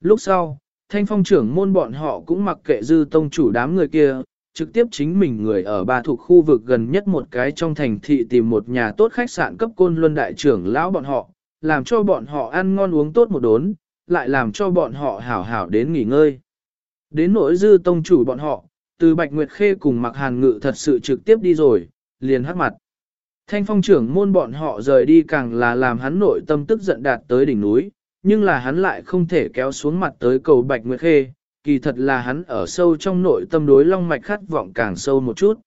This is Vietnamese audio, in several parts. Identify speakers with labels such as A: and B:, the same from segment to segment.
A: Lúc sau, thanh phong trưởng môn bọn họ cũng mặc kệ dư tông chủ đám người kia, trực tiếp chính mình người ở ba thuộc khu vực gần nhất một cái trong thành thị tìm một nhà tốt khách sạn cấp côn luân đại trưởng lão bọn họ, làm cho bọn họ ăn ngon uống tốt một đốn, lại làm cho bọn họ hảo hảo đến nghỉ ngơi. Đến nỗi dư tông chủ bọn họ, từ Bạch Nguyệt Khê cùng mặc hàn ngự thật sự trực tiếp đi rồi, liền hắc mặt. Thanh phong trưởng môn bọn họ rời đi càng là làm hắn nội tâm tức giận đạt tới đỉnh núi, nhưng là hắn lại không thể kéo xuống mặt tới cầu Bạch Nguyệt Khê, kỳ thật là hắn ở sâu trong nội tâm đối long mạch khát vọng càng sâu một chút.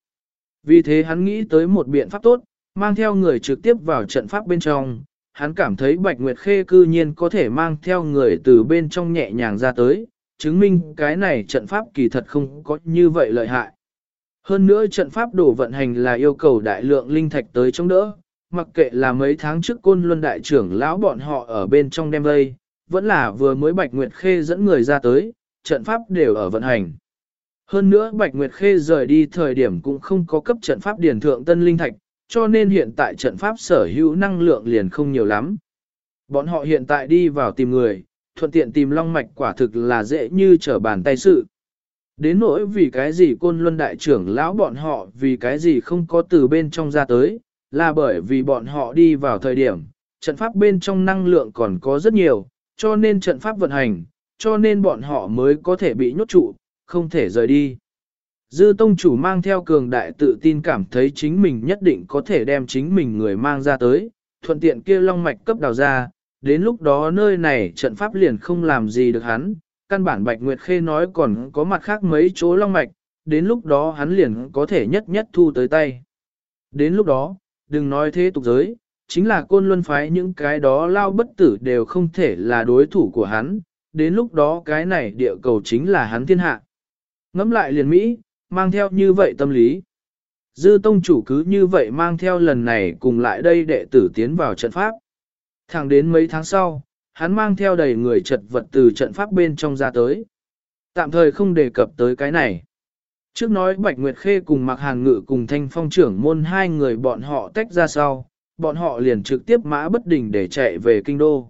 A: Vì thế hắn nghĩ tới một biện pháp tốt, mang theo người trực tiếp vào trận pháp bên trong, hắn cảm thấy Bạch Nguyệt Khê cư nhiên có thể mang theo người từ bên trong nhẹ nhàng ra tới, chứng minh cái này trận pháp kỳ thật không có như vậy lợi hại. Hơn nữa trận pháp đổ vận hành là yêu cầu đại lượng linh thạch tới chống đỡ, mặc kệ là mấy tháng trước côn luân đại trưởng lão bọn họ ở bên trong đem vây, vẫn là vừa mới Bạch Nguyệt Khê dẫn người ra tới, trận pháp đều ở vận hành. Hơn nữa Bạch Nguyệt Khê rời đi thời điểm cũng không có cấp trận pháp điển thượng tân linh thạch, cho nên hiện tại trận pháp sở hữu năng lượng liền không nhiều lắm. Bọn họ hiện tại đi vào tìm người, thuận tiện tìm long mạch quả thực là dễ như trở bàn tay sự. Đến nỗi vì cái gì côn luân đại trưởng lão bọn họ vì cái gì không có từ bên trong ra tới, là bởi vì bọn họ đi vào thời điểm, trận pháp bên trong năng lượng còn có rất nhiều, cho nên trận pháp vận hành, cho nên bọn họ mới có thể bị nhốt trụ, không thể rời đi. Dư tông chủ mang theo cường đại tự tin cảm thấy chính mình nhất định có thể đem chính mình người mang ra tới, thuận tiện kia long mạch cấp đào ra, đến lúc đó nơi này trận pháp liền không làm gì được hắn, căn bản Bạch Nguyệt Khê nói còn có mặt khác mấy chỗ long mạch, đến lúc đó hắn liền có thể nhất nhất thu tới tay. Đến lúc đó, đừng nói thế tục giới, chính là côn luân phái những cái đó lao bất tử đều không thể là đối thủ của hắn, đến lúc đó cái này địa cầu chính là hắn thiên hạ. Ngắm lại liền Mỹ, mang theo như vậy tâm lý. Dư tông chủ cứ như vậy mang theo lần này cùng lại đây đệ tử tiến vào trận pháp. Thẳng đến mấy tháng sau, hắn mang theo đầy người chật vật từ trận pháp bên trong ra tới. Tạm thời không đề cập tới cái này. Trước nói Bạch Nguyệt Khê cùng Mạc Hàn Ngự cùng Thanh Phong trưởng môn hai người bọn họ tách ra sau, bọn họ liền trực tiếp mã bất đình để chạy về kinh đô.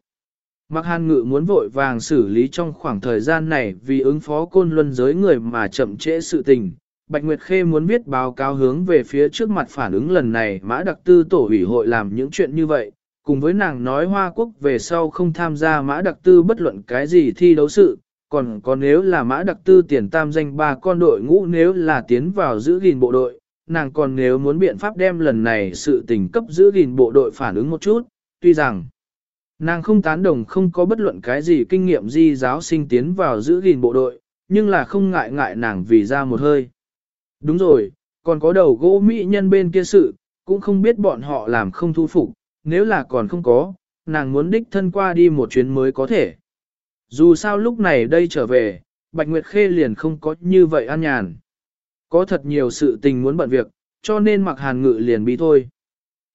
A: Mạc Hàn Ngự muốn vội vàng xử lý trong khoảng thời gian này vì ứng phó côn luân giới người mà chậm trễ sự tình. Bạch Nguyệt Khê muốn viết báo cáo hướng về phía trước mặt phản ứng lần này mã đặc tư tổ ủy hội làm những chuyện như vậy, cùng với nàng nói Hoa Quốc về sau không tham gia mã đặc tư bất luận cái gì thi đấu sự, còn có nếu là mã đặc tư tiền tam danh ba con đội ngũ nếu là tiến vào giữ gìn bộ đội, nàng còn nếu muốn biện pháp đem lần này sự tình cấp giữ gìn bộ đội phản ứng một chút, tuy rằng nàng không tán đồng không có bất luận cái gì kinh nghiệm di giáo sinh tiến vào giữ gìn bộ đội, nhưng là không ngại ngại nàng vì ra một hơi. Đúng rồi, còn có đầu gỗ mỹ nhân bên kia sự, cũng không biết bọn họ làm không thu phục, nếu là còn không có, nàng muốn đích thân qua đi một chuyến mới có thể. Dù sao lúc này đây trở về, Bạch Nguyệt Khê liền không có như vậy an nhàn. Có thật nhiều sự tình muốn bận việc, cho nên mặc hàn ngự liền bị thôi.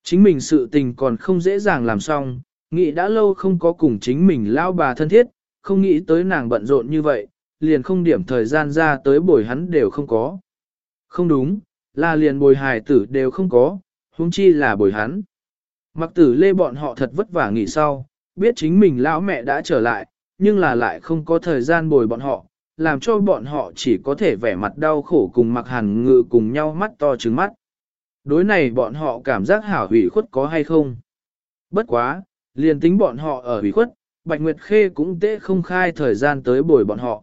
A: Chính mình sự tình còn không dễ dàng làm xong, nghĩ đã lâu không có cùng chính mình lao bà thân thiết, không nghĩ tới nàng bận rộn như vậy, liền không điểm thời gian ra tới bồi hắn đều không có. Không đúng, là liền bồi hài tử đều không có, huống chi là bồi hắn. Mặc tử lê bọn họ thật vất vả nghỉ sau, biết chính mình lão mẹ đã trở lại, nhưng là lại không có thời gian bồi bọn họ, làm cho bọn họ chỉ có thể vẻ mặt đau khổ cùng mặc hàn ngự cùng nhau mắt to trứng mắt. Đối này bọn họ cảm giác hảo hủy khuất có hay không? Bất quá, liền tính bọn họ ở hủy khuất, Bạch Nguyệt Khê cũng tế không khai thời gian tới bồi bọn họ.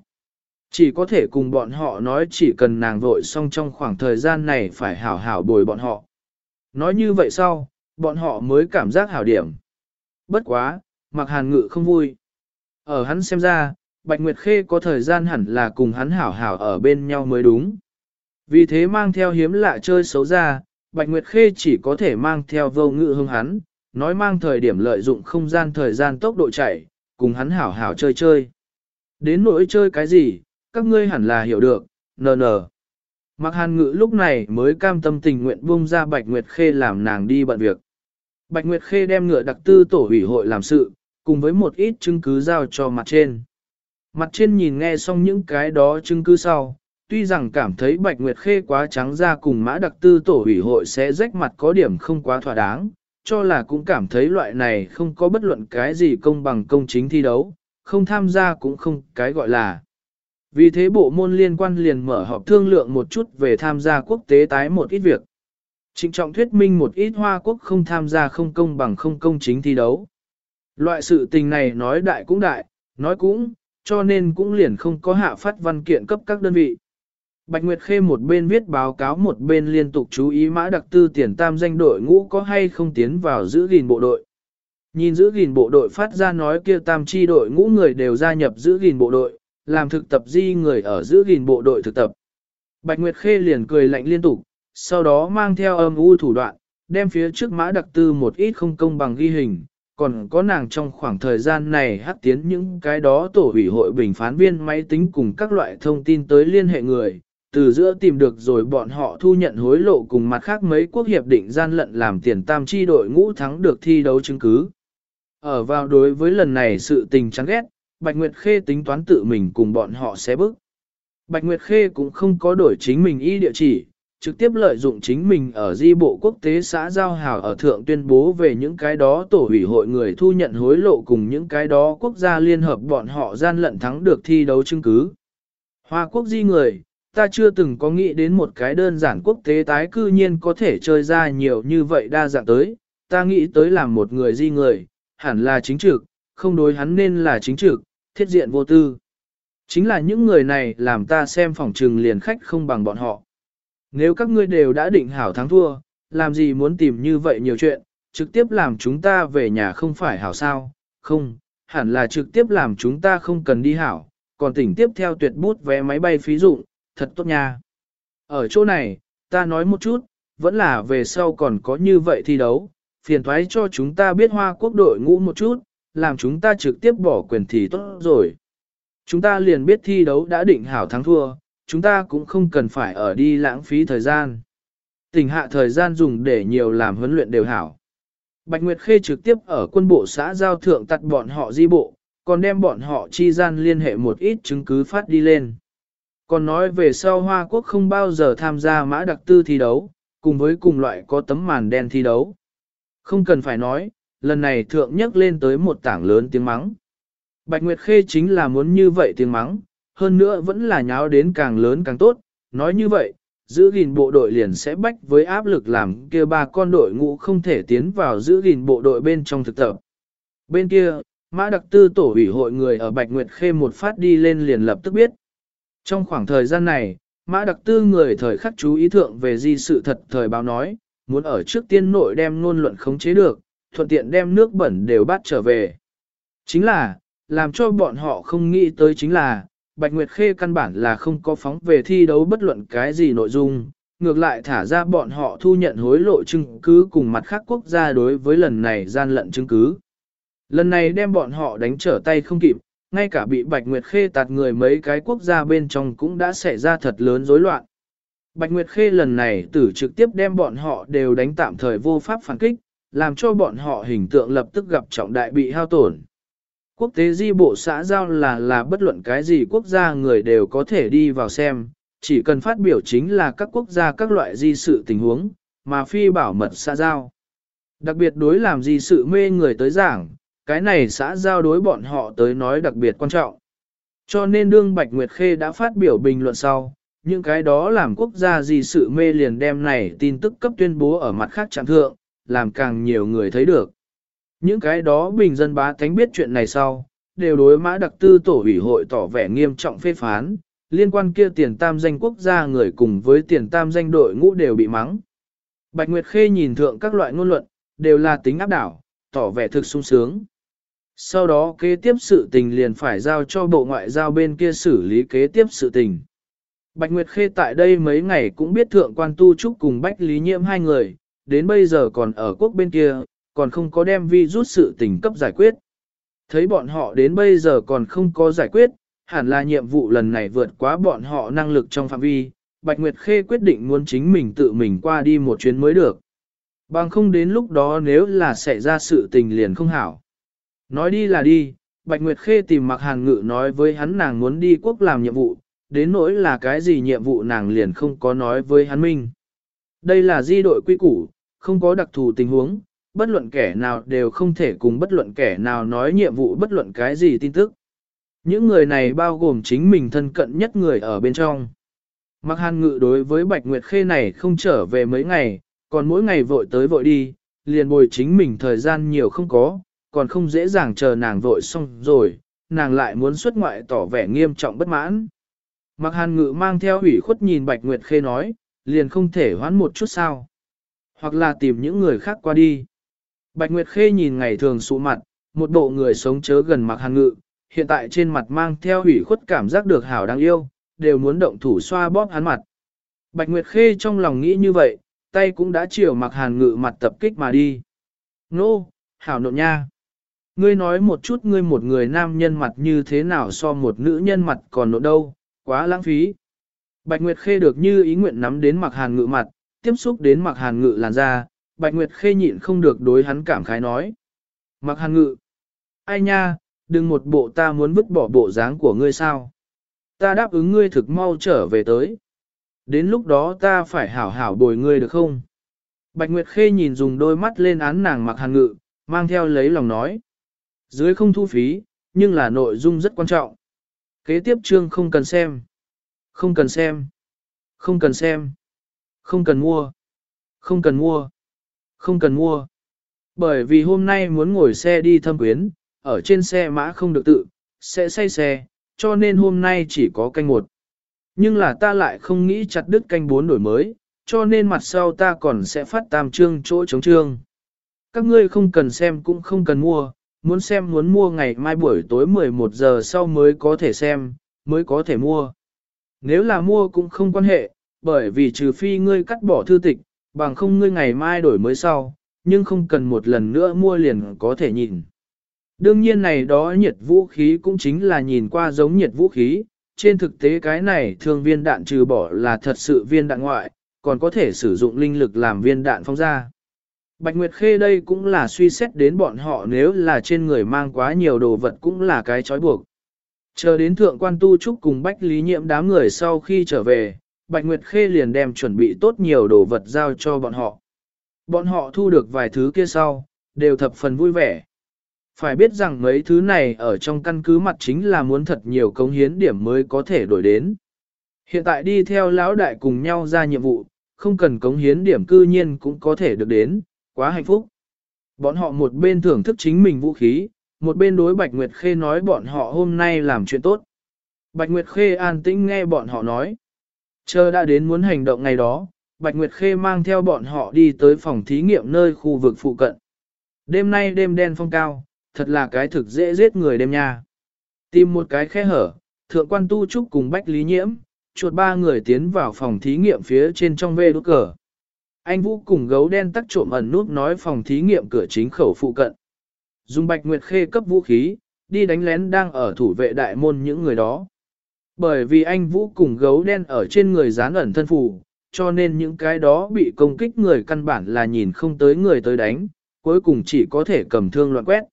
A: Chỉ có thể cùng bọn họ nói chỉ cần nàng vội xong trong khoảng thời gian này phải hảo hảo bồi bọn họ. Nói như vậy sau, bọn họ mới cảm giác hảo điểm. Bất quá, mặc hàn ngự không vui. Ở hắn xem ra, Bạch Nguyệt Khê có thời gian hẳn là cùng hắn hảo hảo ở bên nhau mới đúng. Vì thế mang theo hiếm lạ chơi xấu ra, Bạch Nguyệt Khê chỉ có thể mang theo vô ngự hương hắn, nói mang thời điểm lợi dụng không gian thời gian tốc độ chạy, cùng hắn hảo hảo chơi chơi. Đến nỗi chơi cái gì, các ngươi hẳn là hiểu được, nờ nờ. Mặc hàn ngự lúc này mới cam tâm tình nguyện buông ra Bạch Nguyệt Khê làm nàng đi bận việc. Bạch Nguyệt Khê đem ngựa đặc tư tổ ủy hội làm sự, cùng với một ít chứng cứ giao cho mặt trên. Mặt trên nhìn nghe xong những cái đó chứng cứ sau, tuy rằng cảm thấy Bạch Nguyệt Khê quá trắng ra cùng mã đặc tư tổ ủy hội sẽ rách mặt có điểm không quá thỏa đáng, cho là cũng cảm thấy loại này không có bất luận cái gì công bằng công chính thi đấu, không tham gia cũng không cái gọi là. Vì thế bộ môn liên quan liền mở họp thương lượng một chút về tham gia quốc tế tái một ít việc. Trịnh trọng thuyết minh một ít Hoa Quốc không tham gia không công bằng không công chính thi đấu. Loại sự tình này nói đại cũng đại, nói cũng, cho nên cũng liền không có hạ phát văn kiện cấp các đơn vị. Bạch Nguyệt Khê một bên viết báo cáo một bên liên tục chú ý mã đặc tư tiền tam danh đội ngũ có hay không tiến vào giữ gìn bộ đội. Nhìn giữ gìn bộ đội phát ra nói kia tam chi đội ngũ người đều gia nhập giữ gìn bộ đội, làm thực tập di người ở giữ gìn bộ đội thực tập. Bạch Nguyệt Khê liền cười lạnh liên tục, sau đó mang theo âm u thủ đoạn, đem phía trước mã đặc tư một ít không công bằng ghi hình, còn có nàng trong khoảng thời gian này hắc tiến những cái đó tổ ủy hội bình phán viên máy tính cùng các loại thông tin tới liên hệ người, từ giữa tìm được rồi bọn họ thu nhận hối lộ cùng mặt khác mấy quốc hiệp định gian lận làm tiền tam chi đội ngũ thắng được thi đấu chứng cứ. Ở vào đối với lần này sự tình chán ghét, Bạch Nguyệt Khê tính toán tự mình cùng bọn họ sẽ bức. Bạch Nguyệt Khê cũng không có đổi chính mình y địa chỉ, trực tiếp lợi dụng chính mình ở di bộ quốc tế xã Giao Hào ở thượng tuyên bố về những cái đó tổ ủy hội người thu nhận hối lộ cùng những cái đó quốc gia liên hợp bọn họ gian lận thắng được thi đấu chứng cứ. Hoa quốc di người, ta chưa từng có nghĩ đến một cái đơn giản quốc tế tái cư nhiên có thể chơi ra nhiều như vậy đa dạng tới, ta nghĩ tới làm một người di người, hẳn là chính trực, không đối hắn nên là chính trực, thiết diện vô tư. Chính là những người này làm ta xem phòng trừng liền khách không bằng bọn họ. Nếu các ngươi đều đã định hảo thắng thua, làm gì muốn tìm như vậy nhiều chuyện, trực tiếp làm chúng ta về nhà không phải hảo sao, không, hẳn là trực tiếp làm chúng ta không cần đi hảo, còn tỉnh tiếp theo tuyệt bút vé máy bay phí dụng, thật tốt nha. Ở chỗ này, ta nói một chút, vẫn là về sau còn có như vậy thi đấu, phiền thoái cho chúng ta biết hoa quốc đội ngũ một chút, làm chúng ta trực tiếp bỏ quyền thì tốt rồi. Chúng ta liền biết thi đấu đã định hảo thắng thua, chúng ta cũng không cần phải ở đi lãng phí thời gian. Tỉnh hạ thời gian dùng để nhiều làm huấn luyện đều hảo. Bạch Nguyệt Khê trực tiếp ở quân bộ xã giao thượng tặt bọn họ di bộ, còn đem bọn họ chi gian liên hệ một ít chứng cứ phát đi lên. Còn nói về sau Hoa Quốc không bao giờ tham gia mã đặc tư thi đấu, cùng với cùng loại có tấm màn đen thi đấu. Không cần phải nói, lần này thượng nhắc lên tới một tảng lớn tiếng mắng. Bạch Nguyệt Khê chính là muốn như vậy tiếng mắng, hơn nữa vẫn là nháo đến càng lớn càng tốt, nói như vậy, giữ gìn bộ đội liền sẽ bách với áp lực làm kia ba con đội ngũ không thể tiến vào giữ gìn bộ đội bên trong thực tập. Bên kia, Mã Đặc Tư tổ ủy hội người ở Bạch Nguyệt Khê một phát đi lên liền lập tức biết. Trong khoảng thời gian này, Mã Đặc Tư người thời khắc chú ý thượng về di sự thật thời báo nói, muốn ở trước tiên nội đem ngôn luận khống chế được, thuận tiện đem nước bẩn đều bắt trở về. Chính là, làm cho bọn họ không nghĩ tới chính là, Bạch Nguyệt Khê căn bản là không có phóng về thi đấu bất luận cái gì nội dung, ngược lại thả ra bọn họ thu nhận hối lộ chứng cứ cùng mặt khác quốc gia đối với lần này gian lận chứng cứ. Lần này đem bọn họ đánh trở tay không kịp, ngay cả bị Bạch Nguyệt Khê tạt người mấy cái quốc gia bên trong cũng đã xảy ra thật lớn rối loạn. Bạch Nguyệt Khê lần này tử trực tiếp đem bọn họ đều đánh tạm thời vô pháp phản kích, làm cho bọn họ hình tượng lập tức gặp trọng đại bị hao tổn. Quốc tế di bộ xã giao là là bất luận cái gì quốc gia người đều có thể đi vào xem, chỉ cần phát biểu chính là các quốc gia các loại di sự tình huống, mà phi bảo mật xã giao. Đặc biệt đối làm gì sự mê người tới giảng, cái này xã giao đối bọn họ tới nói đặc biệt quan trọng. Cho nên đương Bạch Nguyệt Khê đã phát biểu bình luận sau, những cái đó làm quốc gia gì sự mê liền đem này tin tức cấp tuyên bố ở mặt khác trạng thượng, làm càng nhiều người thấy được. Những cái đó bình dân bá thánh biết chuyện này sau, đều đối mã đặc tư tổ ủy hội tỏ vẻ nghiêm trọng phê phán, liên quan kia tiền tam danh quốc gia người cùng với tiền tam danh đội ngũ đều bị mắng. Bạch Nguyệt Khê nhìn thượng các loại ngôn luận, đều là tính áp đảo, tỏ vẻ thực sung sướng. Sau đó kế tiếp sự tình liền phải giao cho bộ ngoại giao bên kia xử lý kế tiếp sự tình. Bạch Nguyệt Khê tại đây mấy ngày cũng biết thượng quan tu trúc cùng Bách Lý Nhiễm hai người, đến bây giờ còn ở quốc bên kia, còn không có đem vi rút sự tình cấp giải quyết. Thấy bọn họ đến bây giờ còn không có giải quyết, hẳn là nhiệm vụ lần này vượt quá bọn họ năng lực trong phạm vi, Bạch Nguyệt Khê quyết định muốn chính mình tự mình qua đi một chuyến mới được. Bằng không đến lúc đó nếu là xảy ra sự tình liền không hảo. Nói đi là đi, Bạch Nguyệt Khê tìm Mạc Hàn Ngự nói với hắn nàng muốn đi quốc làm nhiệm vụ, đến nỗi là cái gì nhiệm vụ nàng liền không có nói với hắn minh. Đây là di đội quy củ, không có đặc thù tình huống, bất luận kẻ nào đều không thể cùng bất luận kẻ nào nói nhiệm vụ bất luận cái gì tin tức. Những người này bao gồm chính mình thân cận nhất người ở bên trong. Mặc hàn ngự đối với Bạch Nguyệt Khê này không trở về mấy ngày, còn mỗi ngày vội tới vội đi, liền bồi chính mình thời gian nhiều không có, còn không dễ dàng chờ nàng vội xong rồi, nàng lại muốn xuất ngoại tỏ vẻ nghiêm trọng bất mãn. Mặc hàn ngự mang theo ủy khuất nhìn Bạch Nguyệt Khê nói, liền không thể hoãn một chút sao. Hoặc là tìm những người khác qua đi. Bạch Nguyệt Khê nhìn ngày thường sụ mặt, một bộ người sống chớ gần mặc hàn ngự, hiện tại trên mặt mang theo hủy khuất cảm giác được hảo đáng yêu, đều muốn động thủ xoa bóp hắn mặt. Bạch Nguyệt Khê trong lòng nghĩ như vậy, tay cũng đã chiều mặc hàn ngự mặt tập kích mà đi. Nô, hảo nộn nha. Ngươi nói một chút ngươi một người nam nhân mặt như thế nào so một nữ nhân mặt còn nộn đâu, quá lãng phí. Bạch Nguyệt Khê được như ý nguyện nắm đến mặc hàn ngự mặt, tiếp xúc đến mặc hàn ngự làn da, Bạch Nguyệt Khê nhịn không được đối hắn cảm khái nói. Mặc hàn ngự, ai nha, đừng một bộ ta muốn vứt bỏ bộ dáng của ngươi sao. Ta đáp ứng ngươi thực mau trở về tới. Đến lúc đó ta phải hảo hảo bồi ngươi được không? Bạch Nguyệt Khê nhìn dùng đôi mắt lên án nàng mặc hàn ngự, mang theo lấy lòng nói. Dưới không thu phí, nhưng là nội dung rất quan trọng. Kế tiếp chương không cần xem. Không cần xem. Không cần xem. Không cần mua. Không cần mua. Không cần mua. Bởi vì hôm nay muốn ngồi xe đi thâm quyến, ở trên xe mã không được tự, sẽ say xe, cho nên hôm nay chỉ có canh một. Nhưng là ta lại không nghĩ chặt đứt canh bốn đổi mới, cho nên mặt sau ta còn sẽ phát tam trương chỗ chống trương. Các ngươi không cần xem cũng không cần mua, muốn xem muốn mua ngày mai buổi tối 11 giờ sau mới có thể xem, mới có thể mua. Nếu là mua cũng không quan hệ, bởi vì trừ phi ngươi cắt bỏ thư tịch, bằng không ngươi ngày mai đổi mới sau, nhưng không cần một lần nữa mua liền có thể nhìn. Đương nhiên này đó nhiệt vũ khí cũng chính là nhìn qua giống nhiệt vũ khí, trên thực tế cái này thường viên đạn trừ bỏ là thật sự viên đạn ngoại, còn có thể sử dụng linh lực làm viên đạn phóng ra. Bạch Nguyệt Khê đây cũng là suy xét đến bọn họ nếu là trên người mang quá nhiều đồ vật cũng là cái trói buộc. Chờ đến thượng quan tu trúc cùng Bách Lý Nhiệm đám người sau khi trở về, Bạch Nguyệt Khê liền đem chuẩn bị tốt nhiều đồ vật giao cho bọn họ. Bọn họ thu được vài thứ kia sau, đều thập phần vui vẻ. Phải biết rằng mấy thứ này ở trong căn cứ mặt chính là muốn thật nhiều cống hiến điểm mới có thể đổi đến. Hiện tại đi theo lão đại cùng nhau ra nhiệm vụ, không cần cống hiến điểm cư nhiên cũng có thể được đến, quá hạnh phúc. Bọn họ một bên thưởng thức chính mình vũ khí, một bên đối Bạch Nguyệt Khê nói bọn họ hôm nay làm chuyện tốt. Bạch Nguyệt Khê an tĩnh nghe bọn họ nói. Chờ đã đến muốn hành động ngày đó, Bạch Nguyệt Khê mang theo bọn họ đi tới phòng thí nghiệm nơi khu vực phụ cận. Đêm nay đêm đen phong cao, thật là cái thực dễ giết người đêm nha. Tìm một cái khe hở, thượng quan tu trúc cùng Bách Lý Nhiễm, chuột ba người tiến vào phòng thí nghiệm phía trên trong vê đốt cờ. Anh Vũ cùng gấu đen tắc trộm ẩn nút nói phòng thí nghiệm cửa chính khẩu phụ cận. Dùng Bạch Nguyệt Khê cấp vũ khí, đi đánh lén đang ở thủ vệ đại môn những người đó. Bởi vì anh Vũ cùng gấu đen ở trên người dán ẩn thân phù, cho nên những cái đó bị công kích người căn bản là nhìn không tới người tới đánh, cuối cùng chỉ có thể cầm thương loạn quét.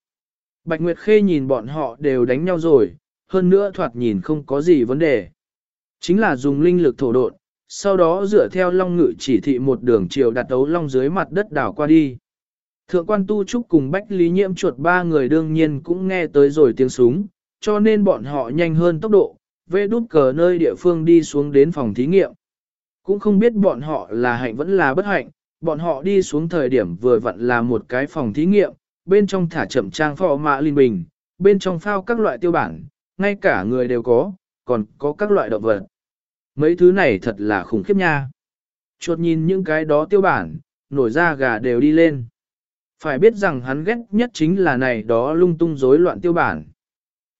A: Bạch Nguyệt Khê nhìn bọn họ đều đánh nhau rồi, hơn nữa thoạt nhìn không có gì vấn đề. Chính là dùng linh lực thổ độn, sau đó dựa theo long ngự chỉ thị một đường chiều đặt đấu long dưới mặt đất đảo qua đi. Thượng quan tu trúc cùng Bách Lý Nhiễm chuột ba người đương nhiên cũng nghe tới rồi tiếng súng, cho nên bọn họ nhanh hơn tốc độ, vê đút cờ nơi địa phương đi xuống đến phòng thí nghiệm. Cũng không biết bọn họ là hạnh vẫn là bất hạnh, bọn họ đi xuống thời điểm vừa vặn là một cái phòng thí nghiệm, bên trong thả chậm trang phò mạ linh bình, bên trong phao các loại tiêu bản, ngay cả người đều có, còn có các loại động vật. Mấy thứ này thật là khủng khiếp nha. Chuột nhìn những cái đó tiêu bản, nổi da gà đều đi lên. Phải biết rằng hắn ghét nhất chính là này đó lung tung rối loạn tiêu bản.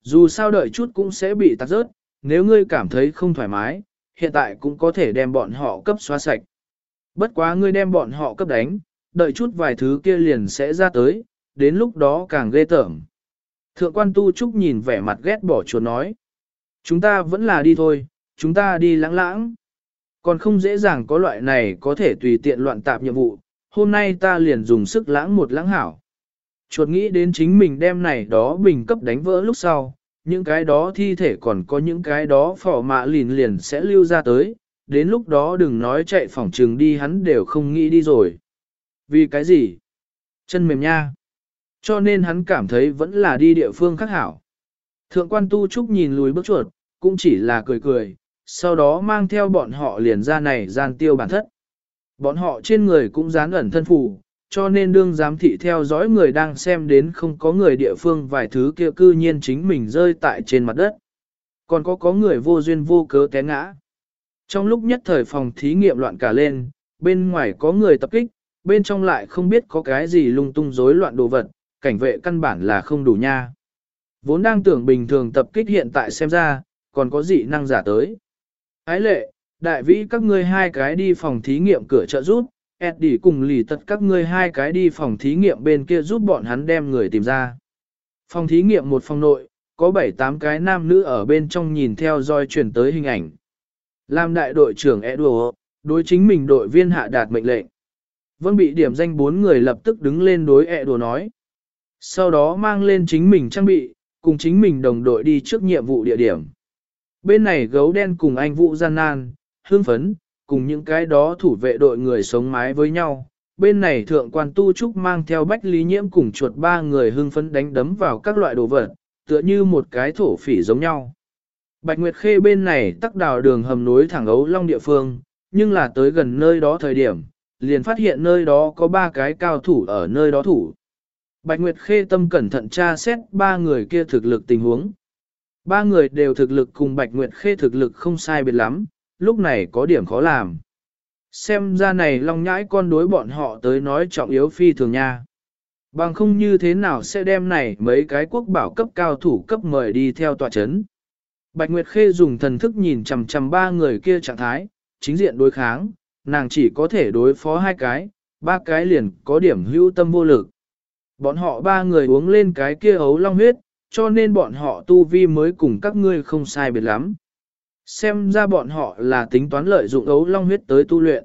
A: Dù sao đợi chút cũng sẽ bị tạt rớt, nếu ngươi cảm thấy không thoải mái, hiện tại cũng có thể đem bọn họ cấp xóa sạch. Bất quá ngươi đem bọn họ cấp đánh, đợi chút vài thứ kia liền sẽ ra tới, đến lúc đó càng ghê tởm. Thượng quan tu trúc nhìn vẻ mặt ghét bỏ chuột nói. Chúng ta vẫn là đi thôi, chúng ta đi lãng lãng. Còn không dễ dàng có loại này có thể tùy tiện loạn tạp nhiệm vụ, hôm nay ta liền dùng sức lãng một lãng hảo. Chuột nghĩ đến chính mình đem này đó bình cấp đánh vỡ lúc sau, những cái đó thi thể còn có những cái đó phỏ mạ lìn liền sẽ lưu ra tới, đến lúc đó đừng nói chạy phòng trường đi hắn đều không nghĩ đi rồi. Vì cái gì? Chân mềm nha. Cho nên hắn cảm thấy vẫn là đi địa phương khác hảo. Thượng quan tu trúc nhìn lùi bước chuột, cũng chỉ là cười cười, sau đó mang theo bọn họ liền ra này gian tiêu bản thất. Bọn họ trên người cũng dán ẩn thân phủ, cho nên đương giám thị theo dõi người đang xem đến không có người địa phương vài thứ kia cư nhiên chính mình rơi tại trên mặt đất. Còn có có người vô duyên vô cớ té ngã. Trong lúc nhất thời phòng thí nghiệm loạn cả lên, bên ngoài có người tập kích, bên trong lại không biết có cái gì lung tung rối loạn đồ vật, cảnh vệ căn bản là không đủ nha. Vốn đang tưởng bình thường tập kích hiện tại xem ra, còn có dị năng giả tới. Ái lệ, đại vĩ các ngươi hai cái đi phòng thí nghiệm cửa trợ rút, Eddie cùng lì tật các ngươi hai cái đi phòng thí nghiệm bên kia giúp bọn hắn đem người tìm ra. Phòng thí nghiệm một phòng nội, có 7-8 cái nam nữ ở bên trong nhìn theo dõi chuyển tới hình ảnh. Làm đại đội trưởng Edward, đối chính mình đội viên hạ đạt mệnh lệnh. Vẫn bị điểm danh bốn người lập tức đứng lên đối Edward nói. Sau đó mang lên chính mình trang bị, cùng chính mình đồng đội đi trước nhiệm vụ địa điểm. Bên này gấu đen cùng anh Vũ gian nan, hương phấn, cùng những cái đó thủ vệ đội người sống mái với nhau. Bên này thượng quan tu trúc mang theo bách lý nhiễm cùng chuột ba người hưng phấn đánh đấm vào các loại đồ vật, tựa như một cái thổ phỉ giống nhau. Bạch Nguyệt Khê bên này tắc đào đường hầm núi thẳng ấu long địa phương, nhưng là tới gần nơi đó thời điểm, liền phát hiện nơi đó có ba cái cao thủ ở nơi đó thủ. Bạch Nguyệt Khê tâm cẩn thận tra xét ba người kia thực lực tình huống. Ba người đều thực lực cùng Bạch Nguyệt Khê thực lực không sai biệt lắm, lúc này có điểm khó làm. Xem ra này long nhãi con đối bọn họ tới nói trọng yếu phi thường nha. Bằng không như thế nào sẽ đem này mấy cái quốc bảo cấp cao thủ cấp mời đi theo tòa chấn. Bạch Nguyệt Khê dùng thần thức nhìn chằm chằm ba người kia trạng thái, chính diện đối kháng, nàng chỉ có thể đối phó hai cái, ba cái liền có điểm hữu tâm vô lực. Bọn họ ba người uống lên cái kia ấu long huyết, cho nên bọn họ tu vi mới cùng các ngươi không sai biệt lắm. Xem ra bọn họ là tính toán lợi dụng ấu long huyết tới tu luyện.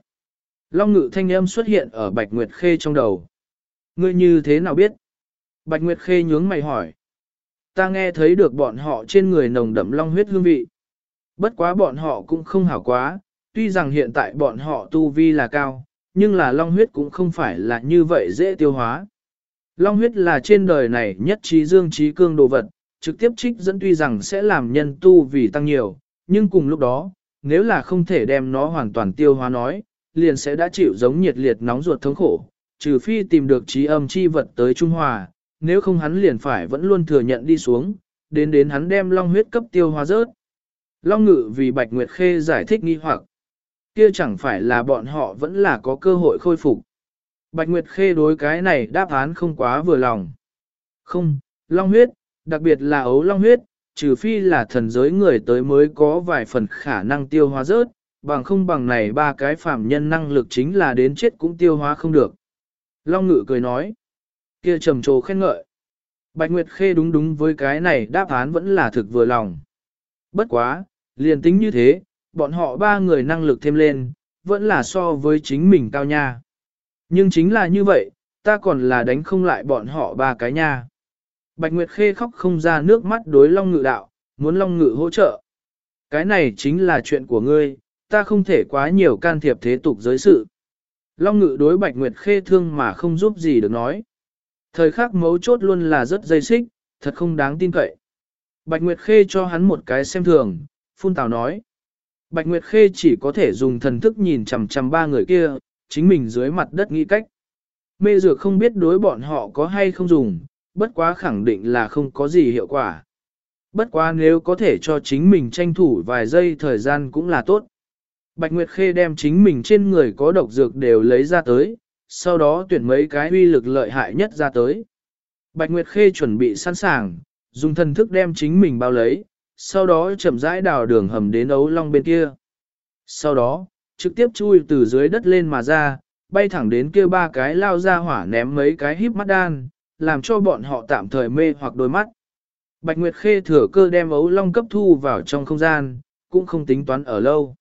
A: Long ngự thanh âm xuất hiện ở Bạch Nguyệt Khê trong đầu. Ngươi như thế nào biết? Bạch Nguyệt Khê nhướng mày hỏi. Ta nghe thấy được bọn họ trên người nồng đậm long huyết hương vị. Bất quá bọn họ cũng không hảo quá, tuy rằng hiện tại bọn họ tu vi là cao, nhưng là long huyết cũng không phải là như vậy dễ tiêu hóa. Long huyết là trên đời này nhất trí dương trí cương đồ vật, trực tiếp trích dẫn tuy rằng sẽ làm nhân tu vì tăng nhiều, nhưng cùng lúc đó, nếu là không thể đem nó hoàn toàn tiêu hóa nói, liền sẽ đã chịu giống nhiệt liệt nóng ruột thống khổ, trừ phi tìm được trí âm chi vật tới Trung Hòa, nếu không hắn liền phải vẫn luôn thừa nhận đi xuống, đến đến hắn đem long huyết cấp tiêu hóa rớt. Long ngự vì Bạch Nguyệt Khê giải thích nghi hoặc, kia chẳng phải là bọn họ vẫn là có cơ hội khôi phục. Bạch Nguyệt Khê đối cái này đáp án không quá vừa lòng. Không, long huyết, đặc biệt là ấu long huyết, trừ phi là thần giới người tới mới có vài phần khả năng tiêu hóa rớt, bằng không bằng này ba cái phạm nhân năng lực chính là đến chết cũng tiêu hóa không được. Long ngự cười nói, kia trầm trồ khen ngợi. Bạch Nguyệt Khê đúng đúng với cái này đáp án vẫn là thực vừa lòng. Bất quá, liền tính như thế, bọn họ ba người năng lực thêm lên, vẫn là so với chính mình cao nha. Nhưng chính là như vậy, ta còn là đánh không lại bọn họ ba cái nha. Bạch Nguyệt Khê khóc không ra nước mắt đối Long Ngự đạo, muốn Long Ngự hỗ trợ. Cái này chính là chuyện của ngươi, ta không thể quá nhiều can thiệp thế tục giới sự. Long Ngự đối Bạch Nguyệt Khê thương mà không giúp gì được nói. Thời khắc mấu chốt luôn là rất dây xích, thật không đáng tin cậy. Bạch Nguyệt Khê cho hắn một cái xem thường, phun tào nói. Bạch Nguyệt Khê chỉ có thể dùng thần thức nhìn chằm chằm ba người kia, chính mình dưới mặt đất nghĩ cách. Mê dược không biết đối bọn họ có hay không dùng, bất quá khẳng định là không có gì hiệu quả. Bất quá nếu có thể cho chính mình tranh thủ vài giây thời gian cũng là tốt. Bạch Nguyệt Khê đem chính mình trên người có độc dược đều lấy ra tới, sau đó tuyển mấy cái uy lực lợi hại nhất ra tới. Bạch Nguyệt Khê chuẩn bị sẵn sàng, dùng thần thức đem chính mình bao lấy, sau đó chậm rãi đào đường hầm đến ấu long bên kia. Sau đó, trực tiếp chui từ dưới đất lên mà ra, bay thẳng đến kia ba cái lao ra hỏa ném mấy cái híp mắt đan, làm cho bọn họ tạm thời mê hoặc đôi mắt. Bạch Nguyệt Khê thừa cơ đem ấu long cấp thu vào trong không gian, cũng không tính toán ở lâu.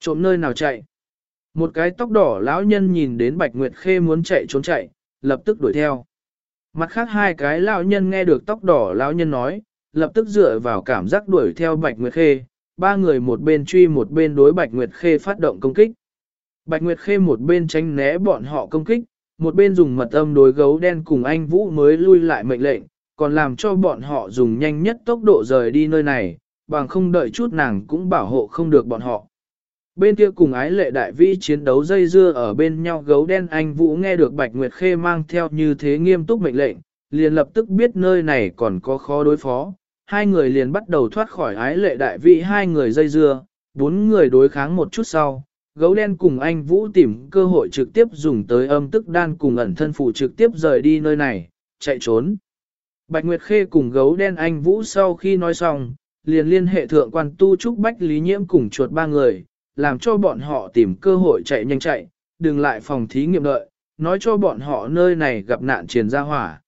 A: Trộm nơi nào chạy. Một cái tóc đỏ lão nhân nhìn đến Bạch Nguyệt Khê muốn chạy trốn chạy, lập tức đuổi theo. Mặt khác hai cái lão nhân nghe được tóc đỏ lão nhân nói, lập tức dựa vào cảm giác đuổi theo Bạch Nguyệt Khê, ba người một bên truy một bên đối Bạch Nguyệt Khê phát động công kích. Bạch Nguyệt Khê một bên tránh né bọn họ công kích, một bên dùng mật âm đối gấu đen cùng anh Vũ mới lui lại mệnh lệnh, còn làm cho bọn họ dùng nhanh nhất tốc độ rời đi nơi này, bằng không đợi chút nàng cũng bảo hộ không được bọn họ. Bên kia cùng ái lệ đại vĩ chiến đấu dây dưa ở bên nhau gấu đen anh Vũ nghe được Bạch Nguyệt Khê mang theo như thế nghiêm túc mệnh lệnh, liền lập tức biết nơi này còn có khó đối phó. Hai người liền bắt đầu thoát khỏi ái lệ đại vĩ hai người dây dưa, bốn người đối kháng một chút sau. Gấu đen cùng anh Vũ tìm cơ hội trực tiếp dùng tới âm tức đan cùng ẩn thân phụ trực tiếp rời đi nơi này, chạy trốn. Bạch Nguyệt Khê cùng gấu đen anh Vũ sau khi nói xong, liền liên hệ thượng quan tu trúc bách lý nhiễm cùng chuột ba người, làm cho bọn họ tìm cơ hội chạy nhanh chạy, đừng lại phòng thí nghiệm đợi, nói cho bọn họ nơi này gặp nạn triền ra hỏa.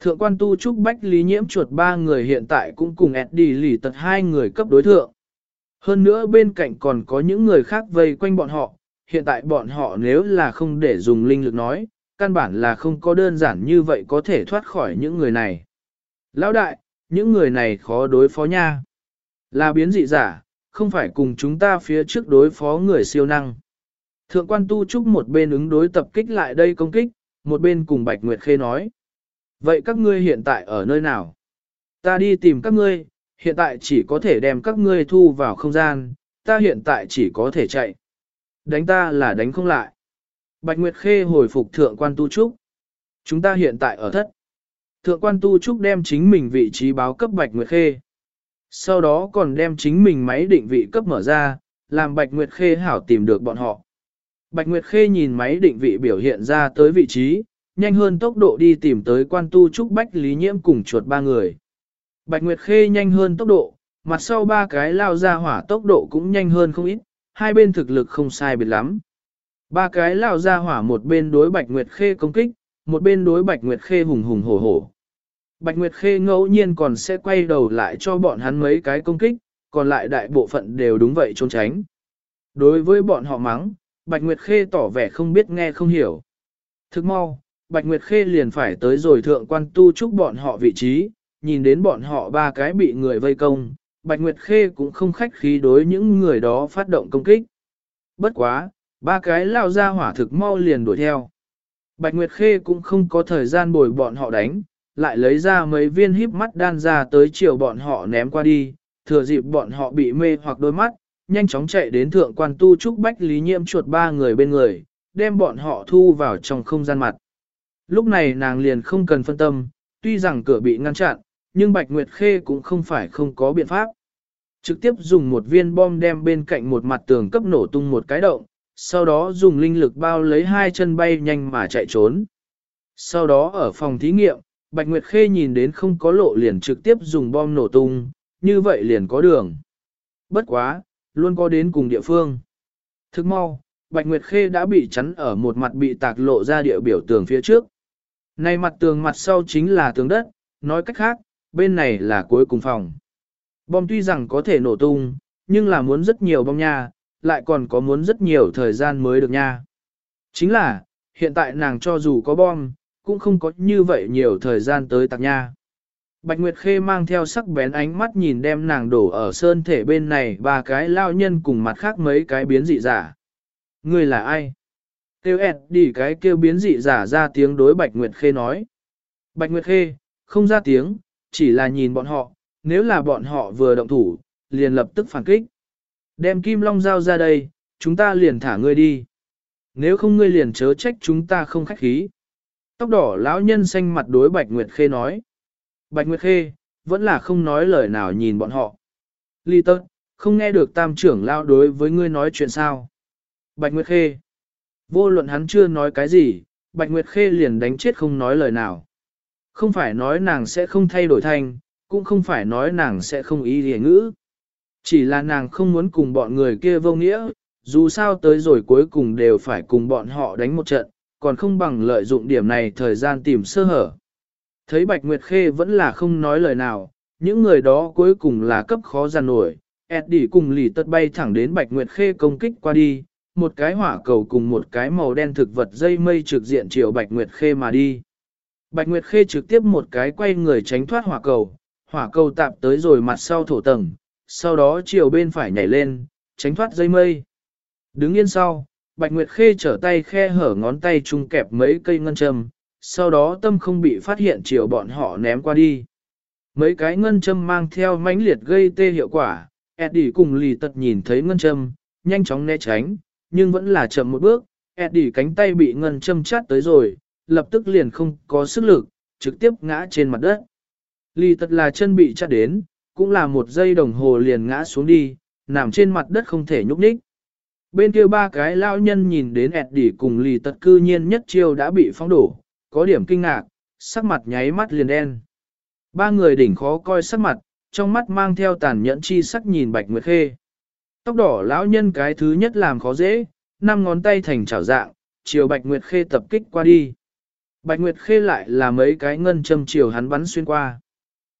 A: Thượng quan tu trúc bách lý nhiễm chuột ba người hiện tại cũng cùng Eddie lì tật hai người cấp đối thượng. Hơn nữa bên cạnh còn có những người khác vây quanh bọn họ, hiện tại bọn họ nếu là không để dùng linh lực nói, căn bản là không có đơn giản như vậy có thể thoát khỏi những người này. Lão đại, những người này khó đối phó nha. Là biến dị giả, không phải cùng chúng ta phía trước đối phó người siêu năng. Thượng quan tu trúc một bên ứng đối tập kích lại đây công kích, một bên cùng Bạch Nguyệt Khê nói. Vậy các ngươi hiện tại ở nơi nào? Ta đi tìm các ngươi, hiện tại chỉ có thể đem các ngươi thu vào không gian, ta hiện tại chỉ có thể chạy. Đánh ta là đánh không lại. Bạch Nguyệt Khê hồi phục thượng quan tu trúc. Chúng ta hiện tại ở thất. Thượng quan tu trúc đem chính mình vị trí báo cấp Bạch Nguyệt Khê. Sau đó còn đem chính mình máy định vị cấp mở ra, làm Bạch Nguyệt Khê hảo tìm được bọn họ. Bạch Nguyệt Khê nhìn máy định vị biểu hiện ra tới vị trí, nhanh hơn tốc độ đi tìm tới quan tu trúc Bách Lý Nhiễm cùng chuột ba người. Bạch Nguyệt Khê nhanh hơn tốc độ, mặt sau ba cái lao ra hỏa tốc độ cũng nhanh hơn không ít, hai bên thực lực không sai biệt lắm. Ba cái lao ra hỏa một bên đối Bạch Nguyệt Khê công kích, một bên đối Bạch Nguyệt Khê hùng hùng hổ hổ. Bạch Nguyệt Khê ngẫu nhiên còn sẽ quay đầu lại cho bọn hắn mấy cái công kích, còn lại đại bộ phận đều đúng vậy trốn tránh. Đối với bọn họ mắng, Bạch Nguyệt Khê tỏ vẻ không biết nghe không hiểu. Thức mau, Bạch Nguyệt Khê liền phải tới rồi thượng quan tu chúc bọn họ vị trí, nhìn đến bọn họ ba cái bị người vây công, Bạch Nguyệt Khê cũng không khách khí đối những người đó phát động công kích. Bất quá, ba cái lao ra hỏa thực mau liền đuổi theo. Bạch Nguyệt Khê cũng không có thời gian bồi bọn họ đánh, lại lấy ra mấy viên híp mắt đan ra tới chiều bọn họ ném qua đi, thừa dịp bọn họ bị mê hoặc đôi mắt, nhanh chóng chạy đến thượng quan tu trúc bách lý nhiễm chuột ba người bên người, đem bọn họ thu vào trong không gian mặt. Lúc này nàng liền không cần phân tâm, tuy rằng cửa bị ngăn chặn, nhưng Bạch Nguyệt Khê cũng không phải không có biện pháp. Trực tiếp dùng một viên bom đem bên cạnh một mặt tường cấp nổ tung một cái động, sau đó dùng linh lực bao lấy hai chân bay nhanh mà chạy trốn. Sau đó ở phòng thí nghiệm, Bạch Nguyệt Khê nhìn đến không có lộ liền trực tiếp dùng bom nổ tung, như vậy liền có đường. Bất quá, luôn có đến cùng địa phương. Thức mau, Bạch Nguyệt Khê đã bị chắn ở một mặt bị tạc lộ ra địa biểu tường phía trước. Này mặt tường mặt sau chính là tường đất, nói cách khác, bên này là cuối cùng phòng. Bom tuy rằng có thể nổ tung, nhưng là muốn rất nhiều bom nha, lại còn có muốn rất nhiều thời gian mới được nha. Chính là, hiện tại nàng cho dù có bom, cũng không có như vậy nhiều thời gian tới tạc nha. Bạch Nguyệt Khê mang theo sắc bén ánh mắt nhìn đem nàng đổ ở sơn thể bên này ba cái lao nhân cùng mặt khác mấy cái biến dị giả. Người là ai? Tiêu ẹt đi cái kêu biến dị giả ra tiếng đối Bạch Nguyệt Khê nói. Bạch Nguyệt Khê, không ra tiếng, chỉ là nhìn bọn họ, nếu là bọn họ vừa động thủ, liền lập tức phản kích. Đem kim long dao ra đây, chúng ta liền thả ngươi đi. Nếu không ngươi liền chớ trách chúng ta không khách khí. Tóc đỏ lão nhân xanh mặt đối Bạch Nguyệt Khê nói. Bạch Nguyệt Khê, vẫn là không nói lời nào nhìn bọn họ. Ly tớt, không nghe được tam trưởng lao đối với ngươi nói chuyện sao. Bạch Nguyệt Khê. Vô luận hắn chưa nói cái gì, Bạch Nguyệt Khê liền đánh chết không nói lời nào. Không phải nói nàng sẽ không thay đổi thành, cũng không phải nói nàng sẽ không ý địa ngữ. Chỉ là nàng không muốn cùng bọn người kia vô nghĩa, dù sao tới rồi cuối cùng đều phải cùng bọn họ đánh một trận, còn không bằng lợi dụng điểm này thời gian tìm sơ hở. Thấy Bạch Nguyệt Khê vẫn là không nói lời nào, những người đó cuối cùng là cấp khó giàn nổi, Eddie cùng lì tất bay thẳng đến Bạch Nguyệt Khê công kích qua đi, một cái hỏa cầu cùng một cái màu đen thực vật dây mây trực diện chiều Bạch Nguyệt Khê mà đi. Bạch Nguyệt Khê trực tiếp một cái quay người tránh thoát hỏa cầu, hỏa cầu tạp tới rồi mặt sau thổ tầng, sau đó chiều bên phải nhảy lên, tránh thoát dây mây. Đứng yên sau, Bạch Nguyệt Khê trở tay khe hở ngón tay chung kẹp mấy cây ngân châm, sau đó tâm không bị phát hiện chiều bọn họ ném qua đi. Mấy cái ngân châm mang theo mãnh liệt gây tê hiệu quả, Eddie cùng lì tật nhìn thấy ngân châm, nhanh chóng né tránh, nhưng vẫn là chậm một bước, Eddie cánh tay bị ngân châm chát tới rồi, lập tức liền không có sức lực, trực tiếp ngã trên mặt đất. Lì tật là chân bị chặt đến, cũng là một giây đồng hồ liền ngã xuống đi, nằm trên mặt đất không thể nhúc nhích. Bên kia ba cái lão nhân nhìn đến Eddie cùng lì tật cư nhiên nhất chiêu đã bị phong đổ, có điểm kinh ngạc, sắc mặt nháy mắt liền đen. Ba người đỉnh khó coi sắc mặt, trong mắt mang theo tàn nhẫn chi sắc nhìn Bạch Nguyệt Khê. Tóc đỏ lão nhân cái thứ nhất làm khó dễ, năm ngón tay thành chảo dạng, chiều Bạch Nguyệt Khê tập kích qua đi. Bạch Nguyệt Khê lại là mấy cái ngân châm chiều hắn bắn xuyên qua.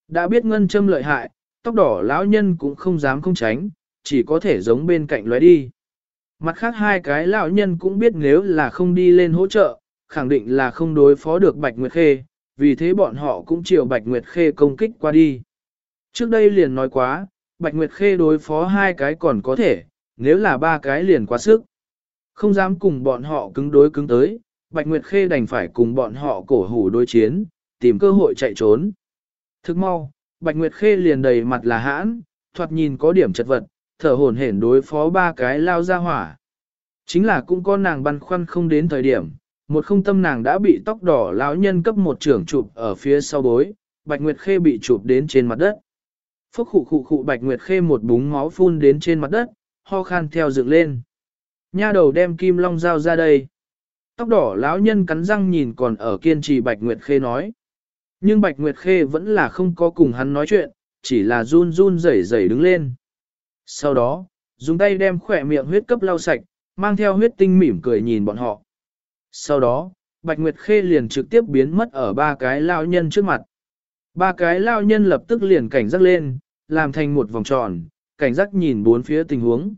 A: Đã biết ngân châm lợi hại, tóc đỏ lão nhân cũng không dám không tránh, chỉ có thể giống bên cạnh lóe đi. Mặt khác hai cái lão nhân cũng biết nếu là không đi lên hỗ trợ, khẳng định là không đối phó được Bạch Nguyệt Khê, vì thế bọn họ cũng chiều Bạch Nguyệt Khê công kích qua đi. Trước đây liền nói quá, Bạch Nguyệt Khê đối phó hai cái còn có thể, nếu là ba cái liền quá sức. Không dám cùng bọn họ cứng đối cứng tới, Bạch Nguyệt Khê đành phải cùng bọn họ cổ hủ đối chiến, tìm cơ hội chạy trốn. Thức mau, Bạch Nguyệt Khê liền đầy mặt là hãn, thoạt nhìn có điểm chật vật, thở hổn hển đối phó ba cái lao ra hỏa. Chính là cũng có nàng băn khoăn không đến thời điểm, một không tâm nàng đã bị tóc đỏ lão nhân cấp một trưởng chụp ở phía sau bối, Bạch Nguyệt Khê bị chụp đến trên mặt đất. Phốc khụ khụ khụ Bạch Nguyệt Khê một búng máu phun đến trên mặt đất, ho khan theo dựng lên. Nha đầu đem kim long dao ra đây. Tóc đỏ lão nhân cắn răng nhìn còn ở kiên trì Bạch Nguyệt Khê nói. Nhưng Bạch Nguyệt Khê vẫn là không có cùng hắn nói chuyện, chỉ là run run rẩy rẩy đứng lên. Sau đó, dùng tay đem khỏe miệng huyết cấp lau sạch, mang theo huyết tinh mỉm cười nhìn bọn họ. Sau đó, Bạch Nguyệt Khê liền trực tiếp biến mất ở ba cái lao nhân trước mặt. Ba cái lao nhân lập tức liền cảnh giác lên, làm thành một vòng tròn, cảnh giác nhìn bốn phía tình huống.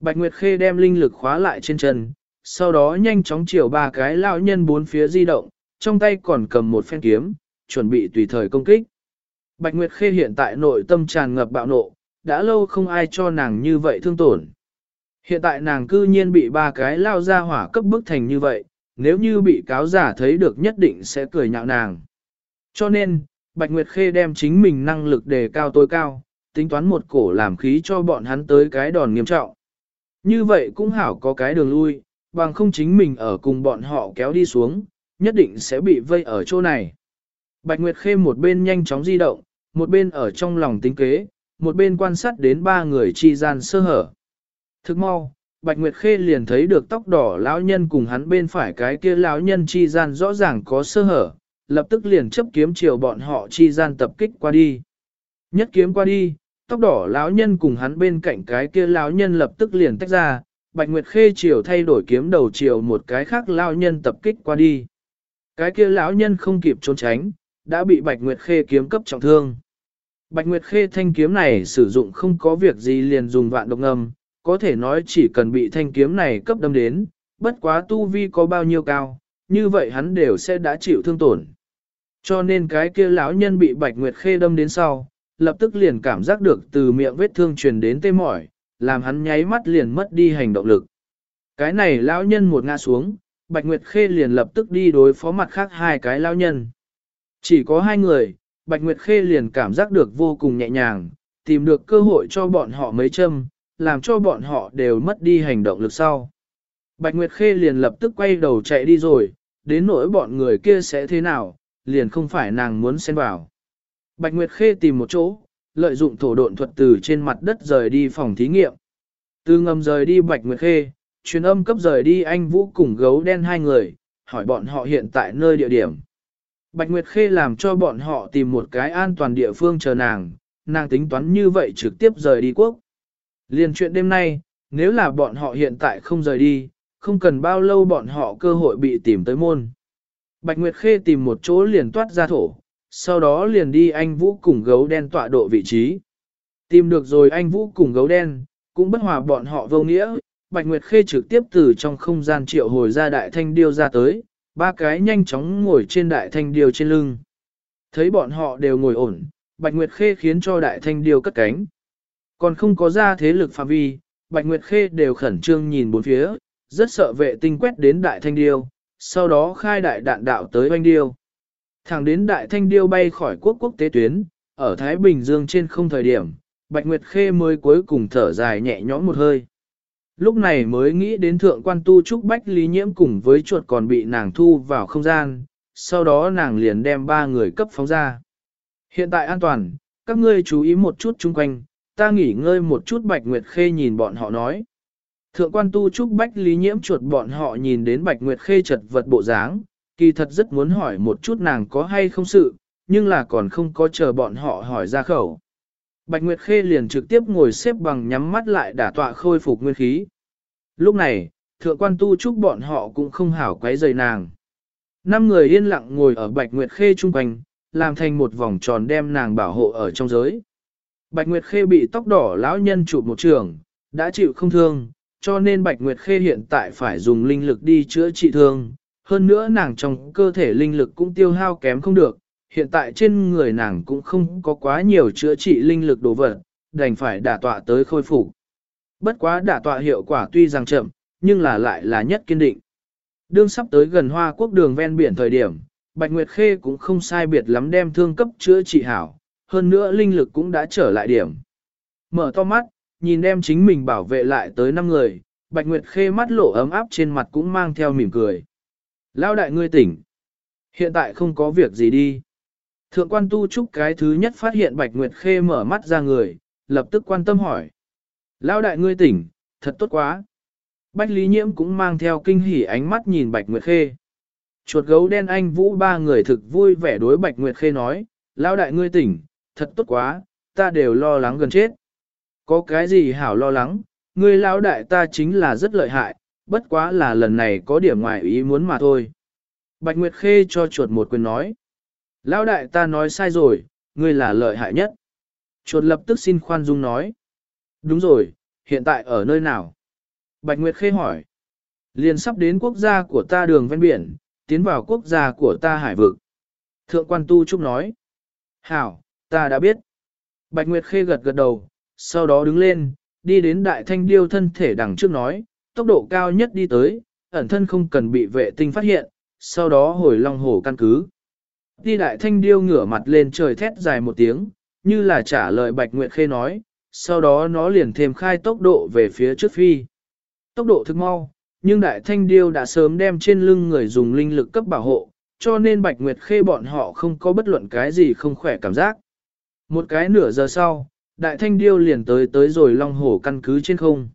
A: Bạch Nguyệt Khê đem linh lực khóa lại trên chân, sau đó nhanh chóng chiều ba cái lão nhân bốn phía di động, trong tay còn cầm một phen kiếm, chuẩn bị tùy thời công kích. Bạch Nguyệt Khê hiện tại nội tâm tràn ngập bạo nộ, đã lâu không ai cho nàng như vậy thương tổn. Hiện tại nàng cư nhiên bị ba cái lao ra hỏa cấp bức thành như vậy, nếu như bị cáo giả thấy được nhất định sẽ cười nhạo nàng. Cho nên, Bạch Nguyệt Khê đem chính mình năng lực đề cao tối cao, tính toán một cổ làm khí cho bọn hắn tới cái đòn nghiêm trọng. Như vậy cũng hảo có cái đường lui, bằng không chính mình ở cùng bọn họ kéo đi xuống, nhất định sẽ bị vây ở chỗ này. Bạch Nguyệt Khê một bên nhanh chóng di động, một bên ở trong lòng tính kế, một bên quan sát đến ba người chi gian sơ hở. Thức mau, Bạch Nguyệt Khê liền thấy được tóc đỏ lão nhân cùng hắn bên phải cái kia lão nhân chi gian rõ ràng có sơ hở, lập tức liền chấp kiếm chiều bọn họ chi gian tập kích qua đi. Nhất kiếm qua đi, tóc đỏ lão nhân cùng hắn bên cạnh cái kia lão nhân lập tức liền tách ra, Bạch Nguyệt Khê chiều thay đổi kiếm đầu chiều một cái khác lão nhân tập kích qua đi. Cái kia lão nhân không kịp trốn tránh, đã bị Bạch Nguyệt Khê kiếm cấp trọng thương. Bạch Nguyệt Khê thanh kiếm này sử dụng không có việc gì liền dùng vạn độc ngâm, có thể nói chỉ cần bị thanh kiếm này cấp đâm đến, bất quá tu vi có bao nhiêu cao, như vậy hắn đều sẽ đã chịu thương tổn. Cho nên cái kia lão nhân bị Bạch Nguyệt Khê đâm đến sau, lập tức liền cảm giác được từ miệng vết thương truyền đến tê mỏi, làm hắn nháy mắt liền mất đi hành động lực. Cái này lão nhân một ngã xuống, Bạch Nguyệt Khê liền lập tức đi đối phó mặt khác hai cái lão nhân. Chỉ có hai người, Bạch Nguyệt Khê liền cảm giác được vô cùng nhẹ nhàng, tìm được cơ hội cho bọn họ mấy châm, làm cho bọn họ đều mất đi hành động lực sau. Bạch Nguyệt Khê liền lập tức quay đầu chạy đi rồi, đến nỗi bọn người kia sẽ thế nào, liền không phải nàng muốn xen vào. Bạch Nguyệt Khê tìm một chỗ, lợi dụng thổ độn thuật từ trên mặt đất rời đi phòng thí nghiệm. Từ ngầm rời đi Bạch Nguyệt Khê, truyền âm cấp rời đi anh Vũ cùng gấu đen hai người, hỏi bọn họ hiện tại nơi địa điểm. Bạch Nguyệt Khê làm cho bọn họ tìm một cái an toàn địa phương chờ nàng, nàng tính toán như vậy trực tiếp rời đi quốc. Liên chuyện đêm nay, nếu là bọn họ hiện tại không rời đi, không cần bao lâu bọn họ cơ hội bị tìm tới môn. Bạch Nguyệt Khê tìm một chỗ liền toát ra thổ, sau đó liền đi anh Vũ cùng gấu đen tọa độ vị trí. Tìm được rồi anh Vũ cùng gấu đen, cũng bất hòa bọn họ vô nghĩa, Bạch Nguyệt Khê trực tiếp từ trong không gian triệu hồi ra đại thanh điêu ra tới, ba cái nhanh chóng ngồi trên đại thanh điêu trên lưng. Thấy bọn họ đều ngồi ổn, Bạch Nguyệt Khê khiến cho đại thanh điêu cất cánh. Còn không có ra thế lực phạm vi, Bạch Nguyệt Khê đều khẩn trương nhìn bốn phía, rất sợ vệ tinh quét đến đại thanh điêu, sau đó khai đại đạn đạo tới oanh điêu. Thẳng đến đại thanh điêu bay khỏi quốc quốc tế tuyến, ở Thái Bình Dương trên không thời điểm, Bạch Nguyệt Khê mới cuối cùng thở dài nhẹ nhõm một hơi. Lúc này mới nghĩ đến thượng quan tu trúc bách lý nhiễm cùng với chuột còn bị nàng thu vào không gian, sau đó nàng liền đem ba người cấp phóng ra. Hiện tại an toàn, các ngươi chú ý một chút chung quanh, ta nghỉ ngơi một chút Bạch Nguyệt Khê nhìn bọn họ nói. Thượng quan tu trúc bách lý nhiễm chuột bọn họ nhìn đến Bạch Nguyệt Khê chật vật bộ dáng, kỳ thật rất muốn hỏi một chút nàng có hay không sự, nhưng là còn không có chờ bọn họ hỏi ra khẩu. Bạch Nguyệt Khê liền trực tiếp ngồi xếp bằng nhắm mắt lại đả tọa khôi phục nguyên khí. Lúc này, thượng quan tu chúc bọn họ cũng không hảo quấy rầy nàng. Năm người yên lặng ngồi ở Bạch Nguyệt Khê trung quanh, làm thành một vòng tròn đem nàng bảo hộ ở trong giới. Bạch Nguyệt Khê bị tóc đỏ lão nhân chụp một trường, đã chịu không thương, cho nên Bạch Nguyệt Khê hiện tại phải dùng linh lực đi chữa trị thương. Hơn nữa nàng trong cơ thể linh lực cũng tiêu hao kém không được, hiện tại trên người nàng cũng không có quá nhiều chữa trị linh lực đồ vật, đành phải đả tọa tới khôi phục. Bất quá đả tọa hiệu quả tuy rằng chậm, nhưng là lại là nhất kiên định. Đương sắp tới gần hoa quốc đường ven biển thời điểm, Bạch Nguyệt Khê cũng không sai biệt lắm đem thương cấp chữa trị hảo, hơn nữa linh lực cũng đã trở lại điểm. Mở to mắt, nhìn đem chính mình bảo vệ lại tới 5 người, Bạch Nguyệt Khê mắt lộ ấm áp trên mặt cũng mang theo mỉm cười. Lao đại ngươi tỉnh. Hiện tại không có việc gì đi. Thượng quan tu trúc cái thứ nhất phát hiện Bạch Nguyệt Khê mở mắt ra người, lập tức quan tâm hỏi. Lao đại ngươi tỉnh, thật tốt quá. Bạch Lý Nhiễm cũng mang theo kinh hỉ ánh mắt nhìn Bạch Nguyệt Khê. Chuột gấu đen anh vũ ba người thực vui vẻ đối Bạch Nguyệt Khê nói, Lao đại ngươi tỉnh, thật tốt quá, ta đều lo lắng gần chết. Có cái gì hảo lo lắng, ngươi lão đại ta chính là rất lợi hại, bất quá là lần này có điểm ngoài ý muốn mà thôi. Bạch Nguyệt Khê cho chuột một quyền nói. Lão đại ta nói sai rồi, ngươi là lợi hại nhất. Chuột lập tức xin khoan dung nói. Đúng rồi, hiện tại ở nơi nào? Bạch Nguyệt Khê hỏi. Liền sắp đến quốc gia của ta đường ven biển, tiến vào quốc gia của ta hải vực. Thượng quan tu trúc nói. Hảo, ta đã biết. Bạch Nguyệt Khê gật gật đầu, sau đó đứng lên, đi đến đại thanh điêu thân thể đằng trước nói, tốc độ cao nhất đi tới, ẩn thân không cần bị vệ tinh phát hiện, sau đó hồi long hổ căn cứ. Đi đại thanh điêu ngửa mặt lên trời thét dài một tiếng, như là trả lời Bạch Nguyệt Khê nói, sau đó nó liền thêm khai tốc độ về phía trước phi. Tốc độ thực mau, nhưng đại thanh điêu đã sớm đem trên lưng người dùng linh lực cấp bảo hộ, cho nên Bạch Nguyệt Khê bọn họ không có bất luận cái gì không khỏe cảm giác. Một cái nửa giờ sau, đại thanh điêu liền tới tới rồi long hổ căn cứ trên không.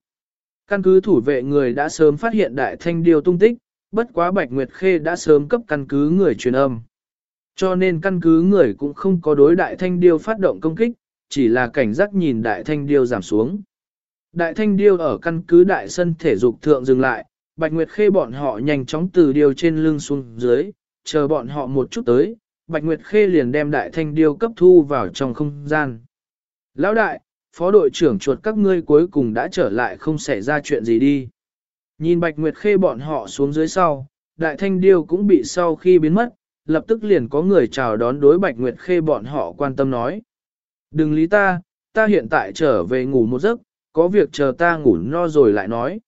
A: Căn cứ thủ vệ người đã sớm phát hiện đại thanh điêu tung tích, bất quá Bạch Nguyệt Khê đã sớm cấp căn cứ người truyền âm. Cho nên căn cứ người cũng không có đối đại thanh điêu phát động công kích, chỉ là cảnh giác nhìn đại thanh điêu giảm xuống. Đại thanh điêu ở căn cứ đại sân thể dục thượng dừng lại, Bạch Nguyệt Khê bọn họ nhanh chóng từ điêu trên lưng xuống dưới, chờ bọn họ một chút tới, Bạch Nguyệt Khê liền đem đại thanh điêu cấp thu vào trong không gian. Lão đại, phó đội trưởng chuột các ngươi cuối cùng đã trở lại không xảy ra chuyện gì đi. Nhìn Bạch Nguyệt Khê bọn họ xuống dưới sau, đại thanh điêu cũng bị sau khi biến mất, lập tức liền có người chào đón đối Bạch Nguyệt Khê bọn họ quan tâm nói. Đừng lý ta, ta hiện tại trở về ngủ một giấc, có việc chờ ta ngủ no rồi lại nói.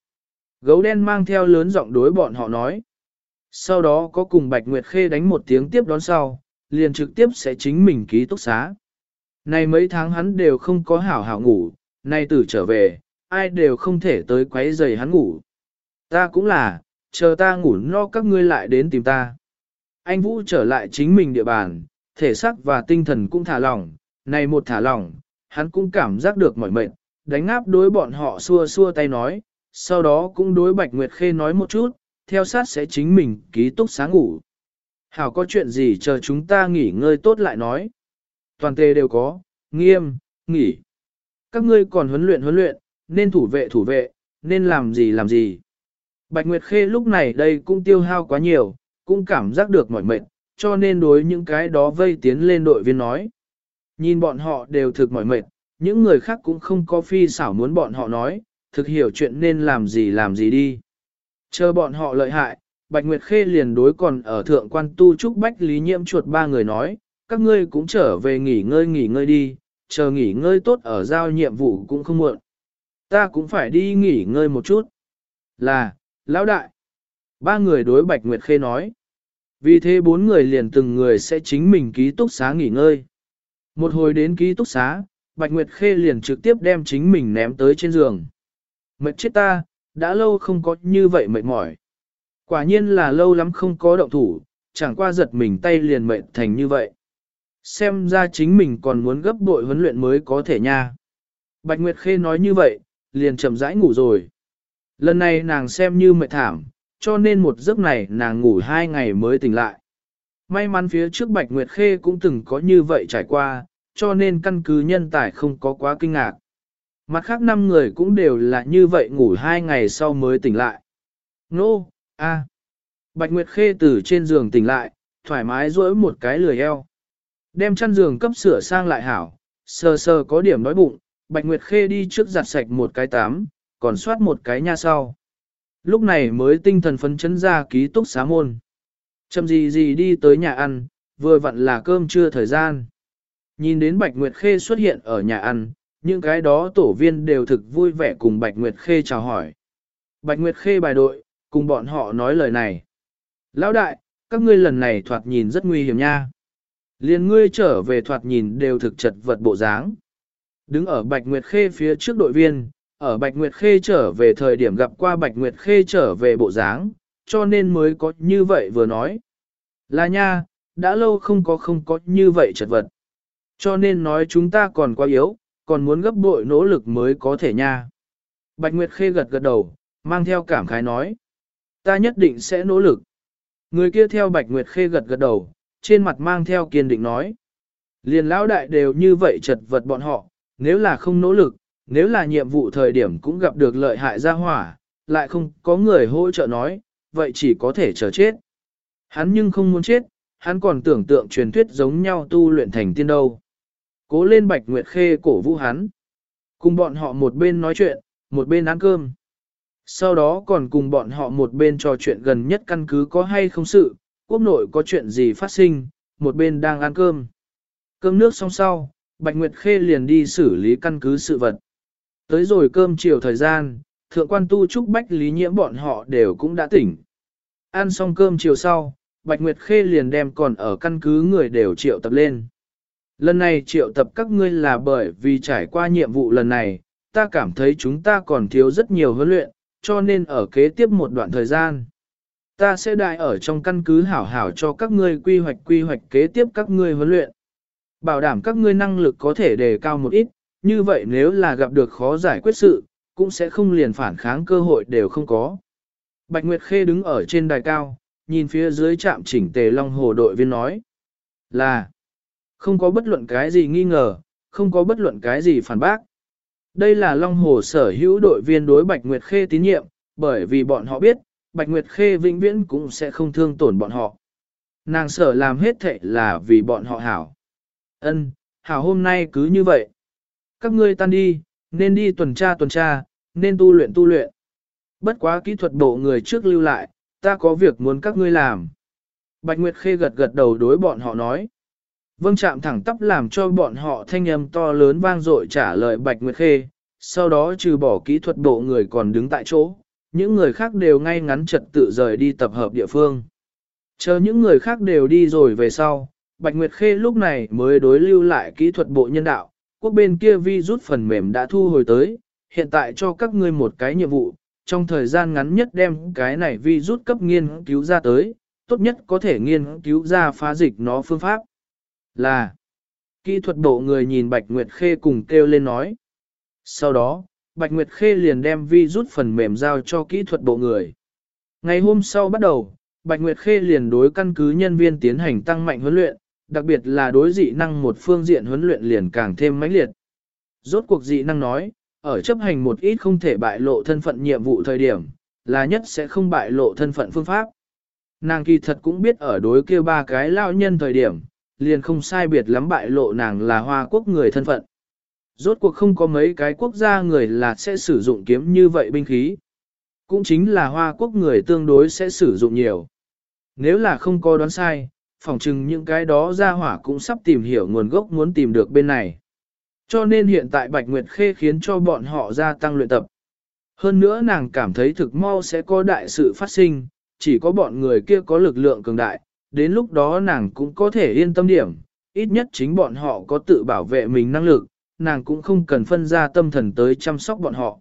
A: Gấu đen mang theo lớn giọng đối bọn họ nói. Sau đó có cùng Bạch Nguyệt Khê đánh một tiếng tiếp đón sau, liền trực tiếp sẽ chính mình ký túc xá. Này mấy tháng hắn đều không có hảo hảo ngủ, nay tử trở về, ai đều không thể tới quấy giày hắn ngủ. Ta cũng là, chờ ta ngủ no các ngươi lại đến tìm ta. Anh Vũ trở lại chính mình địa bàn, thể xác và tinh thần cũng thả lỏng, này một thả lỏng, hắn cũng cảm giác được mỏi mệt, đánh áp đối bọn họ xua xua tay nói, sau đó cũng đối Bạch Nguyệt Khê nói một chút, theo sát sẽ chính mình ký túc sáng ngủ. Hảo có chuyện gì chờ chúng ta nghỉ ngơi tốt lại nói. Toàn tề đều có, nghiêm, nghỉ. Các ngươi còn huấn luyện huấn luyện, nên thủ vệ thủ vệ, nên làm gì làm gì. Bạch Nguyệt Khê lúc này đây cũng tiêu hao quá nhiều, cũng cảm giác được mỏi mệt, cho nên đối những cái đó vây tiến lên đội viên nói. Nhìn bọn họ đều thực mỏi mệt, những người khác cũng không có phi xảo muốn bọn họ nói, thực hiểu chuyện nên làm gì làm gì đi. Chờ bọn họ lợi hại, Bạch Nguyệt Khê liền đối còn ở thượng quan tu trúc bách lý nhiễm chuột ba người nói, các ngươi cũng trở về nghỉ ngơi nghỉ ngơi đi, chờ nghỉ ngơi tốt ở giao nhiệm vụ cũng không muộn. Ta cũng phải đi nghỉ ngơi một chút. Là, lão đại. Ba người đối Bạch Nguyệt Khê nói. Vì thế bốn người liền từng người sẽ chính mình ký túc xá nghỉ ngơi. Một hồi đến ký túc xá, Bạch Nguyệt Khê liền trực tiếp đem chính mình ném tới trên giường. Mệt chết ta, đã lâu không có như vậy mệt mỏi. Quả nhiên là lâu lắm không có động thủ, chẳng qua giật mình tay liền mệt thành như vậy. Xem ra chính mình còn muốn gấp bội huấn luyện mới có thể nha. Bạch Nguyệt Khê nói như vậy, liền chậm rãi ngủ rồi. Lần này nàng xem như mệt thảm, cho nên một giấc này nàng ngủ hai ngày mới tỉnh lại. May mắn phía trước Bạch Nguyệt Khê cũng từng có như vậy trải qua, cho nên căn cứ nhân tài không có quá kinh ngạc. Mặt khác năm người cũng đều là như vậy ngủ hai ngày sau mới tỉnh lại. Nô, a. Bạch Nguyệt Khê từ trên giường tỉnh lại, thoải mái duỗi một cái lười eo. Đem chăn giường cấp sửa sang lại hảo, sờ sờ có điểm đói bụng, Bạch Nguyệt Khê đi trước giặt sạch một cái tắm, còn soát một cái nha sau. Lúc này mới tinh thần phấn chấn ra ký túc xá môn. Chậm gì gì đi tới nhà ăn, vừa vặn là cơm trưa thời gian. Nhìn đến Bạch Nguyệt Khê xuất hiện ở nhà ăn, những cái đó tổ viên đều thực vui vẻ cùng Bạch Nguyệt Khê chào hỏi. Bạch Nguyệt Khê bài đội, cùng bọn họ nói lời này. Lão đại, các ngươi lần này thoạt nhìn rất nguy hiểm nha. Liên ngươi trở về thoạt nhìn đều thực chật vật bộ dáng. Đứng ở Bạch Nguyệt Khê phía trước đội viên, ở Bạch Nguyệt Khê trở về thời điểm gặp qua Bạch Nguyệt Khê trở về bộ dáng, cho nên mới có như vậy vừa nói. Là nha, đã lâu không có không có như vậy chật vật. Cho nên nói chúng ta còn quá yếu, còn muốn gấp bội nỗ lực mới có thể nha. Bạch Nguyệt Khê gật gật đầu, mang theo cảm khái nói. Ta nhất định sẽ nỗ lực. Người kia theo Bạch Nguyệt Khê gật gật đầu, trên mặt mang theo kiên định nói. Liền lão đại đều như vậy chật vật bọn họ, nếu là không nỗ lực, nếu là nhiệm vụ thời điểm cũng gặp được lợi hại ra hỏa, lại không có người hỗ trợ nói, vậy chỉ có thể chờ chết. Hắn nhưng không muốn chết, hắn còn tưởng tượng truyền thuyết giống nhau tu luyện thành tiên đâu. Cố lên Bạch Nguyệt Khê cổ vũ hắn. Cùng bọn họ một bên nói chuyện, một bên ăn cơm. Sau đó còn cùng bọn họ một bên trò chuyện gần nhất căn cứ có hay không sự, quốc nội có chuyện gì phát sinh, một bên đang ăn cơm. Cơm nước xong sau, Bạch Nguyệt Khê liền đi xử lý căn cứ sự vật. Tới rồi cơm chiều thời gian, thượng quan tu trúc bách lý nhiễm bọn họ đều cũng đã tỉnh. Ăn xong cơm chiều sau, Bạch Nguyệt Khê liền đem còn ở căn cứ người đều triệu tập lên. Lần này triệu tập các ngươi là bởi vì trải qua nhiệm vụ lần này, ta cảm thấy chúng ta còn thiếu rất nhiều huấn luyện, cho nên ở kế tiếp một đoạn thời gian. Ta sẽ đại ở trong căn cứ hảo hảo cho các ngươi quy hoạch quy hoạch kế tiếp các ngươi huấn luyện. Bảo đảm các ngươi năng lực có thể đề cao một ít, như vậy nếu là gặp được khó giải quyết sự, cũng sẽ không liền phản kháng cơ hội đều không có. Bạch Nguyệt Khê đứng ở trên đài cao, nhìn phía dưới trạm chỉnh tề Long Hồ đội viên nói. Là, không có bất luận cái gì nghi ngờ, không có bất luận cái gì phản bác. Đây là Long Hồ sở hữu đội viên đối Bạch Nguyệt Khê tín nhiệm, bởi vì bọn họ biết, Bạch Nguyệt Khê vĩnh viễn cũng sẽ không thương tổn bọn họ. Nàng sở làm hết thệ là vì bọn họ hảo. Ân, hảo hôm nay cứ như vậy. Các ngươi tan đi, nên đi tuần tra tuần tra, nên tu luyện tu luyện. Bất quá kỹ thuật bộ người trước lưu lại, ta có việc muốn các ngươi làm. Bạch Nguyệt Khê gật gật đầu đối bọn họ nói. Vâng chạm thẳng tắp làm cho bọn họ thanh âm to lớn vang dội trả lời Bạch Nguyệt Khê, sau đó trừ bỏ kỹ thuật bộ người còn đứng tại chỗ, những người khác đều ngay ngắn trật tự rời đi tập hợp địa phương. Chờ những người khác đều đi rồi về sau, Bạch Nguyệt Khê lúc này mới đối lưu lại kỹ thuật bộ nhân đạo, quốc bên kia vi rút phần mềm đã thu hồi tới, hiện tại cho các ngươi một cái nhiệm vụ, trong thời gian ngắn nhất đem cái này vi rút cấp nghiên cứu ra tới, tốt nhất có thể nghiên cứu ra phá dịch nó phương pháp. Là, kỹ thuật bộ người nhìn Bạch Nguyệt Khê cùng kêu lên nói. Sau đó, Bạch Nguyệt Khê liền đem vi rút phần mềm giao cho kỹ thuật bộ người. Ngày hôm sau bắt đầu, Bạch Nguyệt Khê liền đối căn cứ nhân viên tiến hành tăng mạnh huấn luyện, đặc biệt là đối dị năng một phương diện huấn luyện liền càng thêm mãnh liệt. Rốt cuộc dị năng nói, ở chấp hành một ít không thể bại lộ thân phận nhiệm vụ thời điểm, là nhất sẽ không bại lộ thân phận phương pháp. Nàng kỳ thật cũng biết ở đối kia ba cái lao nhân thời điểm, liền không sai biệt lắm bại lộ nàng là hoa quốc người thân phận. Rốt cuộc không có mấy cái quốc gia người là sẽ sử dụng kiếm như vậy binh khí. Cũng chính là hoa quốc người tương đối sẽ sử dụng nhiều. Nếu là không có đoán sai, phỏng chừng những cái đó ra hỏa cũng sắp tìm hiểu nguồn gốc muốn tìm được bên này. Cho nên hiện tại Bạch Nguyệt Khê khiến cho bọn họ gia tăng luyện tập. Hơn nữa nàng cảm thấy thực mau sẽ có đại sự phát sinh, chỉ có bọn người kia có lực lượng cường đại, đến lúc đó nàng cũng có thể yên tâm điểm, ít nhất chính bọn họ có tự bảo vệ mình năng lực, nàng cũng không cần phân ra tâm thần tới chăm sóc bọn họ.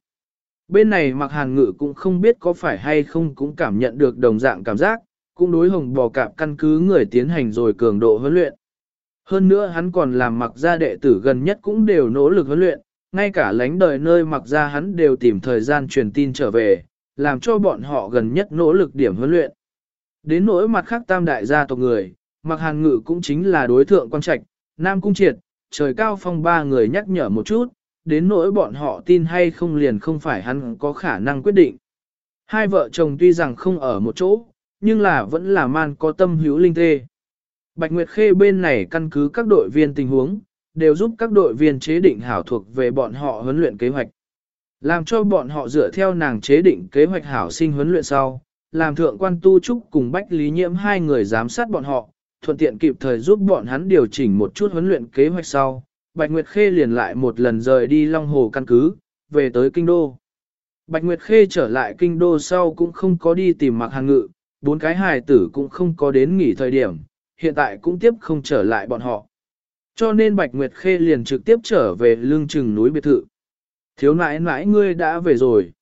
A: Bên này mặc hàn ngự cũng không biết có phải hay không cũng cảm nhận được đồng dạng cảm giác, cũng đối hồng bò cạp căn cứ người tiến hành rồi cường độ huấn luyện. Hơn nữa hắn còn làm mặc gia đệ tử gần nhất cũng đều nỗ lực huấn luyện, ngay cả lánh đời nơi mặc gia hắn đều tìm thời gian truyền tin trở về, làm cho bọn họ gần nhất nỗ lực điểm huấn luyện. Đến nỗi mặt khác tam đại gia tộc người, mặc hàn ngự cũng chính là đối thượng quan trạch, nam cung triệt, trời cao phong ba người nhắc nhở một chút, đến nỗi bọn họ tin hay không liền không phải hắn có khả năng quyết định. Hai vợ chồng tuy rằng không ở một chỗ, nhưng là vẫn là man có tâm hữu linh tê. Bạch Nguyệt Khê bên này căn cứ các đội viên tình huống, đều giúp các đội viên chế định hảo thuộc về bọn họ huấn luyện kế hoạch. Làm cho bọn họ dựa theo nàng chế định kế hoạch hảo sinh huấn luyện sau, làm thượng quan tu trúc cùng Bách Lý Nhiễm hai người giám sát bọn họ, thuận tiện kịp thời giúp bọn hắn điều chỉnh một chút huấn luyện kế hoạch sau. Bạch Nguyệt Khê liền lại một lần rời đi Long Hồ căn cứ, về tới Kinh Đô. Bạch Nguyệt Khê trở lại Kinh Đô sau cũng không có đi tìm mặc hàng ngự, bốn cái hài tử cũng không có đến nghỉ thời điểm, hiện tại cũng tiếp không trở lại bọn họ. Cho nên Bạch Nguyệt Khê liền trực tiếp trở về lương trừng núi biệt thự. Thiếu nãi nãi ngươi đã về rồi.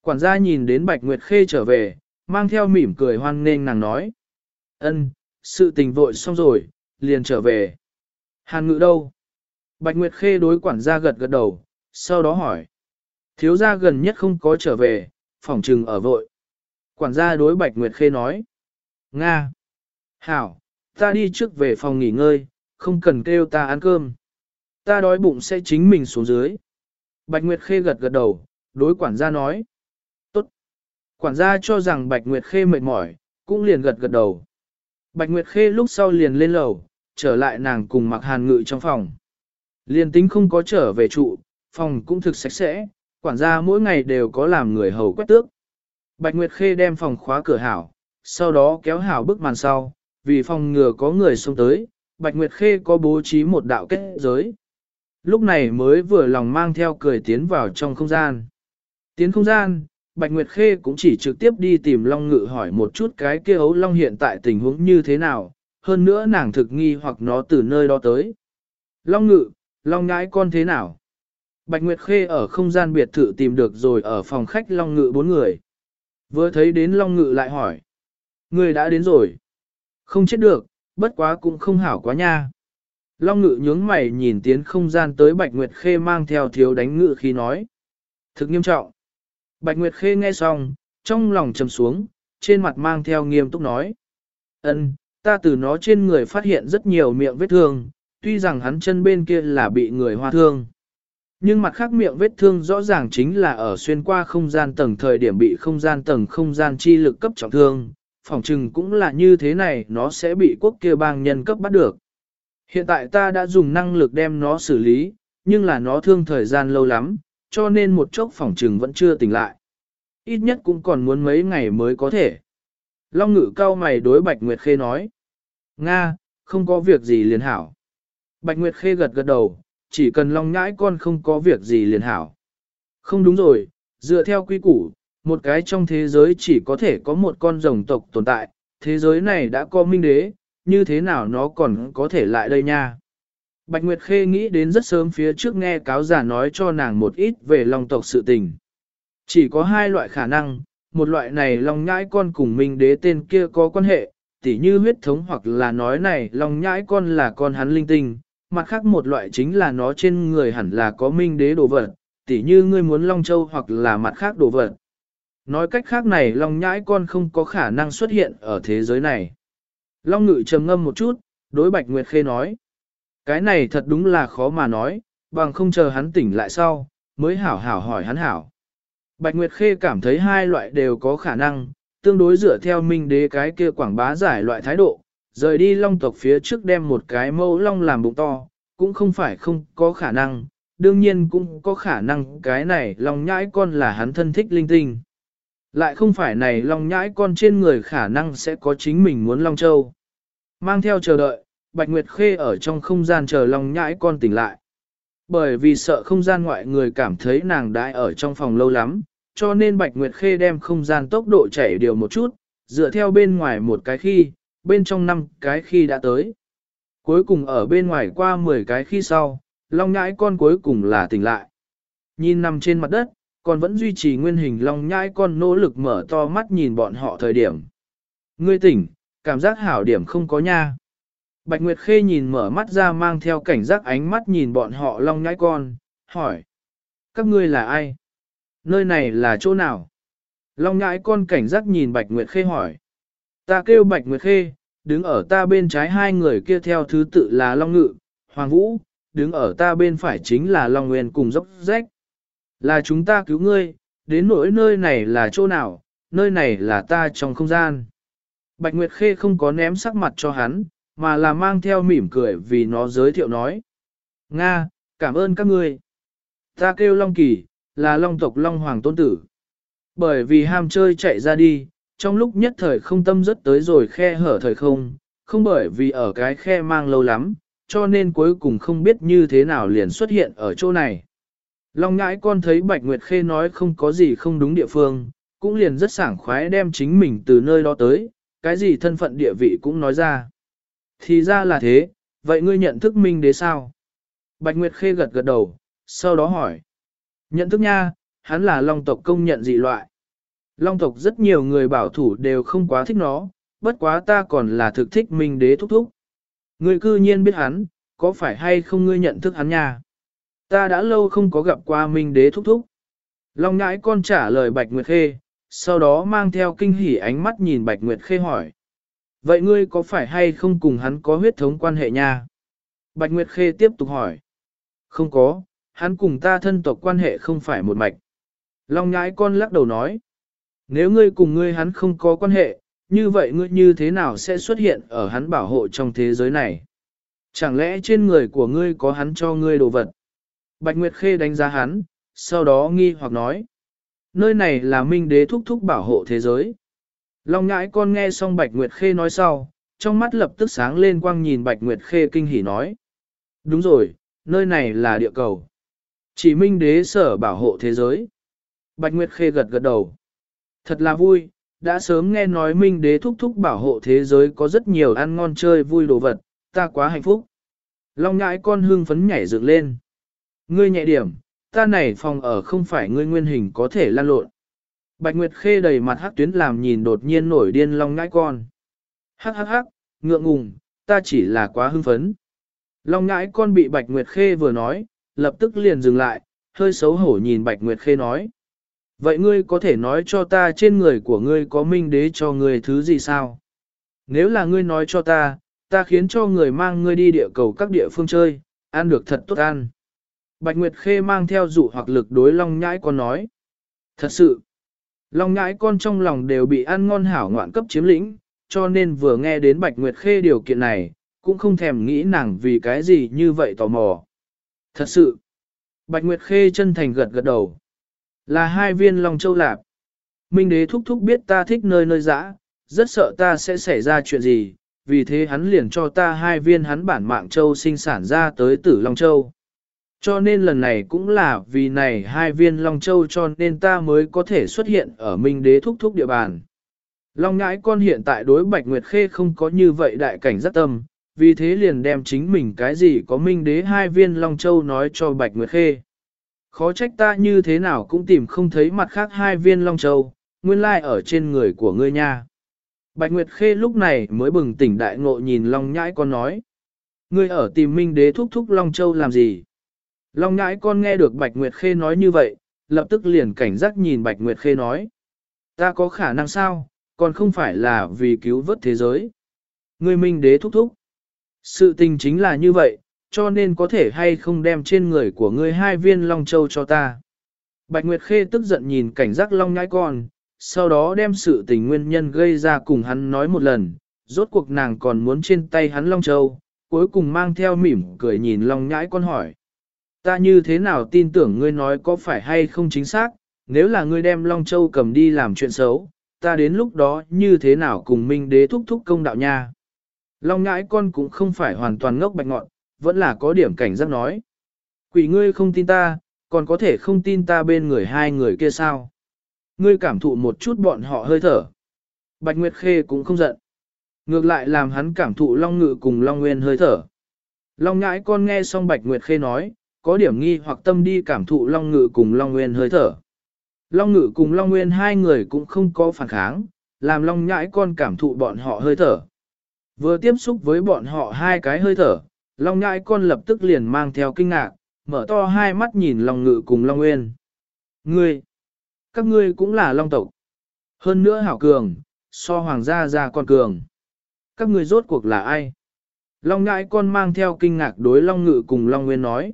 A: Quản gia nhìn đến Bạch Nguyệt Khê trở về, mang theo mỉm cười hoan nghênh nàng nói. ân, sự tình vội xong rồi, liền trở về. Hàn ngự đâu? Bạch Nguyệt Khê đối quản gia gật gật đầu, sau đó hỏi. Thiếu gia gần nhất không có trở về, phòng trừng ở vội. Quản gia đối Bạch Nguyệt Khê nói. Nga. Hảo, ta đi trước về phòng nghỉ ngơi, không cần kêu ta ăn cơm. Ta đói bụng sẽ chính mình xuống dưới. Bạch Nguyệt Khê gật gật đầu, đối quản gia nói. Tốt. Quản gia cho rằng Bạch Nguyệt Khê mệt mỏi, cũng liền gật gật đầu. Bạch Nguyệt Khê lúc sau liền lên lầu, trở lại nàng cùng mặc hàn ngự trong phòng. Liền tính không có trở về trụ, phòng cũng thực sạch sẽ, quản gia mỗi ngày đều có làm người hầu quét tước. Bạch Nguyệt Khê đem phòng khóa cửa hảo, sau đó kéo hảo bức màn sau, vì phòng ngừa có người xông tới, Bạch Nguyệt Khê có bố trí một đạo kết giới. Lúc này mới vừa lòng mang theo cười tiến vào trong không gian. Tiến không gian, Bạch Nguyệt Khê cũng chỉ trực tiếp đi tìm Long Ngự hỏi một chút cái kia ấu Long hiện tại tình huống như thế nào, hơn nữa nàng thực nghi hoặc nó từ nơi đó tới. Long Ngự, Long ngãi con thế nào? Bạch Nguyệt Khê ở không gian biệt thự tìm được rồi ở phòng khách Long Ngự bốn người. Vừa thấy đến Long Ngự lại hỏi. Người đã đến rồi. Không chết được, bất quá cũng không hảo quá nha. Long Ngự nhướng mày nhìn tiến không gian tới Bạch Nguyệt Khê mang theo thiếu đánh ngự khi nói. Thực nghiêm trọng. Bạch Nguyệt Khê nghe xong, trong lòng trầm xuống, trên mặt mang theo nghiêm túc nói. ân ta từ nó trên người phát hiện rất nhiều miệng vết thương, tuy rằng hắn chân bên kia là bị người hoa thương. Nhưng mặt khác miệng vết thương rõ ràng chính là ở xuyên qua không gian tầng thời điểm bị không gian tầng không gian chi lực cấp trọng thương, phòng trừng cũng là như thế này nó sẽ bị quốc kia bang nhân cấp bắt được. Hiện tại ta đã dùng năng lực đem nó xử lý, nhưng là nó thương thời gian lâu lắm, cho nên một chốc phòng trừng vẫn chưa tỉnh lại. Ít nhất cũng còn muốn mấy ngày mới có thể. Long ngự cao mày đối Bạch Nguyệt Khê nói. Nga, không có việc gì liền hảo. Bạch Nguyệt Khê gật gật đầu, chỉ cần Long nhãi con không có việc gì liền hảo. Không đúng rồi, dựa theo quy củ, một cái trong thế giới chỉ có thể có một con rồng tộc tồn tại, thế giới này đã có minh đế, như thế nào nó còn có thể lại đây nha. Bạch Nguyệt Khê nghĩ đến rất sớm phía trước nghe cáo giả nói cho nàng một ít về long tộc sự tình. Chỉ có hai loại khả năng, một loại này long nhãi con cùng minh đế tên kia có quan hệ, tỉ như huyết thống hoặc là nói này long nhãi con là con hắn linh tinh, mặt khác một loại chính là nó trên người hẳn là có minh đế đồ vật, tỉ như ngươi muốn long châu hoặc là mặt khác đồ vật. Nói cách khác này long nhãi con không có khả năng xuất hiện ở thế giới này. Long ngự trầm ngâm một chút, đối Bạch Nguyệt Khê nói. Cái này thật đúng là khó mà nói, bằng không chờ hắn tỉnh lại sau, mới hảo hảo hỏi hắn hảo. Bạch Nguyệt Khê cảm thấy hai loại đều có khả năng, tương đối dựa theo minh đế cái kia quảng bá giải loại thái độ, rời đi long tộc phía trước đem một cái mẫu long làm bụng to, cũng không phải không có khả năng, đương nhiên cũng có khả năng cái này long nhãi con là hắn thân thích linh tinh. Lại không phải này long nhãi con trên người khả năng sẽ có chính mình muốn long châu. Mang theo chờ đợi, Bạch Nguyệt Khê ở trong không gian chờ long nhãi con tỉnh lại. Bởi vì sợ không gian ngoại người cảm thấy nàng đã ở trong phòng lâu lắm, cho nên Bạch Nguyệt Khê đem không gian tốc độ chảy điều một chút, dựa theo bên ngoài một cái khi, bên trong năm cái khi đã tới. Cuối cùng ở bên ngoài qua 10 cái khi sau, long nhãi con cuối cùng là tỉnh lại. Nhìn nằm trên mặt đất, còn vẫn duy trì nguyên hình long nhãi con nỗ lực mở to mắt nhìn bọn họ thời điểm. Ngươi tỉnh, cảm giác hảo điểm không có nha. Bạch Nguyệt Khê nhìn mở mắt ra mang theo cảnh giác ánh mắt nhìn bọn họ long nhãi con, hỏi. Các ngươi là ai? Nơi này là chỗ nào? Long nhãi con cảnh giác nhìn Bạch Nguyệt Khê hỏi. Ta kêu Bạch Nguyệt Khê, đứng ở ta bên trái hai người kia theo thứ tự là Long Ngự, Hoàng Vũ, đứng ở ta bên phải chính là Long Nguyên cùng dốc rách. Là chúng ta cứu ngươi, đến nỗi nơi này là chỗ nào, nơi này là ta trong không gian. Bạch Nguyệt Khê không có ném sắc mặt cho hắn, mà là mang theo mỉm cười vì nó giới thiệu nói. Nga, cảm ơn các ngươi. Ta kêu Long Kỳ, là Long tộc Long Hoàng Tôn Tử. Bởi vì ham chơi chạy ra đi, trong lúc nhất thời không tâm rất tới rồi khe hở thời không, không bởi vì ở cái khe mang lâu lắm, cho nên cuối cùng không biết như thế nào liền xuất hiện ở chỗ này. Long ngãi con thấy Bạch Nguyệt Khê nói không có gì không đúng địa phương, cũng liền rất sảng khoái đem chính mình từ nơi đó tới, cái gì thân phận địa vị cũng nói ra. Thì ra là thế, vậy ngươi nhận thức minh đế sao? Bạch Nguyệt Khê gật gật đầu, sau đó hỏi. Nhận thức nha, hắn là long tộc công nhận dị loại. Long tộc rất nhiều người bảo thủ đều không quá thích nó, bất quá ta còn là thực thích minh đế thúc thúc. Ngươi cư nhiên biết hắn, có phải hay không ngươi nhận thức hắn nha? Ta đã lâu không có gặp qua minh đế thúc thúc. Long ngãi con trả lời Bạch Nguyệt Khê, sau đó mang theo kinh hỉ ánh mắt nhìn Bạch Nguyệt Khê hỏi. Vậy ngươi có phải hay không cùng hắn có huyết thống quan hệ nha? Bạch Nguyệt Khê tiếp tục hỏi. Không có, hắn cùng ta thân tộc quan hệ không phải một mạch. Long ngãi con lắc đầu nói. Nếu ngươi cùng ngươi hắn không có quan hệ, như vậy ngươi như thế nào sẽ xuất hiện ở hắn bảo hộ trong thế giới này? Chẳng lẽ trên người của ngươi có hắn cho ngươi đồ vật? Bạch Nguyệt Khê đánh giá hắn, sau đó nghi hoặc nói. Nơi này là minh đế thúc thúc bảo hộ thế giới. Long ngãi con nghe xong Bạch Nguyệt Khê nói sau, trong mắt lập tức sáng lên quang nhìn Bạch Nguyệt Khê kinh hỉ nói. Đúng rồi, nơi này là địa cầu. Chỉ minh đế sở bảo hộ thế giới. Bạch Nguyệt Khê gật gật đầu. Thật là vui, đã sớm nghe nói minh đế thúc thúc bảo hộ thế giới có rất nhiều ăn ngon chơi vui đồ vật, ta quá hạnh phúc. Long ngãi con hương phấn nhảy dựng lên. Ngươi nhẹ điểm, ta này phòng ở không phải ngươi nguyên hình có thể lan lộn. Bạch Nguyệt Khê đầy mặt hắc tuyến làm nhìn đột nhiên nổi điên long ngãi con. Hắc hắc hắc, ngượng ngùng, ta chỉ là quá hưng phấn. Long ngãi con bị Bạch Nguyệt Khê vừa nói, lập tức liền dừng lại, hơi xấu hổ nhìn Bạch Nguyệt Khê nói. Vậy ngươi có thể nói cho ta trên người của ngươi có minh đế cho ngươi thứ gì sao? Nếu là ngươi nói cho ta, ta khiến cho người mang ngươi đi địa cầu các địa phương chơi, ăn được thật tốt ăn. Bạch Nguyệt Khê mang theo dụ hoặc lực đối Long Nhãi con nói. Thật sự, Long ngãi con trong lòng đều bị ăn ngon hảo ngoạn cấp chiếm lĩnh, cho nên vừa nghe đến Bạch Nguyệt Khê điều kiện này, cũng không thèm nghĩ nàng vì cái gì như vậy tò mò. Thật sự, Bạch Nguyệt Khê chân thành gật gật đầu. Là hai viên Long Châu Lạp. Minh đế thúc thúc biết ta thích nơi nơi dã, rất sợ ta sẽ xảy ra chuyện gì, vì thế hắn liền cho ta hai viên hắn bản mạng châu sinh sản ra tới tử Long Châu. Cho nên lần này cũng là vì này hai viên Long Châu cho nên ta mới có thể xuất hiện ở Minh Đế thúc thúc địa bàn. Long ngãi con hiện tại đối Bạch Nguyệt Khê không có như vậy đại cảnh rất tâm, vì thế liền đem chính mình cái gì có Minh Đế hai viên Long Châu nói cho Bạch Nguyệt Khê. Khó trách ta như thế nào cũng tìm không thấy mặt khác hai viên Long Châu, nguyên lai like ở trên người của ngươi nha. Bạch Nguyệt Khê lúc này mới bừng tỉnh đại ngộ nhìn Long nhãi con nói. Ngươi ở tìm Minh Đế thúc thúc Long Châu làm gì? Long ngãi con nghe được Bạch Nguyệt Khê nói như vậy, lập tức liền cảnh giác nhìn Bạch Nguyệt Khê nói. Ta có khả năng sao, còn không phải là vì cứu vớt thế giới. Ngươi minh đế thúc thúc. Sự tình chính là như vậy, cho nên có thể hay không đem trên người của ngươi hai viên Long Châu cho ta. Bạch Nguyệt Khê tức giận nhìn cảnh giác Long ngãi con, sau đó đem sự tình nguyên nhân gây ra cùng hắn nói một lần, rốt cuộc nàng còn muốn trên tay hắn Long Châu, cuối cùng mang theo mỉm cười nhìn Long nhãi con hỏi. Ta như thế nào tin tưởng ngươi nói có phải hay không chính xác, nếu là ngươi đem Long Châu cầm đi làm chuyện xấu, ta đến lúc đó như thế nào cùng Minh Đế thúc thúc công đạo nha. Long ngãi con cũng không phải hoàn toàn ngốc bạch ngọn, vẫn là có điểm cảnh giác nói. Quỷ ngươi không tin ta, còn có thể không tin ta bên người hai người kia sao. Ngươi cảm thụ một chút bọn họ hơi thở. Bạch Nguyệt Khê cũng không giận. Ngược lại làm hắn cảm thụ Long Ngự cùng Long Nguyên hơi thở. Long ngãi con nghe xong Bạch Nguyệt Khê nói, có điểm nghi hoặc tâm đi cảm thụ Long Ngự cùng Long Nguyên hơi thở. Long Ngự cùng Long Nguyên hai người cũng không có phản kháng, làm Long nhãi con cảm thụ bọn họ hơi thở. Vừa tiếp xúc với bọn họ hai cái hơi thở, Long nhãi con lập tức liền mang theo kinh ngạc, mở to hai mắt nhìn Long Ngự cùng Long Nguyên. Ngươi, các ngươi cũng là Long tộc. Hơn nữa hảo cường, so hoàng gia ra con cường. Các ngươi rốt cuộc là ai? Long nhãi con mang theo kinh ngạc đối Long Ngự cùng Long Nguyên nói.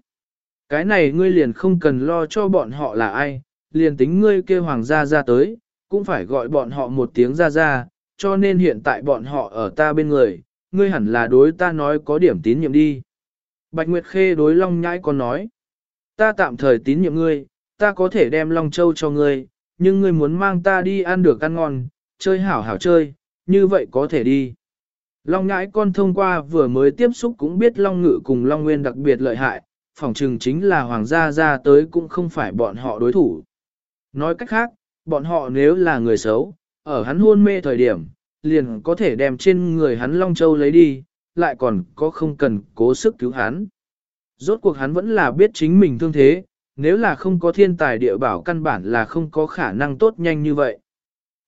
A: Cái này ngươi liền không cần lo cho bọn họ là ai, liền tính ngươi kêu hoàng gia ra tới, cũng phải gọi bọn họ một tiếng ra ra, cho nên hiện tại bọn họ ở ta bên người, ngươi hẳn là đối ta nói có điểm tín nhiệm đi. Bạch Nguyệt Khê đối Long Nhãi con nói, ta tạm thời tín nhiệm ngươi, ta có thể đem Long Châu cho ngươi, nhưng ngươi muốn mang ta đi ăn được ăn ngon, chơi hảo hảo chơi, như vậy có thể đi. Long Nhãi con thông qua vừa mới tiếp xúc cũng biết Long Ngự cùng Long Nguyên đặc biệt lợi hại, phỏng chừng chính là hoàng gia ra tới cũng không phải bọn họ đối thủ. Nói cách khác, bọn họ nếu là người xấu, ở hắn hôn mê thời điểm, liền có thể đem trên người hắn Long Châu lấy đi, lại còn có không cần cố sức cứu hắn. Rốt cuộc hắn vẫn là biết chính mình thương thế, nếu là không có thiên tài địa bảo căn bản là không có khả năng tốt nhanh như vậy.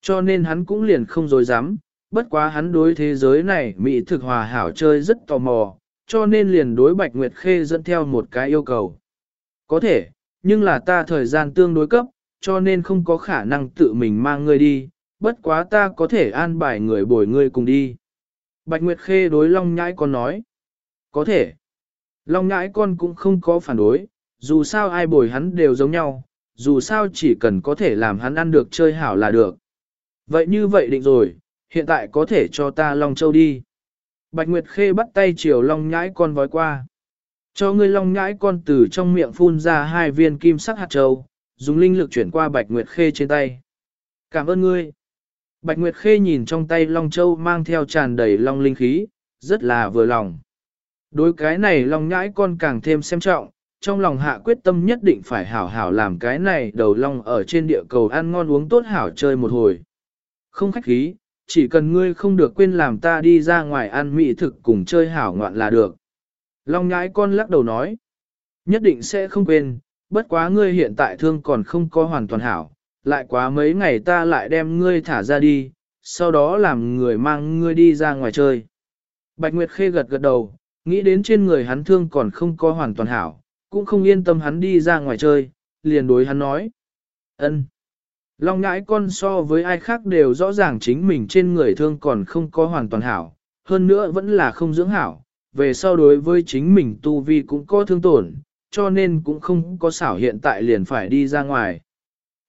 A: Cho nên hắn cũng liền không dối dám, bất quá hắn đối thế giới này Mỹ thực hòa hảo chơi rất tò mò, cho nên liền đối Bạch Nguyệt Khê dẫn theo một cái yêu cầu. Có thể, nhưng là ta thời gian tương đối cấp, cho nên không có khả năng tự mình mang ngươi đi, bất quá ta có thể an bài người bồi ngươi cùng đi. Bạch Nguyệt Khê đối Long Nhãi con nói. Có thể. Long Nhãi con cũng không có phản đối, dù sao ai bồi hắn đều giống nhau, dù sao chỉ cần có thể làm hắn ăn được chơi hảo là được. Vậy như vậy định rồi, hiện tại có thể cho ta Long Châu đi. Bạch Nguyệt Khê bắt tay chiều Long Nhãi con vói qua. Cho ngươi Long Nhãi con từ trong miệng phun ra hai viên kim sắc hạt châu, dùng linh lực chuyển qua Bạch Nguyệt Khê trên tay. Cảm ơn ngươi. Bạch Nguyệt Khê nhìn trong tay Long Châu mang theo tràn đầy Long linh khí, rất là vừa lòng. Đối cái này Long nhãi con càng thêm xem trọng, trong lòng hạ quyết tâm nhất định phải hảo hảo làm cái này đầu Long ở trên địa cầu ăn ngon uống tốt hảo chơi một hồi. Không khách khí, chỉ cần ngươi không được quên làm ta đi ra ngoài ăn mỹ thực cùng chơi hảo ngoạn là được. Long nhãi con lắc đầu nói, nhất định sẽ không quên, bất quá ngươi hiện tại thương còn không có hoàn toàn hảo, lại quá mấy ngày ta lại đem ngươi thả ra đi, sau đó làm người mang ngươi đi ra ngoài chơi. Bạch Nguyệt Khê gật gật đầu, nghĩ đến trên người hắn thương còn không có hoàn toàn hảo, cũng không yên tâm hắn đi ra ngoài chơi, liền đối hắn nói. ân. Long ngãi con so với ai khác đều rõ ràng chính mình trên người thương còn không có hoàn toàn hảo, hơn nữa vẫn là không dưỡng hảo, về sau đối với chính mình tu vi cũng có thương tổn, cho nên cũng không có xảo hiện tại liền phải đi ra ngoài.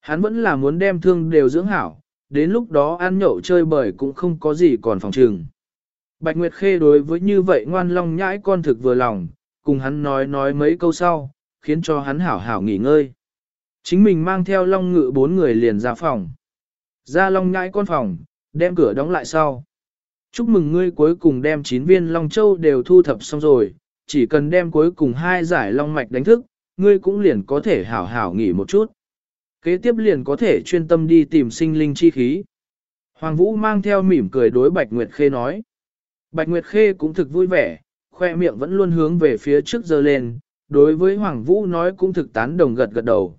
A: Hắn vẫn là muốn đem thương đều dưỡng hảo, đến lúc đó ăn nhậu chơi bời cũng không có gì còn phòng trừng. Bạch Nguyệt Khê đối với như vậy ngoan long nhãi con thực vừa lòng, cùng hắn nói nói mấy câu sau, khiến cho hắn hảo hảo nghỉ ngơi. Chính mình mang theo long ngự bốn người liền ra phòng. Ra long nhãi con phòng, đem cửa đóng lại sau. Chúc mừng ngươi cuối cùng đem 9 viên long châu đều thu thập xong rồi, chỉ cần đem cuối cùng hai giải long mạch đánh thức, ngươi cũng liền có thể hảo hảo nghỉ một chút. Kế tiếp liền có thể chuyên tâm đi tìm sinh linh chi khí. Hoàng Vũ mang theo mỉm cười đối Bạch Nguyệt Khê nói. Bạch Nguyệt Khê cũng thực vui vẻ, khoe miệng vẫn luôn hướng về phía trước giờ lên, đối với Hoàng Vũ nói cũng thực tán đồng gật gật đầu.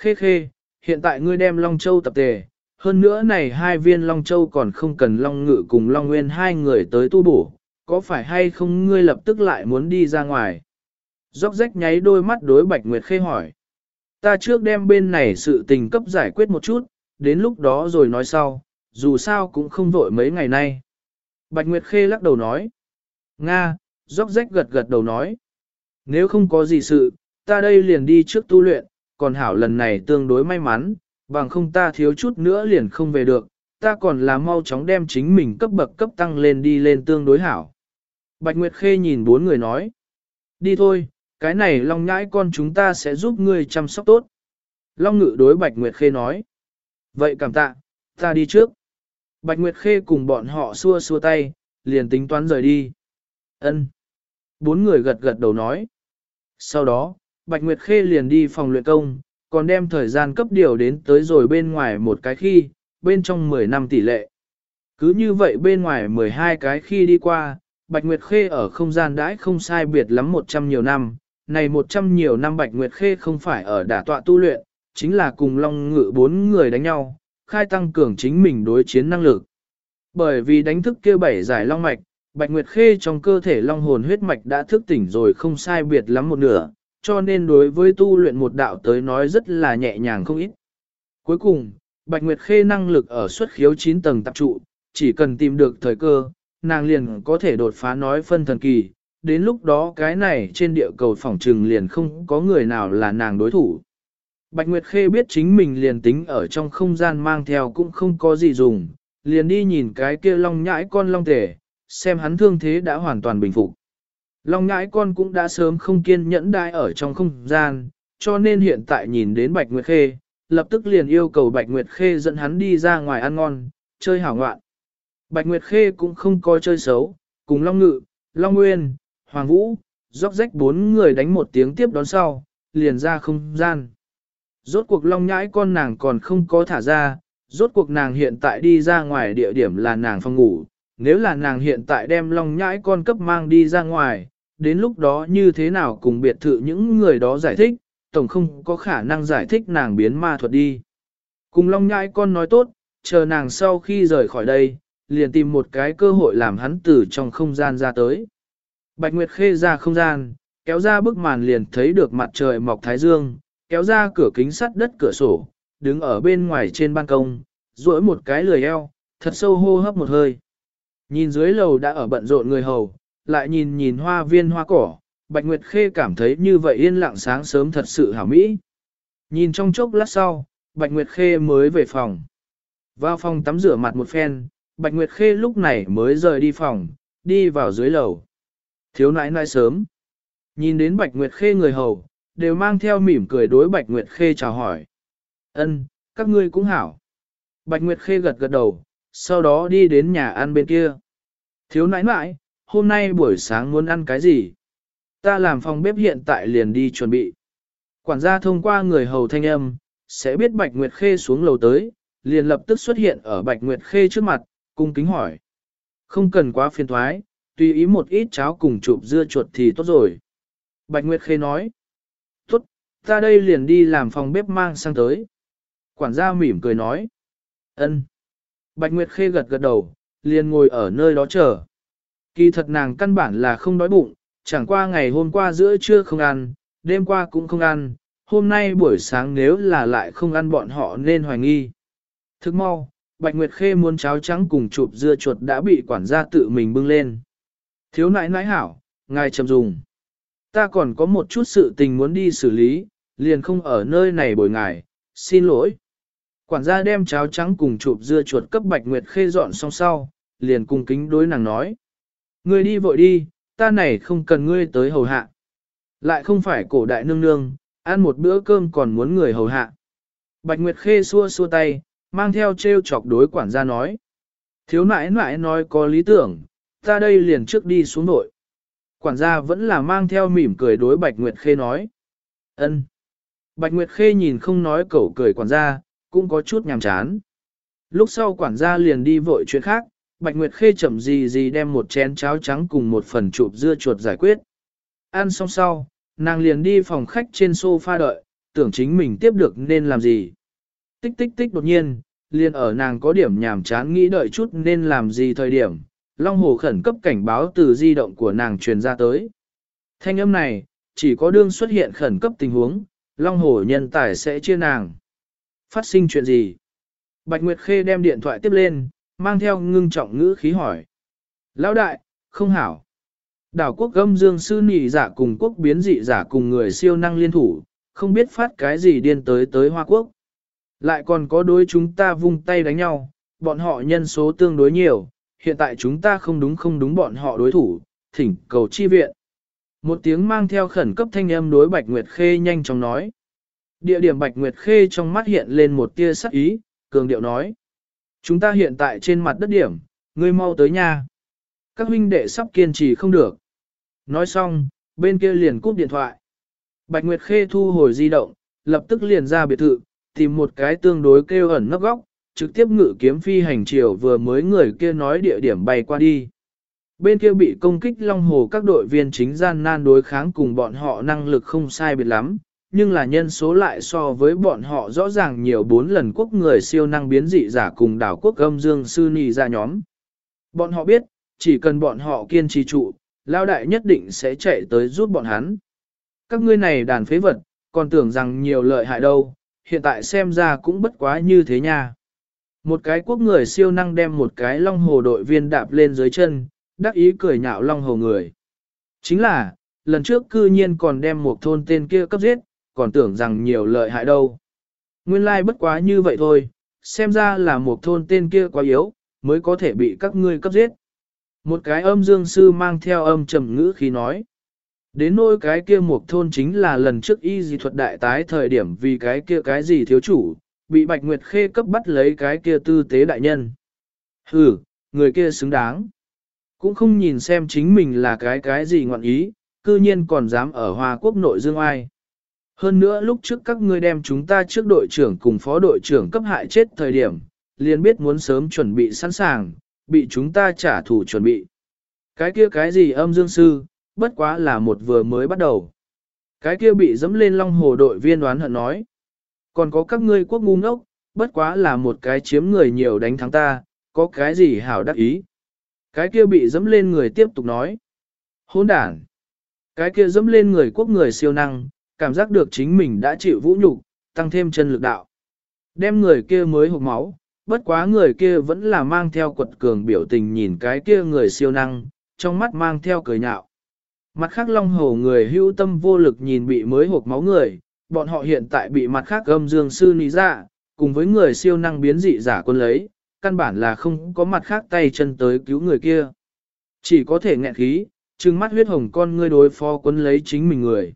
A: Khê khê, hiện tại ngươi đem Long Châu tập tề, hơn nữa này hai viên Long Châu còn không cần Long Ngự cùng Long Nguyên hai người tới tu bổ, có phải hay không ngươi lập tức lại muốn đi ra ngoài? Dốc rách nháy đôi mắt đối Bạch Nguyệt Khê hỏi. Ta trước đem bên này sự tình cấp giải quyết một chút, đến lúc đó rồi nói sau, dù sao cũng không vội mấy ngày nay. Bạch Nguyệt Khê lắc đầu nói. Nga, dốc rách gật gật đầu nói. Nếu không có gì sự, ta đây liền đi trước tu luyện, còn hảo lần này tương đối may mắn, bằng không ta thiếu chút nữa liền không về được, ta còn là mau chóng đem chính mình cấp bậc cấp tăng lên đi lên tương đối hảo. Bạch Nguyệt Khê nhìn bốn người nói. Đi thôi, cái này Long nhãi con chúng ta sẽ giúp ngươi chăm sóc tốt. Long ngự đối Bạch Nguyệt Khê nói. Vậy cảm tạ, ta đi trước. Bạch Nguyệt Khê cùng bọn họ xua xua tay, liền tính toán rời đi. Ân. Bốn người gật gật đầu nói. Sau đó, Bạch Nguyệt Khê liền đi phòng luyện công, còn đem thời gian cấp điều đến tới rồi bên ngoài một cái khi, bên trong 10 năm tỷ lệ. Cứ như vậy bên ngoài 12 cái khi đi qua, Bạch Nguyệt Khê ở không gian đãi không sai biệt lắm 100 nhiều năm, này 100 nhiều năm Bạch Nguyệt Khê không phải ở đả tọa tu luyện, chính là cùng Long Ngự bốn người đánh nhau, khai tăng cường chính mình đối chiến năng lực. Bởi vì đánh thức kia bảy giải long mạch, Bạch Nguyệt Khê trong cơ thể long hồn huyết mạch đã thức tỉnh rồi không sai biệt lắm một nửa, cho nên đối với tu luyện một đạo tới nói rất là nhẹ nhàng không ít. Cuối cùng, Bạch Nguyệt Khê năng lực ở xuất khiếu 9 tầng tập trụ, chỉ cần tìm được thời cơ, nàng liền có thể đột phá nói phân thần kỳ, đến lúc đó cái này trên địa cầu phỏng trừng liền không có người nào là nàng đối thủ. Bạch Nguyệt Khê biết chính mình liền tính ở trong không gian mang theo cũng không có gì dùng, liền đi nhìn cái kia long nhãi con long tể, xem hắn thương thế đã hoàn toàn bình phục. Long nhãi con cũng đã sớm không kiên nhẫn đai ở trong không gian, cho nên hiện tại nhìn đến Bạch Nguyệt Khê, lập tức liền yêu cầu Bạch Nguyệt Khê dẫn hắn đi ra ngoài ăn ngon, chơi hảo ngoạn. Bạch Nguyệt Khê cũng không coi chơi xấu, cùng Long Ngự, Long Nguyên, Hoàng Vũ, dốc rách bốn người đánh một tiếng tiếp đón sau, liền ra không gian. Rốt cuộc Long nhãi con nàng còn không có thả ra, rốt cuộc nàng hiện tại đi ra ngoài địa điểm là nàng phòng ngủ, nếu là nàng hiện tại đem Long nhãi con cấp mang đi ra ngoài, đến lúc đó như thế nào cùng biệt thự những người đó giải thích, tổng không có khả năng giải thích nàng biến ma thuật đi. Cùng Long nhãi con nói tốt, chờ nàng sau khi rời khỏi đây, liền tìm một cái cơ hội làm hắn từ trong không gian ra tới. Bạch Nguyệt Khê ra không gian, kéo ra bức màn liền thấy được mặt trời mọc thái dương, kéo ra cửa kính sắt đất cửa sổ, đứng ở bên ngoài trên ban công, duỗi một cái lười eo, thật sâu hô hấp một hơi. Nhìn dưới lầu đã ở bận rộn người hầu, lại nhìn nhìn hoa viên hoa cỏ, Bạch Nguyệt Khê cảm thấy như vậy yên lặng sáng sớm thật sự hảo mỹ. Nhìn trong chốc lát sau, Bạch Nguyệt Khê mới về phòng. Vào phòng tắm rửa mặt một phen, Bạch Nguyệt Khê lúc này mới rời đi phòng, đi vào dưới lầu. Thiếu nãi nãi sớm. Nhìn đến Bạch Nguyệt Khê người hầu, đều mang theo mỉm cười đối Bạch Nguyệt Khê chào hỏi. Ân, các ngươi cũng hảo. Bạch Nguyệt Khê gật gật đầu, sau đó đi đến nhà ăn bên kia. Thiếu nãi nãi, hôm nay buổi sáng muốn ăn cái gì? Ta làm phòng bếp hiện tại liền đi chuẩn bị. Quản gia thông qua người hầu thanh âm, sẽ biết Bạch Nguyệt Khê xuống lầu tới, liền lập tức xuất hiện ở Bạch Nguyệt Khê trước mặt, cung kính hỏi. Không cần quá phiền thoái, tùy ý một ít cháo cùng chụp dưa chuột thì tốt rồi. Bạch Nguyệt Khê nói. Tốt, ta đây liền đi làm phòng bếp mang sang tới. Quản gia mỉm cười nói. ân. Bạch Nguyệt Khê gật gật đầu, liền ngồi ở nơi đó chờ. Kỳ thật nàng căn bản là không đói bụng, chẳng qua ngày hôm qua giữa trưa không ăn, đêm qua cũng không ăn, hôm nay buổi sáng nếu là lại không ăn bọn họ nên hoài nghi. Thức mau, Bạch Nguyệt Khê muốn cháo trắng cùng chụp dưa chuột đã bị quản gia tự mình bưng lên. Thiếu nãi nãi hảo, ngài chậm dùng. Ta còn có một chút sự tình muốn đi xử lý, liền không ở nơi này bồi ngài, xin lỗi. Quản gia đem cháo trắng cùng chụp dưa chuột cấp Bạch Nguyệt Khê dọn xong sau, liền cùng kính đối nàng nói. Ngươi đi vội đi, ta này không cần ngươi tới hầu hạ. Lại không phải cổ đại nương nương, ăn một bữa cơm còn muốn người hầu hạ. Bạch Nguyệt Khê xua xua tay, mang theo treo chọc đối quản gia nói. Thiếu nãi nãi nói có lý tưởng, ta đây liền trước đi xuống nội. Quản gia vẫn là mang theo mỉm cười đối Bạch Nguyệt Khê nói. ân. Bạch Nguyệt Khê nhìn không nói cẩu cười quản gia, cũng có chút nhàm chán. Lúc sau quản gia liền đi vội chuyện khác, Bạch Nguyệt Khê chậm gì gì đem một chén cháo trắng cùng một phần chụp dưa chuột giải quyết. Ăn xong sau, nàng liền đi phòng khách trên sofa đợi, tưởng chính mình tiếp được nên làm gì. Tích tích tích đột nhiên, liền ở nàng có điểm nhàm chán nghĩ đợi chút nên làm gì thời điểm, Long Hồ khẩn cấp cảnh báo từ di động của nàng truyền ra tới. Thanh âm này, chỉ có đương xuất hiện khẩn cấp tình huống, Long Hồ nhân tài sẽ chia nàng. Phát sinh chuyện gì? Bạch Nguyệt Khê đem điện thoại tiếp lên, mang theo ngưng trọng ngữ khí hỏi. Lão đại, không hảo. Đảo quốc gâm dương sư nỉ giả cùng quốc biến dị giả cùng người siêu năng liên thủ, không biết phát cái gì điên tới tới Hoa Quốc. Lại còn có đối chúng ta vung tay đánh nhau, bọn họ nhân số tương đối nhiều, hiện tại chúng ta không đúng không đúng bọn họ đối thủ, thỉnh cầu chi viện. Một tiếng mang theo khẩn cấp thanh âm đối Bạch Nguyệt Khê nhanh chóng nói. Địa điểm Bạch Nguyệt Khê trong mắt hiện lên một tia sắc ý, cường điệu nói. Chúng ta hiện tại trên mặt đất điểm, ngươi mau tới nhà. Các huynh đệ sắp kiên trì không được. Nói xong, bên kia liền cúp điện thoại. Bạch Nguyệt Khê thu hồi di động, lập tức liền ra biệt thự, tìm một cái tương đối kêu ẩn nấp góc, trực tiếp ngự kiếm phi hành chiều vừa mới người kia nói địa điểm bay qua đi. Bên kia bị công kích Long Hồ các đội viên chính gian nan đối kháng cùng bọn họ năng lực không sai biệt lắm, nhưng là nhân số lại so với bọn họ rõ ràng nhiều bốn lần quốc người siêu năng biến dị giả cùng đảo quốc âm dương sư nì ra nhóm. Bọn họ biết, chỉ cần bọn họ kiên trì trụ, lao đại nhất định sẽ chạy tới giúp bọn hắn. Các ngươi này đàn phế vật, còn tưởng rằng nhiều lợi hại đâu, hiện tại xem ra cũng bất quá như thế nha. Một cái quốc người siêu năng đem một cái long hồ đội viên đạp lên dưới chân, đắc ý cười nhạo long hồ người. Chính là, lần trước cư nhiên còn đem một thôn tên kia cấp giết, còn tưởng rằng nhiều lợi hại đâu. Nguyên lai like bất quá như vậy thôi, xem ra là một thôn tên kia quá yếu, mới có thể bị các ngươi cấp giết. Một cái âm dương sư mang theo âm trầm ngữ khi nói. Đến nỗi cái kia một thôn chính là lần trước y dị thuật đại tái thời điểm vì cái kia cái gì thiếu chủ, bị Bạch Nguyệt Khê cấp bắt lấy cái kia tư tế đại nhân. Hừ, người kia xứng đáng. Cũng không nhìn xem chính mình là cái cái gì ngọn ý, cư nhiên còn dám ở Hoa Quốc nội dương ai. Hơn nữa lúc trước các ngươi đem chúng ta trước đội trưởng cùng phó đội trưởng cấp hại chết thời điểm, liền biết muốn sớm chuẩn bị sẵn sàng, bị chúng ta trả thù chuẩn bị. Cái kia cái gì âm dương sư, bất quá là một vừa mới bắt đầu. Cái kia bị dẫm lên long hồ đội viên đoán hận nói. Còn có các ngươi quốc ngu ngốc, bất quá là một cái chiếm người nhiều đánh thắng ta, có cái gì hảo đắc ý. Cái kia bị dẫm lên người tiếp tục nói. Hôn đản. Cái kia dẫm lên người quốc người siêu năng, cảm giác được chính mình đã chịu vũ nhục, tăng thêm chân lực đạo. Đem người kia mới hụt máu, bất quá người kia vẫn là mang theo quật cường biểu tình nhìn cái kia người siêu năng, trong mắt mang theo cười nhạo. Mặt khác long hổ người hưu tâm vô lực nhìn bị mới hộp máu người, bọn họ hiện tại bị mặt khác âm dương sư ní ra, dạ, cùng với người siêu năng biến dị giả quân lấy, căn bản là không có mặt khác tay chân tới cứu người kia. Chỉ có thể nghẹn khí, trừng mắt huyết hồng con ngươi đối phó quân lấy chính mình người.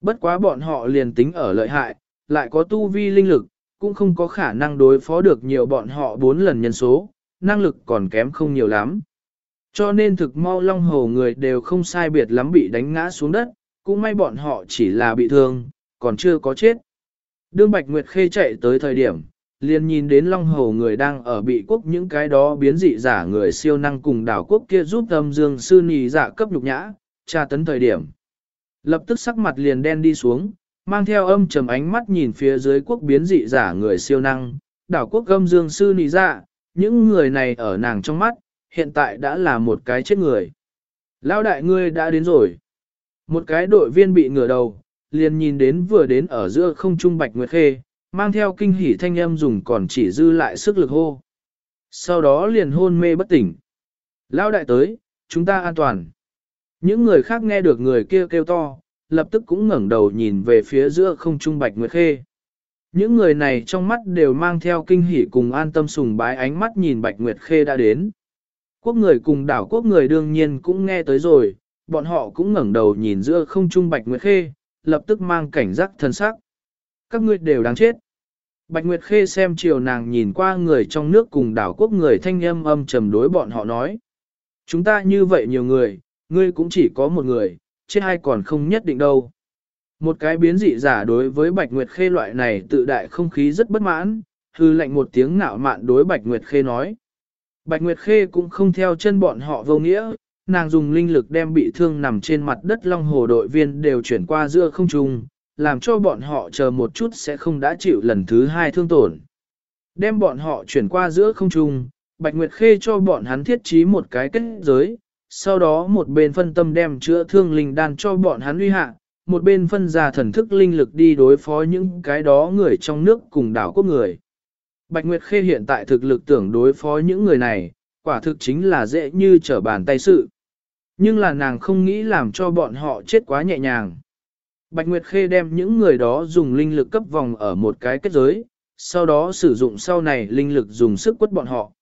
A: Bất quá bọn họ liền tính ở lợi hại, lại có tu vi linh lực, cũng không có khả năng đối phó được nhiều bọn họ bốn lần nhân số, năng lực còn kém không nhiều lắm. Cho nên thực mau long hồ người đều không sai biệt lắm bị đánh ngã xuống đất, cũng may bọn họ chỉ là bị thương, còn chưa có chết. Đương Bạch Nguyệt Khê chạy tới thời điểm, liền nhìn đến long hồ người đang ở bị quốc những cái đó biến dị giả người siêu năng cùng đảo quốc kia giúp âm dương sư nì giả cấp nhục nhã, tra tấn thời điểm. Lập tức sắc mặt liền đen đi xuống, mang theo âm trầm ánh mắt nhìn phía dưới quốc biến dị giả người siêu năng, đảo quốc âm dương sư nì ra dạ, những người này ở nàng trong mắt, hiện tại đã là một cái chết người. Lão đại ngươi đã đến rồi. Một cái đội viên bị ngửa đầu, liền nhìn đến vừa đến ở giữa không trung bạch nguyệt khê, mang theo kinh hỉ thanh âm dùng còn chỉ dư lại sức lực hô. Sau đó liền hôn mê bất tỉnh. Lão đại tới, chúng ta an toàn. Những người khác nghe được người kia kêu to, lập tức cũng ngẩng đầu nhìn về phía giữa không trung bạch nguyệt khê. Những người này trong mắt đều mang theo kinh hỉ cùng an tâm sùng bái ánh mắt nhìn bạch nguyệt khê đã đến. Quốc người cùng đảo quốc người đương nhiên cũng nghe tới rồi, bọn họ cũng ngẩng đầu nhìn giữa không trung Bạch Nguyệt Khê, lập tức mang cảnh giác thân sắc. Các ngươi đều đáng chết. Bạch Nguyệt Khê xem chiều nàng nhìn qua người trong nước cùng đảo quốc người thanh âm âm trầm đối bọn họ nói. Chúng ta như vậy nhiều người, ngươi cũng chỉ có một người, chết hai còn không nhất định đâu. Một cái biến dị giả đối với Bạch Nguyệt Khê loại này tự đại không khí rất bất mãn, hư lệnh một tiếng ngạo mạn đối Bạch Nguyệt Khê nói. Bạch Nguyệt Khê cũng không theo chân bọn họ vô nghĩa, nàng dùng linh lực đem bị thương nằm trên mặt đất long hồ đội viên đều chuyển qua giữa không trung, làm cho bọn họ chờ một chút sẽ không đã chịu lần thứ hai thương tổn. Đem bọn họ chuyển qua giữa không trung, Bạch Nguyệt Khê cho bọn hắn thiết trí một cái kết giới, sau đó một bên phân tâm đem chữa thương linh đan cho bọn hắn uy hạ, một bên phân ra thần thức linh lực đi đối phó những cái đó người trong nước cùng đảo quốc người. Bạch Nguyệt Khê hiện tại thực lực tưởng đối phó những người này, quả thực chính là dễ như trở bàn tay sự. Nhưng là nàng không nghĩ làm cho bọn họ chết quá nhẹ nhàng. Bạch Nguyệt Khê đem những người đó dùng linh lực cấp vòng ở một cái kết giới, sau đó sử dụng sau này linh lực dùng sức quất bọn họ.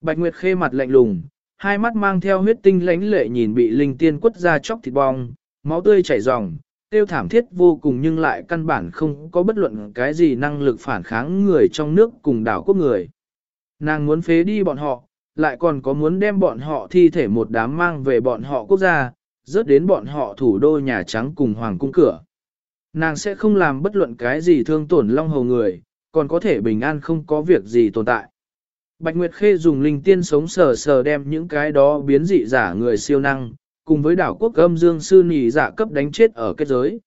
A: Bạch Nguyệt Khê mặt lạnh lùng, hai mắt mang theo huyết tinh lánh lệ nhìn bị linh tiên quất ra chóc thịt bong, máu tươi chảy ròng, tiêu thảm thiết vô cùng nhưng lại căn bản không có bất luận cái gì năng lực phản kháng người trong nước cùng đảo quốc người. Nàng muốn phế đi bọn họ, lại còn có muốn đem bọn họ thi thể một đám mang về bọn họ quốc gia, rớt đến bọn họ thủ đô Nhà Trắng cùng Hoàng cung cửa. Nàng sẽ không làm bất luận cái gì thương tổn Long Hầu người, còn có thể bình an không có việc gì tồn tại. Bạch Nguyệt Khê dùng linh tiên sống sờ sờ đem những cái đó biến dị giả người siêu năng, cùng với đảo quốc âm dương sư nỉ giả cấp đánh chết ở kết giới.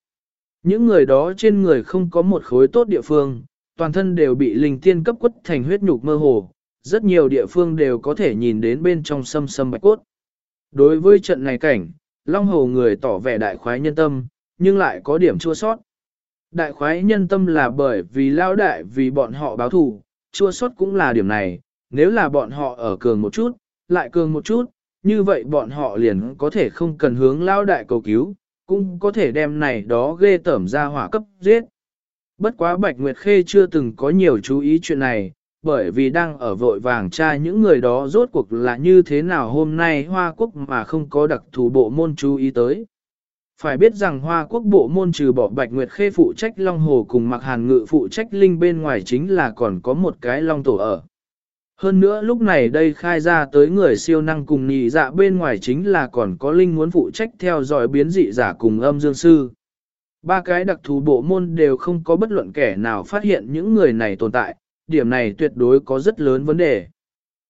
A: Những người đó trên người không có một khối tốt địa phương, toàn thân đều bị linh tiên cấp quất thành huyết nhục mơ hồ, rất nhiều địa phương đều có thể nhìn đến bên trong sâm sâm bạch cốt. Đối với trận này cảnh, Long Hồ người tỏ vẻ đại khoái nhân tâm, nhưng lại có điểm chua sót. Đại khoái nhân tâm là bởi vì lao đại vì bọn họ báo thù, chua sót cũng là điểm này, nếu là bọn họ ở cường một chút, lại cường một chút, như vậy bọn họ liền có thể không cần hướng lao đại cầu cứu, cũng có thể đem này đó ghê tẩm ra hỏa cấp giết. Bất quá Bạch Nguyệt Khê chưa từng có nhiều chú ý chuyện này, bởi vì đang ở vội vàng tra những người đó rốt cuộc là như thế nào hôm nay Hoa Quốc mà không có đặc thù bộ môn chú ý tới. Phải biết rằng Hoa Quốc bộ môn trừ bỏ Bạch Nguyệt Khê phụ trách Long Hồ cùng Mặc Hàn Ngự phụ trách Linh bên ngoài chính là còn có một cái Long Tổ ở. Hơn nữa lúc này đây khai ra tới người siêu năng cùng nhị dạ bên ngoài chính là còn có Linh muốn phụ trách theo dõi biến dị giả cùng âm dương sư. Ba cái đặc thù bộ môn đều không có bất luận kẻ nào phát hiện những người này tồn tại, điểm này tuyệt đối có rất lớn vấn đề.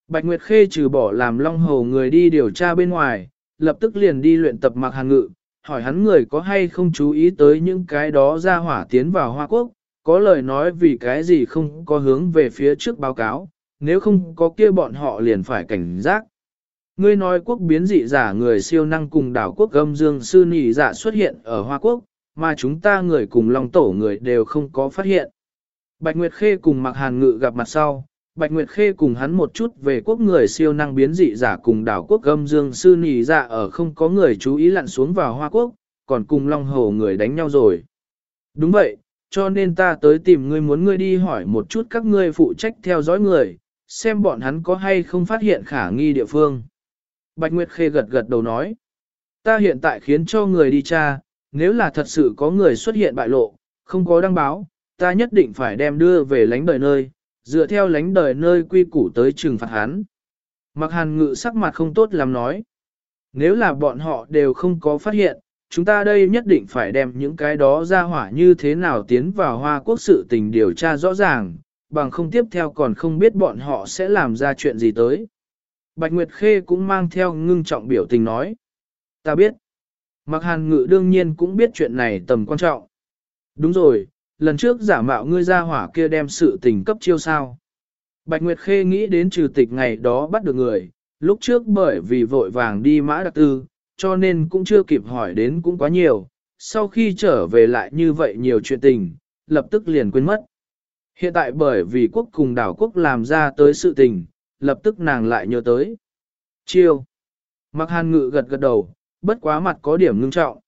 A: Bạch Nguyệt Khê trừ bỏ làm long hầu người đi điều tra bên ngoài, lập tức liền đi luyện tập mặc hàng ngự, hỏi hắn người có hay không chú ý tới những cái đó ra hỏa tiến vào Hoa Quốc, có lời nói vì cái gì không có hướng về phía trước báo cáo, nếu không có kia bọn họ liền phải cảnh giác. Ngươi nói quốc biến dị giả người siêu năng cùng đảo quốc âm dương sư nỉ giả xuất hiện ở Hoa Quốc, mà chúng ta người cùng Long Tổ người đều không có phát hiện. Bạch Nguyệt Khê cùng Mạc Hàn Ngự gặp mặt sau, Bạch Nguyệt Khê cùng hắn một chút về quốc người siêu năng biến dị giả cùng đảo quốc âm dương sư nỉ giả ở không có người chú ý lặn xuống vào Hoa Quốc, còn cùng Long Hầu người đánh nhau rồi. Đúng vậy, cho nên ta tới tìm ngươi muốn ngươi đi hỏi một chút các ngươi phụ trách theo dõi người, xem bọn hắn có hay không phát hiện khả nghi địa phương. Bạch Nguyệt Khê gật gật đầu nói, ta hiện tại khiến cho người đi tra, nếu là thật sự có người xuất hiện bại lộ, không có đăng báo, ta nhất định phải đem đưa về lánh đời nơi, dựa theo lánh đời nơi quy củ tới trừng phạt hắn. Mặc hàn ngự sắc mặt không tốt làm nói. Nếu là bọn họ đều không có phát hiện, chúng ta đây nhất định phải đem những cái đó ra hỏa như thế nào tiến vào hoa quốc sự tình điều tra rõ ràng, bằng không tiếp theo còn không biết bọn họ sẽ làm ra chuyện gì tới. Bạch Nguyệt Khê cũng mang theo ngưng trọng biểu tình nói. Ta biết. Mặc hàn ngự đương nhiên cũng biết chuyện này tầm quan trọng. Đúng rồi, lần trước giả mạo ngươi ra hỏa kia đem sự tình cấp chiêu sao. Bạch Nguyệt Khê nghĩ đến trừ tịch ngày đó bắt được người, lúc trước bởi vì vội vàng đi mã đặc tư, cho nên cũng chưa kịp hỏi đến cũng quá nhiều, sau khi trở về lại như vậy nhiều chuyện tình, lập tức liền quên mất. Hiện tại bởi vì quốc cùng đảo quốc làm ra tới sự tình, lập tức nàng lại nhớ tới. Chiêu. Mặc hàn ngự gật gật đầu, bất quá mặt có điểm ngưng trọng.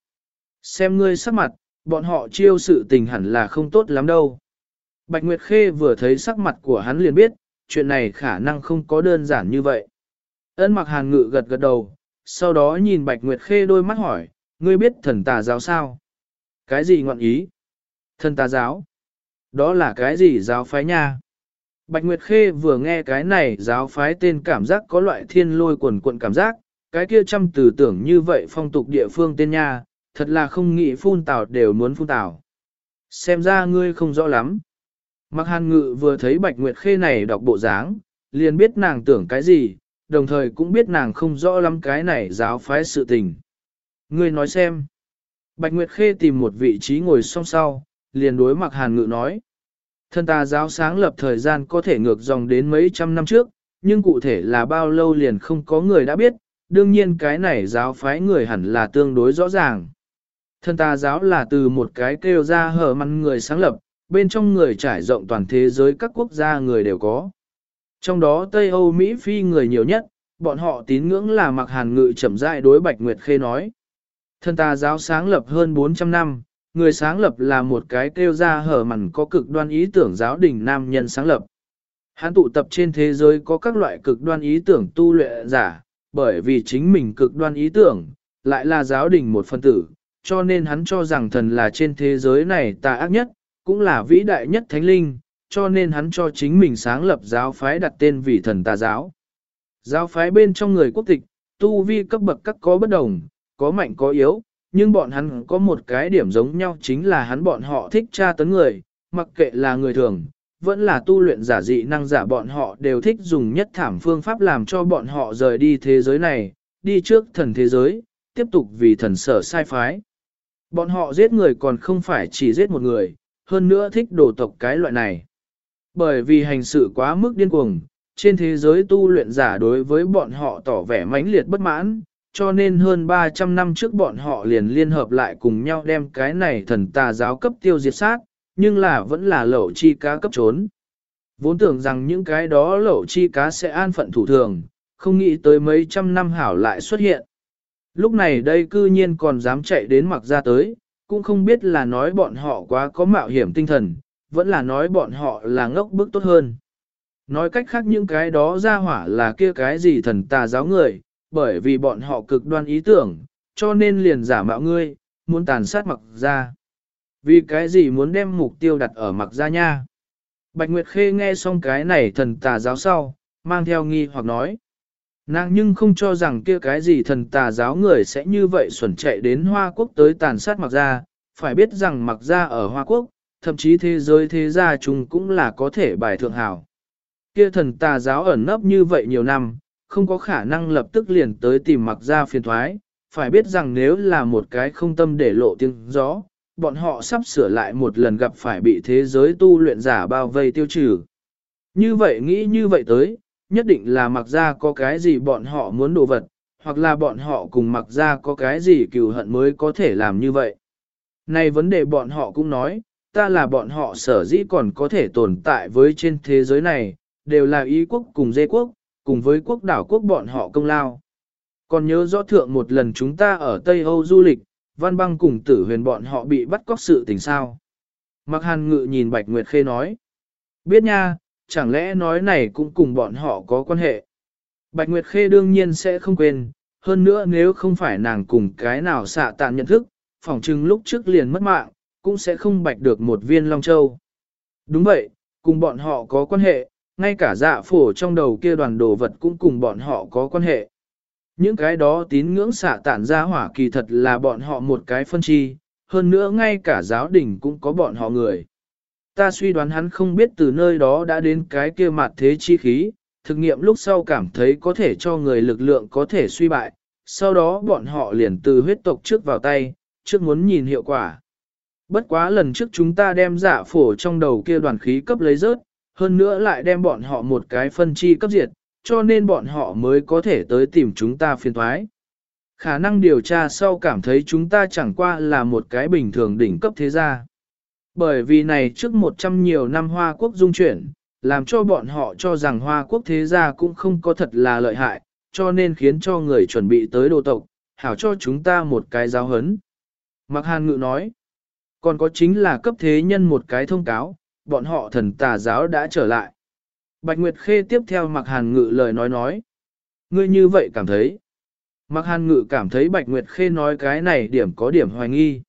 A: Xem ngươi sắc mặt, bọn họ chiêu sự tình hẳn là không tốt lắm đâu. Bạch Nguyệt Khê vừa thấy sắc mặt của hắn liền biết, chuyện này khả năng không có đơn giản như vậy. Ân mặc hàn ngự gật gật đầu, sau đó nhìn Bạch Nguyệt Khê đôi mắt hỏi, ngươi biết thần tà giáo sao? Cái gì ngọn ý? Thần tà giáo? Đó là cái gì giáo phái nha? Bạch Nguyệt Khê vừa nghe cái này giáo phái tên cảm giác có loại thiên lôi quần quận cảm giác, cái kia trăm từ tưởng như vậy phong tục địa phương tên nha, thật là không nghĩ phun tào đều muốn phun tào. Xem ra ngươi không rõ lắm. Mặc hàn ngự vừa thấy Bạch Nguyệt Khê này đọc bộ dáng, liền biết nàng tưởng cái gì, đồng thời cũng biết nàng không rõ lắm cái này giáo phái sự tình. Ngươi nói xem. Bạch Nguyệt Khê tìm một vị trí ngồi song sau, liền đối mặc hàn ngự nói. Thân ta giáo sáng lập thời gian có thể ngược dòng đến mấy trăm năm trước, nhưng cụ thể là bao lâu liền không có người đã biết, đương nhiên cái này giáo phái người hẳn là tương đối rõ ràng. Thân ta giáo là từ một cái kêu ra hở măn người sáng lập, bên trong người trải rộng toàn thế giới các quốc gia người đều có. Trong đó Tây Âu Mỹ Phi người nhiều nhất, bọn họ tín ngưỡng là mặc hàn ngự chậm rãi đối Bạch Nguyệt Khê nói. Thân ta giáo sáng lập hơn 400 năm, người sáng lập là một cái kêu ra hở mằn có cực đoan ý tưởng giáo đình nam nhân sáng lập. Hắn tụ tập trên thế giới có các loại cực đoan ý tưởng tu luyện giả, bởi vì chính mình cực đoan ý tưởng, lại là giáo đình một phân tử, cho nên hắn cho rằng thần là trên thế giới này tà ác nhất, cũng là vĩ đại nhất thánh linh, cho nên hắn cho chính mình sáng lập giáo phái đặt tên vì thần tà giáo. Giáo phái bên trong người quốc tịch, tu vi cấp bậc các có bất đồng, có mạnh có yếu, nhưng bọn hắn có một cái điểm giống nhau chính là hắn bọn họ thích tra tấn người, mặc kệ là người thường, vẫn là tu luyện giả dị năng giả bọn họ đều thích dùng nhất thảm phương pháp làm cho bọn họ rời đi thế giới này, đi trước thần thế giới, tiếp tục vì thần sở sai phái. Bọn họ giết người còn không phải chỉ giết một người, hơn nữa thích đổ tộc cái loại này. Bởi vì hành sự quá mức điên cuồng, trên thế giới tu luyện giả đối với bọn họ tỏ vẻ mãnh liệt bất mãn, cho nên hơn 300 năm trước bọn họ liền liên hợp lại cùng nhau đem cái này thần tà giáo cấp tiêu diệt sát, nhưng là vẫn là lẩu chi cá cấp trốn. Vốn tưởng rằng những cái đó lẩu chi cá sẽ an phận thủ thường, không nghĩ tới mấy trăm năm hảo lại xuất hiện. Lúc này đây cư nhiên còn dám chạy đến mặc ra tới, cũng không biết là nói bọn họ quá có mạo hiểm tinh thần, vẫn là nói bọn họ là ngốc bức tốt hơn. Nói cách khác những cái đó ra hỏa là kia cái gì thần tà giáo người, bởi vì bọn họ cực đoan ý tưởng, cho nên liền giả mạo ngươi, muốn tàn sát mặc ra. Vì cái gì muốn đem mục tiêu đặt ở mặc ra nha? Bạch Nguyệt Khê nghe xong cái này thần tà giáo sau, mang theo nghi hoặc nói. Nàng nhưng không cho rằng kia cái gì thần tà giáo người sẽ như vậy xuẩn chạy đến Hoa Quốc tới tàn sát mặc ra, phải biết rằng mặc ra ở Hoa Quốc, thậm chí thế giới thế gia chung cũng là có thể bài thượng hảo. Kia thần tà giáo ẩn nấp như vậy nhiều năm, không có khả năng lập tức liền tới tìm mặc ra phiền thoái, phải biết rằng nếu là một cái không tâm để lộ tiếng gió, bọn họ sắp sửa lại một lần gặp phải bị thế giới tu luyện giả bao vây tiêu trừ. Như vậy nghĩ như vậy tới, nhất định là mặc ra có cái gì bọn họ muốn đồ vật, hoặc là bọn họ cùng mặc ra có cái gì cừu hận mới có thể làm như vậy. Này vấn đề bọn họ cũng nói, ta là bọn họ sở dĩ còn có thể tồn tại với trên thế giới này, đều là ý quốc cùng dê quốc, cùng với quốc đảo quốc bọn họ công lao. Còn nhớ rõ thượng một lần chúng ta ở Tây Âu du lịch, văn băng cùng tử huyền bọn họ bị bắt cóc sự tình sao. Mặc hàn ngự nhìn Bạch Nguyệt Khê nói. Biết nha, chẳng lẽ nói này cũng cùng bọn họ có quan hệ. Bạch Nguyệt Khê đương nhiên sẽ không quên, hơn nữa nếu không phải nàng cùng cái nào xạ tàn nhận thức, phỏng chừng lúc trước liền mất mạng, cũng sẽ không bạch được một viên Long Châu. Đúng vậy, cùng bọn họ có quan hệ, ngay cả dạ phổ trong đầu kia đoàn đồ vật cũng cùng bọn họ có quan hệ. Những cái đó tín ngưỡng xạ tản ra hỏa kỳ thật là bọn họ một cái phân chi, hơn nữa ngay cả giáo đình cũng có bọn họ người. Ta suy đoán hắn không biết từ nơi đó đã đến cái kia mặt thế chi khí, thực nghiệm lúc sau cảm thấy có thể cho người lực lượng có thể suy bại, sau đó bọn họ liền từ huyết tộc trước vào tay, trước muốn nhìn hiệu quả. Bất quá lần trước chúng ta đem dạ phổ trong đầu kia đoàn khí cấp lấy rớt, hơn nữa lại đem bọn họ một cái phân chi cấp diệt, cho nên bọn họ mới có thể tới tìm chúng ta phiền thoái. Khả năng điều tra sau cảm thấy chúng ta chẳng qua là một cái bình thường đỉnh cấp thế gia. Bởi vì này trước một trăm nhiều năm Hoa Quốc dung chuyển, làm cho bọn họ cho rằng Hoa Quốc thế gia cũng không có thật là lợi hại, cho nên khiến cho người chuẩn bị tới đồ tộc, hảo cho chúng ta một cái giáo hấn. Mạc Hàn Ngự nói, còn có chính là cấp thế nhân một cái thông cáo, bọn họ thần tà giáo đã trở lại. Bạch Nguyệt Khê tiếp theo Mạc Hàn Ngự lời nói nói. Ngươi như vậy cảm thấy. Mạc Hàn Ngự cảm thấy Bạch Nguyệt Khê nói cái này điểm có điểm hoài nghi.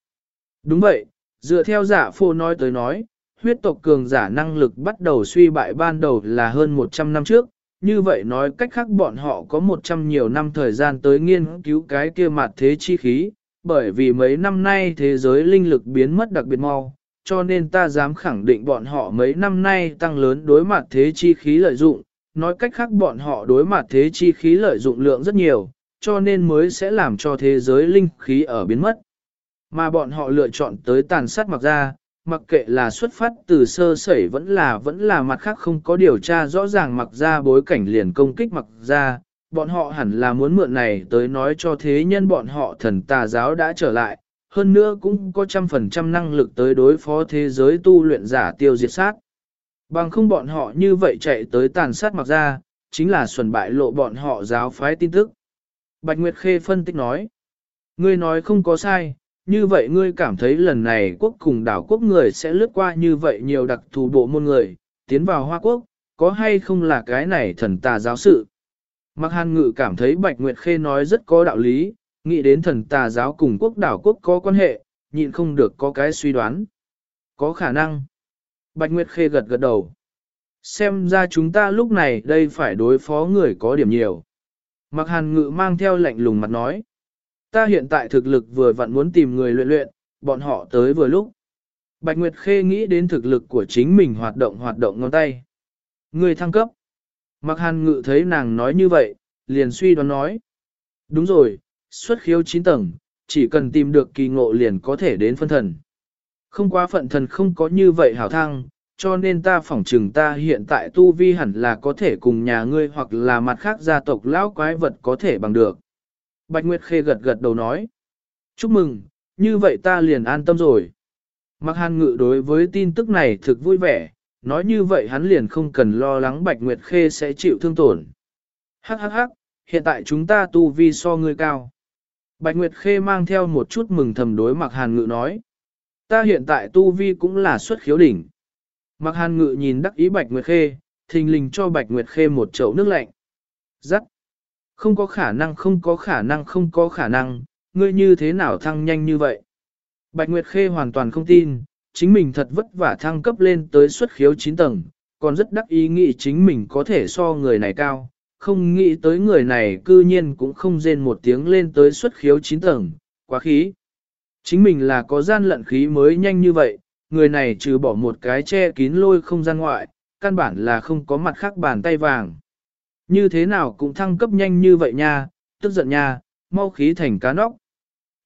A: Đúng vậy, dựa theo giả phô nói tới nói, huyết tộc cường giả năng lực bắt đầu suy bại ban đầu là hơn 100 năm trước. Như vậy nói cách khác bọn họ có 100 nhiều năm thời gian tới nghiên cứu cái kia mặt thế chi khí, bởi vì mấy năm nay thế giới linh lực biến mất đặc biệt mau, cho nên ta dám khẳng định bọn họ mấy năm nay tăng lớn đối mặt thế chi khí lợi dụng, nói cách khác bọn họ đối mặt thế chi khí lợi dụng lượng rất nhiều, cho nên mới sẽ làm cho thế giới linh khí ở biến mất. Mà bọn họ lựa chọn tới tàn sát mặc ra, mặc kệ là xuất phát từ sơ sẩy vẫn là vẫn là mặt khác không có điều tra rõ ràng mặc ra bối cảnh liền công kích mặc ra, bọn họ hẳn là muốn mượn này tới nói cho thế nhân bọn họ thần tà giáo đã trở lại, hơn nữa cũng có trăm phần trăm năng lực tới đối phó thế giới tu luyện giả tiêu diệt sát. Bằng không bọn họ như vậy chạy tới tàn sát mặc ra, chính là xuẩn bại lộ bọn họ giáo phái tin tức. Bạch Nguyệt Khê phân tích nói, ngươi nói không có sai, như vậy ngươi cảm thấy lần này quốc cùng đảo quốc người sẽ lướt qua như vậy nhiều đặc thù bộ môn người, tiến vào Hoa Quốc, có hay không là cái này thần tà giáo sự. Mặc hàn ngự cảm thấy Bạch Nguyệt Khê nói rất có đạo lý, nghĩ đến thần tà giáo cùng quốc đảo quốc có quan hệ, nhịn không được có cái suy đoán. Có khả năng. Bạch Nguyệt Khê gật gật đầu. Xem ra chúng ta lúc này đây phải đối phó người có điểm nhiều. Mặc hàn ngự mang theo lạnh lùng mặt nói. Ta hiện tại thực lực vừa vặn muốn tìm người luyện luyện, bọn họ tới vừa lúc. Bạch Nguyệt Khê nghĩ đến thực lực của chính mình hoạt động hoạt động ngón tay. Người thăng cấp. Mặc hàn ngự thấy nàng nói như vậy, liền suy đoán nói. Đúng rồi, xuất khiếu 9 tầng, chỉ cần tìm được kỳ ngộ liền có thể đến phân thần. Không quá phận thần không có như vậy hảo thăng, cho nên ta phỏng chừng ta hiện tại tu vi hẳn là có thể cùng nhà ngươi hoặc là mặt khác gia tộc lão quái vật có thể bằng được. Bạch Nguyệt Khê gật gật đầu nói. Chúc mừng, như vậy ta liền an tâm rồi. Mặc hàn ngự đối với tin tức này thực vui vẻ, nói như vậy hắn liền không cần lo lắng Bạch Nguyệt Khê sẽ chịu thương tổn. Hắc hắc hắc, hiện tại chúng ta tu vi so ngươi cao. Bạch Nguyệt Khê mang theo một chút mừng thầm đối mặc hàn ngự nói. Ta hiện tại tu vi cũng là xuất khiếu đỉnh. Mặc hàn ngự nhìn đắc ý Bạch Nguyệt Khê, thình lình cho Bạch Nguyệt Khê một chậu nước lạnh. Giắt. Không có khả năng không có khả năng không có khả năng, ngươi như thế nào thăng nhanh như vậy? Bạch Nguyệt Khê hoàn toàn không tin, chính mình thật vất vả thăng cấp lên tới xuất khiếu 9 tầng, còn rất đắc ý nghĩ chính mình có thể so người này cao, không nghĩ tới người này cư nhiên cũng không rên một tiếng lên tới xuất khiếu chín tầng, quá khí. Chính mình là có gian lận khí mới nhanh như vậy, người này trừ bỏ một cái che kín lôi không gian ngoại, căn bản là không có mặt khác bàn tay vàng. Như thế nào cũng thăng cấp nhanh như vậy nha, tức giận nha, mau khí thành cá nóc.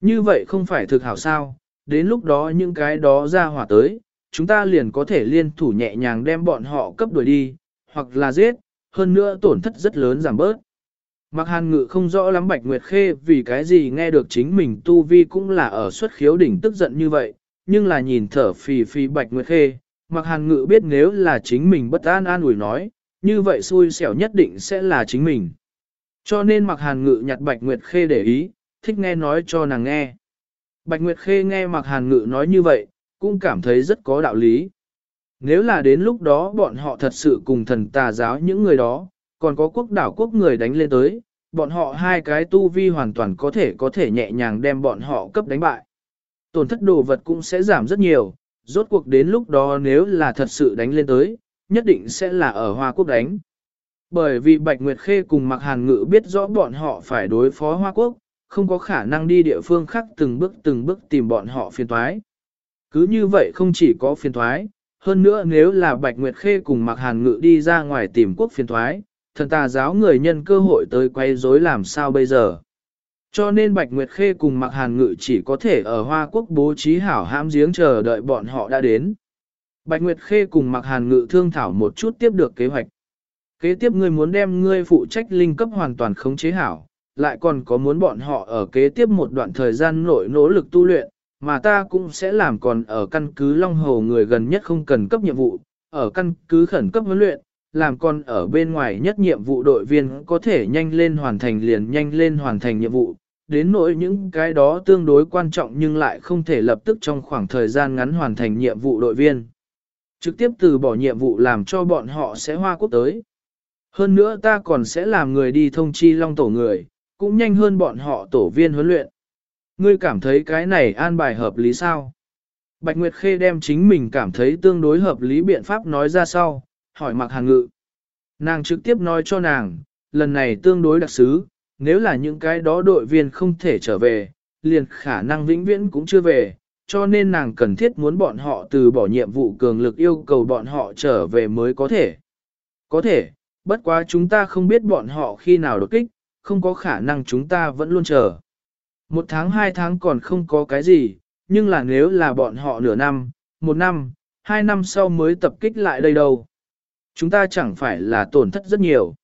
A: Như vậy không phải thực hảo sao, đến lúc đó những cái đó ra hỏa tới, chúng ta liền có thể liên thủ nhẹ nhàng đem bọn họ cấp đuổi đi, hoặc là giết, hơn nữa tổn thất rất lớn giảm bớt. Mặc hàn ngự không rõ lắm Bạch Nguyệt Khê vì cái gì nghe được chính mình tu vi cũng là ở xuất khiếu đỉnh tức giận như vậy, nhưng là nhìn thở phì phì Bạch Nguyệt Khê, mặc hàn ngự biết nếu là chính mình bất an an ủi nói, như vậy xui xẻo nhất định sẽ là chính mình. Cho nên mặc hàn ngự nhặt Bạch Nguyệt Khê để ý, thích nghe nói cho nàng nghe. Bạch Nguyệt Khê nghe mặc hàn ngự nói như vậy, cũng cảm thấy rất có đạo lý. Nếu là đến lúc đó bọn họ thật sự cùng thần tà giáo những người đó, còn có quốc đảo quốc người đánh lên tới, bọn họ hai cái tu vi hoàn toàn có thể có thể nhẹ nhàng đem bọn họ cấp đánh bại. Tổn thất đồ vật cũng sẽ giảm rất nhiều, rốt cuộc đến lúc đó nếu là thật sự đánh lên tới, nhất định sẽ là ở Hoa Quốc đánh. Bởi vì Bạch Nguyệt Khê cùng Mạc Hàn Ngự biết rõ bọn họ phải đối phó Hoa Quốc, không có khả năng đi địa phương khác từng bước từng bước tìm bọn họ phiền thoái. Cứ như vậy không chỉ có phiền thoái, hơn nữa nếu là Bạch Nguyệt Khê cùng Mạc Hàn Ngự đi ra ngoài tìm quốc phiền thoái, thần tà giáo người nhân cơ hội tới quay rối làm sao bây giờ. Cho nên Bạch Nguyệt Khê cùng Mạc Hàn Ngự chỉ có thể ở Hoa Quốc bố trí hảo hãm giếng chờ đợi bọn họ đã đến. Bạch Nguyệt Khê cùng Mạc Hàn Ngự thương thảo một chút tiếp được kế hoạch. Kế tiếp ngươi muốn đem ngươi phụ trách linh cấp hoàn toàn khống chế hảo, lại còn có muốn bọn họ ở kế tiếp một đoạn thời gian nội nỗ lực tu luyện, mà ta cũng sẽ làm còn ở căn cứ Long Hồ người gần nhất không cần cấp nhiệm vụ, ở căn cứ khẩn cấp huấn luyện, làm còn ở bên ngoài nhất nhiệm vụ đội viên có thể nhanh lên hoàn thành liền nhanh lên hoàn thành nhiệm vụ, đến nỗi những cái đó tương đối quan trọng nhưng lại không thể lập tức trong khoảng thời gian ngắn hoàn thành nhiệm vụ đội viên. Trực tiếp từ bỏ nhiệm vụ làm cho bọn họ sẽ hoa quốc tới. Hơn nữa ta còn sẽ làm người đi thông chi long tổ người, cũng nhanh hơn bọn họ tổ viên huấn luyện. Ngươi cảm thấy cái này an bài hợp lý sao? Bạch Nguyệt Khê đem chính mình cảm thấy tương đối hợp lý biện pháp nói ra sau, hỏi Mạc Hàn Ngự. Nàng trực tiếp nói cho nàng, lần này tương đối đặc sứ. nếu là những cái đó đội viên không thể trở về, liền khả năng vĩnh viễn cũng chưa về, cho nên nàng cần thiết muốn bọn họ từ bỏ nhiệm vụ cường lực yêu cầu bọn họ trở về mới có thể. Có thể, bất quá chúng ta không biết bọn họ khi nào đột kích, không có khả năng chúng ta vẫn luôn chờ. Một tháng hai tháng còn không có cái gì, nhưng là nếu là bọn họ nửa năm, một năm, hai năm sau mới tập kích lại đây đâu. Chúng ta chẳng phải là tổn thất rất nhiều.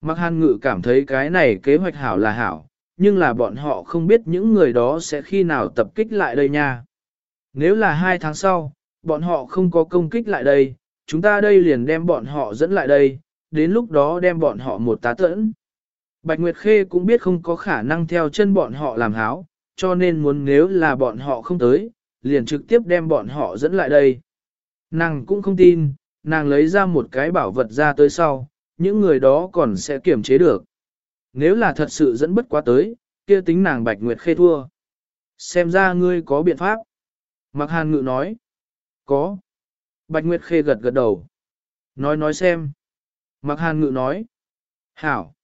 A: Mạc Hàn Ngự cảm thấy cái này kế hoạch hảo là hảo, nhưng là bọn họ không biết những người đó sẽ khi nào tập kích lại đây nha. Nếu là hai tháng sau, bọn họ không có công kích lại đây, chúng ta đây liền đem bọn họ dẫn lại đây, đến lúc đó đem bọn họ một tá tẫn. Bạch Nguyệt Khê cũng biết không có khả năng theo chân bọn họ làm háo, cho nên muốn nếu là bọn họ không tới, liền trực tiếp đem bọn họ dẫn lại đây. Nàng cũng không tin, nàng lấy ra một cái bảo vật ra tới sau, những người đó còn sẽ kiểm chế được. Nếu là thật sự dẫn bất quá tới, kia tính nàng Bạch Nguyệt Khê thua. Xem ra ngươi có biện pháp. Mạc Hàn Ngự nói. Có. Bạch Nguyệt Khê gật gật đầu. Nói nói xem. Mạc Hàn Ngự nói. Hảo.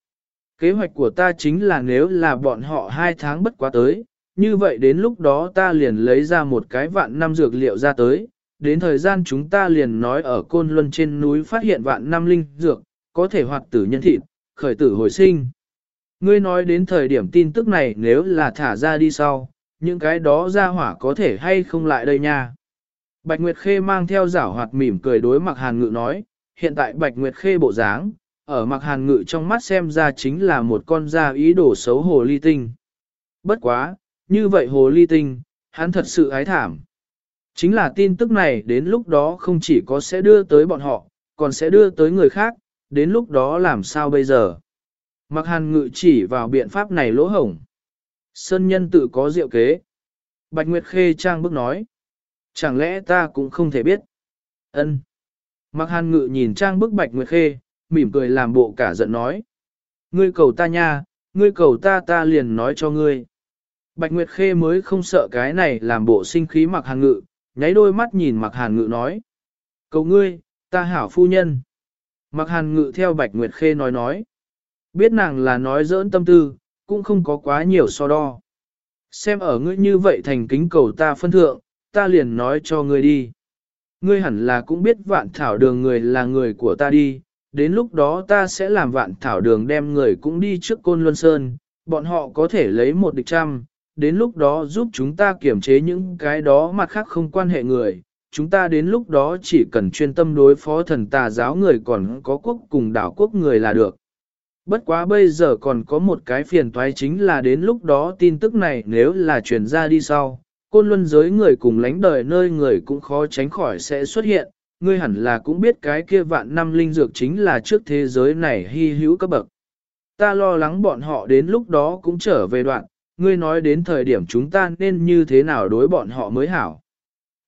A: Kế hoạch của ta chính là nếu là bọn họ hai tháng bất quá tới, như vậy đến lúc đó ta liền lấy ra một cái vạn năm dược liệu ra tới, đến thời gian chúng ta liền nói ở côn luân trên núi phát hiện vạn năm linh dược, có thể hoạt tử nhân thịt, khởi tử hồi sinh. Ngươi nói đến thời điểm tin tức này nếu là thả ra đi sau, những cái đó ra hỏa có thể hay không lại đây nha. Bạch Nguyệt Khê mang theo giảo hoạt mỉm cười đối mặc hàn ngự nói, hiện tại Bạch Nguyệt Khê bộ dáng, ở mặc hàn ngự trong mắt xem ra chính là một con da ý đồ xấu hồ ly tinh. Bất quá, như vậy hồ ly tinh, hắn thật sự ái thảm. Chính là tin tức này đến lúc đó không chỉ có sẽ đưa tới bọn họ, còn sẽ đưa tới người khác, đến lúc đó làm sao bây giờ? Mặc hàn ngự chỉ vào biện pháp này lỗ hổng. Sơn nhân tự có diệu kế. Bạch Nguyệt Khê trang bước nói. Chẳng lẽ ta cũng không thể biết? Ân. Mặc hàn ngự nhìn trang bức Bạch Nguyệt Khê, mỉm cười làm bộ cả giận nói. Ngươi cầu ta nha, ngươi cầu ta ta liền nói cho ngươi. Bạch Nguyệt Khê mới không sợ cái này làm bộ sinh khí mặc hàn ngự, nháy đôi mắt nhìn mặc hàn ngự nói. Cầu ngươi, ta hảo phu nhân. Mặc hàn ngự theo Bạch Nguyệt Khê nói nói. Biết nàng là nói dỡn tâm tư, cũng không có quá nhiều so đo. Xem ở ngươi như vậy thành kính cầu ta phân thượng, ta liền nói cho ngươi đi. Ngươi hẳn là cũng biết vạn thảo đường người là người của ta đi, đến lúc đó ta sẽ làm vạn thảo đường đem người cũng đi trước côn luân sơn, bọn họ có thể lấy một địch trăm, đến lúc đó giúp chúng ta kiểm chế những cái đó mặt khác không quan hệ người, chúng ta đến lúc đó chỉ cần chuyên tâm đối phó thần tà giáo người còn có quốc cùng đảo quốc người là được. Bất quá bây giờ còn có một cái phiền toái chính là đến lúc đó tin tức này nếu là truyền ra đi sau, côn luân giới người cùng lánh đời nơi người cũng khó tránh khỏi sẽ xuất hiện, ngươi hẳn là cũng biết cái kia vạn năm linh dược chính là trước thế giới này hy hữu cấp bậc. Ta lo lắng bọn họ đến lúc đó cũng trở về đoạn, ngươi nói đến thời điểm chúng ta nên như thế nào đối bọn họ mới hảo.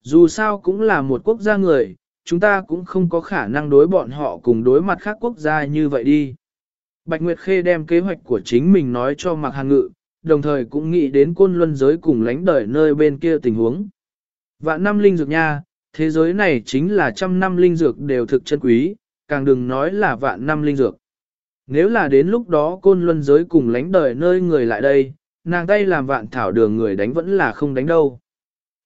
A: Dù sao cũng là một quốc gia người, chúng ta cũng không có khả năng đối bọn họ cùng đối mặt khác quốc gia như vậy đi. Bạch Nguyệt Khê đem kế hoạch của chính mình nói cho Mạc Hàn Ngự, đồng thời cũng nghĩ đến côn luân giới cùng lánh đời nơi bên kia tình huống. Vạn năm linh dược nha, thế giới này chính là trăm năm linh dược đều thực chân quý, càng đừng nói là vạn năm linh dược. Nếu là đến lúc đó côn luân giới cùng lánh đời nơi người lại đây, nàng tay làm vạn thảo đường người đánh vẫn là không đánh đâu.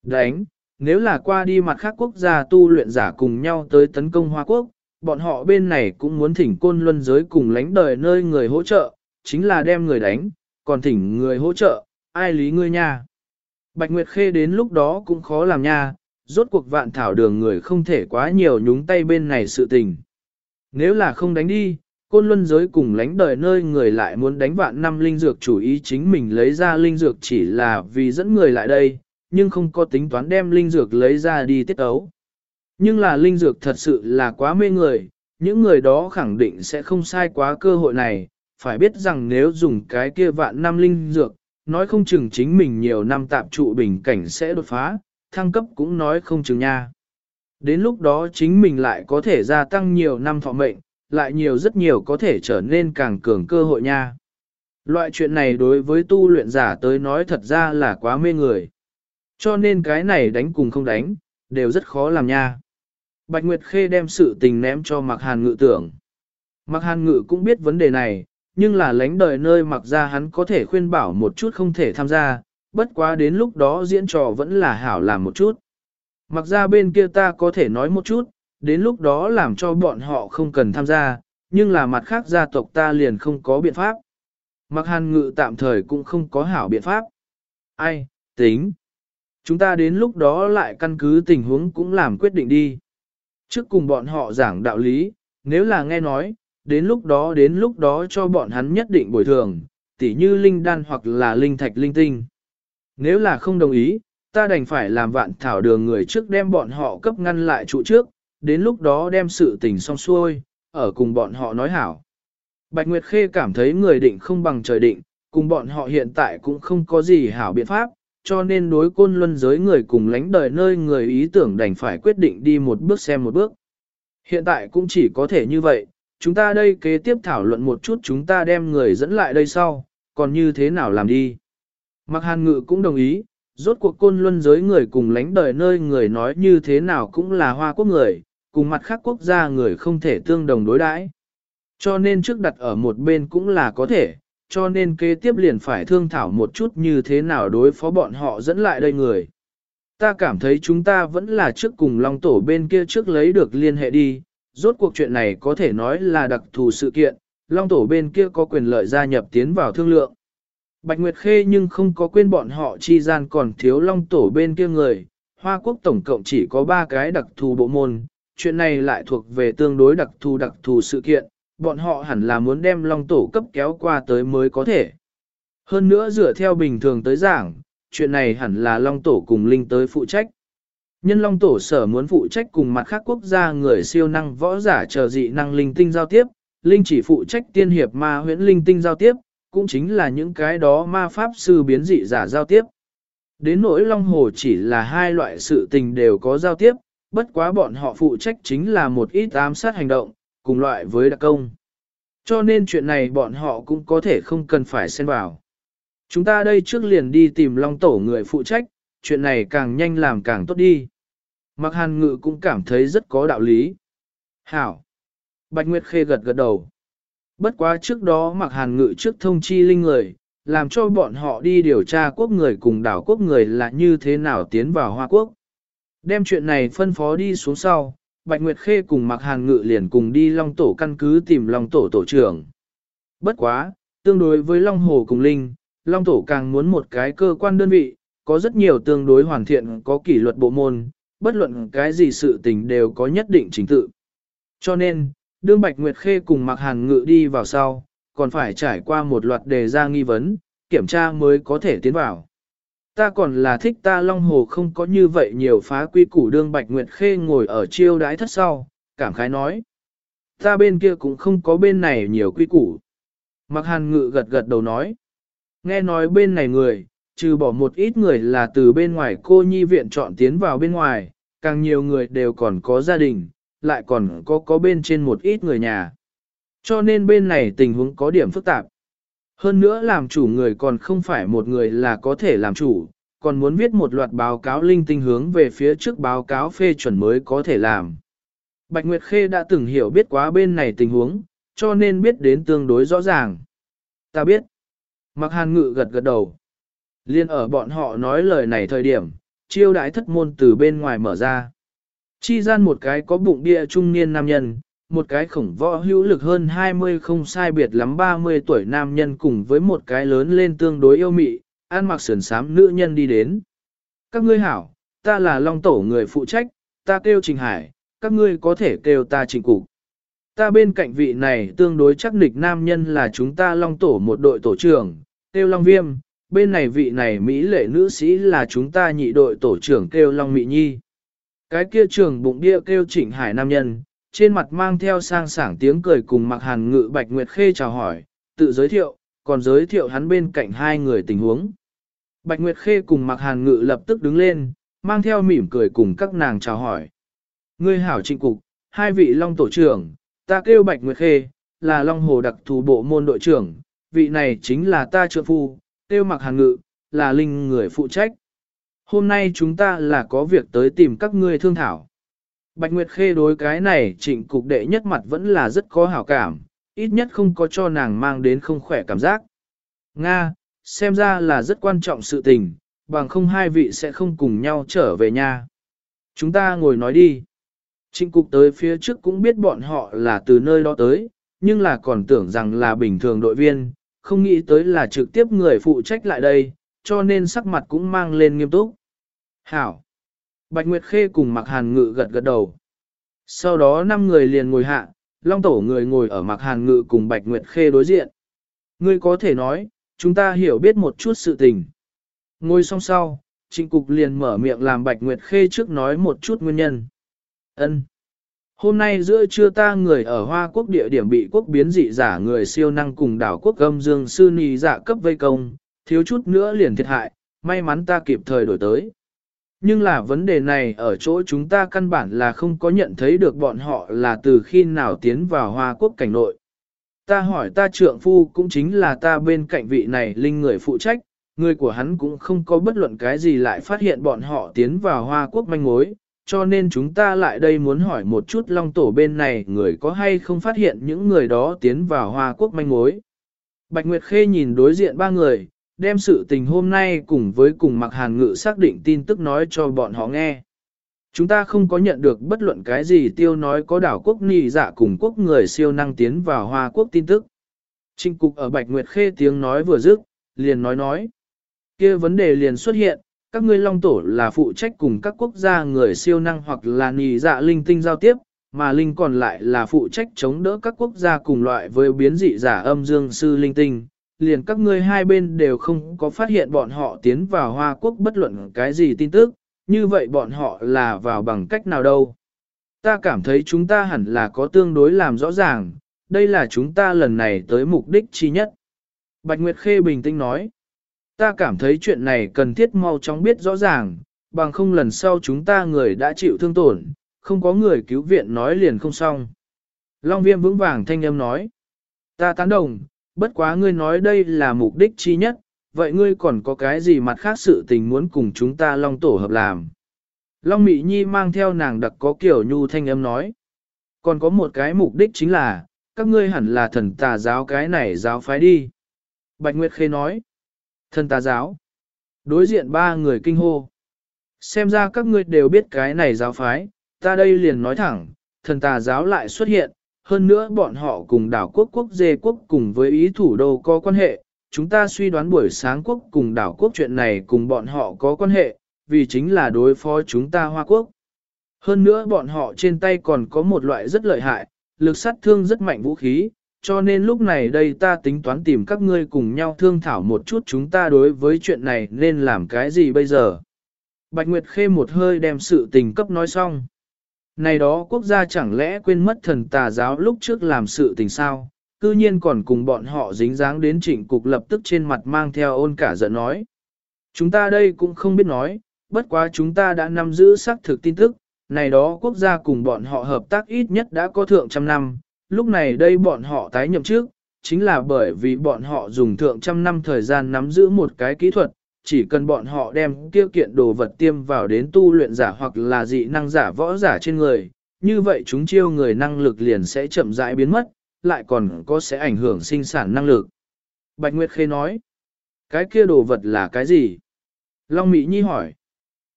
A: Đánh, nếu là qua đi mặt khác quốc gia tu luyện giả cùng nhau tới tấn công Hoa Quốc, bọn họ bên này cũng muốn thỉnh côn luân giới cùng lánh đời nơi người hỗ trợ, chính là đem người đánh, còn thỉnh người hỗ trợ, ai lý ngươi nha. Bạch Nguyệt Khê đến lúc đó cũng khó làm nha, rốt cuộc vạn thảo đường người không thể quá nhiều nhúng tay bên này sự tình. Nếu là không đánh đi, côn luân giới cùng lánh đời nơi người lại muốn đánh vạn năm linh dược chủ ý chính mình lấy ra linh dược chỉ là vì dẫn người lại đây, nhưng không có tính toán đem linh dược lấy ra đi tiết ấu. Nhưng là linh dược thật sự là quá mê người, những người đó khẳng định sẽ không sai quá cơ hội này, phải biết rằng nếu dùng cái kia vạn năm linh dược, nói không chừng chính mình nhiều năm tạm trụ bình cảnh sẽ đột phá, thăng cấp cũng nói không chừng nha. Đến lúc đó chính mình lại có thể gia tăng nhiều năm thọ mệnh, lại nhiều rất nhiều có thể trở nên càng cường cơ hội nha. Loại chuyện này đối với tu luyện giả tới nói thật ra là quá mê người. Cho nên cái này đánh cùng không đánh, đều rất khó làm nha. Bạch Nguyệt Khê đem sự tình ném cho Mạc Hàn Ngự tưởng. Mạc Hàn Ngự cũng biết vấn đề này, nhưng là lánh đời nơi mặc ra hắn có thể khuyên bảo một chút không thể tham gia, bất quá đến lúc đó diễn trò vẫn là hảo làm một chút. Mặc ra bên kia ta có thể nói một chút, đến lúc đó làm cho bọn họ không cần tham gia, nhưng là mặt khác gia tộc ta liền không có biện pháp. Mặc hàn ngự tạm thời cũng không có hảo biện pháp. Ai, tính. Chúng ta đến lúc đó lại căn cứ tình huống cũng làm quyết định đi. Trước cùng bọn họ giảng đạo lý, nếu là nghe nói, đến lúc đó đến lúc đó cho bọn hắn nhất định bồi thường, tỉ như linh đan hoặc là linh thạch linh tinh. Nếu là không đồng ý, ta đành phải làm vạn thảo đường người trước đem bọn họ cấp ngăn lại trụ trước, đến lúc đó đem sự tình xong xuôi, ở cùng bọn họ nói hảo. Bạch Nguyệt Khê cảm thấy người định không bằng trời định, cùng bọn họ hiện tại cũng không có gì hảo biện pháp, cho nên đối côn luân giới người cùng lánh đời nơi người ý tưởng đành phải quyết định đi một bước xem một bước. Hiện tại cũng chỉ có thể như vậy, chúng ta đây kế tiếp thảo luận một chút chúng ta đem người dẫn lại đây sau, còn như thế nào làm đi. Mặc hàn ngự cũng đồng ý, rốt cuộc côn luân giới người cùng lánh đời nơi người nói như thế nào cũng là hoa quốc người, cùng mặt khác quốc gia người không thể tương đồng đối đãi. Cho nên trước đặt ở một bên cũng là có thể, cho nên kế tiếp liền phải thương thảo một chút như thế nào đối phó bọn họ dẫn lại đây người. Ta cảm thấy chúng ta vẫn là trước cùng Long Tổ bên kia trước lấy được liên hệ đi, rốt cuộc chuyện này có thể nói là đặc thù sự kiện, Long Tổ bên kia có quyền lợi gia nhập tiến vào thương lượng. Bạch Nguyệt Khê nhưng không có quên bọn họ chi gian còn thiếu Long Tổ bên kia người, Hoa Quốc tổng cộng chỉ có 3 cái đặc thù bộ môn, chuyện này lại thuộc về tương đối đặc thù đặc thù sự kiện, bọn họ hẳn là muốn đem Long Tổ cấp kéo qua tới mới có thể. Hơn nữa dựa theo bình thường tới giảng, chuyện này hẳn là Long Tổ cùng Linh tới phụ trách. Nhân Long Tổ sở muốn phụ trách cùng mặt khác quốc gia người siêu năng võ giả chờ dị năng linh tinh giao tiếp, Linh chỉ phụ trách tiên hiệp ma huyễn linh tinh giao tiếp, cũng chính là những cái đó ma pháp sư biến dị giả giao tiếp. Đến nỗi Long Hồ chỉ là hai loại sự tình đều có giao tiếp, bất quá bọn họ phụ trách chính là một ít ám sát hành động, cùng loại với đặc công. Cho nên chuyện này bọn họ cũng có thể không cần phải xen vào. Chúng ta đây trước liền đi tìm Long Tổ người phụ trách, chuyện này càng nhanh làm càng tốt đi. Mặc hàn ngự cũng cảm thấy rất có đạo lý. Hảo. Bạch Nguyệt Khê gật gật đầu. Bất quá trước đó mặc hàn ngự trước thông chi linh người, làm cho bọn họ đi điều tra quốc người cùng đảo quốc người là như thế nào tiến vào Hoa Quốc. Đem chuyện này phân phó đi xuống sau, Bạch Nguyệt Khê cùng mặc hàn ngự liền cùng đi Long Tổ căn cứ tìm Long Tổ tổ trưởng. Bất quá, tương đối với Long Hồ cùng Linh, Long Tổ càng muốn một cái cơ quan đơn vị, có rất nhiều tương đối hoàn thiện có kỷ luật bộ môn, bất luận cái gì sự tình đều có nhất định chính tự. Cho nên, đương Bạch Nguyệt Khê cùng Mạc Hàn Ngự đi vào sau, còn phải trải qua một loạt đề ra nghi vấn, kiểm tra mới có thể tiến vào. Ta còn là thích ta Long Hồ không có như vậy nhiều phá quy củ đương Bạch Nguyệt Khê ngồi ở chiêu đái thất sau, cảm khái nói. Ta bên kia cũng không có bên này nhiều quy củ. Mạc Hàn Ngự gật gật đầu nói. Nghe nói bên này người, trừ bỏ một ít người là từ bên ngoài cô nhi viện chọn tiến vào bên ngoài, càng nhiều người đều còn có gia đình, lại còn có có bên trên một ít người nhà. Cho nên bên này tình huống có điểm phức tạp. Hơn nữa làm chủ người còn không phải một người là có thể làm chủ, còn muốn viết một loạt báo cáo linh tinh hướng về phía trước báo cáo phê chuẩn mới có thể làm. Bạch Nguyệt Khê đã từng hiểu biết quá bên này tình huống, cho nên biết đến tương đối rõ ràng. Ta biết. Mặc hàn ngự gật gật đầu. Liên ở bọn họ nói lời này thời điểm, chiêu đãi thất môn từ bên ngoài mở ra. Chi gian một cái có bụng bia trung niên nam nhân, một cái khổng võ hữu lực hơn 20 không sai biệt lắm 30 tuổi nam nhân cùng với một cái lớn lên tương đối yêu mị, ăn mặc sườn sám nữ nhân đi đến. Các ngươi hảo, ta là Long Tổ người phụ trách, ta kêu Trình Hải, các ngươi có thể kêu ta Trình Cục. Ta bên cạnh vị này tương đối chắc nịch nam nhân là chúng ta Long Tổ một đội tổ trưởng, kêu Long Viêm, bên này vị này Mỹ lệ nữ sĩ là chúng ta nhị đội tổ trưởng kêu Long Mỹ Nhi. Cái kia trường bụng bia kêu chỉnh Hải nam nhân, trên mặt mang theo sang sảng tiếng cười cùng mặc hàn ngự Bạch Nguyệt Khê chào hỏi, tự giới thiệu, còn giới thiệu hắn bên cạnh hai người tình huống. Bạch Nguyệt Khê cùng mặc hàn ngự lập tức đứng lên, mang theo mỉm cười cùng các nàng chào hỏi. Ngươi hảo trịnh cục, hai vị long tổ trưởng, ta kêu Bạch Nguyệt Khê, là long hồ đặc thù bộ môn đội trưởng, vị này chính là ta trượng phu, kêu mặc hàn ngự, là linh người phụ trách. Hôm nay chúng ta là có việc tới tìm các ngươi thương thảo. Bạch Nguyệt Khê đối cái này trịnh cục đệ nhất mặt vẫn là rất có hảo cảm, ít nhất không có cho nàng mang đến không khỏe cảm giác. Nga, xem ra là rất quan trọng sự tình, bằng không hai vị sẽ không cùng nhau trở về nhà. Chúng ta ngồi nói đi. Trịnh cục tới phía trước cũng biết bọn họ là từ nơi đó tới, nhưng là còn tưởng rằng là bình thường đội viên, không nghĩ tới là trực tiếp người phụ trách lại đây, cho nên sắc mặt cũng mang lên nghiêm túc. Hảo. Bạch Nguyệt Khê cùng Mạc Hàn Ngự gật gật đầu. Sau đó năm người liền ngồi hạ, Long Tổ người ngồi ở Mạc Hàn Ngự cùng Bạch Nguyệt Khê đối diện. Ngươi có thể nói, chúng ta hiểu biết một chút sự tình. Ngồi xong sau, Trịnh Cục liền mở miệng làm Bạch Nguyệt Khê trước nói một chút nguyên nhân. Ân. Hôm nay giữa trưa ta người ở Hoa Quốc địa điểm bị quốc biến dị giả người siêu năng cùng đảo quốc âm dương sư nì giả dạ cấp vây công, thiếu chút nữa liền thiệt hại, may mắn ta kịp thời đổi tới. Nhưng là vấn đề này ở chỗ chúng ta căn bản là không có nhận thấy được bọn họ là từ khi nào tiến vào Hoa Quốc cảnh nội. Ta hỏi ta trượng phu cũng chính là ta bên cạnh vị này linh người phụ trách, người của hắn cũng không có bất luận cái gì lại phát hiện bọn họ tiến vào Hoa Quốc manh mối, cho nên chúng ta lại đây muốn hỏi một chút long tổ bên này người có hay không phát hiện những người đó tiến vào Hoa Quốc manh mối. Bạch Nguyệt Khê nhìn đối diện ba người, đem sự tình hôm nay cùng với cùng mặc hàn ngự xác định tin tức nói cho bọn họ nghe. Chúng ta không có nhận được bất luận cái gì tiêu nói có đảo quốc nì dạ cùng quốc người siêu năng tiến vào Hoa Quốc tin tức. Trinh cục ở Bạch Nguyệt Khê tiếng nói vừa dứt, liền nói nói. kia vấn đề liền xuất hiện, các ngươi long tổ là phụ trách cùng các quốc gia người siêu năng hoặc là nì dạ linh tinh giao tiếp, mà linh còn lại là phụ trách chống đỡ các quốc gia cùng loại với biến dị giả âm dương sư linh tinh. Liền các ngươi hai bên đều không có phát hiện bọn họ tiến vào Hoa Quốc bất luận cái gì tin tức, như vậy bọn họ là vào bằng cách nào đâu. Ta cảm thấy chúng ta hẳn là có tương đối làm rõ ràng, đây là chúng ta lần này tới mục đích chi nhất. Bạch Nguyệt Khê bình tĩnh nói, ta cảm thấy chuyện này cần thiết mau chóng biết rõ ràng, bằng không lần sau chúng ta người đã chịu thương tổn, không có người cứu viện nói liền không xong. Long viêm vững vàng thanh âm nói, ta tán đồng, bất quá ngươi nói đây là mục đích chi nhất, vậy ngươi còn có cái gì mặt khác sự tình muốn cùng chúng ta long tổ hợp làm? Long Mị Nhi mang theo nàng đặc có kiểu nhu thanh âm nói. Còn có một cái mục đích chính là, các ngươi hẳn là thần tà giáo cái này giáo phái đi. Bạch Nguyệt Khê nói. Thần tà giáo. Đối diện ba người kinh hô. Xem ra các ngươi đều biết cái này giáo phái, ta đây liền nói thẳng, thần tà giáo lại xuất hiện, hơn nữa bọn họ cùng đảo quốc quốc dê quốc cùng với ý thủ đô có quan hệ, chúng ta suy đoán buổi sáng quốc cùng đảo quốc chuyện này cùng bọn họ có quan hệ, vì chính là đối phó chúng ta Hoa Quốc. Hơn nữa bọn họ trên tay còn có một loại rất lợi hại, lực sát thương rất mạnh vũ khí, cho nên lúc này đây ta tính toán tìm các ngươi cùng nhau thương thảo một chút chúng ta đối với chuyện này nên làm cái gì bây giờ. Bạch Nguyệt Khê một hơi đem sự tình cấp nói xong. Này đó quốc gia chẳng lẽ quên mất thần tà giáo lúc trước làm sự tình sao, cư nhiên còn cùng bọn họ dính dáng đến trịnh cục lập tức trên mặt mang theo ôn cả giận nói. Chúng ta đây cũng không biết nói, bất quá chúng ta đã nắm giữ xác thực tin tức, này đó quốc gia cùng bọn họ hợp tác ít nhất đã có thượng trăm năm, lúc này đây bọn họ tái nhậm trước, chính là bởi vì bọn họ dùng thượng trăm năm thời gian nắm giữ một cái kỹ thuật, chỉ cần bọn họ đem kia kiện đồ vật tiêm vào đến tu luyện giả hoặc là dị năng giả võ giả trên người, như vậy chúng chiêu người năng lực liền sẽ chậm rãi biến mất, lại còn có sẽ ảnh hưởng sinh sản năng lực. Bạch Nguyệt Khê nói, cái kia đồ vật là cái gì? Long Mỹ Nhi hỏi,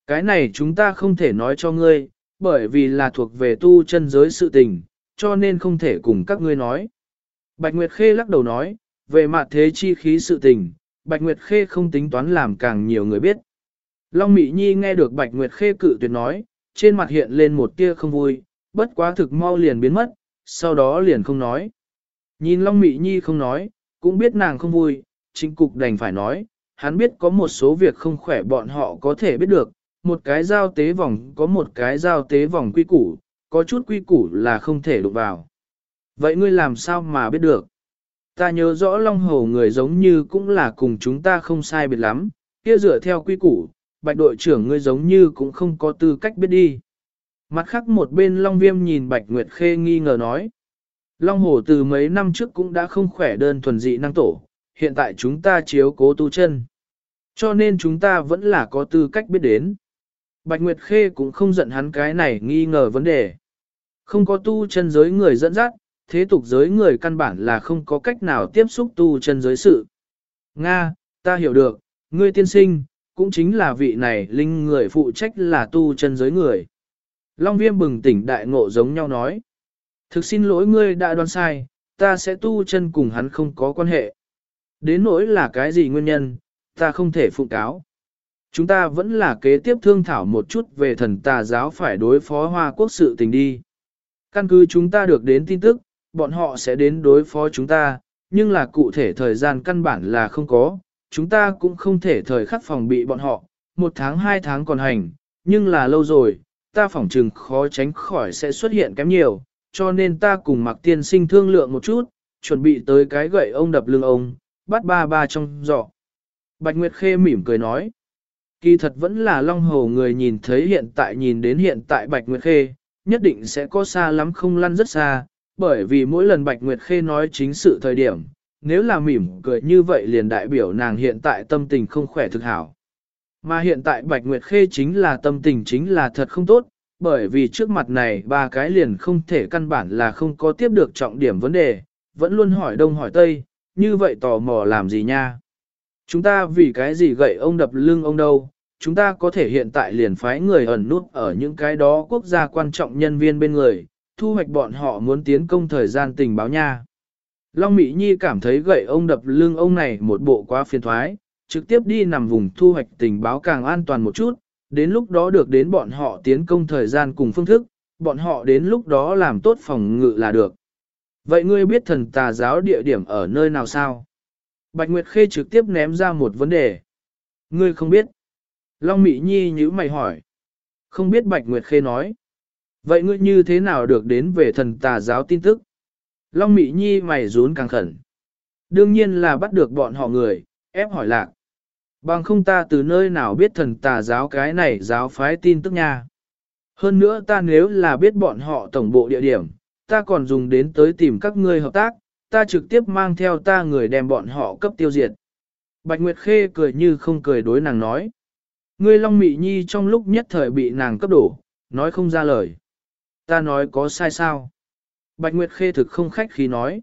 A: cái này chúng ta không thể nói cho ngươi, bởi vì là thuộc về tu chân giới sự tình, cho nên không thể cùng các ngươi nói. Bạch Nguyệt Khê lắc đầu nói, về mặt thế chi khí sự tình, Bạch Nguyệt Khê không tính toán làm càng nhiều người biết. Long Mỹ Nhi nghe được Bạch Nguyệt Khê cự tuyệt nói, trên mặt hiện lên một tia không vui, bất quá thực mau liền biến mất, sau đó liền không nói. Nhìn Long Mị Nhi không nói, cũng biết nàng không vui, chính cục đành phải nói, hắn biết có một số việc không khỏe bọn họ có thể biết được, một cái giao tế vòng có một cái giao tế vòng quy củ, có chút quy củ là không thể đụng vào. Vậy ngươi làm sao mà biết được? Ta nhớ rõ Long Hầu người giống như cũng là cùng chúng ta không sai biệt lắm, kia dựa theo quy củ, bạch đội trưởng ngươi giống như cũng không có tư cách biết đi. Mặt khác một bên Long Viêm nhìn Bạch Nguyệt Khê nghi ngờ nói. Long Hồ từ mấy năm trước cũng đã không khỏe đơn thuần dị năng tổ, hiện tại chúng ta chiếu cố tu chân. Cho nên chúng ta vẫn là có tư cách biết đến. Bạch Nguyệt Khê cũng không giận hắn cái này nghi ngờ vấn đề. Không có tu chân giới người dẫn dắt, thế tục giới người căn bản là không có cách nào tiếp xúc tu chân giới sự. Nga, ta hiểu được, ngươi tiên sinh, cũng chính là vị này linh người phụ trách là tu chân giới người. Long viêm bừng tỉnh đại ngộ giống nhau nói. Thực xin lỗi ngươi đã đoán sai, ta sẽ tu chân cùng hắn không có quan hệ. Đến nỗi là cái gì nguyên nhân, ta không thể phụ cáo. Chúng ta vẫn là kế tiếp thương thảo một chút về thần tà giáo phải đối phó hoa quốc sự tình đi. Căn cứ chúng ta được đến tin tức, bọn họ sẽ đến đối phó chúng ta, nhưng là cụ thể thời gian căn bản là không có, chúng ta cũng không thể thời khắc phòng bị bọn họ, một tháng hai tháng còn hành, nhưng là lâu rồi, ta phỏng chừng khó tránh khỏi sẽ xuất hiện kém nhiều, cho nên ta cùng mặc tiên sinh thương lượng một chút, chuẩn bị tới cái gậy ông đập lưng ông, bắt ba ba trong giỏ. Bạch Nguyệt Khê mỉm cười nói, kỳ thật vẫn là Long Hồ người nhìn thấy hiện tại nhìn đến hiện tại Bạch Nguyệt Khê, nhất định sẽ có xa lắm không lăn rất xa, bởi vì mỗi lần Bạch Nguyệt Khê nói chính sự thời điểm, nếu là mỉm cười như vậy liền đại biểu nàng hiện tại tâm tình không khỏe thực hảo. Mà hiện tại Bạch Nguyệt Khê chính là tâm tình chính là thật không tốt, bởi vì trước mặt này ba cái liền không thể căn bản là không có tiếp được trọng điểm vấn đề, vẫn luôn hỏi đông hỏi tây, như vậy tò mò làm gì nha. Chúng ta vì cái gì gậy ông đập lưng ông đâu, chúng ta có thể hiện tại liền phái người ẩn nút ở những cái đó quốc gia quan trọng nhân viên bên người, thu hoạch bọn họ muốn tiến công thời gian tình báo nha. Long Mỹ Nhi cảm thấy gậy ông đập lưng ông này một bộ quá phiền thoái, trực tiếp đi nằm vùng thu hoạch tình báo càng an toàn một chút, đến lúc đó được đến bọn họ tiến công thời gian cùng phương thức, bọn họ đến lúc đó làm tốt phòng ngự là được. Vậy ngươi biết thần tà giáo địa điểm ở nơi nào sao? Bạch Nguyệt Khê trực tiếp ném ra một vấn đề. Ngươi không biết. Long Mỹ Nhi nhíu mày hỏi. Không biết Bạch Nguyệt Khê nói. Vậy ngươi như thế nào được đến về thần tà giáo tin tức? Long Mỹ Nhi mày rún càng khẩn. Đương nhiên là bắt được bọn họ người, ép hỏi lạc. Bằng không ta từ nơi nào biết thần tà giáo cái này giáo phái tin tức nha. Hơn nữa ta nếu là biết bọn họ tổng bộ địa điểm, ta còn dùng đến tới tìm các ngươi hợp tác, ta trực tiếp mang theo ta người đem bọn họ cấp tiêu diệt. Bạch Nguyệt Khê cười như không cười đối nàng nói. Ngươi Long Mị Nhi trong lúc nhất thời bị nàng cấp đổ, nói không ra lời. Ta nói có sai sao? Bạch Nguyệt Khê thực không khách khí nói.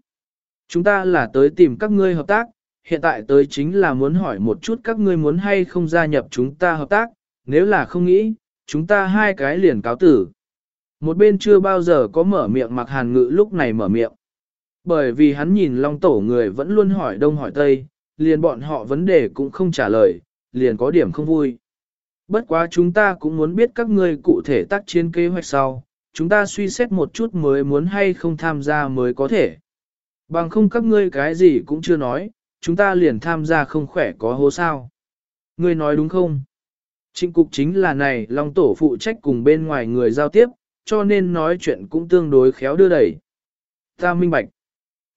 A: Chúng ta là tới tìm các ngươi hợp tác, hiện tại tới chính là muốn hỏi một chút các ngươi muốn hay không gia nhập chúng ta hợp tác, nếu là không nghĩ, chúng ta hai cái liền cáo tử. Một bên chưa bao giờ có mở miệng mặc hàn ngự lúc này mở miệng. Bởi vì hắn nhìn long tổ người vẫn luôn hỏi đông hỏi tây, liền bọn họ vấn đề cũng không trả lời, liền có điểm không vui. Bất quá chúng ta cũng muốn biết các ngươi cụ thể tác chiến kế hoạch sau, chúng ta suy xét một chút mới muốn hay không tham gia mới có thể. Bằng không các ngươi cái gì cũng chưa nói, chúng ta liền tham gia không khỏe có hố sao. Ngươi nói đúng không? Trịnh cục chính là này Long Tổ phụ trách cùng bên ngoài người giao tiếp, cho nên nói chuyện cũng tương đối khéo đưa đẩy. Ta minh bạch.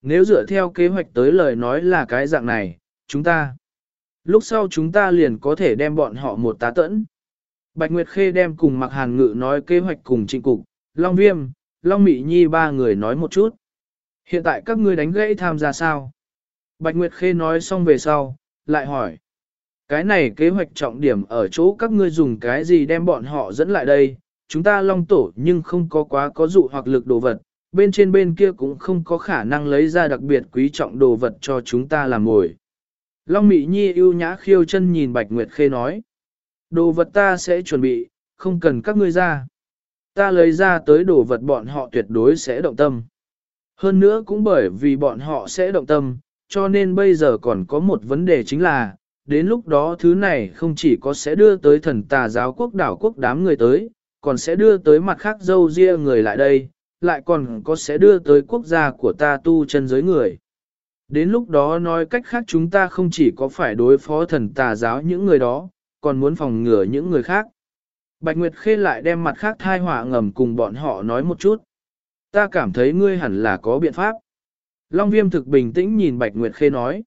A: Nếu dựa theo kế hoạch tới lời nói là cái dạng này, chúng ta. Lúc sau chúng ta liền có thể đem bọn họ một tá tẫn. Bạch Nguyệt Khê đem cùng Mạc Hàn Ngự nói kế hoạch cùng trịnh cục, Long Viêm, Long Mị Nhi ba người nói một chút. Hiện tại các ngươi đánh gãy tham gia sao? Bạch Nguyệt Khê nói xong về sau, lại hỏi. Cái này kế hoạch trọng điểm ở chỗ các ngươi dùng cái gì đem bọn họ dẫn lại đây, chúng ta long tổ nhưng không có quá có dụ hoặc lực đồ vật, bên trên bên kia cũng không có khả năng lấy ra đặc biệt quý trọng đồ vật cho chúng ta làm ngồi. Long Mị Nhi ưu nhã khiêu chân nhìn Bạch Nguyệt Khê nói. Đồ vật ta sẽ chuẩn bị, không cần các ngươi ra. Ta lấy ra tới đồ vật bọn họ tuyệt đối sẽ động tâm. Hơn nữa cũng bởi vì bọn họ sẽ động tâm, cho nên bây giờ còn có một vấn đề chính là, đến lúc đó thứ này không chỉ có sẽ đưa tới thần tà giáo quốc đảo quốc đám người tới, còn sẽ đưa tới mặt khác dâu ria người lại đây, lại còn có sẽ đưa tới quốc gia của ta tu chân giới người. Đến lúc đó nói cách khác chúng ta không chỉ có phải đối phó thần tà giáo những người đó, còn muốn phòng ngừa những người khác. Bạch Nguyệt Khê lại đem mặt khác thai họa ngầm cùng bọn họ nói một chút. Ta cảm thấy ngươi hẳn là có biện pháp. Long Viêm thực bình tĩnh nhìn Bạch Nguyệt Khê nói.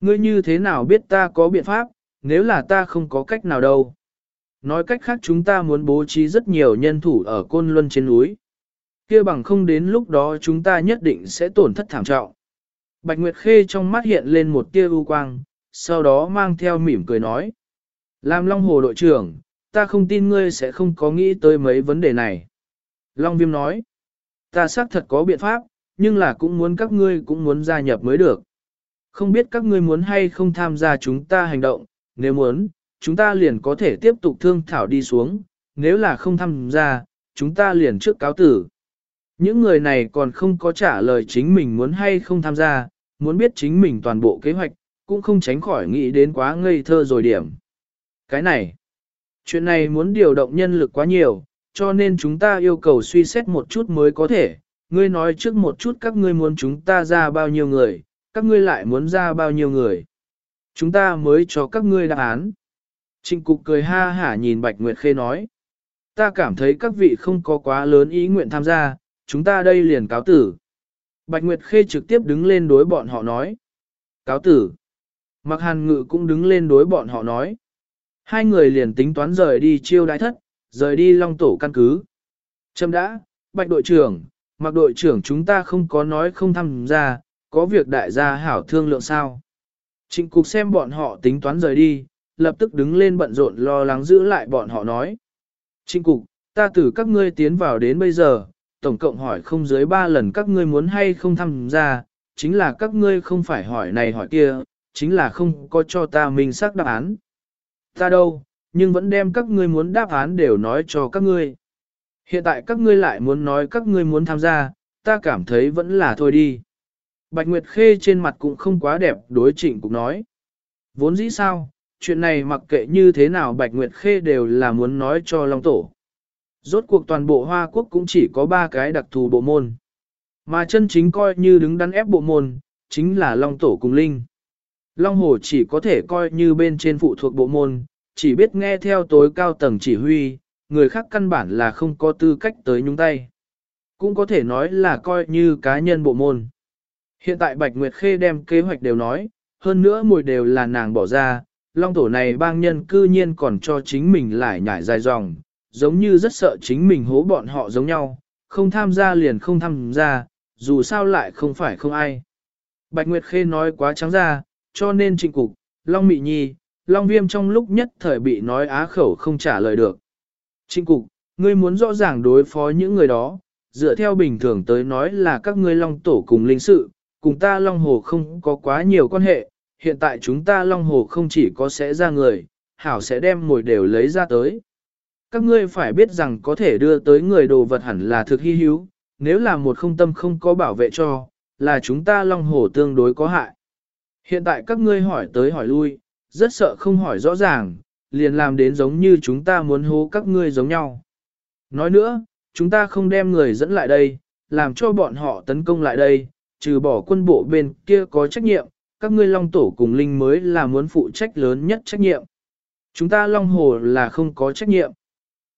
A: Ngươi như thế nào biết ta có biện pháp, nếu là ta không có cách nào đâu. Nói cách khác chúng ta muốn bố trí rất nhiều nhân thủ ở Côn Luân trên núi. kia bằng không đến lúc đó chúng ta nhất định sẽ tổn thất thảm trọng. Bạch Nguyệt Khê trong mắt hiện lên một tia ưu quang, sau đó mang theo mỉm cười nói. Làm Long Hồ đội trưởng, ta không tin ngươi sẽ không có nghĩ tới mấy vấn đề này. Long Viêm nói, ta xác thật có biện pháp, nhưng là cũng muốn các ngươi cũng muốn gia nhập mới được. Không biết các ngươi muốn hay không tham gia chúng ta hành động, nếu muốn, chúng ta liền có thể tiếp tục thương thảo đi xuống, nếu là không tham gia, chúng ta liền trước cáo tử. Những người này còn không có trả lời chính mình muốn hay không tham gia, muốn biết chính mình toàn bộ kế hoạch, cũng không tránh khỏi nghĩ đến quá ngây thơ rồi điểm. Cái này, chuyện này muốn điều động nhân lực quá nhiều, cho nên chúng ta yêu cầu suy xét một chút mới có thể. Ngươi nói trước một chút các ngươi muốn chúng ta ra bao nhiêu người, các ngươi lại muốn ra bao nhiêu người. Chúng ta mới cho các ngươi đáp án. Trịnh cục cười ha hả nhìn Bạch Nguyệt Khê nói. Ta cảm thấy các vị không có quá lớn ý nguyện tham gia, chúng ta đây liền cáo tử. Bạch Nguyệt Khê trực tiếp đứng lên đối bọn họ nói. Cáo tử. Mặc hàn ngự cũng đứng lên đối bọn họ nói. Hai người liền tính toán rời đi chiêu đại thất, rời đi long tổ căn cứ. Trâm đã, Bạch đội trưởng, mặc đội trưởng chúng ta không có nói không tham gia, có việc đại gia hảo thương lượng sao. Trịnh cục xem bọn họ tính toán rời đi, lập tức đứng lên bận rộn lo lắng giữ lại bọn họ nói. Trịnh cục, ta từ các ngươi tiến vào đến bây giờ, tổng cộng hỏi không dưới ba lần các ngươi muốn hay không tham gia, chính là các ngươi không phải hỏi này hỏi kia, chính là không có cho ta mình xác đáp án. Ta đâu, nhưng vẫn đem các ngươi muốn đáp án đều nói cho các ngươi. Hiện tại các ngươi lại muốn nói các ngươi muốn tham gia, ta cảm thấy vẫn là thôi đi. Bạch Nguyệt Khê trên mặt cũng không quá đẹp đối trịnh cũng nói. Vốn dĩ sao, chuyện này mặc kệ như thế nào Bạch Nguyệt Khê đều là muốn nói cho Long Tổ. Rốt cuộc toàn bộ Hoa Quốc cũng chỉ có ba cái đặc thù bộ môn. Mà chân chính coi như đứng đắn ép bộ môn, chính là Long Tổ cùng Linh. Long Hồ chỉ có thể coi như bên trên phụ thuộc bộ môn, chỉ biết nghe theo tối cao tầng chỉ huy, người khác căn bản là không có tư cách tới nhúng tay. Cũng có thể nói là coi như cá nhân bộ môn. Hiện tại Bạch Nguyệt Khê đem kế hoạch đều nói, hơn nữa mùi đều là nàng bỏ ra, long tổ này bang nhân cư nhiên còn cho chính mình lại nhảy dài dòng, giống như rất sợ chính mình hố bọn họ giống nhau, không tham gia liền không tham gia, dù sao lại không phải không ai. Bạch Nguyệt Khê nói quá trắng ra, cho nên trịnh cục, Long Mị Nhi, Long Viêm trong lúc nhất thời bị nói á khẩu không trả lời được. Trịnh cục, ngươi muốn rõ ràng đối phó những người đó, dựa theo bình thường tới nói là các ngươi Long Tổ cùng linh sự, cùng ta Long Hồ không có quá nhiều quan hệ, hiện tại chúng ta Long Hồ không chỉ có sẽ ra người, Hảo sẽ đem mồi đều lấy ra tới. Các ngươi phải biết rằng có thể đưa tới người đồ vật hẳn là thực hy hữu, nếu là một không tâm không có bảo vệ cho, là chúng ta Long Hồ tương đối có hại. Hiện tại các ngươi hỏi tới hỏi lui, rất sợ không hỏi rõ ràng, liền làm đến giống như chúng ta muốn hố các ngươi giống nhau. Nói nữa, chúng ta không đem người dẫn lại đây, làm cho bọn họ tấn công lại đây, trừ bỏ quân bộ bên kia có trách nhiệm, các ngươi Long Tổ cùng Linh mới là muốn phụ trách lớn nhất trách nhiệm. Chúng ta Long Hồ là không có trách nhiệm.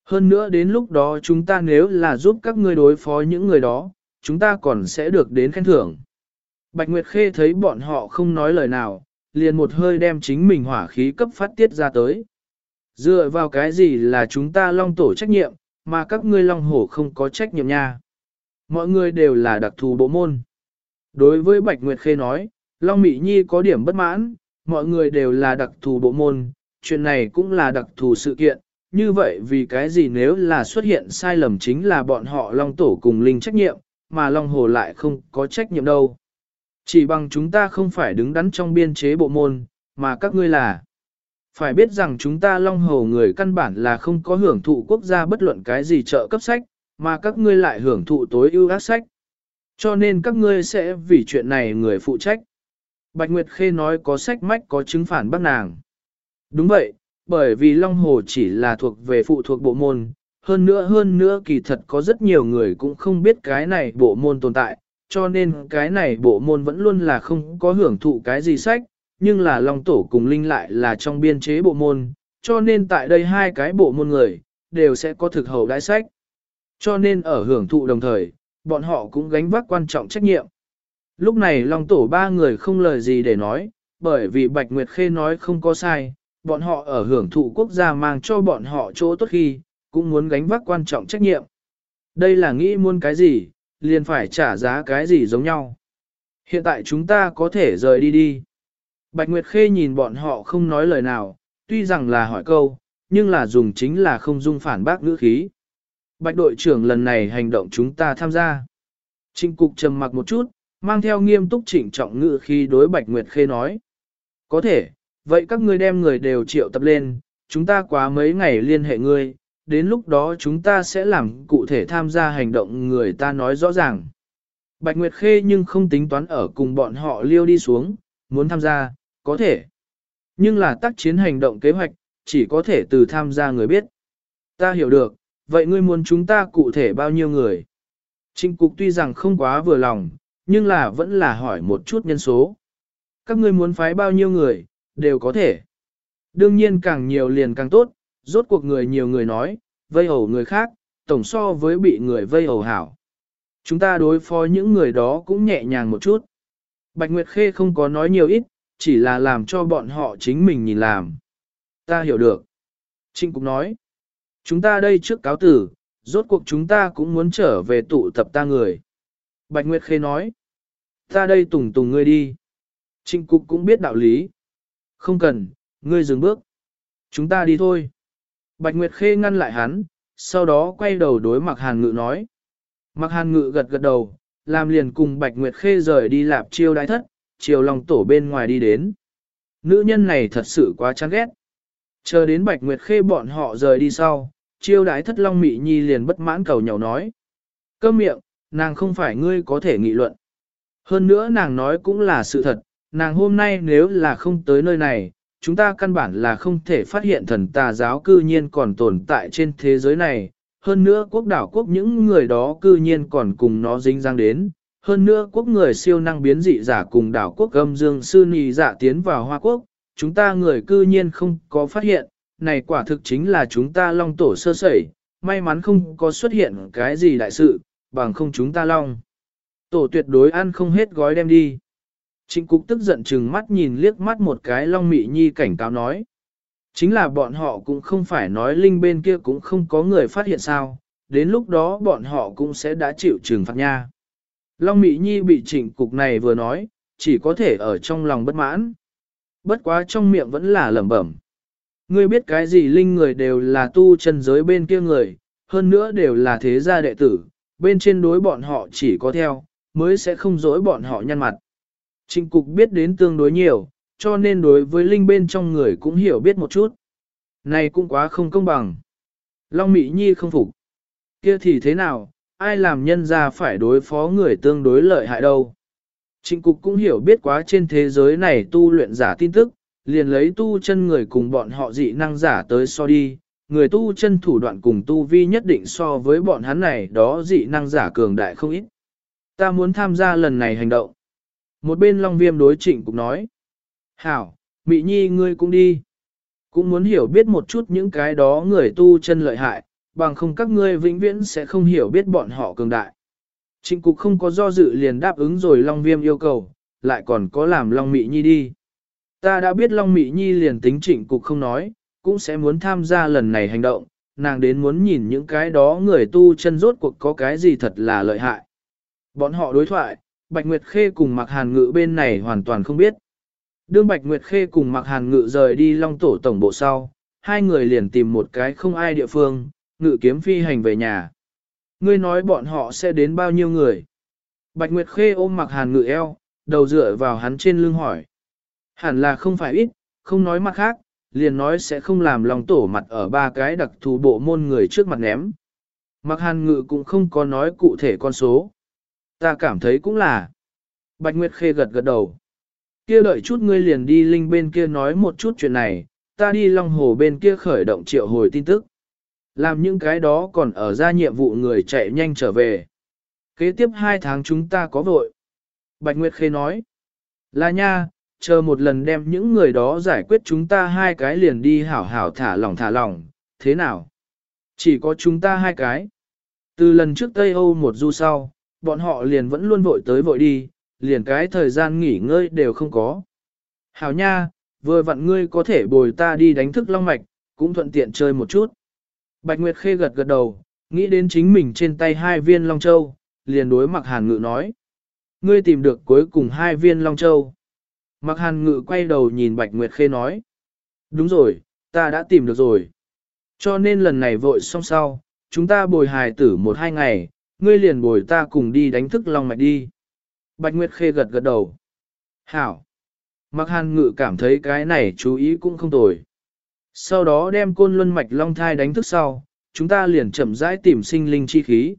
A: Hơn nữa đến lúc đó chúng ta nếu là giúp các ngươi đối phó những người đó, chúng ta còn sẽ được đến khen thưởng. Bạch Nguyệt Khê thấy bọn họ không nói lời nào, liền một hơi đem chính mình hỏa khí cấp phát tiết ra tới. Dựa vào cái gì là chúng ta long tổ trách nhiệm, mà các ngươi long hổ không có trách nhiệm nha. Mọi người đều là đặc thù bộ môn. Đối với Bạch Nguyệt Khê nói, Long Mị Nhi có điểm bất mãn, mọi người đều là đặc thù bộ môn, chuyện này cũng là đặc thù sự kiện, như vậy vì cái gì nếu là xuất hiện sai lầm chính là bọn họ Long Tổ cùng Linh trách nhiệm, mà Long Hồ lại không có trách nhiệm đâu. Chỉ bằng chúng ta không phải đứng đắn trong biên chế bộ môn, mà các ngươi là. Phải biết rằng chúng ta Long Hồ người căn bản là không có hưởng thụ quốc gia bất luận cái gì trợ cấp sách, mà các ngươi lại hưởng thụ tối ưu ác sách. Cho nên các ngươi sẽ vì chuyện này người phụ trách. Bạch Nguyệt Khê nói có sách mách có chứng phản bác nàng. Đúng vậy, bởi vì Long Hồ chỉ là thuộc về phụ thuộc bộ môn, hơn nữa hơn nữa kỳ thật có rất nhiều người cũng không biết cái này bộ môn tồn tại, cho nên cái này bộ môn vẫn luôn là không có hưởng thụ cái gì sách, nhưng là Long Tổ cùng Linh lại là trong biên chế bộ môn, cho nên tại đây hai cái bộ môn người, đều sẽ có thực hậu đãi sách. Cho nên ở hưởng thụ đồng thời, bọn họ cũng gánh vác quan trọng trách nhiệm. Lúc này Long Tổ ba người không lời gì để nói, bởi vì Bạch Nguyệt Khê nói không có sai, bọn họ ở hưởng thụ quốc gia mang cho bọn họ chỗ tốt khi, cũng muốn gánh vác quan trọng trách nhiệm. Đây là nghĩ muốn cái gì, liền phải trả giá cái gì giống nhau. Hiện tại chúng ta có thể rời đi đi. Bạch Nguyệt Khê nhìn bọn họ không nói lời nào, tuy rằng là hỏi câu, nhưng là dùng chính là không dung phản bác ngữ khí. Bạch đội trưởng lần này hành động chúng ta tham gia. Trinh cục trầm mặc một chút, mang theo nghiêm túc chỉnh trọng ngữ khi đối Bạch Nguyệt Khê nói. Có thể, vậy các ngươi đem người đều triệu tập lên, chúng ta quá mấy ngày liên hệ ngươi, đến lúc đó chúng ta sẽ làm cụ thể tham gia hành động người ta nói rõ ràng. Bạch Nguyệt Khê nhưng không tính toán ở cùng bọn họ liêu đi xuống, muốn tham gia, có thể. Nhưng là tác chiến hành động kế hoạch, chỉ có thể từ tham gia người biết. Ta hiểu được, vậy ngươi muốn chúng ta cụ thể bao nhiêu người? Trinh Cục tuy rằng không quá vừa lòng, nhưng là vẫn là hỏi một chút nhân số. Các ngươi muốn phái bao nhiêu người, đều có thể. Đương nhiên càng nhiều liền càng tốt, rốt cuộc người nhiều người nói, vây hầu người khác, tổng so với bị người vây hầu hảo. Chúng ta đối phó những người đó cũng nhẹ nhàng một chút. Bạch Nguyệt Khê không có nói nhiều ít, chỉ là làm cho bọn họ chính mình nhìn làm. Ta hiểu được. Trinh Cục nói, chúng ta đây trước cáo tử, rốt cuộc chúng ta cũng muốn trở về tụ tập ta người. Bạch Nguyệt Khê nói, ta đây tùng tùng ngươi đi. Trinh Cục cũng biết đạo lý. Không cần, ngươi dừng bước. Chúng ta đi thôi. Bạch Nguyệt Khê ngăn lại hắn, sau đó quay đầu đối Mạc Hàn Ngự nói. Mạc Hàn Ngự gật gật đầu, làm liền cùng Bạch Nguyệt Khê rời đi lạp chiêu đái thất, chiều lòng tổ bên ngoài đi đến. nữ nhân này thật sự quá chán ghét. Chờ đến Bạch Nguyệt Khê bọn họ rời đi sau, chiêu đái thất long mị nhi liền bất mãn cầu nhậu nói. Cơ miệng, nàng không phải ngươi có thể nghị luận. Hơn nữa nàng nói cũng là sự thật, nàng hôm nay nếu là không tới nơi này, chúng ta căn bản là không thể phát hiện thần tà giáo cư nhiên còn tồn tại trên thế giới này. Hơn nữa quốc đảo quốc những người đó cư nhiên còn cùng nó dính dáng đến. Hơn nữa quốc người siêu năng biến dị giả cùng đảo quốc âm dương sư nì giả tiến vào Hoa Quốc, chúng ta người cư nhiên không có phát hiện, này quả thực chính là chúng ta long tổ sơ sẩy, may mắn không có xuất hiện cái gì đại sự, bằng không chúng ta long. Tổ tuyệt đối ăn không hết gói đem đi. Trịnh Cục tức giận chừng mắt nhìn liếc mắt một cái Long Mị Nhi cảnh cáo nói. Chính là bọn họ cũng không phải nói linh bên kia cũng không có người phát hiện sao, đến lúc đó bọn họ cũng sẽ đã chịu trừng phạt nha. Long Mị Nhi bị trịnh cục này vừa nói, chỉ có thể ở trong lòng bất mãn. Bất quá trong miệng vẫn là lẩm bẩm. Ngươi biết cái gì linh người đều là tu chân giới bên kia người, hơn nữa đều là thế gia đệ tử, bên trên đối bọn họ chỉ có theo, mới sẽ không dối bọn họ nhăn mặt. Trịnh cục biết đến tương đối nhiều, cho nên đối với linh bên trong người cũng hiểu biết một chút. Này cũng quá không công bằng. Long Mỹ Nhi không phục. Kia thì thế nào, ai làm nhân ra phải đối phó người tương đối lợi hại đâu. Trịnh cục cũng hiểu biết quá trên thế giới này tu luyện giả tin tức, liền lấy tu chân người cùng bọn họ dị năng giả tới so đi, người tu chân thủ đoạn cùng tu vi nhất định so với bọn hắn này đó dị năng giả cường đại không ít. Ta muốn tham gia lần này hành động. Một bên Long Viêm đối trịnh cục nói. Hảo, Mị Nhi ngươi cũng đi. Cũng muốn hiểu biết một chút những cái đó người tu chân lợi hại, bằng không các ngươi vĩnh viễn sẽ không hiểu biết bọn họ cường đại. Trịnh cục không có do dự liền đáp ứng rồi Long Viêm yêu cầu, lại còn có làm Long Mị Nhi đi. Ta đã biết Long Mị Nhi liền tính trịnh cục không nói, cũng sẽ muốn tham gia lần này hành động, nàng đến muốn nhìn những cái đó người tu chân rốt cuộc có cái gì thật là lợi hại. Bọn họ đối thoại, Bạch Nguyệt Khê cùng Mạc Hàn Ngự bên này hoàn toàn không biết. Đương Bạch Nguyệt Khê cùng Mạc Hàn Ngự rời đi Long Tổ Tổng Bộ sau, hai người liền tìm một cái không ai địa phương, ngự kiếm phi hành về nhà. Ngươi nói bọn họ sẽ đến bao nhiêu người? Bạch Nguyệt Khê ôm Mạc Hàn Ngự eo, đầu dựa vào hắn trên lưng hỏi. Hẳn là không phải ít, không nói mặt khác, liền nói sẽ không làm lòng tổ mặt ở ba cái đặc thù bộ môn người trước mặt ném. Mạc Hàn Ngự cũng không có nói cụ thể con số. Ta cảm thấy cũng là. Bạch Nguyệt Khê gật gật đầu. Kia đợi chút ngươi liền đi linh bên kia nói một chút chuyện này, ta đi Long Hồ bên kia khởi động triệu hồi tin tức. Làm những cái đó còn ở ra nhiệm vụ người chạy nhanh trở về. Kế tiếp hai tháng chúng ta có vội. Bạch Nguyệt Khê nói. Là nha, chờ một lần đem những người đó giải quyết chúng ta hai cái liền đi hảo hảo thả lỏng thả lỏng, thế nào? Chỉ có chúng ta hai cái. Từ lần trước Tây Âu một du sau, bọn họ liền vẫn luôn vội tới vội đi, liền cái thời gian nghỉ ngơi đều không có. Hảo nha, vừa vặn ngươi có thể bồi ta đi đánh thức long mạch, cũng thuận tiện chơi một chút. Bạch Nguyệt Khê gật gật đầu, nghĩ đến chính mình trên tay hai viên long châu, liền đối mặc hàn ngự nói. Ngươi tìm được cuối cùng hai viên long châu. Mặc hàn ngự quay đầu nhìn Bạch Nguyệt Khê nói. Đúng rồi, ta đã tìm được rồi. Cho nên lần này vội xong sau, chúng ta bồi hài tử một hai ngày, ngươi liền bồi ta cùng đi đánh thức long mạch đi. Bạch Nguyệt Khê gật gật đầu. Hảo. Mặc hàn ngự cảm thấy cái này chú ý cũng không tồi. Sau đó đem côn luân mạch long thai đánh thức sau, chúng ta liền chậm rãi tìm sinh linh chi khí.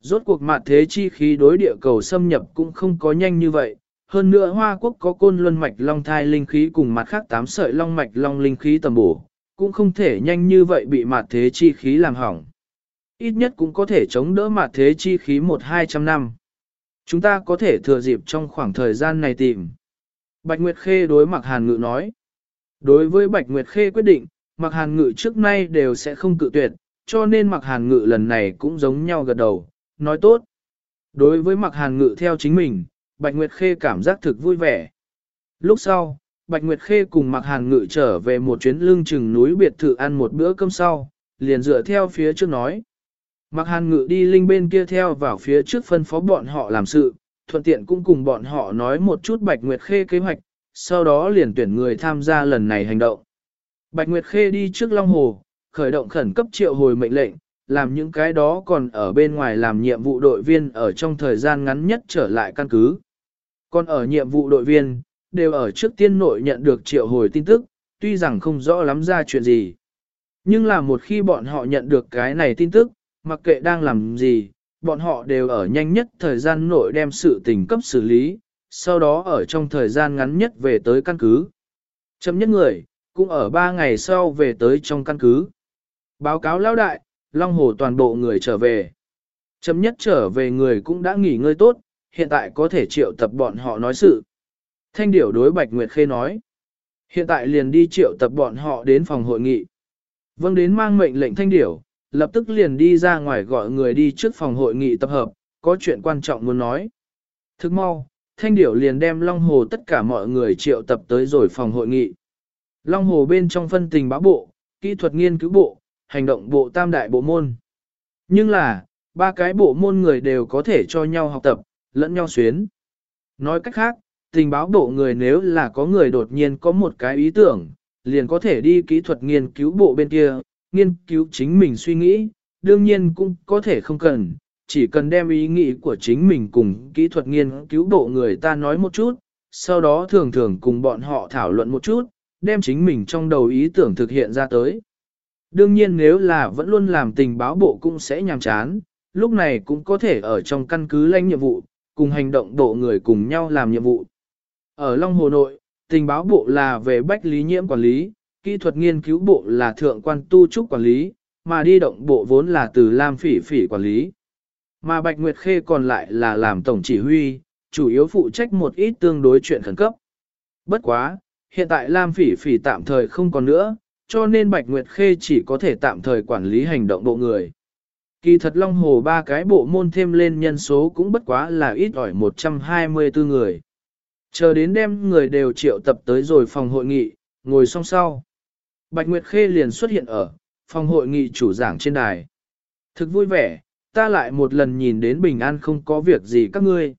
A: Rốt cuộc mạt thế chi khí đối địa cầu xâm nhập cũng không có nhanh như vậy. Hơn nữa Hoa Quốc có côn luân mạch long thai linh khí cùng mặt khác tám sợi long mạch long linh khí tầm bổ, cũng không thể nhanh như vậy bị mạt thế chi khí làm hỏng. Ít nhất cũng có thể chống đỡ mặt thế chi khí một hai trăm năm. Chúng ta có thể thừa dịp trong khoảng thời gian này tìm. Bạch Nguyệt Khê đối Mạc Hàn Ngự nói. Đối với Bạch Nguyệt Khê quyết định, Mạc Hàn Ngự trước nay đều sẽ không cự tuyệt, cho nên Mạc Hàn Ngự lần này cũng giống nhau gật đầu, nói tốt. Đối với Mạc Hàn Ngự theo chính mình, Bạch Nguyệt Khê cảm giác thực vui vẻ. Lúc sau, Bạch Nguyệt Khê cùng Mạc Hàn Ngự trở về một chuyến lưng chừng núi biệt thự ăn một bữa cơm sau, liền dựa theo phía trước nói. Mặc hàn ngự đi linh bên kia theo vào phía trước phân phó bọn họ làm sự, thuận tiện cũng cùng bọn họ nói một chút Bạch Nguyệt Khê kế hoạch, sau đó liền tuyển người tham gia lần này hành động. Bạch Nguyệt Khê đi trước Long Hồ, khởi động khẩn cấp triệu hồi mệnh lệnh, làm những cái đó còn ở bên ngoài làm nhiệm vụ đội viên ở trong thời gian ngắn nhất trở lại căn cứ. Còn ở nhiệm vụ đội viên, đều ở trước tiên nội nhận được triệu hồi tin tức, tuy rằng không rõ lắm ra chuyện gì. Nhưng là một khi bọn họ nhận được cái này tin tức, mặc kệ đang làm gì, bọn họ đều ở nhanh nhất thời gian nội đem sự tình cấp xử lý, sau đó ở trong thời gian ngắn nhất về tới căn cứ. Chấm nhất người, cũng ở 3 ngày sau về tới trong căn cứ. Báo cáo lão đại, Long Hồ toàn bộ người trở về. Chấm nhất trở về người cũng đã nghỉ ngơi tốt, hiện tại có thể triệu tập bọn họ nói sự. Thanh điểu đối Bạch Nguyệt Khê nói. Hiện tại liền đi triệu tập bọn họ đến phòng hội nghị. Vâng đến mang mệnh lệnh thanh điểu, lập tức liền đi ra ngoài gọi người đi trước phòng hội nghị tập hợp, có chuyện quan trọng muốn nói. Thức mau, thanh điểu liền đem Long Hồ tất cả mọi người triệu tập tới rồi phòng hội nghị. Long Hồ bên trong phân tình báo bộ, kỹ thuật nghiên cứu bộ, hành động bộ tam đại bộ môn. Nhưng là, ba cái bộ môn người đều có thể cho nhau học tập, lẫn nhau xuyến. Nói cách khác, tình báo bộ người nếu là có người đột nhiên có một cái ý tưởng, liền có thể đi kỹ thuật nghiên cứu bộ bên kia, nghiên cứu chính mình suy nghĩ, đương nhiên cũng có thể không cần, chỉ cần đem ý nghĩ của chính mình cùng kỹ thuật nghiên cứu bộ người ta nói một chút, sau đó thường thường cùng bọn họ thảo luận một chút, đem chính mình trong đầu ý tưởng thực hiện ra tới. Đương nhiên nếu là vẫn luôn làm tình báo bộ cũng sẽ nhàm chán, lúc này cũng có thể ở trong căn cứ lãnh nhiệm vụ, cùng hành động bộ người cùng nhau làm nhiệm vụ. Ở Long Hồ Nội, tình báo bộ là về bách lý nhiễm quản lý, kỹ thuật nghiên cứu bộ là thượng quan tu trúc quản lý, mà đi động bộ vốn là từ Lam Phỉ Phỉ quản lý. Mà Bạch Nguyệt Khê còn lại là làm tổng chỉ huy, chủ yếu phụ trách một ít tương đối chuyện khẩn cấp. Bất quá, hiện tại Lam Phỉ Phỉ tạm thời không còn nữa, cho nên Bạch Nguyệt Khê chỉ có thể tạm thời quản lý hành động bộ người. Kỳ thật Long Hồ ba cái bộ môn thêm lên nhân số cũng bất quá là ít ỏi 124 người. Chờ đến đêm người đều triệu tập tới rồi phòng hội nghị, ngồi song sau. Bạch Nguyệt Khê liền xuất hiện ở phòng hội nghị chủ giảng trên đài. Thực vui vẻ, ta lại một lần nhìn đến bình an không có việc gì các ngươi.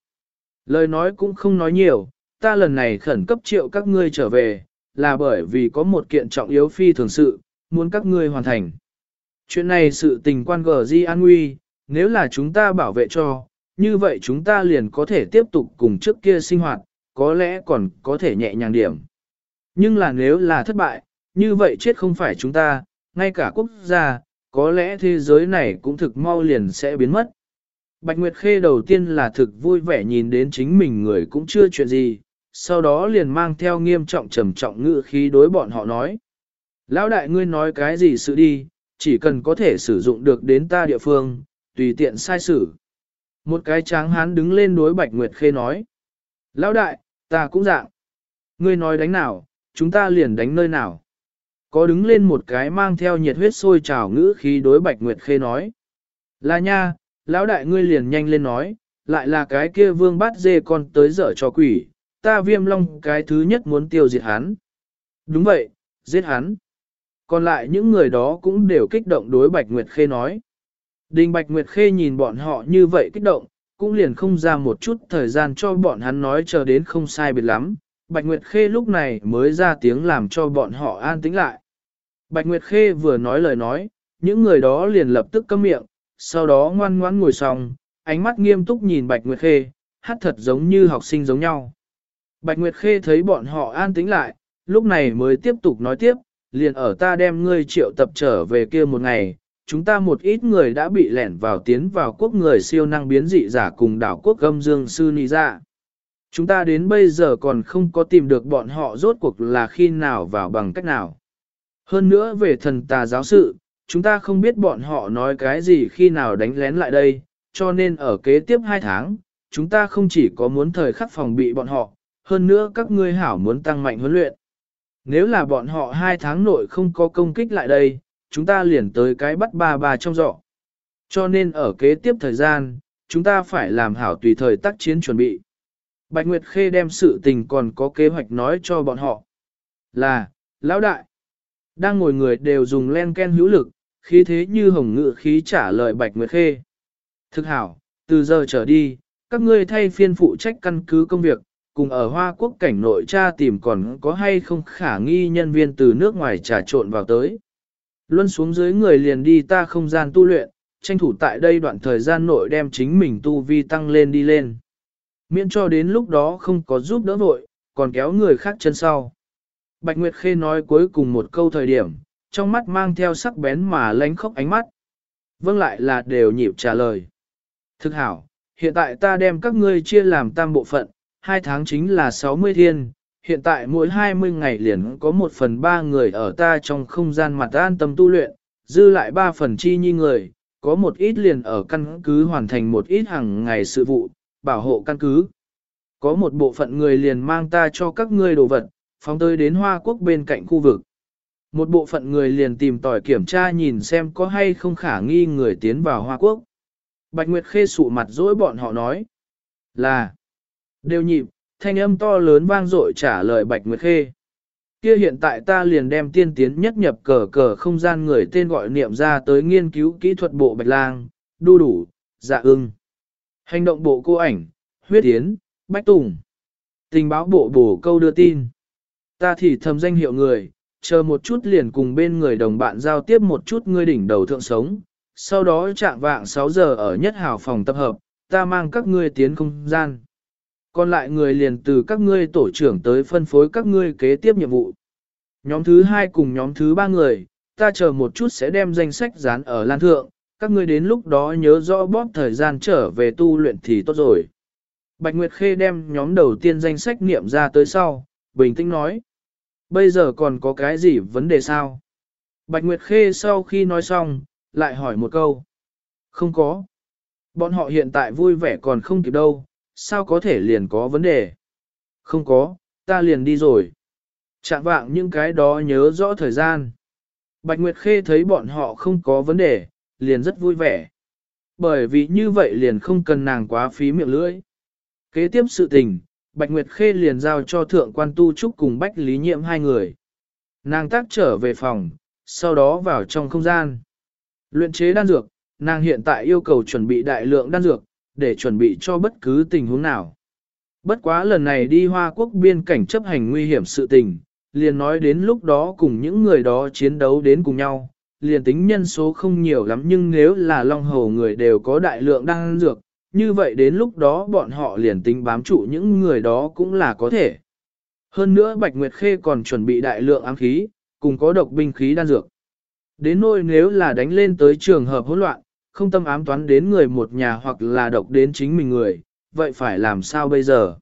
A: Lời nói cũng không nói nhiều, ta lần này khẩn cấp triệu các ngươi trở về, là bởi vì có một kiện trọng yếu phi thường sự, muốn các ngươi hoàn thành. Chuyện này sự tình quan gờ di an nguy, nếu là chúng ta bảo vệ cho, như vậy chúng ta liền có thể tiếp tục cùng trước kia sinh hoạt, có lẽ còn có thể nhẹ nhàng điểm. Nhưng là nếu là thất bại, như vậy chết không phải chúng ta, ngay cả quốc gia, có lẽ thế giới này cũng thực mau liền sẽ biến mất. Bạch Nguyệt Khê đầu tiên là thực vui vẻ nhìn đến chính mình người cũng chưa chuyện gì, sau đó liền mang theo nghiêm trọng trầm trọng ngữ khí đối bọn họ nói. Lão đại ngươi nói cái gì sự đi, chỉ cần có thể sử dụng được đến ta địa phương, tùy tiện sai sử. Một cái tráng hán đứng lên đối Bạch Nguyệt Khê nói. Lão đại, ta cũng dạng. Ngươi nói đánh nào, chúng ta liền đánh nơi nào. Có đứng lên một cái mang theo nhiệt huyết sôi trào ngữ khí đối Bạch Nguyệt Khê nói. Là nha, lão đại ngươi liền nhanh lên nói, lại là cái kia vương bát dê con tới dở cho quỷ, ta viêm long cái thứ nhất muốn tiêu diệt hắn. Đúng vậy, giết hắn. Còn lại những người đó cũng đều kích động đối Bạch Nguyệt Khê nói. Đình Bạch Nguyệt Khê nhìn bọn họ như vậy kích động, cũng liền không ra một chút thời gian cho bọn hắn nói chờ đến không sai biệt lắm. Bạch Nguyệt Khê lúc này mới ra tiếng làm cho bọn họ an tĩnh lại. Bạch Nguyệt Khê vừa nói lời nói, những người đó liền lập tức câm miệng, sau đó ngoan ngoãn ngồi xong, ánh mắt nghiêm túc nhìn Bạch Nguyệt Khê, hát thật giống như học sinh giống nhau. Bạch Nguyệt Khê thấy bọn họ an tĩnh lại, lúc này mới tiếp tục nói tiếp, liền ở ta đem ngươi triệu tập trở về kia một ngày, chúng ta một ít người đã bị lẻn vào tiến vào quốc người siêu năng biến dị giả cùng đảo quốc gâm dương sư nì ra. Dạ. Chúng ta đến bây giờ còn không có tìm được bọn họ rốt cuộc là khi nào vào bằng cách nào. Hơn nữa về thần tà giáo sự, chúng ta không biết bọn họ nói cái gì khi nào đánh lén lại đây, cho nên ở kế tiếp 2 tháng, chúng ta không chỉ có muốn thời khắc phòng bị bọn họ, hơn nữa các ngươi hảo muốn tăng mạnh huấn luyện. Nếu là bọn họ 2 tháng nội không có công kích lại đây, chúng ta liền tới cái bắt ba bà trong dọ. Cho nên ở kế tiếp thời gian, chúng ta phải làm hảo tùy thời tác chiến chuẩn bị. Bạch Nguyệt Khê đem sự tình còn có kế hoạch nói cho bọn họ. Là, lão đại, đang ngồi người đều dùng len ken hữu lực, khí thế như hồng ngự khí trả lời Bạch Nguyệt Khê. Thực hảo, từ giờ trở đi, các ngươi thay phiên phụ trách căn cứ công việc, cùng ở Hoa Quốc cảnh nội tra tìm còn có hay không khả nghi nhân viên từ nước ngoài trà trộn vào tới. Luân xuống dưới người liền đi ta không gian tu luyện, tranh thủ tại đây đoạn thời gian nội đem chính mình tu vi tăng lên đi lên. Miễn cho đến lúc đó không có giúp đỡ vội, còn kéo người khác chân sau. Bạch Nguyệt Khê nói cuối cùng một câu thời điểm, trong mắt mang theo sắc bén mà lánh khóc ánh mắt. Vâng lại là đều nhịp trả lời. Thực hảo, hiện tại ta đem các ngươi chia làm tam bộ phận, hai tháng chính là 60 thiên, hiện tại mỗi 20 ngày liền có một phần ba người ở ta trong không gian mặt an tâm tu luyện, dư lại ba phần chi nhi người, có một ít liền ở căn cứ hoàn thành một ít hàng ngày sự vụ, bảo hộ căn cứ. Có một bộ phận người liền mang ta cho các ngươi đồ vật, phóng tới đến Hoa Quốc bên cạnh khu vực. Một bộ phận người liền tìm tòi kiểm tra nhìn xem có hay không khả nghi người tiến vào Hoa Quốc. Bạch Nguyệt Khê sụ mặt dỗi bọn họ nói là đều nhịp, thanh âm to lớn vang dội trả lời Bạch Nguyệt Khê. Kia hiện tại ta liền đem tiên tiến nhất nhập cờ cờ không gian người tên gọi niệm ra tới nghiên cứu kỹ thuật bộ Bạch Lang, đu đủ, dạ ưng. Hành động bộ cô ảnh, huyết tiến, bách tùng. Tình báo bộ bổ câu đưa tin. Ta thì thầm danh hiệu người, chờ một chút liền cùng bên người đồng bạn giao tiếp một chút ngươi đỉnh đầu thượng sống. Sau đó chạm vạng 6 giờ ở nhất hảo phòng tập hợp, ta mang các ngươi tiến không gian. Còn lại người liền từ các ngươi tổ trưởng tới phân phối các ngươi kế tiếp nhiệm vụ. Nhóm thứ hai cùng nhóm thứ ba người, ta chờ một chút sẽ đem danh sách dán ở lan thượng, các ngươi đến lúc đó nhớ rõ bóp thời gian trở về tu luyện thì tốt rồi. Bạch Nguyệt Khê đem nhóm đầu tiên danh sách niệm ra tới sau, bình tĩnh nói. Bây giờ còn có cái gì vấn đề sao? Bạch Nguyệt Khê sau khi nói xong, lại hỏi một câu. Không có. Bọn họ hiện tại vui vẻ còn không kịp đâu, sao có thể liền có vấn đề? Không có, ta liền đi rồi. Chạm vạng những cái đó nhớ rõ thời gian. Bạch Nguyệt Khê thấy bọn họ không có vấn đề, liền rất vui vẻ. Bởi vì như vậy liền không cần nàng quá phí miệng lưỡi. Kế tiếp sự tình, Bạch Nguyệt Khê liền giao cho thượng quan tu trúc cùng Bách Lý Nhiệm hai người. Nàng tác trở về phòng, sau đó vào trong không gian. Luyện chế đan dược, nàng hiện tại yêu cầu chuẩn bị đại lượng đan dược, để chuẩn bị cho bất cứ tình huống nào. Bất quá lần này đi Hoa Quốc biên cảnh chấp hành nguy hiểm sự tình, liền nói đến lúc đó cùng những người đó chiến đấu đến cùng nhau, liền tính nhân số không nhiều lắm nhưng nếu là Long Hầu người đều có đại lượng đan dược, như vậy đến lúc đó bọn họ liền tính bám trụ những người đó cũng là có thể. Hơn nữa Bạch Nguyệt Khê còn chuẩn bị đại lượng ám khí, cùng có độc binh khí đan dược. Đến nỗi nếu là đánh lên tới trường hợp hỗn loạn, không tâm ám toán đến người một nhà hoặc là độc đến chính mình người, vậy phải làm sao bây giờ?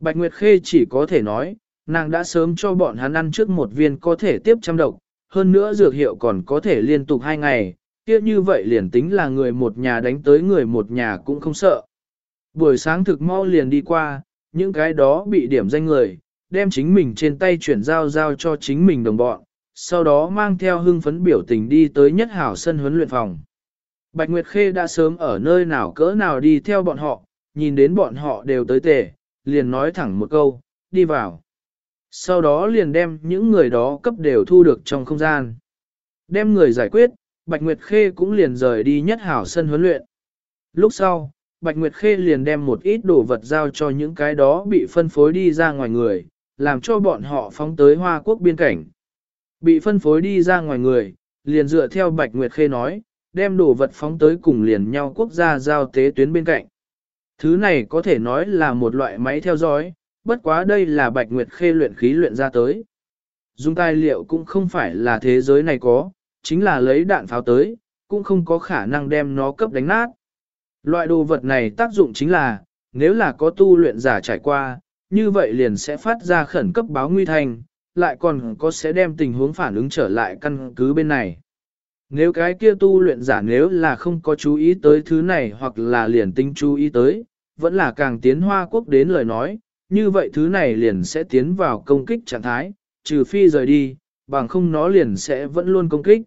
A: Bạch Nguyệt Khê chỉ có thể nói, nàng đã sớm cho bọn hắn ăn trước một viên có thể tiếp trăm độc, hơn nữa dược hiệu còn có thể liên tục hai ngày, kia như vậy liền tính là người một nhà đánh tới người một nhà cũng không sợ. Buổi sáng thực mau liền đi qua, những cái đó bị điểm danh người, đem chính mình trên tay chuyển giao giao cho chính mình đồng bọn, sau đó mang theo hưng phấn biểu tình đi tới nhất hảo sân huấn luyện phòng. Bạch Nguyệt Khê đã sớm ở nơi nào cỡ nào đi theo bọn họ, nhìn đến bọn họ đều tới tề, liền nói thẳng một câu, đi vào. Sau đó liền đem những người đó cấp đều thu được trong không gian. Đem người giải quyết, Bạch Nguyệt Khê cũng liền rời đi nhất hảo sân huấn luyện. Lúc sau, Bạch Nguyệt Khê liền đem một ít đồ vật giao cho những cái đó bị phân phối đi ra ngoài người, làm cho bọn họ phóng tới Hoa Quốc biên cảnh. Bị phân phối đi ra ngoài người, liền dựa theo Bạch Nguyệt Khê nói, đem đồ vật phóng tới cùng liền nhau quốc gia giao tế tuyến bên cạnh. Thứ này có thể nói là một loại máy theo dõi, bất quá đây là Bạch Nguyệt Khê luyện khí luyện ra tới. Dùng tài liệu cũng không phải là thế giới này có, chính là lấy đạn pháo tới, cũng không có khả năng đem nó cấp đánh nát. Loại đồ vật này tác dụng chính là, nếu là có tu luyện giả trải qua, như vậy liền sẽ phát ra khẩn cấp báo nguy thành, lại còn có sẽ đem tình huống phản ứng trở lại căn cứ bên này. Nếu cái kia tu luyện giả nếu là không có chú ý tới thứ này hoặc là liền tinh chú ý tới, vẫn là càng tiến hoa quốc đến lời nói, như vậy thứ này liền sẽ tiến vào công kích trạng thái, trừ phi rời đi, bằng không nó liền sẽ vẫn luôn công kích.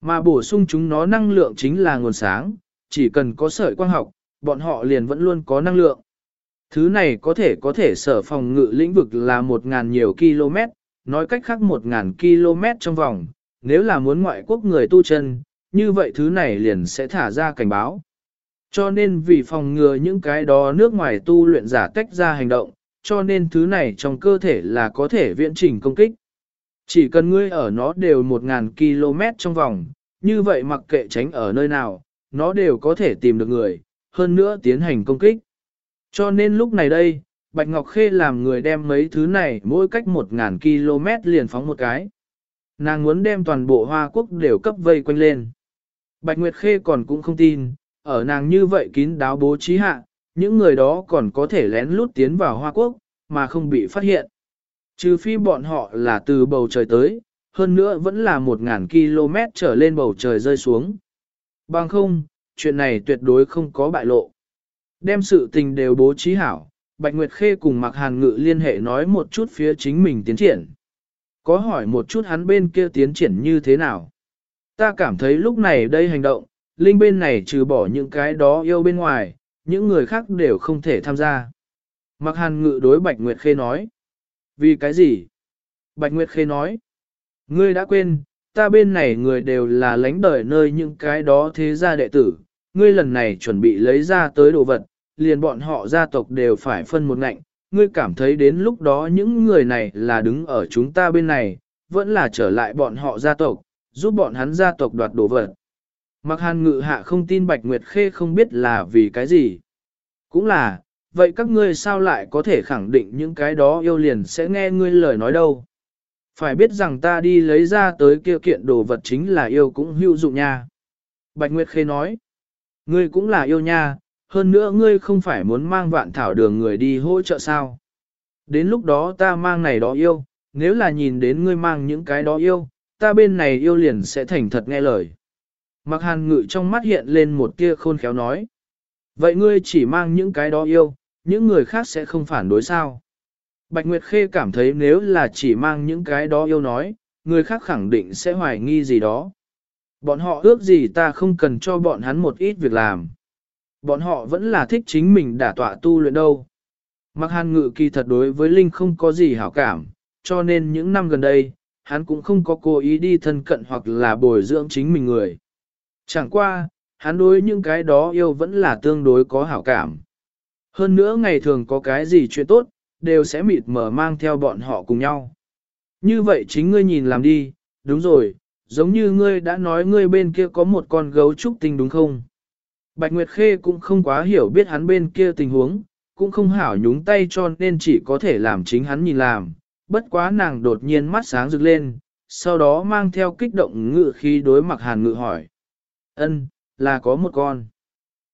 A: Mà bổ sung chúng nó năng lượng chính là nguồn sáng, chỉ cần có sợi quang học, bọn họ liền vẫn luôn có năng lượng. Thứ này có thể có thể sở phòng ngự lĩnh vực là 1.000 nhiều km, nói cách khác 1.000 km trong vòng, nếu là muốn ngoại quốc người tu chân, như vậy thứ này liền sẽ thả ra cảnh báo. Cho nên vì phòng ngừa những cái đó nước ngoài tu luyện giả tách ra hành động, cho nên thứ này trong cơ thể là có thể viễn trình công kích. Chỉ cần ngươi ở nó đều 1.000 km trong vòng, như vậy mặc kệ tránh ở nơi nào, nó đều có thể tìm được người, hơn nữa tiến hành công kích. Cho nên lúc này đây, Bạch Ngọc Khê làm người đem mấy thứ này mỗi cách 1.000 km liền phóng một cái. Nàng muốn đem toàn bộ Hoa Quốc đều cấp vây quanh lên. Bạch Nguyệt Khê còn cũng không tin, ở nàng như vậy kín đáo bố trí hạ, những người đó còn có thể lén lút tiến vào Hoa Quốc, mà không bị phát hiện. Trừ phi bọn họ là từ bầu trời tới, hơn nữa vẫn là 1.000 km trở lên bầu trời rơi xuống. Bằng không, chuyện này tuyệt đối không có bại lộ. Đem sự tình đều bố trí hảo, Bạch Nguyệt Khê cùng Mạc Hàn Ngự liên hệ nói một chút phía chính mình tiến triển. Có hỏi một chút hắn bên kia tiến triển như thế nào. Ta cảm thấy lúc này đây hành động, Linh bên này trừ bỏ những cái đó yêu bên ngoài, những người khác đều không thể tham gia. Mạc Hàn Ngự đối Bạch Nguyệt Khê nói. Vì cái gì? Bạch Nguyệt Khê nói. Ngươi đã quên, ta bên này người đều là lãnh đời nơi những cái đó thế gia đệ tử. Ngươi lần này chuẩn bị lấy ra tới đồ vật, liền bọn họ gia tộc đều phải phân một ngạnh. Ngươi cảm thấy đến lúc đó những người này là đứng ở chúng ta bên này, vẫn là trở lại bọn họ gia tộc, giúp bọn hắn gia tộc đoạt đồ vật. Mặc hàn ngự hạ không tin Bạch Nguyệt Khê không biết là vì cái gì. Cũng là, vậy các ngươi sao lại có thể khẳng định những cái đó yêu liền sẽ nghe ngươi lời nói đâu. Phải biết rằng ta đi lấy ra tới kia kiện đồ vật chính là yêu cũng hữu dụng nha. Bạch Nguyệt Khê nói, ngươi cũng là yêu nha, hơn nữa ngươi không phải muốn mang vạn thảo đường người đi hỗ trợ sao. Đến lúc đó ta mang này đó yêu, nếu là nhìn đến ngươi mang những cái đó yêu, ta bên này yêu liền sẽ thành thật nghe lời. Mặc hàn ngự trong mắt hiện lên một tia khôn khéo nói. Vậy ngươi chỉ mang những cái đó yêu, những người khác sẽ không phản đối sao? Bạch Nguyệt Khê cảm thấy nếu là chỉ mang những cái đó yêu nói, người khác khẳng định sẽ hoài nghi gì đó. Bọn họ ước gì ta không cần cho bọn hắn một ít việc làm. Bọn họ vẫn là thích chính mình đả tọa tu luyện đâu. Mặc hàn ngự kỳ thật đối với Linh không có gì hảo cảm, cho nên những năm gần đây, hắn cũng không có cố ý đi thân cận hoặc là bồi dưỡng chính mình người. Chẳng qua, hắn đối những cái đó yêu vẫn là tương đối có hảo cảm. Hơn nữa ngày thường có cái gì chuyện tốt, đều sẽ mịt mở mang theo bọn họ cùng nhau. Như vậy chính ngươi nhìn làm đi, đúng rồi, giống như ngươi đã nói ngươi bên kia có một con gấu trúc tinh đúng không? Bạch Nguyệt Khê cũng không quá hiểu biết hắn bên kia tình huống, cũng không hảo nhúng tay cho nên chỉ có thể làm chính hắn nhìn làm. Bất quá nàng đột nhiên mắt sáng rực lên, sau đó mang theo kích động ngự khi đối mặt hàn ngự hỏi. ân là có một con.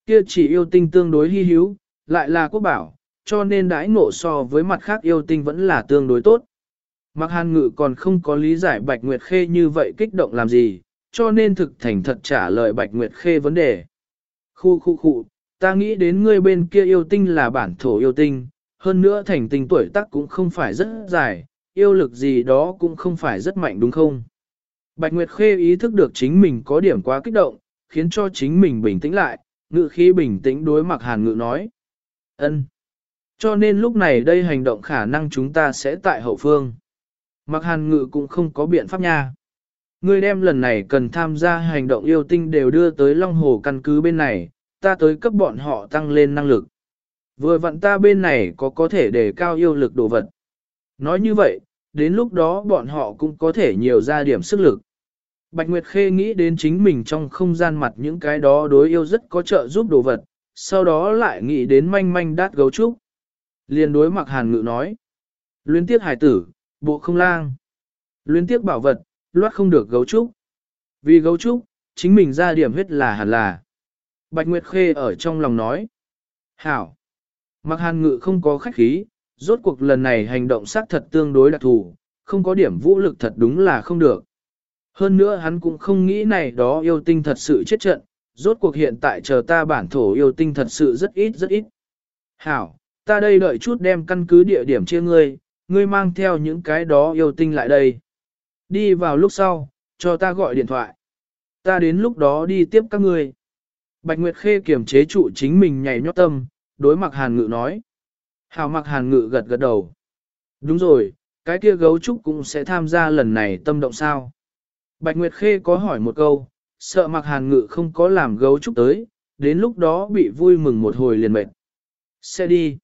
A: Kia chỉ yêu tinh tương đối hy hữu, lại là quốc bảo, cho nên đãi ngộ so với mặt khác yêu tinh vẫn là tương đối tốt. Mặc hàn ngự còn không có lý giải Bạch Nguyệt Khê như vậy kích động làm gì, cho nên thực thành thật trả lời Bạch Nguyệt Khê vấn đề. Khu khu khu, ta nghĩ đến ngươi bên kia yêu tinh là bản thổ yêu tinh, hơn nữa thành tinh tuổi tác cũng không phải rất dài, yêu lực gì đó cũng không phải rất mạnh đúng không? Bạch Nguyệt Khê ý thức được chính mình có điểm quá kích động, khiến cho chính mình bình tĩnh lại, ngự khí bình tĩnh đối mặt hàn ngự nói ân Cho nên lúc này đây hành động khả năng chúng ta sẽ tại hậu phương. Mặc hàn ngự cũng không có biện pháp nha. Ngươi đem lần này cần tham gia hành động yêu tinh đều đưa tới Long Hồ căn cứ bên này, ta tới cấp bọn họ tăng lên năng lực. Vừa vặn ta bên này có có thể để cao yêu lực đồ vật. Nói như vậy, đến lúc đó bọn họ cũng có thể nhiều ra điểm sức lực. Bạch Nguyệt Khê nghĩ đến chính mình trong không gian mặt những cái đó đối yêu rất có trợ giúp đồ vật, sau đó lại nghĩ đến manh manh đát gấu trúc. Liên đối mặc hàn ngự nói. Luyến tiếc hải tử, bộ không lang. Luyến tiếc bảo vật, loát không được gấu trúc. Vì gấu trúc, chính mình ra điểm huyết là hẳn là. Bạch Nguyệt Khê ở trong lòng nói. Hảo. Mặc hàn ngự không có khách khí, rốt cuộc lần này hành động xác thật tương đối đặc thù, không có điểm vũ lực thật đúng là không được. Hơn nữa hắn cũng không nghĩ này đó yêu tinh thật sự chết trận, rốt cuộc hiện tại chờ ta bản thổ yêu tinh thật sự rất ít rất ít. Hảo, ta đây đợi chút đem căn cứ địa điểm chia ngươi, ngươi mang theo những cái đó yêu tinh lại đây. Đi vào lúc sau, cho ta gọi điện thoại. Ta đến lúc đó đi tiếp các ngươi. Bạch Nguyệt Khê kiềm chế trụ chính mình nhảy nhót tâm, đối mặt hàn ngự nói. Hảo mặc hàn ngự gật gật đầu. Đúng rồi, cái kia gấu trúc cũng sẽ tham gia lần này tâm động sao. Bạch Nguyệt Khê có hỏi một câu, sợ mặc hàn ngự không có làm gấu trúc tới, đến lúc đó bị vui mừng một hồi liền mệt. Sẽ đi.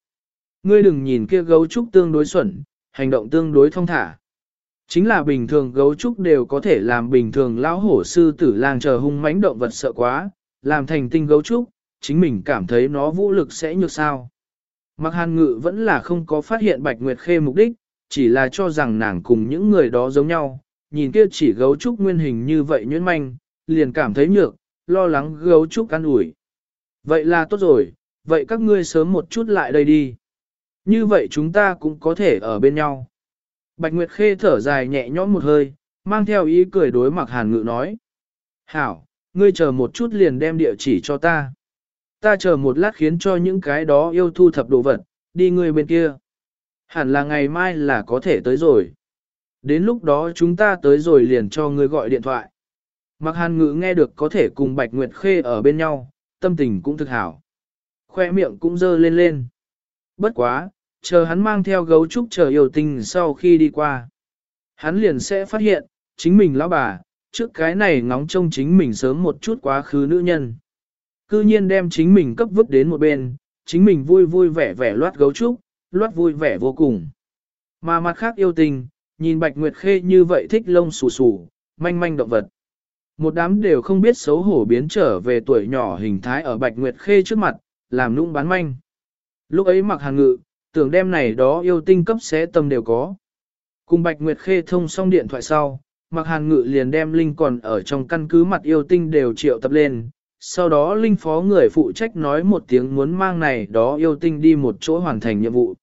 A: Ngươi đừng nhìn kia gấu trúc tương đối xuẩn, hành động tương đối thông thả. Chính là bình thường gấu trúc đều có thể làm bình thường lão hổ sư tử lang chờ hung mãnh động vật sợ quá, làm thành tinh gấu trúc, chính mình cảm thấy nó vũ lực sẽ nhược sao. Mặc hàn ngự vẫn là không có phát hiện Bạch Nguyệt Khê mục đích, chỉ là cho rằng nàng cùng những người đó giống nhau, nhìn kia chỉ gấu trúc nguyên hình như vậy nhuyễn manh, liền cảm thấy nhược, lo lắng gấu trúc ăn ủi. Vậy là tốt rồi, vậy các ngươi sớm một chút lại đây đi. Như vậy chúng ta cũng có thể ở bên nhau. Bạch Nguyệt Khê thở dài nhẹ nhõm một hơi, mang theo ý cười đối mặc hàn ngự nói. Hảo, ngươi chờ một chút liền đem địa chỉ cho ta. Ta chờ một lát khiến cho những cái đó yêu thu thập đồ vật, đi ngươi bên kia. Hẳn là ngày mai là có thể tới rồi. Đến lúc đó chúng ta tới rồi liền cho ngươi gọi điện thoại. Mặc hàn ngự nghe được có thể cùng Bạch Nguyệt Khê ở bên nhau, tâm tình cũng thực hảo. Khoe miệng cũng dơ lên lên. Bất quá, chờ hắn mang theo gấu trúc chờ yêu tình sau khi đi qua. Hắn liền sẽ phát hiện, chính mình lão bà, trước cái này ngóng trông chính mình sớm một chút quá khứ nữ nhân. Cư nhiên đem chính mình cấp vứt đến một bên, chính mình vui vui vẻ vẻ loát gấu trúc, loát vui vẻ vô cùng. Mà mặt khác yêu tình, nhìn Bạch Nguyệt Khê như vậy thích lông xù xù, manh manh động vật. Một đám đều không biết xấu hổ biến trở về tuổi nhỏ hình thái ở Bạch Nguyệt Khê trước mặt, làm nũng bán manh. Lúc ấy mặc hàng ngự, tưởng đem này đó yêu tinh cấp xé tâm đều có. Cùng Bạch Nguyệt Khê thông xong điện thoại sau, mặc hàn ngự liền đem Linh còn ở trong căn cứ mặt yêu tinh đều triệu tập lên. Sau đó Linh phó người phụ trách nói một tiếng muốn mang này đó yêu tinh đi một chỗ hoàn thành nhiệm vụ.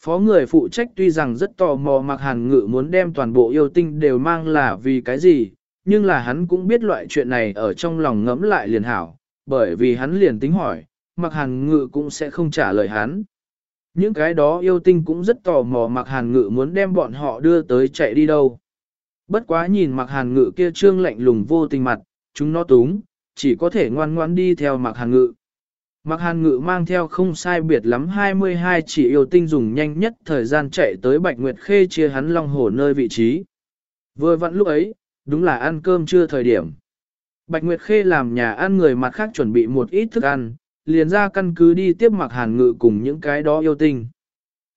A: Phó người phụ trách tuy rằng rất tò mò mặc hàn ngự muốn đem toàn bộ yêu tinh đều mang là vì cái gì, nhưng là hắn cũng biết loại chuyện này ở trong lòng ngẫm lại liền hảo, bởi vì hắn liền tính hỏi, mặc hàn ngự cũng sẽ không trả lời hắn. Những cái đó yêu tinh cũng rất tò mò mặc hàn ngự muốn đem bọn họ đưa tới chạy đi đâu. Bất quá nhìn mặc hàn ngự kia trương lạnh lùng vô tình mặt, chúng nó túng, chỉ có thể ngoan ngoan đi theo mặc hàn ngự. Mặc hàn ngự mang theo không sai biệt lắm 22 chỉ yêu tinh dùng nhanh nhất thời gian chạy tới Bạch Nguyệt Khê chia hắn long hổ nơi vị trí. Vừa vặn lúc ấy, đúng là ăn cơm chưa thời điểm. Bạch Nguyệt Khê làm nhà ăn người mặt khác chuẩn bị một ít thức ăn, liền ra căn cứ đi tiếp mặc hàn ngự cùng những cái đó yêu tinh.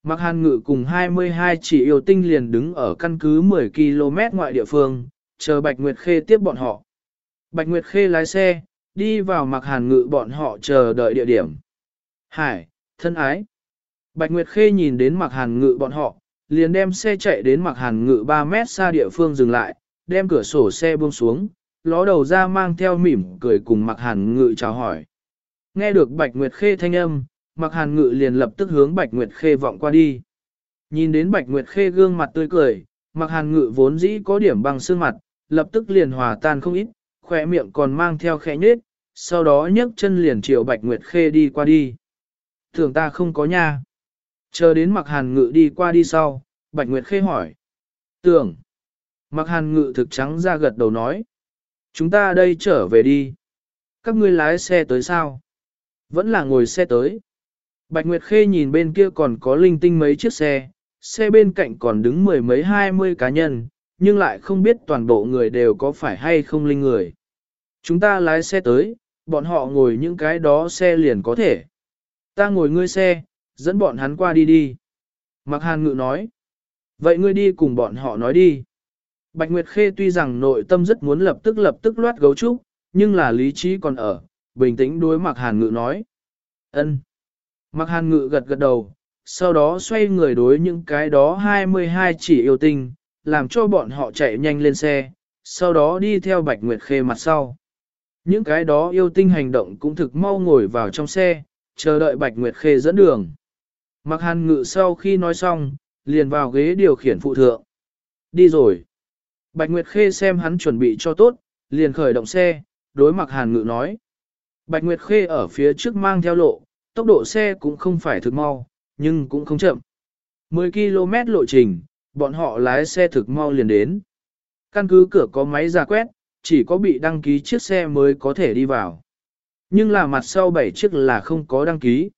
A: Mặc hàn ngự cùng 22 chỉ yêu tinh liền đứng ở căn cứ 10 km ngoại địa phương, chờ Bạch Nguyệt Khê tiếp bọn họ. Bạch Nguyệt Khê lái xe, đi vào mặc hàn ngự bọn họ chờ đợi địa điểm. Hải, thân ái. Bạch Nguyệt Khê nhìn đến mặc hàn ngự bọn họ, liền đem xe chạy đến mặc hàn ngự 3 mét xa địa phương dừng lại, đem cửa sổ xe buông xuống, ló đầu ra mang theo mỉm cười cùng mặc hàn ngự chào hỏi. Nghe được Bạch Nguyệt Khê thanh âm, mặc hàn ngự liền lập tức hướng Bạch Nguyệt Khê vọng qua đi. Nhìn đến Bạch Nguyệt Khê gương mặt tươi cười, mặc hàn ngự vốn dĩ có điểm bằng xương mặt, lập tức liền hòa tan không ít, khỏe miệng còn mang theo khẽ nhết, sau đó nhấc chân liền chiều Bạch Nguyệt Khê đi qua đi. Thường ta không có nha. Chờ đến mặc hàn ngự đi qua đi sau, Bạch Nguyệt Khê hỏi. Tưởng. Mặc hàn ngự thực trắng ra gật đầu nói. Chúng ta đây trở về đi. Các ngươi lái xe tới sao? Vẫn là ngồi xe tới. Bạch Nguyệt Khê nhìn bên kia còn có linh tinh mấy chiếc xe, xe bên cạnh còn đứng mười mấy hai mươi cá nhân, nhưng lại không biết toàn bộ người đều có phải hay không linh người. Chúng ta lái xe tới, bọn họ ngồi những cái đó xe liền có thể. Ta ngồi ngươi xe, dẫn bọn hắn qua đi đi. Mạc Hàn Ngự nói. Vậy ngươi đi cùng bọn họ nói đi. Bạch Nguyệt Khê tuy rằng nội tâm rất muốn lập tức lập tức loát gấu trúc, nhưng là lý trí còn ở, bình tĩnh đối Mạc Hàn Ngự nói. ân. Mạc Hàn Ngự gật gật đầu, sau đó xoay người đối những cái đó 22 chỉ yêu tinh, làm cho bọn họ chạy nhanh lên xe, sau đó đi theo Bạch Nguyệt Khê mặt sau. Những cái đó yêu tinh hành động cũng thực mau ngồi vào trong xe, chờ đợi Bạch Nguyệt Khê dẫn đường. Mạc Hàn Ngự sau khi nói xong, liền vào ghế điều khiển phụ thượng. Đi rồi. Bạch Nguyệt Khê xem hắn chuẩn bị cho tốt, liền khởi động xe, đối mặt Hàn Ngự nói. Bạch Nguyệt Khê ở phía trước mang theo lộ, tốc độ xe cũng không phải thực mau, nhưng cũng không chậm. 10 km lộ trình, bọn họ lái xe thực mau liền đến. Căn cứ cửa có máy ra quét, chỉ có bị đăng ký chiếc xe mới có thể đi vào. Nhưng là mặt sau 7 chiếc là không có đăng ký.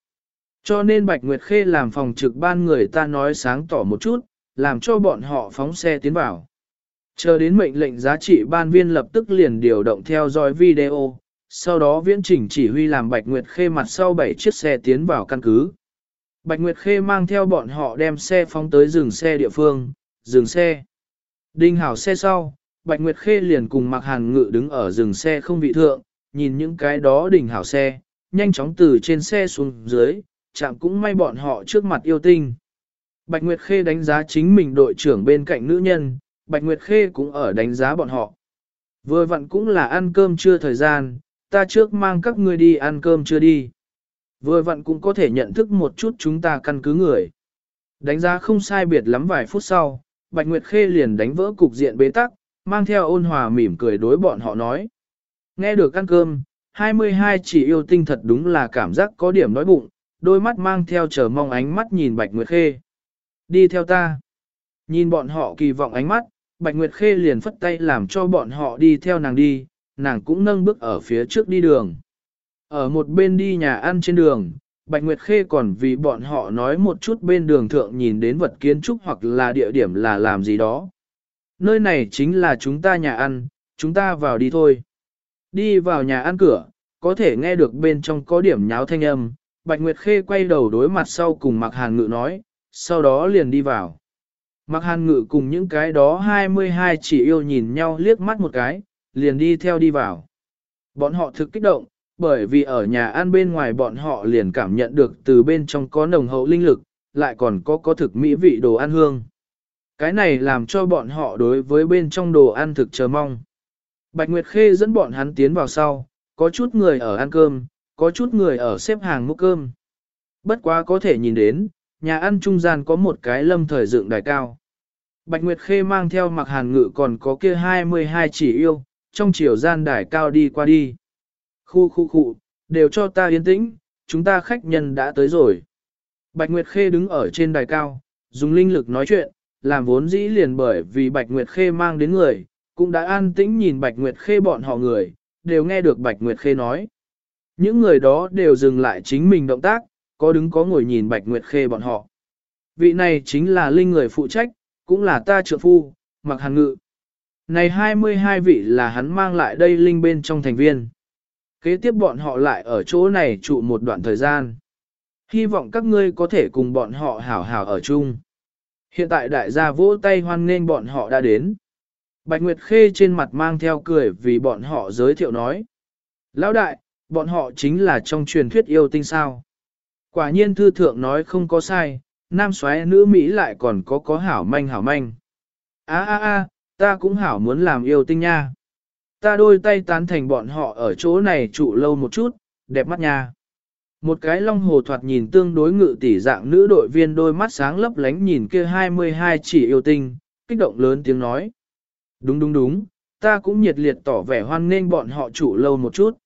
A: Cho nên Bạch Nguyệt Khê làm phòng trực ban người ta nói sáng tỏ một chút, làm cho bọn họ phóng xe tiến vào. Chờ đến mệnh lệnh giá trị ban viên lập tức liền điều động theo dõi video, sau đó viễn chỉnh chỉ huy làm Bạch Nguyệt Khê mặt sau 7 chiếc xe tiến vào căn cứ. Bạch Nguyệt Khê mang theo bọn họ đem xe phóng tới dừng xe địa phương, dừng xe. Đinh hảo xe sau, Bạch Nguyệt Khê liền cùng Mạc Hàn Ngự đứng ở dừng xe không vị thượng, nhìn những cái đó đỉnh hảo xe, nhanh chóng từ trên xe xuống dưới, chạm cũng may bọn họ trước mặt yêu tinh. Bạch Nguyệt Khê đánh giá chính mình đội trưởng bên cạnh nữ nhân, Bạch Nguyệt Khê cũng ở đánh giá bọn họ. Vừa vặn cũng là ăn cơm trưa thời gian, ta trước mang các ngươi đi ăn cơm trưa đi. Vừa vặn cũng có thể nhận thức một chút chúng ta căn cứ người. Đánh giá không sai biệt lắm vài phút sau, Bạch Nguyệt Khê liền đánh vỡ cục diện bế tắc, mang theo ôn hòa mỉm cười đối bọn họ nói. Nghe được ăn cơm, 22 chỉ yêu tinh thật đúng là cảm giác có điểm đói bụng, đôi mắt mang theo chờ mong ánh mắt nhìn Bạch Nguyệt Khê. Đi theo ta. Nhìn bọn họ kỳ vọng ánh mắt, Bạch Nguyệt Khê liền phất tay làm cho bọn họ đi theo nàng đi, nàng cũng nâng bước ở phía trước đi đường. Ở một bên đi nhà ăn trên đường, Bạch Nguyệt Khê còn vì bọn họ nói một chút bên đường thượng nhìn đến vật kiến trúc hoặc là địa điểm là làm gì đó. Nơi này chính là chúng ta nhà ăn, chúng ta vào đi thôi. Đi vào nhà ăn cửa, có thể nghe được bên trong có điểm nháo thanh âm, Bạch Nguyệt Khê quay đầu đối mặt sau cùng Mạc Hàn Ngự nói, sau đó liền đi vào. Mặc Hàn Ngự cùng những cái đó 22 chỉ yêu nhìn nhau liếc mắt một cái, liền đi theo đi vào. Bọn họ thực kích động, bởi vì ở nhà ăn bên ngoài bọn họ liền cảm nhận được từ bên trong có nồng hậu linh lực, lại còn có có thực mỹ vị đồ ăn hương. Cái này làm cho bọn họ đối với bên trong đồ ăn thực chờ mong. Bạch Nguyệt Khê dẫn bọn hắn tiến vào sau, có chút người ở ăn cơm, có chút người ở xếp hàng múc cơm. Bất quá có thể nhìn đến, nhà ăn trung gian có một cái lâm thời dựng đài cao. Bạch Nguyệt Khê mang theo mặc hàn ngự còn có kia 22 chỉ yêu, trong chiều gian đài cao đi qua đi. Khu khu khu, đều cho ta yên tĩnh, chúng ta khách nhân đã tới rồi. Bạch Nguyệt Khê đứng ở trên đài cao, dùng linh lực nói chuyện, làm vốn dĩ liền bởi vì Bạch Nguyệt Khê mang đến người, cũng đã an tĩnh nhìn Bạch Nguyệt Khê bọn họ người, đều nghe được Bạch Nguyệt Khê nói. Những người đó đều dừng lại chính mình động tác, có đứng có ngồi nhìn Bạch Nguyệt Khê bọn họ. Vị này chính là linh người phụ trách, cũng là ta trợ phu, mặc hàn ngự. Này 22 vị là hắn mang lại đây linh bên trong thành viên. Kế tiếp bọn họ lại ở chỗ này trụ một đoạn thời gian. Hy vọng các ngươi có thể cùng bọn họ hảo hảo ở chung. Hiện tại đại gia vỗ tay hoan nghênh bọn họ đã đến. Bạch Nguyệt Khê trên mặt mang theo cười vì bọn họ giới thiệu nói. Lão đại, bọn họ chính là trong truyền thuyết yêu tinh sao. Quả nhiên thư thượng nói không có sai, nam xoáy nữ Mỹ lại còn có có hảo manh hảo manh. Á á á, ta cũng hảo muốn làm yêu tinh nha. Ta đôi tay tán thành bọn họ ở chỗ này trụ lâu một chút, đẹp mắt nha. Một cái long hồ thoạt nhìn tương đối ngự tỷ dạng nữ đội viên đôi mắt sáng lấp lánh nhìn kia 22 chỉ yêu tinh, kích động lớn tiếng nói. Đúng đúng đúng, ta cũng nhiệt liệt tỏ vẻ hoan nghênh bọn họ trụ lâu một chút.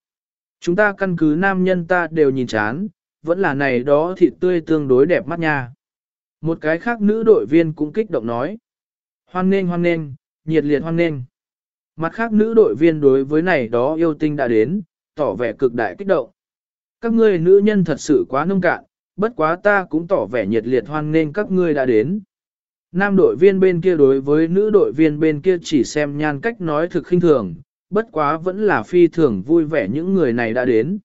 A: Chúng ta căn cứ nam nhân ta đều nhìn chán, vẫn là này đó thịt tươi tương đối đẹp mắt nha. Một cái khác nữ đội viên cũng kích động nói. Hoan nghênh hoan nghênh, nhiệt liệt hoan nghênh. Mặt khác nữ đội viên đối với này đó yêu tinh đã đến, tỏ vẻ cực đại kích động. Các ngươi nữ nhân thật sự quá nông cạn, bất quá ta cũng tỏ vẻ nhiệt liệt hoan nghênh các ngươi đã đến. Nam đội viên bên kia đối với nữ đội viên bên kia chỉ xem nhan cách nói thực khinh thường, bất quá vẫn là phi thường vui vẻ những người này đã đến.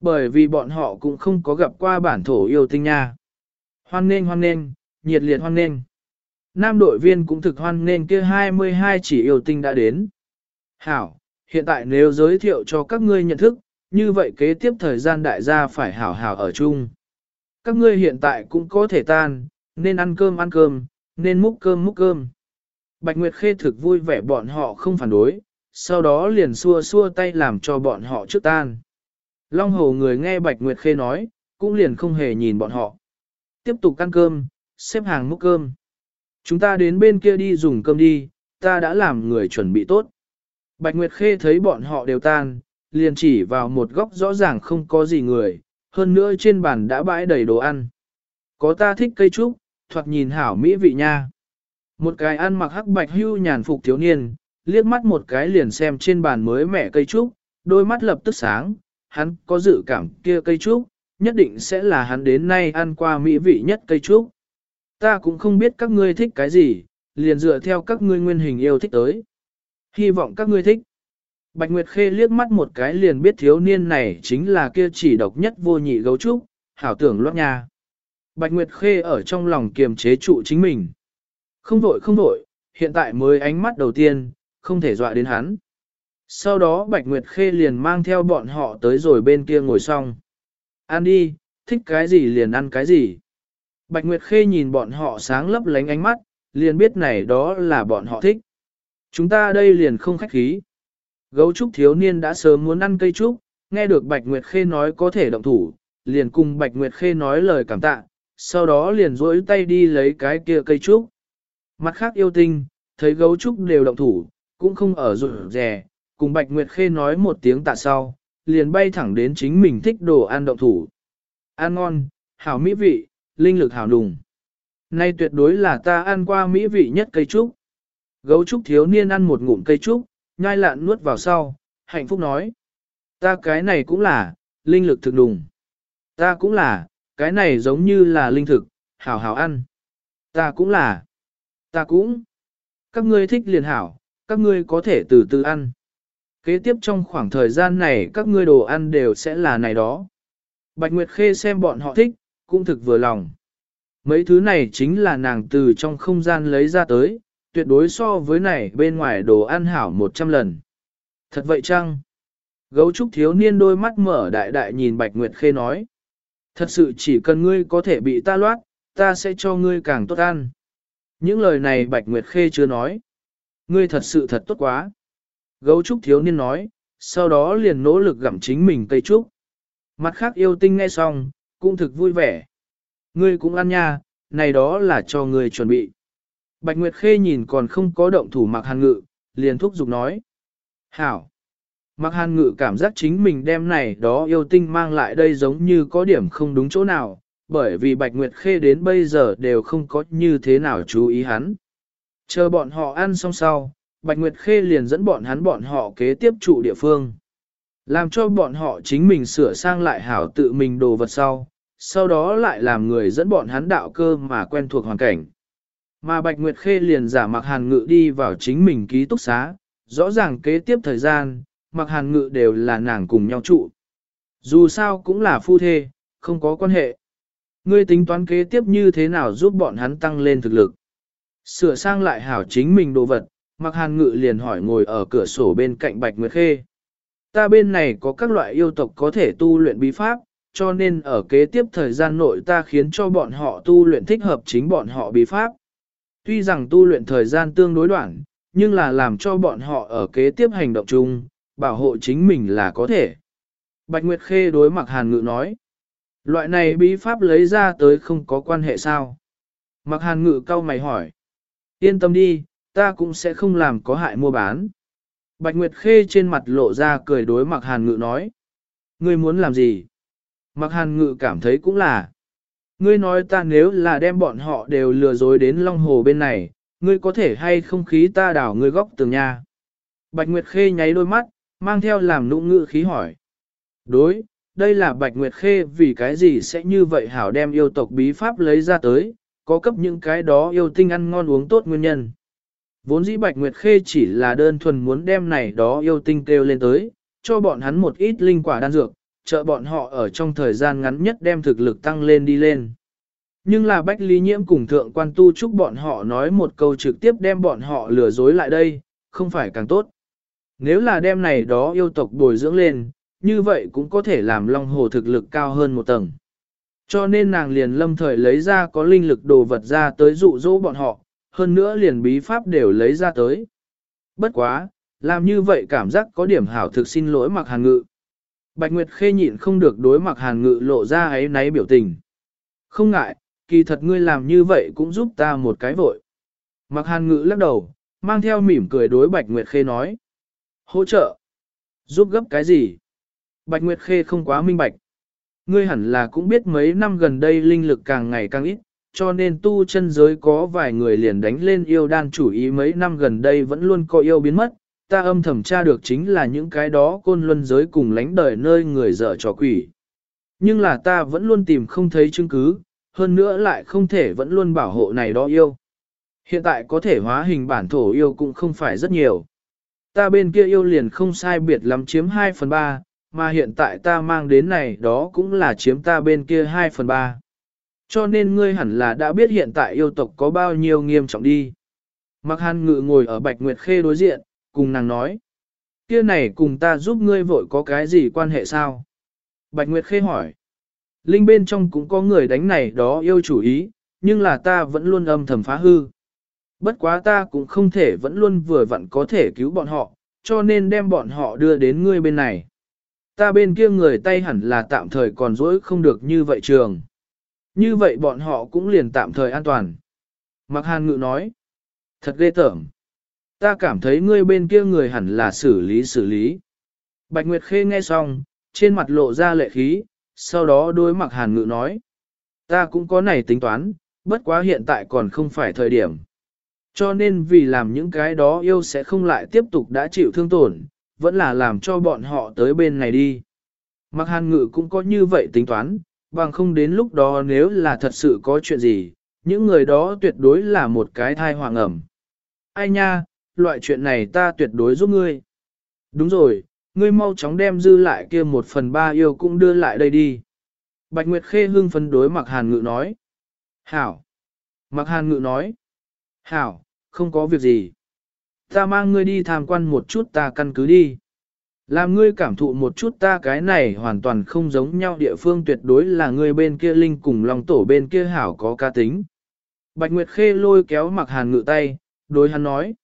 A: Bởi vì bọn họ cũng không có gặp qua bản thổ yêu tinh nha. Hoan nghênh hoan nghênh, nhiệt liệt hoan nghênh. Nam đội viên cũng thực hoan nghênh kia 22 chỉ yêu tinh đã đến. Hảo, hiện tại nếu giới thiệu cho các ngươi nhận thức, như vậy kế tiếp thời gian đại gia phải hảo hảo ở chung. Các ngươi hiện tại cũng có thể tan, nên ăn cơm ăn cơm, nên múc cơm múc cơm. Bạch Nguyệt Khê thực vui vẻ bọn họ không phản đối, sau đó liền xua xua tay làm cho bọn họ trước tan. Long Hồ người nghe Bạch Nguyệt Khê nói, cũng liền không hề nhìn bọn họ. Tiếp tục ăn cơm, xếp hàng múc cơm. Chúng ta đến bên kia đi dùng cơm đi, ta đã làm người chuẩn bị tốt. Bạch Nguyệt Khê thấy bọn họ đều tan, liền chỉ vào một góc rõ ràng không có gì người, hơn nữa trên bàn đã bãi đầy đồ ăn. Có ta thích cây trúc, thoạt nhìn hảo mỹ vị nha. Một cái ăn mặc hắc bạch hưu nhàn phục thiếu niên, liếc mắt một cái liền xem trên bàn mới mẻ cây trúc, đôi mắt lập tức sáng, hắn có dự cảm kia cây trúc, nhất định sẽ là hắn đến nay ăn qua mỹ vị nhất cây trúc. Ta cũng không biết các ngươi thích cái gì, liền dựa theo các ngươi nguyên hình yêu thích tới. Hy vọng các ngươi thích. Bạch Nguyệt Khê liếc mắt một cái liền biết thiếu niên này chính là kia chỉ độc nhất vô nhị gấu trúc, hảo tưởng loát nhà. Bạch Nguyệt Khê ở trong lòng kiềm chế trụ chính mình. Không vội không vội, hiện tại mới ánh mắt đầu tiên, không thể dọa đến hắn. Sau đó Bạch Nguyệt Khê liền mang theo bọn họ tới rồi bên kia ngồi xong. Ăn đi, thích cái gì liền ăn cái gì. Bạch Nguyệt Khê nhìn bọn họ sáng lấp lánh ánh mắt, liền biết này đó là bọn họ thích. Chúng ta đây liền không khách khí. Gấu trúc thiếu niên đã sớm muốn ăn cây trúc, nghe được Bạch Nguyệt Khê nói có thể động thủ, liền cùng Bạch Nguyệt Khê nói lời cảm tạ, sau đó liền rỗi tay đi lấy cái kia cây trúc. Mặt khác yêu tinh, thấy gấu trúc đều động thủ, cũng không ở rụt rè, cùng Bạch Nguyệt Khê nói một tiếng tạ sau, liền bay thẳng đến chính mình thích đồ ăn động thủ. Ăn ngon, hảo mỹ vị, linh lực hảo đùng. Nay tuyệt đối là ta ăn qua mỹ vị nhất cây trúc. Gấu trúc thiếu niên ăn một ngụm cây trúc, nhai lạn nuốt vào sau, hạnh phúc nói. Ta cái này cũng là, linh lực thực đùng. Ta cũng là, cái này giống như là linh thực, hảo hảo ăn. Ta cũng là. Ta cũng. Các ngươi thích liền hảo, các ngươi có thể từ từ ăn. Kế tiếp trong khoảng thời gian này các ngươi đồ ăn đều sẽ là này đó. Bạch Nguyệt Khê xem bọn họ thích, cũng thực vừa lòng. Mấy thứ này chính là nàng từ trong không gian lấy ra tới, tuyệt đối so với này bên ngoài đồ ăn hảo 100 lần. Thật vậy chăng? Gấu trúc thiếu niên đôi mắt mở đại đại nhìn Bạch Nguyệt Khê nói. Thật sự chỉ cần ngươi có thể bị ta loát, ta sẽ cho ngươi càng tốt ăn. Những lời này Bạch Nguyệt Khê chưa nói. Ngươi thật sự thật tốt quá. Gấu trúc thiếu niên nói, sau đó liền nỗ lực gặm chính mình cây trúc. Mặt khác yêu tinh nghe xong, cũng thực vui vẻ. Ngươi cũng ăn nha, này đó là cho ngươi chuẩn bị. Bạch Nguyệt Khê nhìn còn không có động thủ mặc hàn ngự, liền thúc giục nói. Hảo! Mặc hàn ngự cảm giác chính mình đem này đó yêu tinh mang lại đây giống như có điểm không đúng chỗ nào, bởi vì Bạch Nguyệt Khê đến bây giờ đều không có như thế nào chú ý hắn. Chờ bọn họ ăn xong sau, Bạch Nguyệt Khê liền dẫn bọn hắn bọn họ kế tiếp trụ địa phương. Làm cho bọn họ chính mình sửa sang lại hảo tự mình đồ vật sau, sau đó lại làm người dẫn bọn hắn đạo cơ mà quen thuộc hoàn cảnh. Mà Bạch Nguyệt Khê liền giả mặc hàn ngự đi vào chính mình ký túc xá, rõ ràng kế tiếp thời gian, mặc hàn ngự đều là nàng cùng nhau trụ. Dù sao cũng là phu thê, không có quan hệ. Ngươi tính toán kế tiếp như thế nào giúp bọn hắn tăng lên thực lực. Sửa sang lại hảo chính mình đồ vật, Mạc hàn ngự liền hỏi ngồi ở cửa sổ bên cạnh Bạch Nguyệt Khê. Ta bên này có các loại yêu tộc có thể tu luyện bí pháp, cho nên ở kế tiếp thời gian nội ta khiến cho bọn họ tu luyện thích hợp chính bọn họ bí pháp. Tuy rằng tu luyện thời gian tương đối đoạn, nhưng là làm cho bọn họ ở kế tiếp hành động chung, bảo hộ chính mình là có thể. Bạch Nguyệt Khê đối Mạc Hàn Ngự nói, loại này bí pháp lấy ra tới không có quan hệ sao? Mạc Hàn Ngự cau mày hỏi, yên tâm đi, ta cũng sẽ không làm có hại mua bán. Bạch Nguyệt Khê trên mặt lộ ra cười đối Mặc Hàn Ngự nói, ngươi muốn làm gì? Mặc Hàn Ngự cảm thấy cũng là, Ngươi nói ta nếu là đem bọn họ đều lừa dối đến Long Hồ bên này, ngươi có thể hay không khí ta đảo ngươi góc tường nhà. Bạch Nguyệt Khê nháy đôi mắt, mang theo làm nụ ngự khí hỏi. Đối, đây là Bạch Nguyệt Khê vì cái gì sẽ như vậy hảo đem yêu tộc bí pháp lấy ra tới, có cấp những cái đó yêu tinh ăn ngon uống tốt nguyên nhân. Vốn dĩ Bạch Nguyệt Khê chỉ là đơn thuần muốn đem này đó yêu tinh kêu lên tới, cho bọn hắn một ít linh quả đan dược, trợ bọn họ ở trong thời gian ngắn nhất đem thực lực tăng lên đi lên. Nhưng là Bách Lý Nhiễm cùng thượng quan tu chúc bọn họ nói một câu trực tiếp đem bọn họ lừa dối lại đây, không phải càng tốt. Nếu là đem này đó yêu tộc bồi dưỡng lên, như vậy cũng có thể làm Long Hồ thực lực cao hơn một tầng. Cho nên nàng liền lâm thời lấy ra có linh lực đồ vật ra tới dụ dỗ bọn họ, hơn nữa liền bí pháp đều lấy ra tới. Bất quá, làm như vậy cảm giác có điểm hảo thực xin lỗi mặc hàn ngự. Bạch Nguyệt Khê nhịn không được đối mặc hàn ngự lộ ra ấy náy biểu tình. Không ngại, kỳ thật ngươi làm như vậy cũng giúp ta một cái vội. Mặc hàn ngự lắc đầu, mang theo mỉm cười đối Bạch Nguyệt Khê nói. Hỗ trợ. Giúp gấp cái gì? Bạch Nguyệt Khê không quá minh bạch. Ngươi hẳn là cũng biết mấy năm gần đây linh lực càng ngày càng ít, cho nên tu chân giới có vài người liền đánh lên yêu đan chủ ý mấy năm gần đây vẫn luôn có yêu biến mất, ta âm thầm tra được chính là những cái đó côn luân giới cùng lánh đời nơi người dở trò quỷ. Nhưng là ta vẫn luôn tìm không thấy chứng cứ, hơn nữa lại không thể vẫn luôn bảo hộ này đó yêu. Hiện tại có thể hóa hình bản thổ yêu cũng không phải rất nhiều. Ta bên kia yêu liền không sai biệt lắm chiếm 2 phần 3, mà hiện tại ta mang đến này đó cũng là chiếm ta bên kia 2 phần 3. Cho nên ngươi hẳn là đã biết hiện tại yêu tộc có bao nhiêu nghiêm trọng đi. Mặc hàn ngự ngồi ở Bạch Nguyệt Khê đối diện, cùng nàng nói. Kia này cùng ta giúp ngươi vội có cái gì quan hệ sao? Bạch Nguyệt Khê hỏi. linh bên trong cũng có người đánh này đó yêu chủ ý, nhưng là ta vẫn luôn âm thầm phá hư. Bất quá ta cũng không thể vẫn luôn vừa vặn có thể cứu bọn họ, cho nên đem bọn họ đưa đến ngươi bên này. Ta bên kia người tay hẳn là tạm thời còn dỗi không được như vậy trường. Như vậy bọn họ cũng liền tạm thời an toàn. Mạc Hàn Ngự nói, thật ghê tởm. Ta cảm thấy ngươi bên kia người hẳn là xử lý xử lý. Bạch Nguyệt Khê nghe xong, trên mặt lộ ra lệ khí, sau đó đối Mạc Hàn Ngự nói, ta cũng có này tính toán, bất quá hiện tại còn không phải thời điểm. Cho nên vì làm những cái đó yêu sẽ không lại tiếp tục đã chịu thương tổn, vẫn là làm cho bọn họ tới bên này đi. Mặc hàn ngự cũng có như vậy tính toán, bằng không đến lúc đó nếu là thật sự có chuyện gì, những người đó tuyệt đối là một cái thai hoàng ẩm. Ai nha, loại chuyện này ta tuyệt đối giúp ngươi. Đúng rồi, ngươi mau chóng đem dư lại kia một phần ba yêu cũng đưa lại đây đi. Bạch Nguyệt Khê hưng phấn đối Mặc Hàn Ngự nói. Hảo. Mặc Hàn Ngự nói. Hảo, không có việc gì. Ta mang ngươi đi tham quan một chút ta căn cứ đi. Làm ngươi cảm thụ một chút ta cái này hoàn toàn không giống nhau địa phương tuyệt đối là ngươi bên kia linh cùng lòng tổ bên kia hảo có ca tính. Bạch Nguyệt Khê lôi kéo mặc hàn ngự tay, đối hắn nói.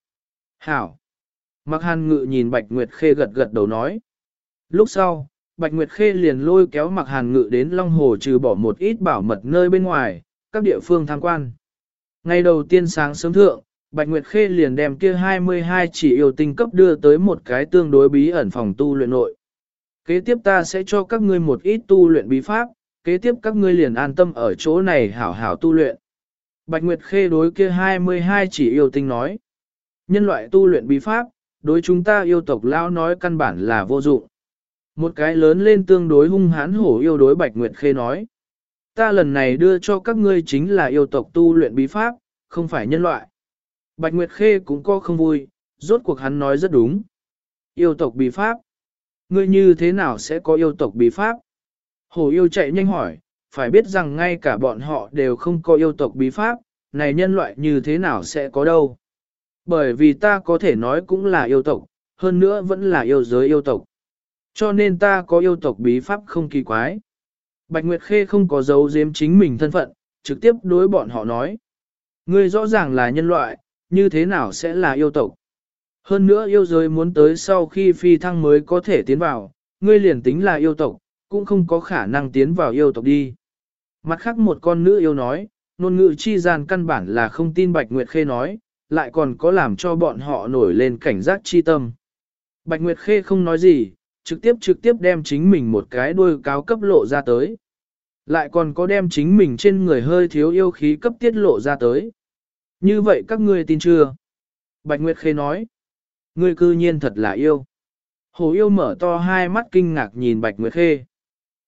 A: Hảo. Mặc hàn ngự nhìn Bạch Nguyệt Khê gật gật đầu nói. Lúc sau, Bạch Nguyệt Khê liền lôi kéo mặc hàn ngự đến Long Hồ trừ bỏ một ít bảo mật nơi bên ngoài, các địa phương tham quan. Ngày đầu tiên sáng sớm thượng, Bạch Nguyệt Khê liền đem kia 22 chỉ yêu tinh cấp đưa tới một cái tương đối bí ẩn phòng tu luyện nội. Kế tiếp ta sẽ cho các ngươi một ít tu luyện bí pháp, kế tiếp các ngươi liền an tâm ở chỗ này hảo hảo tu luyện. Bạch Nguyệt Khê đối kia 22 chỉ yêu tinh nói. Nhân loại tu luyện bí pháp, đối chúng ta yêu tộc lão nói căn bản là vô dụng. Một cái lớn lên tương đối hung hãn hổ yêu đối Bạch Nguyệt Khê nói. Ta lần này đưa cho các ngươi chính là yêu tộc tu luyện bí pháp, không phải nhân loại. Bạch Nguyệt Khê cũng có không vui, rốt cuộc hắn nói rất đúng. Yêu tộc bí pháp. Ngươi như thế nào sẽ có yêu tộc bí pháp? Hổ yêu chạy nhanh hỏi, phải biết rằng ngay cả bọn họ đều không có yêu tộc bí pháp, này nhân loại như thế nào sẽ có đâu? Bởi vì ta có thể nói cũng là yêu tộc, hơn nữa vẫn là yêu giới yêu tộc. Cho nên ta có yêu tộc bí pháp không kỳ quái. Bạch Nguyệt Khê không có giấu giếm chính mình thân phận, trực tiếp đối bọn họ nói. Ngươi rõ ràng là nhân loại, như thế nào sẽ là yêu tộc. Hơn nữa yêu giới muốn tới sau khi phi thăng mới có thể tiến vào, ngươi liền tính là yêu tộc, cũng không có khả năng tiến vào yêu tộc đi. Mặt khác một con nữ yêu nói, ngôn ngữ chi gian căn bản là không tin Bạch Nguyệt Khê nói, lại còn có làm cho bọn họ nổi lên cảnh giác chi tâm. Bạch Nguyệt Khê không nói gì, trực tiếp trực tiếp đem chính mình một cái đuôi cáo cấp lộ ra tới. Lại còn có đem chính mình trên người hơi thiếu yêu khí cấp tiết lộ ra tới. Như vậy các ngươi tin chưa? Bạch Nguyệt Khê nói. Ngươi cư nhiên thật là yêu. Hồ yêu mở to hai mắt kinh ngạc nhìn Bạch Nguyệt Khê.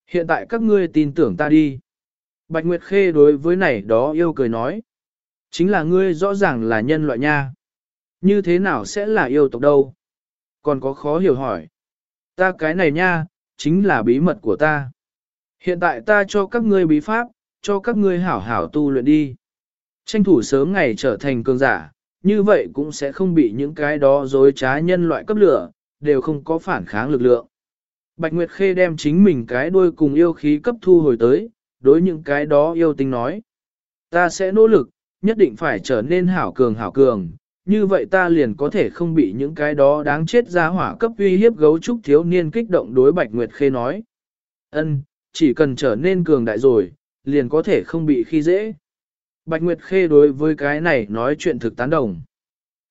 A: Hiện tại các ngươi tin tưởng ta đi. Bạch Nguyệt Khê đối với này đó yêu cười nói. Chính là ngươi rõ ràng là nhân loại nha. Như thế nào sẽ là yêu tộc đâu? Còn có khó hiểu hỏi. Ta cái này nha, chính là bí mật của ta. Hiện tại ta cho các ngươi bí pháp, cho các ngươi hảo hảo tu luyện đi. Tranh thủ sớm ngày trở thành cường giả, như vậy cũng sẽ không bị những cái đó dối trá nhân loại cấp lửa, đều không có phản kháng lực lượng. Bạch Nguyệt Khê đem chính mình cái đuôi cùng yêu khí cấp thu hồi tới, đối những cái đó yêu tinh nói. Ta sẽ nỗ lực, nhất định phải trở nên hảo cường hảo cường, như vậy ta liền có thể không bị những cái đó đáng chết ra hỏa cấp uy hiếp gấu trúc thiếu niên kích động đối Bạch Nguyệt Khê nói. Ân, chỉ cần trở nên cường đại rồi, liền có thể không bị khi dễ. Bạch Nguyệt Khê đối với cái này nói chuyện thực tán đồng.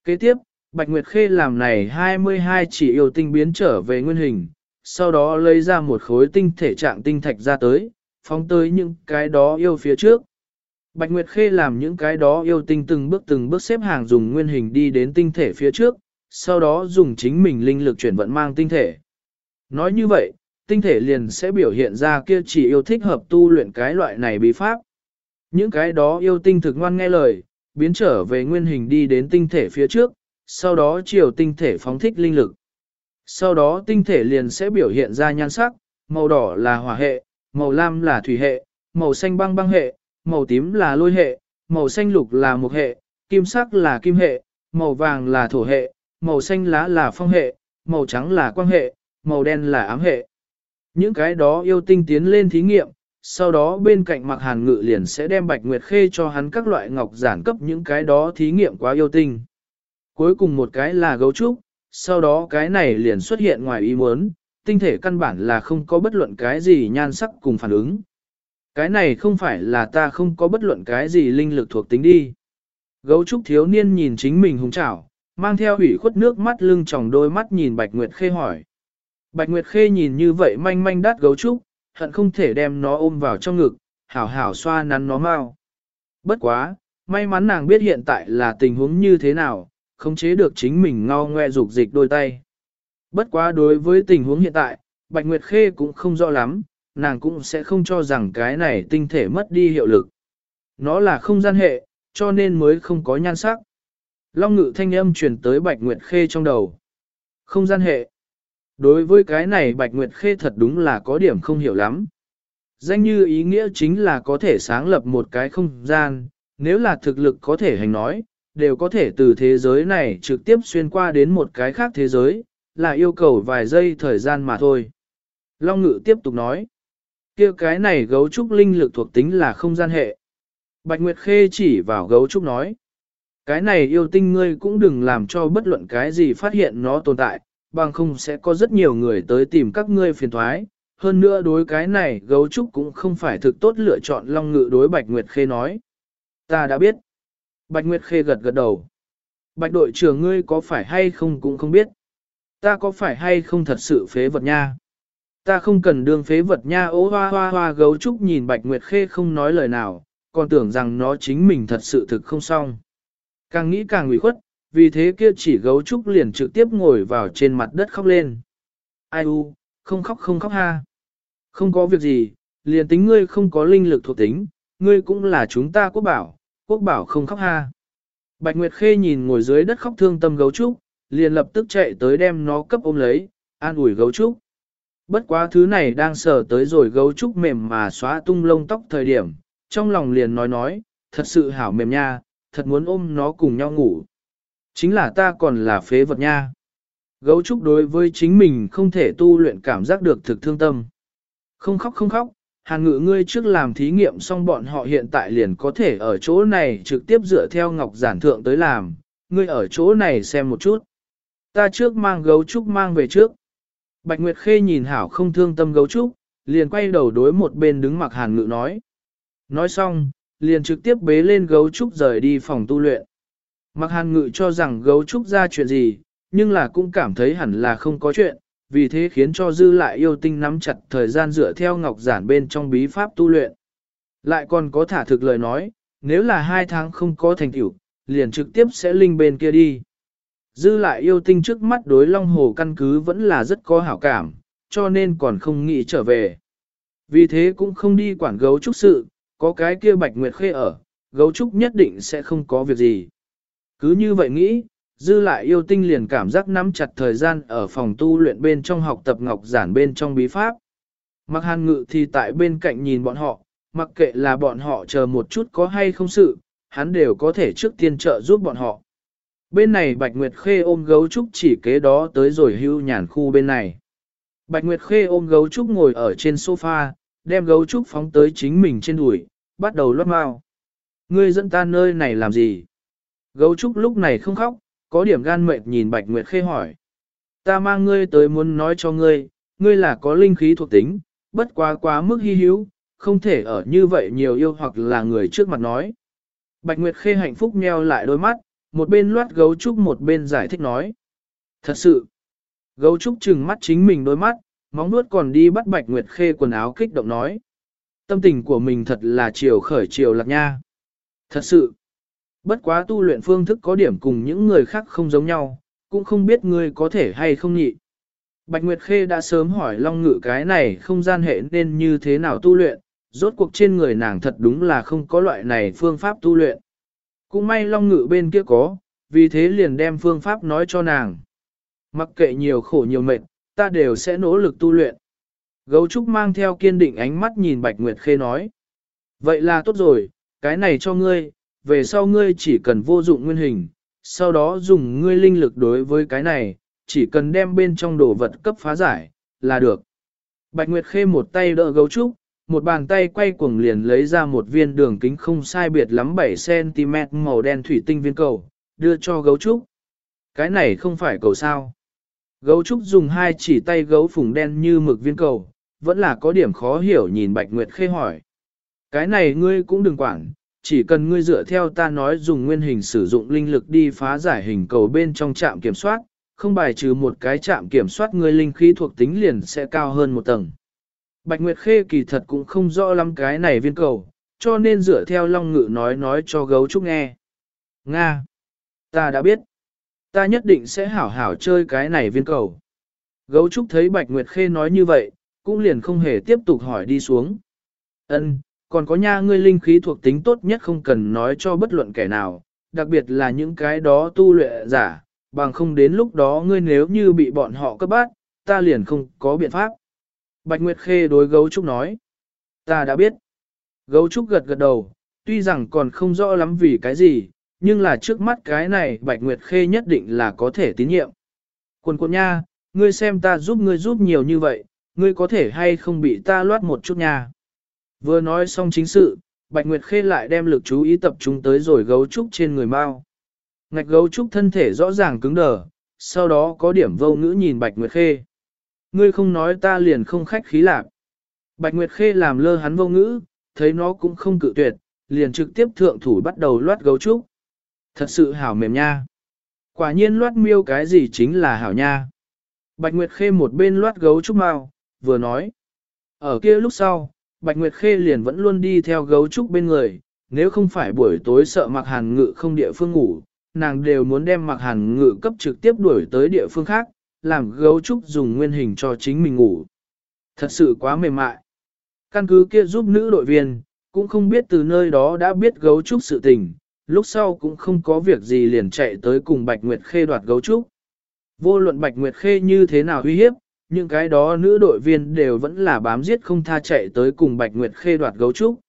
A: Kế tiếp, Bạch Nguyệt Khê làm này 22 chỉ yêu tinh biến trở về nguyên hình, sau đó lấy ra một khối tinh thể trạng tinh thạch ra tới, phóng tới những cái đó yêu phía trước. Bạch Nguyệt Khê làm những cái đó yêu tinh từng bước từng bước xếp hàng dùng nguyên hình đi đến tinh thể phía trước, sau đó dùng chính mình linh lực chuyển vận mang tinh thể. Nói như vậy, tinh thể liền sẽ biểu hiện ra kia chỉ yêu thích hợp tu luyện cái loại này bí pháp. Những cái đó yêu tinh thực ngoan nghe lời, biến trở về nguyên hình đi đến tinh thể phía trước, sau đó chiều tinh thể phóng thích linh lực. Sau đó tinh thể liền sẽ biểu hiện ra nhan sắc, màu đỏ là hỏa hệ, màu lam là thủy hệ, màu xanh băng băng hệ, màu tím là lôi hệ, màu xanh lục là mục hệ, kim sắc là kim hệ, màu vàng là thổ hệ, màu xanh lá là phong hệ, màu trắng là quang hệ, màu đen là ám hệ. Những cái đó yêu tinh tiến lên thí nghiệm, sau đó bên cạnh mặc hàn ngự liền sẽ đem bạch nguyệt khê cho hắn các loại ngọc giản cấp những cái đó thí nghiệm quá yêu tinh. Cuối cùng một cái là gấu trúc, sau đó cái này liền xuất hiện ngoài ý muốn, tinh thể căn bản là không có bất luận cái gì nhan sắc cùng phản ứng. Cái này không phải là ta không có bất luận cái gì linh lực thuộc tính đi. Gấu trúc thiếu niên nhìn chính mình hùng trảo, mang theo ủy khuất nước mắt lưng tròng đôi mắt nhìn Bạch Nguyệt Khê hỏi. Bạch Nguyệt Khê nhìn như vậy manh manh đắt gấu trúc, hận không thể đem nó ôm vào trong ngực, hảo hảo xoa nắn nó mau. Bất quá, may mắn nàng biết hiện tại là tình huống như thế nào, không chế được chính mình ngao ngoe dục dịch đôi tay. Bất quá đối với tình huống hiện tại, Bạch Nguyệt Khê cũng không rõ lắm, nàng cũng sẽ không cho rằng cái này tinh thể mất đi hiệu lực. Nó là không gian hệ, cho nên mới không có nhan sắc. Long ngự thanh âm truyền tới Bạch Nguyệt Khê trong đầu. Không gian hệ. Đối với cái này Bạch Nguyệt Khê thật đúng là có điểm không hiểu lắm. Danh như ý nghĩa chính là có thể sáng lập một cái không gian, nếu là thực lực có thể hành nói, đều có thể từ thế giới này trực tiếp xuyên qua đến một cái khác thế giới, là yêu cầu vài giây thời gian mà thôi. Long Ngự tiếp tục nói, kia cái này gấu trúc linh lực thuộc tính là không gian hệ. Bạch Nguyệt Khê chỉ vào gấu trúc nói, cái này yêu tinh ngươi cũng đừng làm cho bất luận cái gì phát hiện nó tồn tại, bằng không sẽ có rất nhiều người tới tìm các ngươi phiền thoái. Hơn nữa đối cái này gấu trúc cũng không phải thực tốt lựa chọn Long Ngự đối Bạch Nguyệt Khê nói. Ta đã biết. Bạch Nguyệt Khê gật gật đầu. Bạch đội trưởng ngươi có phải hay không cũng không biết. Ta có phải hay không thật sự phế vật nha. Ta không cần đương phế vật nha ố hoa hoa hoa gấu trúc nhìn Bạch Nguyệt Khê không nói lời nào, còn tưởng rằng nó chính mình thật sự thực không xong. Càng nghĩ càng ủy khuất, vì thế kia chỉ gấu trúc liền trực tiếp ngồi vào trên mặt đất khóc lên. Ai u, không khóc không khóc ha. Không có việc gì, liền tính ngươi không có linh lực thuộc tính, ngươi cũng là chúng ta quốc bảo, quốc bảo không khóc ha. Bạch Nguyệt Khê nhìn ngồi dưới đất khóc thương tâm gấu trúc, liền lập tức chạy tới đem nó cấp ôm lấy, an ủi gấu trúc. Bất quá thứ này đang sờ tới rồi gấu trúc mềm mà xóa tung lông tóc thời điểm, trong lòng liền nói nói, thật sự hảo mềm nha, thật muốn ôm nó cùng nhau ngủ. Chính là ta còn là phế vật nha. Gấu trúc đối với chính mình không thể tu luyện cảm giác được thực thương tâm. Không khóc không khóc, hàn ngự ngươi trước làm thí nghiệm xong bọn họ hiện tại liền có thể ở chỗ này trực tiếp dựa theo ngọc giản thượng tới làm, ngươi ở chỗ này xem một chút. Ta trước mang gấu trúc mang về trước. Bạch Nguyệt Khê nhìn hảo không thương tâm gấu trúc, liền quay đầu đối một bên đứng mặc hàn ngự nói. Nói xong, liền trực tiếp bế lên gấu trúc rời đi phòng tu luyện. Mặc hàn ngự cho rằng gấu trúc ra chuyện gì, nhưng là cũng cảm thấy hẳn là không có chuyện, vì thế khiến cho dư lại yêu tinh nắm chặt thời gian dựa theo ngọc giản bên trong bí pháp tu luyện. Lại còn có thả thực lời nói, nếu là hai tháng không có thành tựu, liền trực tiếp sẽ linh bên kia đi. Dư lại yêu tinh trước mắt đối Long Hồ căn cứ vẫn là rất có hảo cảm, cho nên còn không nghĩ trở về. Vì thế cũng không đi quản gấu trúc sự, có cái kia bạch nguyệt khê ở, gấu trúc nhất định sẽ không có việc gì. Cứ như vậy nghĩ, dư lại yêu tinh liền cảm giác nắm chặt thời gian ở phòng tu luyện bên trong học tập ngọc giản bên trong bí pháp. Mặc hàn ngự thì tại bên cạnh nhìn bọn họ, mặc kệ là bọn họ chờ một chút có hay không sự, hắn đều có thể trước tiên trợ giúp bọn họ. Bên này Bạch Nguyệt Khê ôm gấu trúc chỉ kế đó tới rồi hưu nhàn khu bên này. Bạch Nguyệt Khê ôm gấu trúc ngồi ở trên sofa, đem gấu trúc phóng tới chính mình trên đùi, bắt đầu lót mau. Ngươi dẫn ta nơi này làm gì? Gấu trúc lúc này không khóc, có điểm gan mệt nhìn Bạch Nguyệt Khê hỏi. Ta mang ngươi tới muốn nói cho ngươi, ngươi là có linh khí thuộc tính, bất quá quá mức hy hữu, không thể ở như vậy nhiều yêu hoặc là người trước mặt nói. Bạch Nguyệt Khê hạnh phúc nheo lại đôi mắt, một bên loát gấu trúc một bên giải thích nói. Thật sự, gấu trúc trừng mắt chính mình đôi mắt, móng nuốt còn đi bắt Bạch Nguyệt Khê quần áo kích động nói. Tâm tình của mình thật là chiều khởi chiều lạc nha. Thật sự, bất quá tu luyện phương thức có điểm cùng những người khác không giống nhau, cũng không biết ngươi có thể hay không nhị. Bạch Nguyệt Khê đã sớm hỏi Long Ngự cái này không gian hệ nên như thế nào tu luyện, rốt cuộc trên người nàng thật đúng là không có loại này phương pháp tu luyện. Cũng may Long Ngự bên kia có, vì thế liền đem phương pháp nói cho nàng. Mặc kệ nhiều khổ nhiều mệt, ta đều sẽ nỗ lực tu luyện. Gấu Trúc mang theo kiên định ánh mắt nhìn Bạch Nguyệt Khê nói. Vậy là tốt rồi, cái này cho ngươi, về sau ngươi chỉ cần vô dụng nguyên hình, sau đó dùng ngươi linh lực đối với cái này, chỉ cần đem bên trong đồ vật cấp phá giải, là được. Bạch Nguyệt Khê một tay đỡ gấu trúc, một bàn tay quay cuồng liền lấy ra một viên đường kính không sai biệt lắm 7cm màu đen thủy tinh viên cầu, đưa cho gấu trúc. Cái này không phải cầu sao. Gấu trúc dùng hai chỉ tay gấu phùng đen như mực viên cầu, vẫn là có điểm khó hiểu nhìn Bạch Nguyệt Khê hỏi. Cái này ngươi cũng đừng quản, chỉ cần ngươi dựa theo ta nói dùng nguyên hình sử dụng linh lực đi phá giải hình cầu bên trong trạm kiểm soát, không bài trừ một cái trạm kiểm soát ngươi linh khí thuộc tính liền sẽ cao hơn một tầng. Bạch Nguyệt Khê kỳ thật cũng không rõ lắm cái này viên cầu, cho nên dựa theo Long Ngự nói nói cho gấu trúc nghe. Nga! Ta đã biết. Ta nhất định sẽ hảo hảo chơi cái này viên cầu. Gấu trúc thấy Bạch Nguyệt Khê nói như vậy, cũng liền không hề tiếp tục hỏi đi xuống. Ân, còn có nha ngươi linh khí thuộc tính tốt nhất không cần nói cho bất luận kẻ nào, đặc biệt là những cái đó tu luyện giả, bằng không đến lúc đó ngươi nếu như bị bọn họ cấp bát, ta liền không có biện pháp. Bạch Nguyệt Khê đối gấu trúc nói. Ta đã biết. Gấu trúc gật gật đầu, tuy rằng còn không rõ lắm vì cái gì, nhưng là trước mắt cái này Bạch Nguyệt Khê nhất định là có thể tín nhiệm. Quần quần nha, ngươi xem ta giúp ngươi giúp nhiều như vậy, ngươi có thể hay không bị ta loát một chút nha. Vừa nói xong chính sự, Bạch Nguyệt Khê lại đem lực chú ý tập trung tới rồi gấu trúc trên người Mao. Ngạch gấu trúc thân thể rõ ràng cứng đờ, sau đó có điểm vô ngữ nhìn Bạch Nguyệt Khê. Ngươi không nói ta liền không khách khí lạc. Bạch Nguyệt Khê làm lơ hắn vô ngữ, thấy nó cũng không cự tuyệt, liền trực tiếp thượng thủ bắt đầu loát gấu trúc. Thật sự hảo mềm nha. Quả nhiên loát miêu cái gì chính là hảo nha. Bạch Nguyệt Khê một bên loát gấu trúc mau, vừa nói. Ở kia lúc sau, Bạch Nguyệt Khê liền vẫn luôn đi theo gấu trúc bên người, nếu không phải buổi tối sợ mặc hàn ngự không địa phương ngủ, nàng đều muốn đem mặc hàn ngự cấp trực tiếp đuổi tới địa phương khác, làm gấu trúc dùng nguyên hình cho chính mình ngủ. Thật sự quá mềm mại. Căn cứ kia giúp nữ đội viên, cũng không biết từ nơi đó đã biết gấu trúc sự tình, lúc sau cũng không có việc gì liền chạy tới cùng Bạch Nguyệt Khê đoạt gấu trúc. Vô luận Bạch Nguyệt Khê như thế nào uy hiếp, những cái đó nữ đội viên đều vẫn là bám giết không tha chạy tới cùng Bạch Nguyệt Khê đoạt gấu trúc.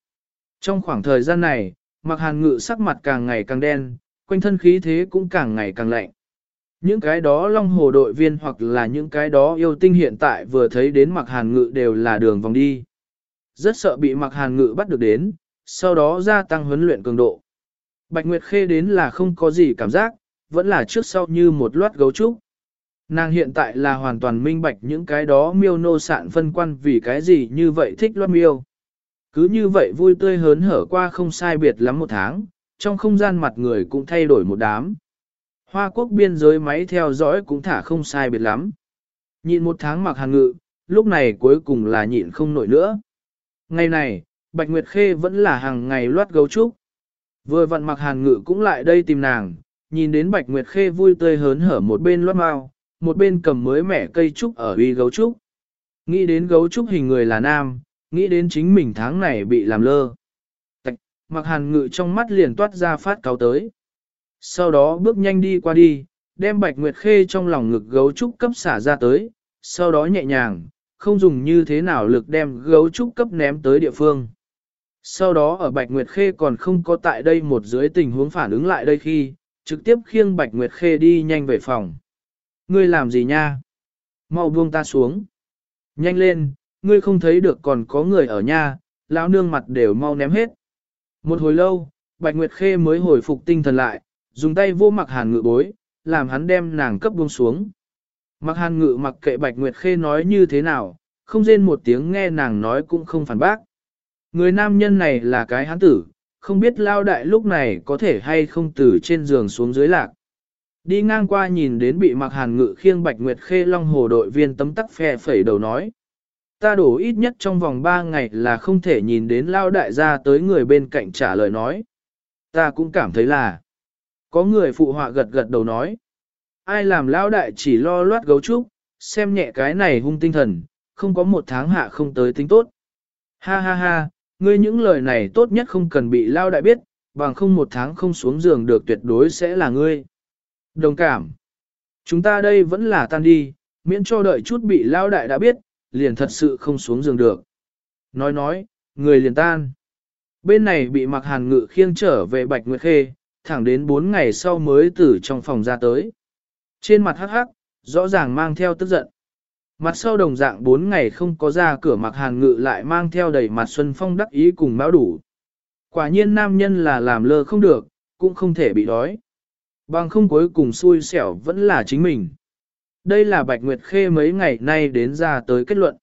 A: Trong khoảng thời gian này, mặc hàn ngự sắc mặt càng ngày càng đen, quanh thân khí thế cũng càng ngày càng lạnh. Những cái đó long hồ đội viên hoặc là những cái đó yêu tinh hiện tại vừa thấy đến mặc hàn ngự đều là đường vòng đi. Rất sợ bị mặc hàn ngự bắt được đến, sau đó gia tăng huấn luyện cường độ. Bạch Nguyệt Khê đến là không có gì cảm giác, vẫn là trước sau như một loạt gấu trúc. Nàng hiện tại là hoàn toàn minh bạch những cái đó miêu nô sạn phân quan vì cái gì như vậy thích loát miêu. Cứ như vậy vui tươi hớn hở qua không sai biệt lắm một tháng, trong không gian mặt người cũng thay đổi một đám. Hoa quốc biên giới máy theo dõi cũng thả không sai biệt lắm. Nhịn một tháng mặc hàng ngự, lúc này cuối cùng là nhịn không nổi nữa. Ngày này, Bạch Nguyệt Khê vẫn là hàng ngày loát gấu trúc. Vừa vặn mặc hàn ngự cũng lại đây tìm nàng, nhìn đến Bạch Nguyệt Khê vui tươi hớn hở một bên loát mau, một bên cầm mới mẻ cây trúc ở uy gấu trúc. Nghĩ đến gấu trúc hình người là nam, nghĩ đến chính mình tháng này bị làm lơ. Tạch, mặc hàn ngự trong mắt liền toát ra phát cáo tới. Sau đó bước nhanh đi qua đi, đem bạch nguyệt khê trong lòng ngực gấu trúc cấp xả ra tới, sau đó nhẹ nhàng, không dùng như thế nào lực đem gấu trúc cấp ném tới địa phương. Sau đó ở Bạch Nguyệt Khê còn không có tại đây một dưới tình huống phản ứng lại đây khi, trực tiếp khiêng Bạch Nguyệt Khê đi nhanh về phòng. Ngươi làm gì nha? Mau buông ta xuống. Nhanh lên, ngươi không thấy được còn có người ở nha, lão nương mặt đều mau ném hết. Một hồi lâu, Bạch Nguyệt Khê mới hồi phục tinh thần lại, dùng tay vô mặc hàn ngự bối, làm hắn đem nàng cấp buông xuống. Mặc hàn ngự mặc kệ Bạch Nguyệt Khê nói như thế nào, không rên một tiếng nghe nàng nói cũng không phản bác. Người nam nhân này là cái hắn tử, không biết lao đại lúc này có thể hay không từ trên giường xuống dưới lạc. Đi ngang qua nhìn đến bị mặc hàn ngự khiêng Bạch Nguyệt Khê Long Hồ đội viên tấm tắc phe phẩy đầu nói. Ta đổ ít nhất trong vòng 3 ngày là không thể nhìn đến lao đại gia tới người bên cạnh trả lời nói. Ta cũng cảm thấy là. Có người phụ họa gật gật đầu nói. Ai làm lao đại chỉ lo loát gấu trúc, xem nhẹ cái này hung tinh thần, không có một tháng hạ không tới tính tốt. Ha ha ha, ngươi những lời này tốt nhất không cần bị lao đại biết, bằng không một tháng không xuống giường được tuyệt đối sẽ là ngươi. Đồng cảm. Chúng ta đây vẫn là tan đi, miễn cho đợi chút bị lao đại đã biết, liền thật sự không xuống giường được. Nói nói, người liền tan. Bên này bị mặc hàn ngự khiêng trở về Bạch Nguyệt Khê, thẳng đến 4 ngày sau mới từ trong phòng ra tới. Trên mặt hắc hắc, rõ ràng mang theo tức giận. Mặt sau đồng dạng 4 ngày không có ra cửa mặc hàn ngự lại mang theo đầy mặt xuân phong đắc ý cùng báo đủ. Quả nhiên nam nhân là làm lơ không được, cũng không thể bị đói. Bằng không cuối cùng xui xẻo vẫn là chính mình. Đây là Bạch Nguyệt Khê mấy ngày nay đến ra tới kết luận.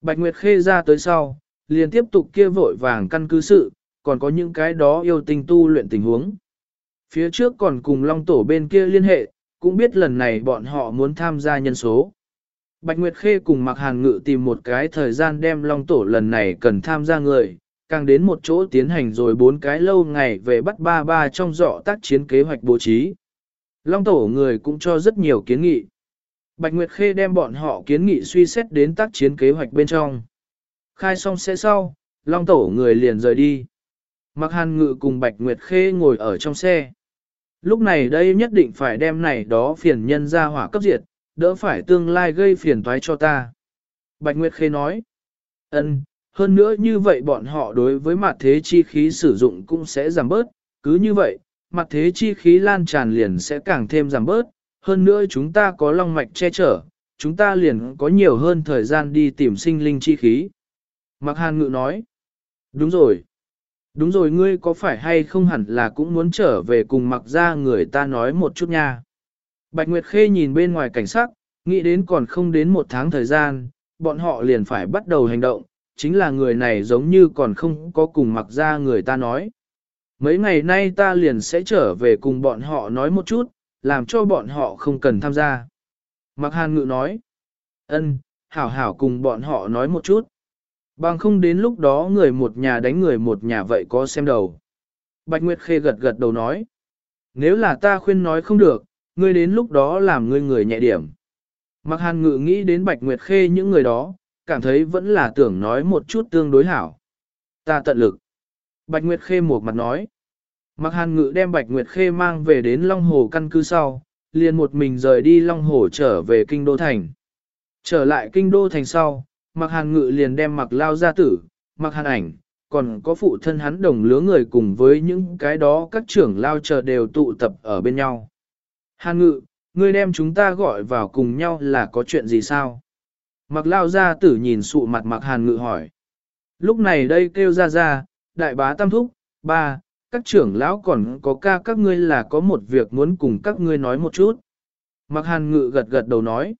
A: Bạch Nguyệt Khê ra tới sau, liền tiếp tục kia vội vàng căn cứ sự, còn có những cái đó yêu tình tu luyện tình huống. Phía trước còn cùng Long Tổ bên kia liên hệ, cũng biết lần này bọn họ muốn tham gia nhân số. Bạch Nguyệt Khê cùng Mạc Hàn Ngự tìm một cái thời gian đem Long Tổ lần này cần tham gia người, càng đến một chỗ tiến hành rồi bốn cái lâu ngày về bắt ba ba trong dọ tác chiến kế hoạch bố trí. Long Tổ người cũng cho rất nhiều kiến nghị. Bạch Nguyệt Khê đem bọn họ kiến nghị suy xét đến tác chiến kế hoạch bên trong. Khai xong sẽ sau, Long Tổ người liền rời đi. mặc Hàn Ngự cùng Bạch Nguyệt Khê ngồi ở trong xe. Lúc này đây nhất định phải đem này đó phiền nhân ra hỏa cấp diệt, đỡ phải tương lai gây phiền toái cho ta. Bạch Nguyệt Khê nói, ân, hơn nữa như vậy bọn họ đối với mặt thế chi khí sử dụng cũng sẽ giảm bớt, cứ như vậy, mặt thế chi khí lan tràn liền sẽ càng thêm giảm bớt, hơn nữa chúng ta có long mạch che chở, chúng ta liền có nhiều hơn thời gian đi tìm sinh linh chi khí. Mạc Hàn Ngự nói, đúng rồi. Đúng rồi ngươi có phải hay không hẳn là cũng muốn trở về cùng mặc ra người ta nói một chút nha. Bạch Nguyệt Khê nhìn bên ngoài cảnh sắc, nghĩ đến còn không đến một tháng thời gian, bọn họ liền phải bắt đầu hành động, chính là người này giống như còn không có cùng mặc ra người ta nói. Mấy ngày nay ta liền sẽ trở về cùng bọn họ nói một chút, làm cho bọn họ không cần tham gia. Mặc hàn ngự nói, ân, hảo hảo cùng bọn họ nói một chút. Bằng không đến lúc đó người một nhà đánh người một nhà vậy có xem đầu. Bạch Nguyệt Khê gật gật đầu nói. Nếu là ta khuyên nói không được, ngươi đến lúc đó làm ngươi người nhẹ điểm. Mặc hàn ngự nghĩ đến Bạch Nguyệt Khê những người đó, cảm thấy vẫn là tưởng nói một chút tương đối hảo. Ta tận lực. Bạch Nguyệt Khê một mặt nói. Mặc hàn ngự đem Bạch Nguyệt Khê mang về đến Long Hồ căn cứ sau, liền một mình rời đi Long Hồ trở về Kinh Đô Thành. Trở lại Kinh Đô Thành sau, Mặc hàn ngự liền đem mặc lao gia tử, mặc hàn ảnh, còn có phụ thân hắn đồng lứa người cùng với những cái đó các trưởng lao chờ đều tụ tập ở bên nhau. Hàn ngự, ngươi đem chúng ta gọi vào cùng nhau là có chuyện gì sao? Mặc lao ra tử nhìn sụ mặt mặc hàn ngự hỏi. Lúc này đây kêu ra ra, đại bá tam thúc, ba, các trưởng lão còn có ca các ngươi là có một việc muốn cùng các ngươi nói một chút. Mặc hàn ngự gật gật đầu nói.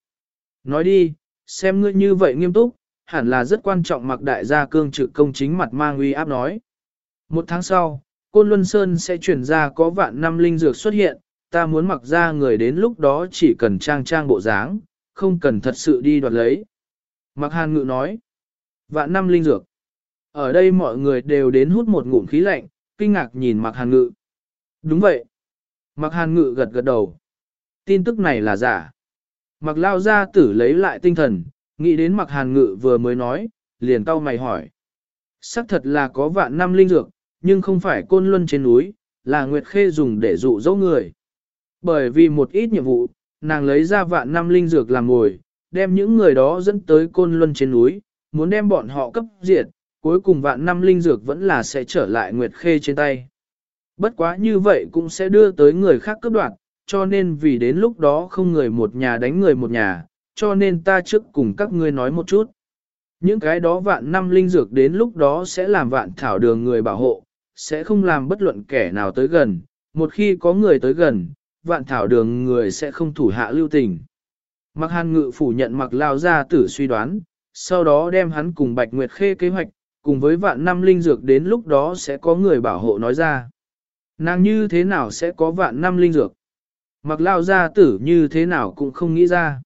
A: Nói đi, xem ngươi như vậy nghiêm túc, hẳn là rất quan trọng mặc đại gia cương trực công chính mặt mang uy áp nói. Một tháng sau, Côn Luân Sơn sẽ chuyển ra có vạn năm linh dược xuất hiện, ta muốn mặc ra người đến lúc đó chỉ cần trang trang bộ dáng, không cần thật sự đi đoạt lấy. Mặc hàn ngự nói, vạn năm linh dược. Ở đây mọi người đều đến hút một ngụm khí lạnh, kinh ngạc nhìn mặc hàn ngự. Đúng vậy. Mặc hàn ngự gật gật đầu. Tin tức này là giả. Mặc lao gia tử lấy lại tinh thần, nghĩ đến mặc hàn ngự vừa mới nói, liền cau mày hỏi. Sắc thật là có vạn năm linh dược, nhưng không phải côn luân trên núi, là Nguyệt Khê dùng để dụ dỗ người. Bởi vì một ít nhiệm vụ, nàng lấy ra vạn năm linh dược làm ngồi, đem những người đó dẫn tới côn luân trên núi, muốn đem bọn họ cấp diệt, cuối cùng vạn năm linh dược vẫn là sẽ trở lại Nguyệt Khê trên tay. Bất quá như vậy cũng sẽ đưa tới người khác cướp đoạt, cho nên vì đến lúc đó không người một nhà đánh người một nhà, cho nên ta trước cùng các ngươi nói một chút. Những cái đó vạn năm linh dược đến lúc đó sẽ làm vạn thảo đường người bảo hộ, sẽ không làm bất luận kẻ nào tới gần, một khi có người tới gần, vạn thảo đường người sẽ không thủ hạ lưu tình. Mặc hàn ngự phủ nhận mặc lao ra tử suy đoán, sau đó đem hắn cùng Bạch Nguyệt Khê kế hoạch, cùng với vạn năm linh dược đến lúc đó sẽ có người bảo hộ nói ra. Nàng như thế nào sẽ có vạn năm linh dược? Mặc lao Gia tử như thế nào cũng không nghĩ ra.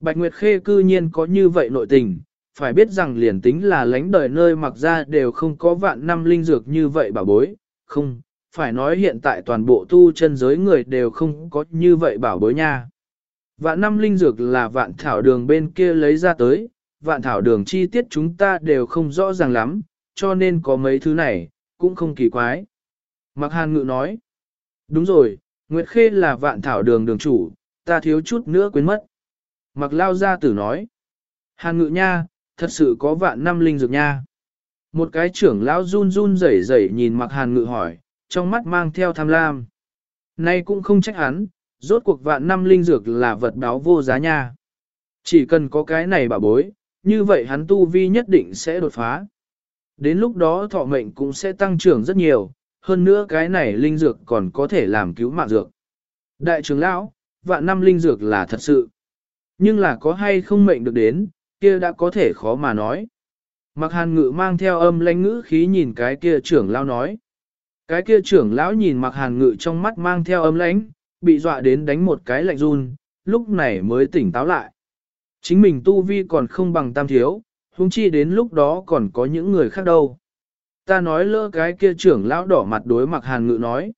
A: Bạch Nguyệt Khê cư nhiên có như vậy nội tình, phải biết rằng liền tính là lãnh đời nơi mặc ra đều không có vạn năm linh dược như vậy bảo bối, không, phải nói hiện tại toàn bộ tu chân giới người đều không có như vậy bảo bối nha. Vạn năm linh dược là vạn thảo đường bên kia lấy ra tới, vạn thảo đường chi tiết chúng ta đều không rõ ràng lắm, cho nên có mấy thứ này, cũng không kỳ quái. Mạc Hàn Ngự nói, đúng rồi, Nguyệt Khê là vạn thảo đường đường chủ, ta thiếu chút nữa quên mất. Mặc lao gia tử nói. Hàn ngự nha, thật sự có vạn năm linh dược nha. Một cái trưởng lão run run rẩy rẩy nhìn mặc hàn ngự hỏi, trong mắt mang theo tham lam. Nay cũng không trách hắn, rốt cuộc vạn năm linh dược là vật báo vô giá nha. Chỉ cần có cái này bảo bối, như vậy hắn tu vi nhất định sẽ đột phá. Đến lúc đó thọ mệnh cũng sẽ tăng trưởng rất nhiều, hơn nữa cái này linh dược còn có thể làm cứu mạng dược. Đại trưởng lão, vạn năm linh dược là thật sự. Nhưng là có hay không mệnh được đến, kia đã có thể khó mà nói. Mặc hàn ngự mang theo âm lãnh ngữ khí nhìn cái kia trưởng lão nói. Cái kia trưởng lão nhìn mặc hàn ngự trong mắt mang theo âm lãnh, bị dọa đến đánh một cái lạnh run, lúc này mới tỉnh táo lại. Chính mình tu vi còn không bằng tam thiếu, huống chi đến lúc đó còn có những người khác đâu. Ta nói lỡ cái kia trưởng lão đỏ mặt đối mặc hàn ngự nói.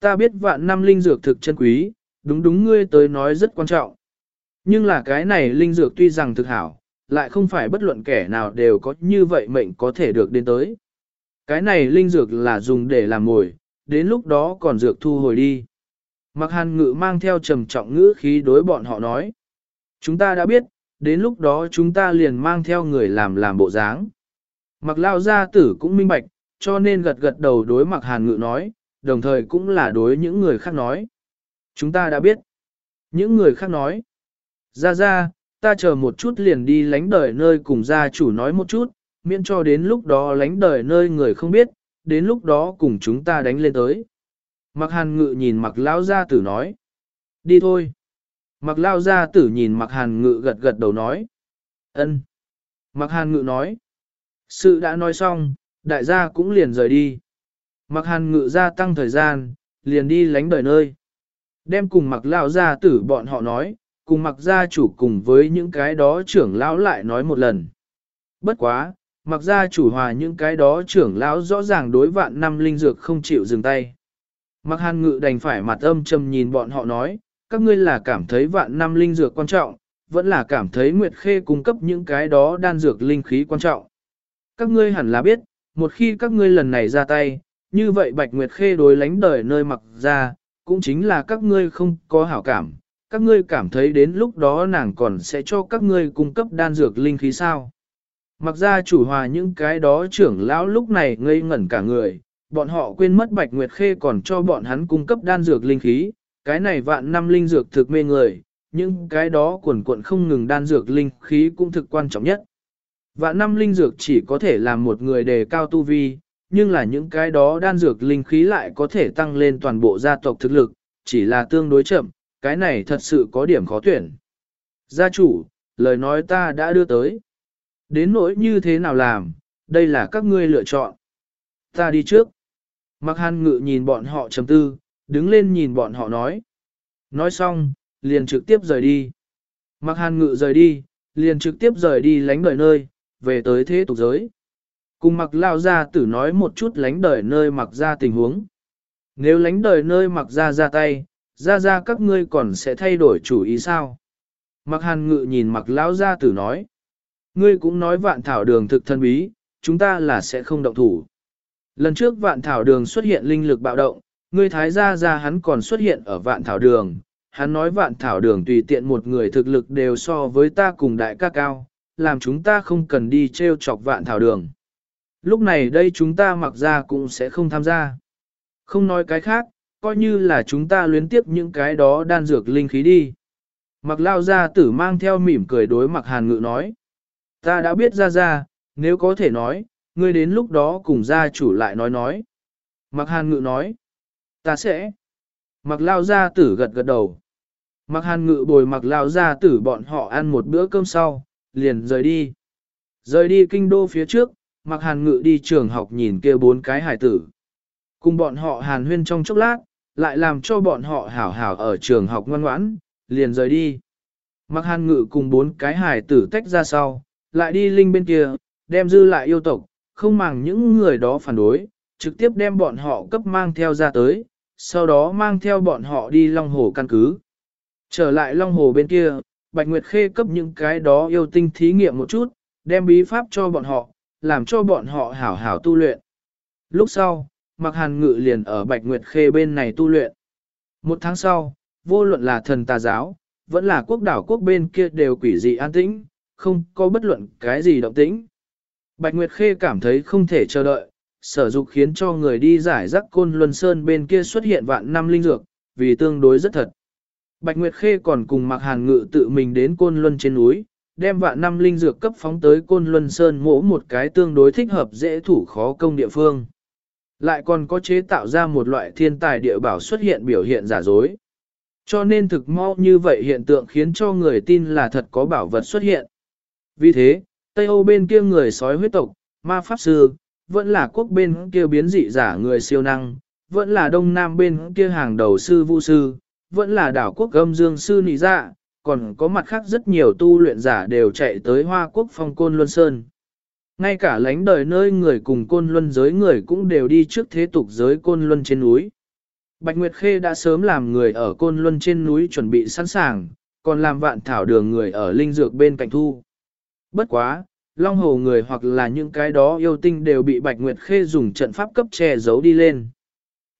A: Ta biết vạn năm linh dược thực chân quý, đúng đúng ngươi tới nói rất quan trọng. Nhưng là cái này linh dược tuy rằng thực hảo, lại không phải bất luận kẻ nào đều có như vậy mệnh có thể được đến tới. Cái này linh dược là dùng để làm mồi, đến lúc đó còn dược thu hồi đi. Mặc hàn ngự mang theo trầm trọng ngữ khí đối bọn họ nói. Chúng ta đã biết, đến lúc đó chúng ta liền mang theo người làm làm bộ dáng. Mặc lao gia tử cũng minh bạch, cho nên gật gật đầu đối mặc hàn ngự nói, đồng thời cũng là đối những người khác nói. Chúng ta đã biết. Những người khác nói. Ra ra, ta chờ một chút liền đi lánh đời nơi cùng gia chủ nói một chút, miễn cho đến lúc đó lánh đời nơi người không biết, đến lúc đó cùng chúng ta đánh lên tới. Mặc hàn ngự nhìn mặc lão gia tử nói. Đi thôi. Mặc lao gia tử nhìn mặc hàn ngự gật gật đầu nói. ân. Mặc hàn ngự nói. Sự đã nói xong, đại gia cũng liền rời đi. Mặc hàn ngự gia tăng thời gian, liền đi lánh đời nơi. Đem cùng mặc lao gia tử bọn họ nói, cùng mặc gia chủ cùng với những cái đó trưởng lão lại nói một lần. Bất quá, mặc gia chủ hòa những cái đó trưởng lão rõ ràng đối vạn năm linh dược không chịu dừng tay. Mặc hàn ngự đành phải mặt âm trầm nhìn bọn họ nói, các ngươi là cảm thấy vạn năm linh dược quan trọng, vẫn là cảm thấy Nguyệt Khê cung cấp những cái đó đan dược linh khí quan trọng. Các ngươi hẳn là biết, một khi các ngươi lần này ra tay, như vậy Bạch Nguyệt Khê đối lánh đời nơi mặc ra, cũng chính là các ngươi không có hảo cảm, các ngươi cảm thấy đến lúc đó nàng còn sẽ cho các ngươi cung cấp đan dược linh khí sao. Mặc ra chủ hòa những cái đó trưởng lão lúc này ngây ngẩn cả người, bọn họ quên mất Bạch Nguyệt Khê còn cho bọn hắn cung cấp đan dược linh khí, cái này vạn năm linh dược thực mê người, nhưng cái đó quần cuộn không ngừng đan dược linh khí cũng thực quan trọng nhất. Vạn năm linh dược chỉ có thể làm một người đề cao tu vi, nhưng là những cái đó đan dược linh khí lại có thể tăng lên toàn bộ gia tộc thực lực, chỉ là tương đối chậm, cái này thật sự có điểm khó tuyển. Gia chủ, lời nói ta đã đưa tới. Đến nỗi như thế nào làm, đây là các ngươi lựa chọn. Ta đi trước. Mặc hàn ngự nhìn bọn họ chấm tư, đứng lên nhìn bọn họ nói. Nói xong, liền trực tiếp rời đi. Mặc hàn ngự rời đi, liền trực tiếp rời đi lánh đời nơi, về tới thế tục giới. Cùng mặc lao ra tử nói một chút lánh đời nơi mặc ra tình huống. Nếu lánh đời nơi mặc ra ra tay, ra ra các ngươi còn sẽ thay đổi chủ ý sao? Mặc hàn ngự nhìn mặc lão gia tử nói. Ngươi cũng nói vạn thảo đường thực thân bí, chúng ta là sẽ không động thủ. Lần trước vạn thảo đường xuất hiện linh lực bạo động, người thái gia gia hắn còn xuất hiện ở vạn thảo đường, hắn nói vạn thảo đường tùy tiện một người thực lực đều so với ta cùng đại ca cao, làm chúng ta không cần đi treo chọc vạn thảo đường. Lúc này đây chúng ta mặc ra cũng sẽ không tham gia. Không nói cái khác, coi như là chúng ta luyến tiếp những cái đó đan dược linh khí đi. Mặc lao gia tử mang theo mỉm cười đối mặc hàn ngự nói. Ta đã biết ra ra, nếu có thể nói, ngươi đến lúc đó cùng gia chủ lại nói nói. Mặc hàn ngự nói. Ta sẽ. Mặc lao gia tử gật gật đầu. Mặc hàn ngự bồi mặc lao gia tử bọn họ ăn một bữa cơm sau, liền rời đi. Rời đi kinh đô phía trước, mặc hàn ngự đi trường học nhìn kia bốn cái hải tử. Cùng bọn họ hàn huyên trong chốc lát, lại làm cho bọn họ hảo hảo ở trường học ngoan ngoãn, liền rời đi. Mặc hàn ngự cùng bốn cái hải tử tách ra sau, lại đi linh bên kia, đem dư lại yêu tộc, không màng những người đó phản đối, trực tiếp đem bọn họ cấp mang theo ra tới, sau đó mang theo bọn họ đi Long Hồ căn cứ. Trở lại Long Hồ bên kia, Bạch Nguyệt Khê cấp những cái đó yêu tinh thí nghiệm một chút, đem bí pháp cho bọn họ, làm cho bọn họ hảo hảo tu luyện. Lúc sau, Mạc Hàn Ngự liền ở Bạch Nguyệt Khê bên này tu luyện. Một tháng sau, vô luận là thần tà giáo, vẫn là quốc đảo quốc bên kia đều quỷ dị an tĩnh, không có bất luận cái gì động tĩnh. Bạch Nguyệt Khê cảm thấy không thể chờ đợi, sở dục khiến cho người đi giải rắc côn luân sơn bên kia xuất hiện vạn năm linh dược, vì tương đối rất thật. Bạch Nguyệt Khê còn cùng Mạc Hàn Ngự tự mình đến Côn Luân trên núi, đem vạn năm linh dược cấp phóng tới Côn Luân Sơn mỗ một cái tương đối thích hợp dễ thủ khó công địa phương. Lại còn có chế tạo ra một loại thiên tài địa bảo xuất hiện biểu hiện giả dối. Cho nên thực mau như vậy hiện tượng khiến cho người tin là thật có bảo vật xuất hiện. Vì thế, Tây Âu bên kia người sói huyết tộc, ma pháp sư, vẫn là quốc bên kia biến dị giả người siêu năng, vẫn là đông nam bên kia hàng đầu sư vu sư, vẫn là đảo quốc âm dương sư nị dạ, còn có mặt khác rất nhiều tu luyện giả đều chạy tới Hoa Quốc phong côn luân sơn. Ngay cả lánh đời nơi người cùng côn luân giới người cũng đều đi trước thế tục giới côn luân trên núi. Bạch Nguyệt Khê đã sớm làm người ở côn luân trên núi chuẩn bị sẵn sàng, còn làm vạn thảo đường người ở linh dược bên cạnh thu. Bất quá, Long Hồ người hoặc là những cái đó yêu tinh đều bị Bạch Nguyệt Khê dùng trận pháp cấp che giấu đi lên.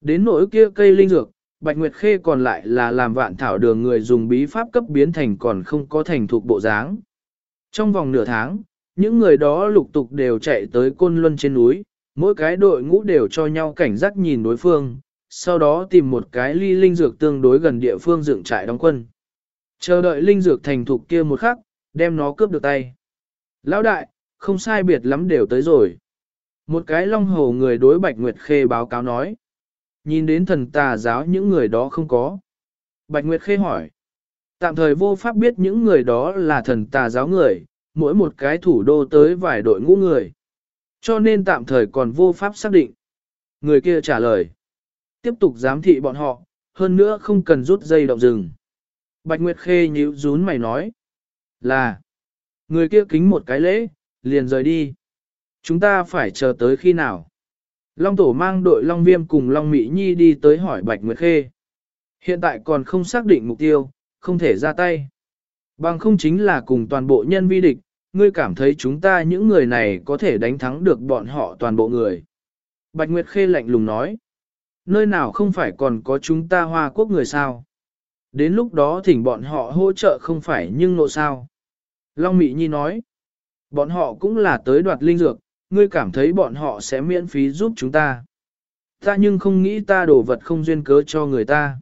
A: Đến nỗi kia cây linh dược, Bạch Nguyệt Khê còn lại là làm vạn thảo đường người dùng bí pháp cấp biến thành còn không có thành thuộc bộ dáng. Trong vòng nửa tháng, những người đó lục tục đều chạy tới côn luân trên núi, mỗi cái đội ngũ đều cho nhau cảnh giác nhìn đối phương, sau đó tìm một cái ly linh dược tương đối gần địa phương dựng trại đóng quân. Chờ đợi linh dược thành thục kia một khắc, đem nó cướp được tay. Lão đại, không sai biệt lắm đều tới rồi. Một cái long hồ người đối Bạch Nguyệt Khê báo cáo nói. Nhìn đến thần tà giáo những người đó không có. Bạch Nguyệt Khê hỏi. Tạm thời vô pháp biết những người đó là thần tà giáo người, mỗi một cái thủ đô tới vài đội ngũ người. Cho nên tạm thời còn vô pháp xác định. Người kia trả lời. Tiếp tục giám thị bọn họ, hơn nữa không cần rút dây động rừng. Bạch Nguyệt Khê nhíu rún mày nói. Là. Người kia kính một cái lễ, liền rời đi. Chúng ta phải chờ tới khi nào? Long Tổ mang đội Long Viêm cùng Long Mỹ Nhi đi tới hỏi Bạch Nguyệt Khê. Hiện tại còn không xác định mục tiêu, không thể ra tay. Bằng không chính là cùng toàn bộ nhân vi địch, ngươi cảm thấy chúng ta những người này có thể đánh thắng được bọn họ toàn bộ người. Bạch Nguyệt Khê lạnh lùng nói. Nơi nào không phải còn có chúng ta hoa quốc người sao? Đến lúc đó thỉnh bọn họ hỗ trợ không phải nhưng nộ sao? Long Mỹ Nhi nói. Bọn họ cũng là tới đoạt linh dược, ngươi cảm thấy bọn họ sẽ miễn phí giúp chúng ta. Ta nhưng không nghĩ ta đổ vật không duyên cớ cho người ta.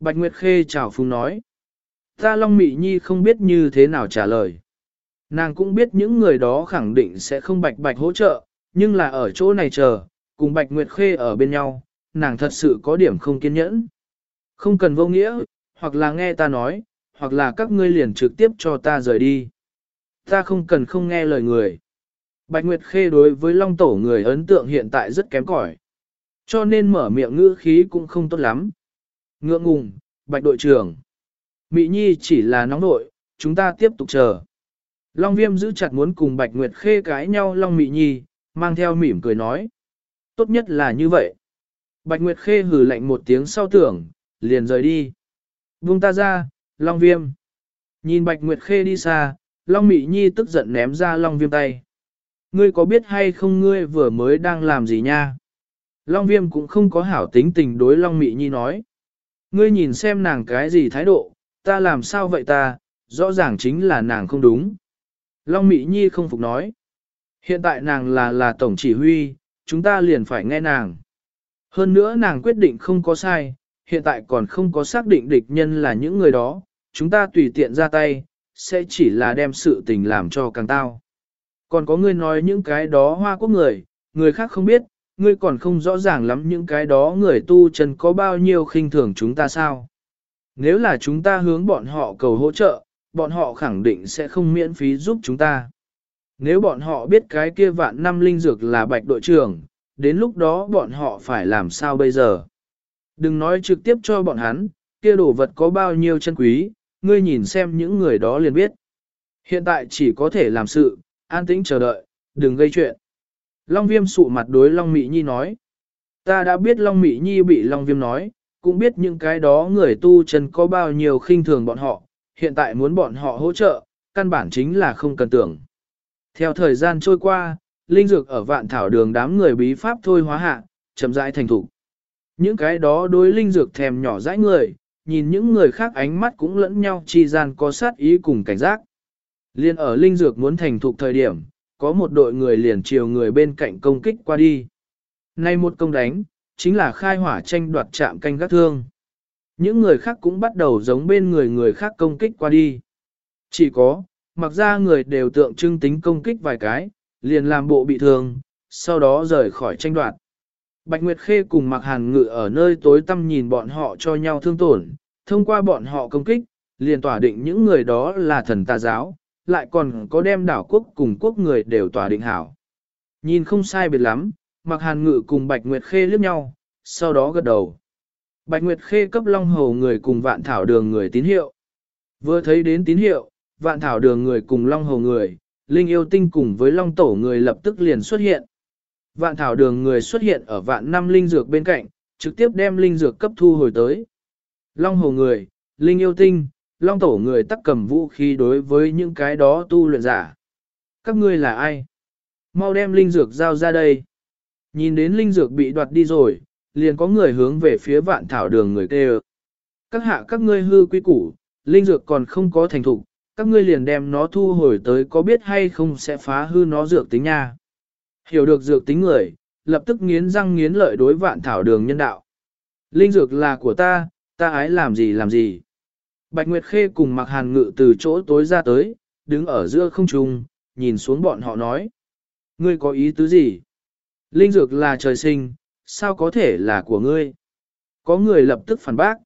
A: Bạch Nguyệt Khê chào phung nói. Ta Long Mị Nhi không biết như thế nào trả lời. Nàng cũng biết những người đó khẳng định sẽ không bạch bạch hỗ trợ, nhưng là ở chỗ này chờ, cùng Bạch Nguyệt Khê ở bên nhau, nàng thật sự có điểm không kiên nhẫn. Không cần vô nghĩa, hoặc là nghe ta nói, hoặc là các ngươi liền trực tiếp cho ta rời đi. Ta không cần không nghe lời người. Bạch Nguyệt Khê đối với Long Tổ người ấn tượng hiện tại rất kém cỏi, cho nên mở miệng ngữ khí cũng không tốt lắm. Ngượng ngùng, Bạch đội trưởng. Mỹ Nhi chỉ là nóng nội, chúng ta tiếp tục chờ. Long Viêm giữ chặt muốn cùng Bạch Nguyệt Khê cãi nhau Long Mỹ Nhi, mang theo mỉm cười nói. Tốt nhất là như vậy. Bạch Nguyệt Khê hừ lạnh một tiếng sau tưởng, liền rời đi. Vung ta ra, Long Viêm. Nhìn Bạch Nguyệt Khê đi xa, Long Mị Nhi tức giận ném ra Long Viêm tay ngươi có biết hay không ngươi vừa mới đang làm gì nha? Long viêm cũng không có hảo tính tình đối Long Mị Nhi nói. Ngươi nhìn xem nàng cái gì thái độ, ta làm sao vậy ta, rõ ràng chính là nàng không đúng. Long Mị Nhi không phục nói. Hiện tại nàng là là tổng chỉ huy, chúng ta liền phải nghe nàng. Hơn nữa nàng quyết định không có sai, hiện tại còn không có xác định địch nhân là những người đó, chúng ta tùy tiện ra tay, sẽ chỉ là đem sự tình làm cho càng tao. Còn có ngươi nói những cái đó hoa quốc người, người khác không biết, ngươi còn không rõ ràng lắm những cái đó người tu chân có bao nhiêu khinh thường chúng ta sao. Nếu là chúng ta hướng bọn họ cầu hỗ trợ, bọn họ khẳng định sẽ không miễn phí giúp chúng ta. Nếu bọn họ biết cái kia vạn năm linh dược là bạch đội trưởng, đến lúc đó bọn họ phải làm sao bây giờ? Đừng nói trực tiếp cho bọn hắn, kia đồ vật có bao nhiêu chân quý, ngươi nhìn xem những người đó liền biết. Hiện tại chỉ có thể làm sự, an tĩnh chờ đợi, đừng gây chuyện. Long viêm sụ mặt đối Long Mỹ Nhi nói. Ta đã biết Long Mỹ Nhi bị Long viêm nói, cũng biết những cái đó người tu chân có bao nhiêu khinh thường bọn họ, hiện tại muốn bọn họ hỗ trợ, căn bản chính là không cần tưởng. Theo thời gian trôi qua, linh dược ở vạn thảo đường đám người bí pháp thôi hóa hạ, chậm rãi thành thủ. Những cái đó đối linh dược thèm nhỏ dãi người, nhìn những người khác ánh mắt cũng lẫn nhau chi gian có sát ý cùng cảnh giác. Liên ở linh dược muốn thành thục thời điểm, có một đội người liền chiều người bên cạnh công kích qua đi. Nay một công đánh, chính là khai hỏa tranh đoạt chạm canh gác thương. Những người khác cũng bắt đầu giống bên người người khác công kích qua đi. Chỉ có, mặc ra người đều tượng trưng tính công kích vài cái, liền làm bộ bị thương, sau đó rời khỏi tranh đoạt. Bạch Nguyệt Khê cùng Mạc Hàn Ngự ở nơi tối tăm nhìn bọn họ cho nhau thương tổn, thông qua bọn họ công kích, liền tỏa định những người đó là thần tà giáo, lại còn có đem đảo quốc cùng quốc người đều tỏa định hảo. Nhìn không sai biệt lắm, Mạc Hàn Ngự cùng Bạch Nguyệt Khê liếc nhau, sau đó gật đầu. Bạch Nguyệt Khê cấp Long Hầu người cùng Vạn Thảo Đường người tín hiệu. Vừa thấy đến tín hiệu, Vạn Thảo Đường người cùng Long Hầu người, Linh Yêu Tinh cùng với Long Tổ người lập tức liền xuất hiện. Vạn Thảo Đường người xuất hiện ở Vạn Năm Linh Dược bên cạnh, trực tiếp đem Linh Dược cấp thu hồi tới. Long Hầu người, Linh Yêu Tinh, Long Tổ người tắc cầm vũ khí đối với những cái đó tu luyện giả. Các ngươi là ai? Mau đem Linh Dược giao ra đây. Nhìn đến Linh Dược bị đoạt đi rồi, liền có người hướng về phía vạn thảo đường người kêu. Các hạ các ngươi hư quy củ, linh dược còn không có thành thục, các ngươi liền đem nó thu hồi tới có biết hay không sẽ phá hư nó dược tính nha. Hiểu được dược tính người, lập tức nghiến răng nghiến lợi đối vạn thảo đường nhân đạo. Linh dược là của ta, ta ái làm gì làm gì. Bạch Nguyệt Khê cùng mặc hàn ngự từ chỗ tối ra tới, đứng ở giữa không trung, nhìn xuống bọn họ nói. Ngươi có ý tứ gì? Linh dược là trời sinh, sao có thể là của ngươi? Có người lập tức phản bác.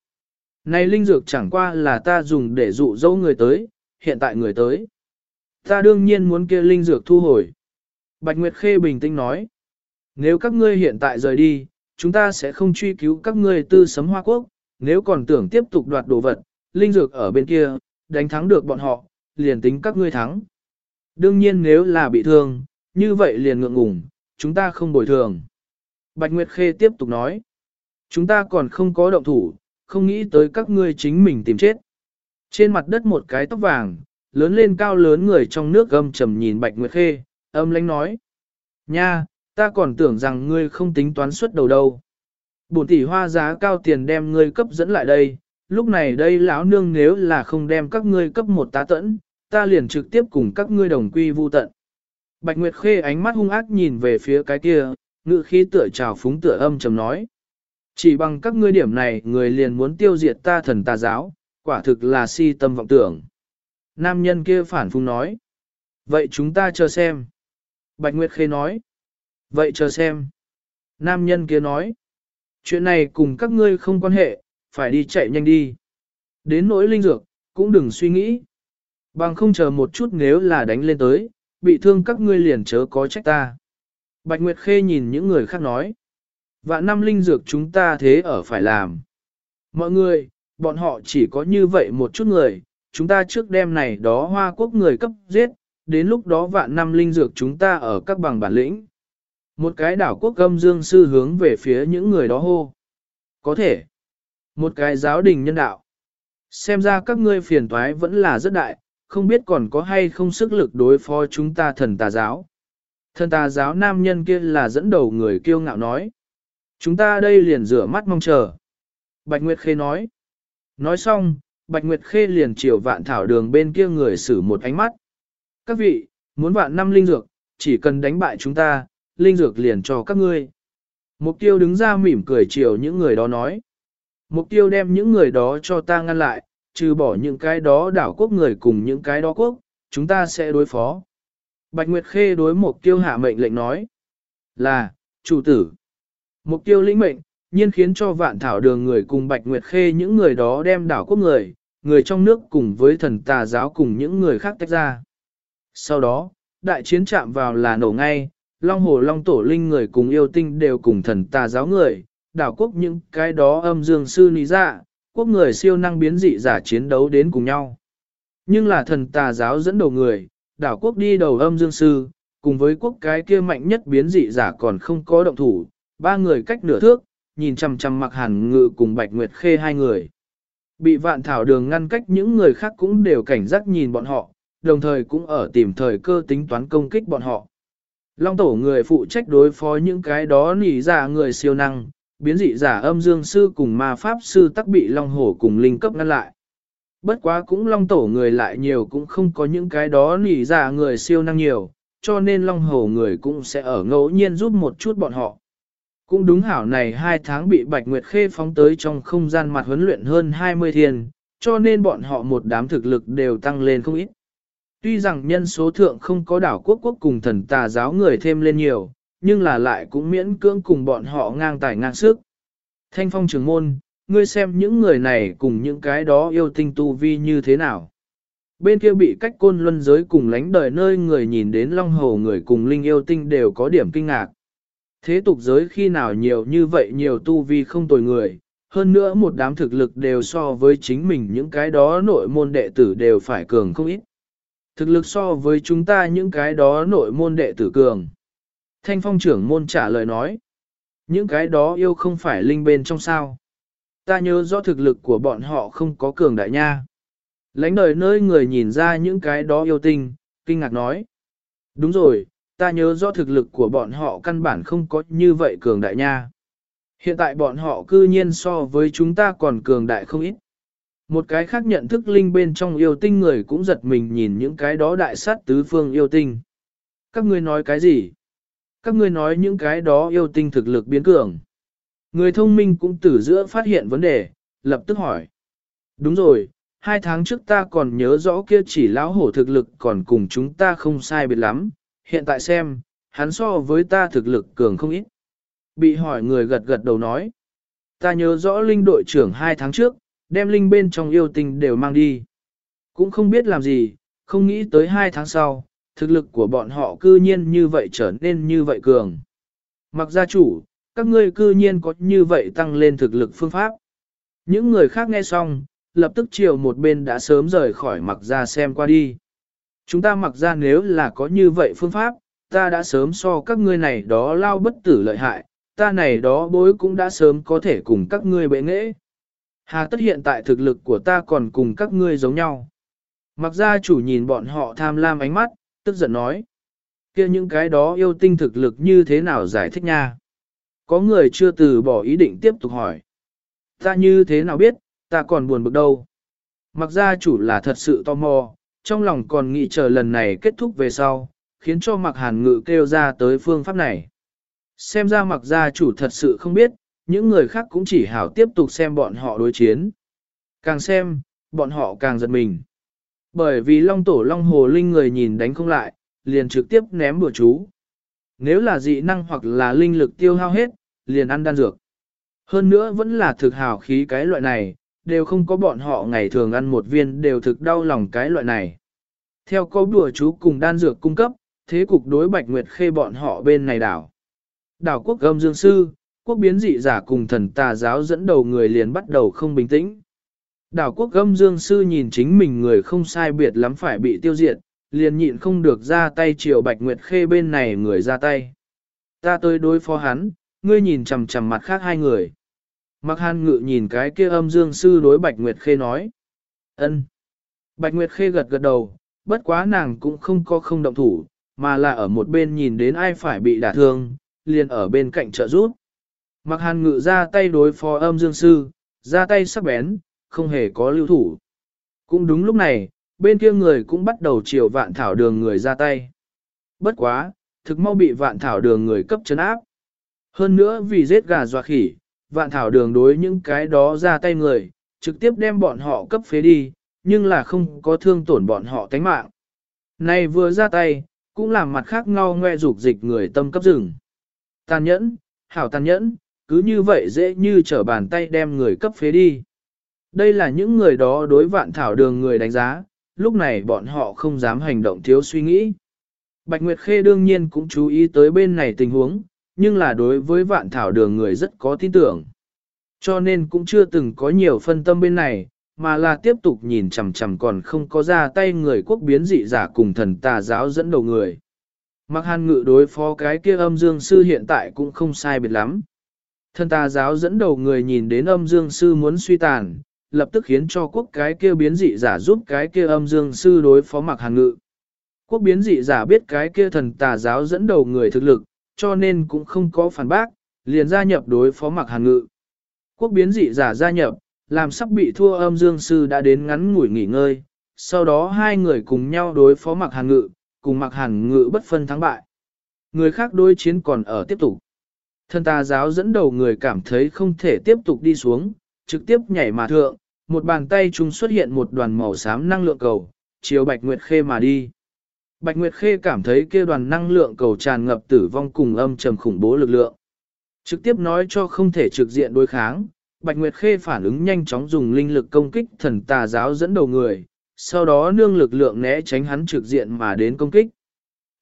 A: Này linh dược chẳng qua là ta dùng để dụ dỗ người tới, hiện tại người tới. Ta đương nhiên muốn kia linh dược thu hồi. Bạch Nguyệt Khê bình tĩnh nói. Nếu các ngươi hiện tại rời đi, chúng ta sẽ không truy cứu các ngươi tư sấm hoa quốc, nếu còn tưởng tiếp tục đoạt đồ vật, linh dược ở bên kia, đánh thắng được bọn họ, liền tính các ngươi thắng. Đương nhiên nếu là bị thương, như vậy liền ngượng ngùng, chúng ta không bồi thường. Bạch Nguyệt Khê tiếp tục nói, chúng ta còn không có động thủ, không nghĩ tới các ngươi chính mình tìm chết. Trên mặt đất một cái tóc vàng, lớn lên cao lớn người trong nước gâm trầm nhìn Bạch Nguyệt Khê, âm lãnh nói. Nha, ta còn tưởng rằng ngươi không tính toán suất đầu đâu. Bổn tỷ hoa giá cao tiền đem ngươi cấp dẫn lại đây, lúc này đây lão nương nếu là không đem các ngươi cấp một tá tẫn, ta liền trực tiếp cùng các ngươi đồng quy vu tận. Bạch Nguyệt Khê ánh mắt hung ác nhìn về phía cái kia, ngự khí tựa trào phúng tựa âm trầm nói. Chỉ bằng các ngươi điểm này người liền muốn tiêu diệt ta thần tà giáo, quả thực là si tâm vọng tưởng. Nam nhân kia phản phung nói. Vậy chúng ta chờ xem. Bạch Nguyệt Khê nói. Vậy chờ xem. Nam nhân kia nói. Chuyện này cùng các ngươi không quan hệ, phải đi chạy nhanh đi. Đến nỗi linh dược, cũng đừng suy nghĩ. Bằng không chờ một chút nếu là đánh lên tới, bị thương các ngươi liền chớ có trách ta. Bạch Nguyệt Khê nhìn những người khác nói. Vạn năm linh dược chúng ta thế ở phải làm. Mọi người, bọn họ chỉ có như vậy một chút người, chúng ta trước đêm này đó hoa quốc người cấp giết, đến lúc đó vạn năm linh dược chúng ta ở các bằng bản lĩnh. Một cái đảo quốc gâm dương sư hướng về phía những người đó hô. Có thể. Một cái giáo đình nhân đạo. Xem ra các ngươi phiền toái vẫn là rất đại, không biết còn có hay không sức lực đối phó chúng ta thần tà giáo. Thần tà giáo nam nhân kia là dẫn đầu người kiêu ngạo nói. Chúng ta đây liền rửa mắt mong chờ. Bạch Nguyệt Khê nói. Nói xong, Bạch Nguyệt Khê liền chiều vạn thảo đường bên kia người xử một ánh mắt. Các vị, muốn vạn năm linh dược, chỉ cần đánh bại chúng ta, linh dược liền cho các ngươi. Mục tiêu đứng ra mỉm cười chiều những người đó nói. Mục tiêu đem những người đó cho ta ngăn lại, trừ bỏ những cái đó đảo quốc người cùng những cái đó quốc, chúng ta sẽ đối phó. Bạch Nguyệt Khê đối mục tiêu hạ mệnh lệnh nói. Là, chủ tử. Mục tiêu lĩnh mệnh, nhiên khiến cho vạn thảo đường người cùng Bạch Nguyệt Khê những người đó đem đảo quốc người, người trong nước cùng với thần tà giáo cùng những người khác tách ra. Sau đó, đại chiến chạm vào là nổ ngay, Long Hồ Long Tổ Linh người cùng yêu tinh đều cùng thần tà giáo người, đảo quốc những cái đó âm dương sư ní dạ, quốc người siêu năng biến dị giả chiến đấu đến cùng nhau. Nhưng là thần tà giáo dẫn đầu người, đảo quốc đi đầu âm dương sư, cùng với quốc cái kia mạnh nhất biến dị giả còn không có động thủ, ba người cách nửa thước, nhìn chằm chằm mặc hàn ngự cùng bạch nguyệt khê hai người. Bị vạn thảo đường ngăn cách những người khác cũng đều cảnh giác nhìn bọn họ, đồng thời cũng ở tìm thời cơ tính toán công kích bọn họ. Long tổ người phụ trách đối phó những cái đó nỉ giả người siêu năng, biến dị giả âm dương sư cùng ma pháp sư tắc bị long hổ cùng linh cấp ngăn lại. Bất quá cũng long tổ người lại nhiều cũng không có những cái đó nỉ giả người siêu năng nhiều, cho nên long hổ người cũng sẽ ở ngẫu nhiên giúp một chút bọn họ. Cũng đúng hảo này hai tháng bị Bạch Nguyệt Khê phóng tới trong không gian mặt huấn luyện hơn 20 thiên, cho nên bọn họ một đám thực lực đều tăng lên không ít. Tuy rằng nhân số thượng không có đảo quốc quốc cùng thần tà giáo người thêm lên nhiều, nhưng là lại cũng miễn cưỡng cùng bọn họ ngang tài ngang sức. Thanh phong trưởng môn, ngươi xem những người này cùng những cái đó yêu tinh tu vi như thế nào. Bên kia bị cách côn luân giới cùng lánh đời nơi người nhìn đến long hồ người cùng linh yêu tinh đều có điểm kinh ngạc. Thế tục giới khi nào nhiều như vậy nhiều tu vi không tồi người, hơn nữa một đám thực lực đều so với chính mình những cái đó nội môn đệ tử đều phải cường không ít. Thực lực so với chúng ta những cái đó nội môn đệ tử cường. Thanh phong trưởng môn trả lời nói. Những cái đó yêu không phải linh bên trong sao. Ta nhớ rõ thực lực của bọn họ không có cường đại nha. Lánh đời nơi người nhìn ra những cái đó yêu tinh, kinh ngạc nói. Đúng rồi, ta nhớ rõ thực lực của bọn họ căn bản không có như vậy cường đại nha. Hiện tại bọn họ cư nhiên so với chúng ta còn cường đại không ít. Một cái khác nhận thức linh bên trong yêu tinh người cũng giật mình nhìn những cái đó đại sát tứ phương yêu tinh. Các ngươi nói cái gì? Các ngươi nói những cái đó yêu tinh thực lực biến cường. Người thông minh cũng từ giữa phát hiện vấn đề, lập tức hỏi. Đúng rồi, hai tháng trước ta còn nhớ rõ kia chỉ lão hổ thực lực còn cùng chúng ta không sai biệt lắm, hiện tại xem, hắn so với ta thực lực cường không ít. Bị hỏi người gật gật đầu nói. Ta nhớ rõ linh đội trưởng hai tháng trước, đem linh bên trong yêu tinh đều mang đi. Cũng không biết làm gì, không nghĩ tới hai tháng sau, thực lực của bọn họ cư nhiên như vậy trở nên như vậy cường. Mặc gia chủ, các ngươi cư nhiên có như vậy tăng lên thực lực phương pháp. Những người khác nghe xong, lập tức chiều một bên đã sớm rời khỏi mặc gia xem qua đi. Chúng ta mặc ra nếu là có như vậy phương pháp, ta đã sớm so các ngươi này đó lao bất tử lợi hại, ta này đó bối cũng đã sớm có thể cùng các ngươi bệ nghệ. Hà tất hiện tại thực lực của ta còn cùng các ngươi giống nhau. Mặc ra chủ nhìn bọn họ tham lam ánh mắt, tức giận nói. kia những cái đó yêu tinh thực lực như thế nào giải thích nha. Có người chưa từ bỏ ý định tiếp tục hỏi. Ta như thế nào biết, ta còn buồn bực đâu. Mặc ra chủ là thật sự tò mò, trong lòng còn nghĩ chờ lần này kết thúc về sau, khiến cho mặc hàn ngự kêu ra tới phương pháp này. Xem ra mặc gia chủ thật sự không biết, những người khác cũng chỉ hảo tiếp tục xem bọn họ đối chiến. Càng xem, bọn họ càng giật mình. Bởi vì long tổ long hồ linh người nhìn đánh không lại, liền trực tiếp ném bùa chú. Nếu là dị năng hoặc là linh lực tiêu hao hết, liền ăn đan dược. Hơn nữa vẫn là thực hào khí cái loại này, đều không có bọn họ ngày thường ăn một viên đều thực đau lòng cái loại này. Theo câu đùa chú cùng đan dược cung cấp, thế cục đối bạch nguyệt khê bọn họ bên này đảo. Đảo quốc gâm dương sư, quốc biến dị giả cùng thần tà giáo dẫn đầu người liền bắt đầu không bình tĩnh. Đảo quốc gâm dương sư nhìn chính mình người không sai biệt lắm phải bị tiêu diệt, liền nhịn không được ra tay chiều bạch nguyệt khê bên này người ra tay. Ta tới đối phó hắn, ngươi nhìn chằm chằm mặt khác hai người. Mặc hàn ngự nhìn cái kia âm dương sư đối bạch nguyệt khê nói. ân. Bạch nguyệt khê gật gật đầu, bất quá nàng cũng không có không động thủ, mà là ở một bên nhìn đến ai phải bị đả thương, liền ở bên cạnh trợ giúp. Mặc hàn ngự ra tay đối phó âm dương sư, ra tay sắc bén, không hề có lưu thủ. Cũng đúng lúc này, bên kia người cũng bắt đầu chiều vạn thảo đường người ra tay. Bất quá, thực mau bị vạn thảo đường người cấp chấn áp. Hơn nữa vì giết gà dọa khỉ, vạn thảo đường đối những cái đó ra tay người, trực tiếp đem bọn họ cấp phế đi, nhưng là không có thương tổn bọn họ tánh mạng. Này vừa ra tay, cũng làm mặt khác ngao ngoe dục dịch người tâm cấp rừng. Tàn nhẫn, hảo tàn nhẫn, cứ như vậy dễ như trở bàn tay đem người cấp phế đi. Đây là những người đó đối vạn thảo đường người đánh giá, lúc này bọn họ không dám hành động thiếu suy nghĩ. Bạch Nguyệt Khê đương nhiên cũng chú ý tới bên này tình huống, nhưng là đối với vạn thảo đường người rất có tin tưởng. Cho nên cũng chưa từng có nhiều phân tâm bên này, mà là tiếp tục nhìn chằm chằm còn không có ra tay người quốc biến dị giả cùng thần tà giáo dẫn đầu người. Mặc hàn ngự đối phó cái kia âm dương sư hiện tại cũng không sai biệt lắm. Thần tà giáo dẫn đầu người nhìn đến âm dương sư muốn suy tàn, lập tức khiến cho quốc cái kia biến dị giả giúp cái kia âm dương sư đối phó mặc hàn ngự. Quốc biến dị giả biết cái kia thần tà giáo dẫn đầu người thực lực, cho nên cũng không có phản bác, liền gia nhập đối phó mặc hàn ngự. Quốc biến dị giả gia nhập, làm sắp bị thua âm dương sư đã đến ngắn ngủi nghỉ ngơi, sau đó hai người cùng nhau đối phó mặc hàn ngự, cùng mặc hàn ngự bất phân thắng bại. Người khác đối chiến còn ở tiếp tục. Thần tà giáo dẫn đầu người cảm thấy không thể tiếp tục đi xuống, trực tiếp nhảy mà thượng, một bàn tay chúng xuất hiện một đoàn màu xám năng lượng cầu, chiếu Bạch Nguyệt Khê mà đi. Bạch Nguyệt Khê cảm thấy kia đoàn năng lượng cầu tràn ngập tử vong cùng âm trầm khủng bố lực lượng. Trực tiếp nói cho không thể trực diện đối kháng, Bạch Nguyệt Khê phản ứng nhanh chóng dùng linh lực công kích thần tà giáo dẫn đầu người, sau đó nương lực lượng né tránh hắn trực diện mà đến công kích.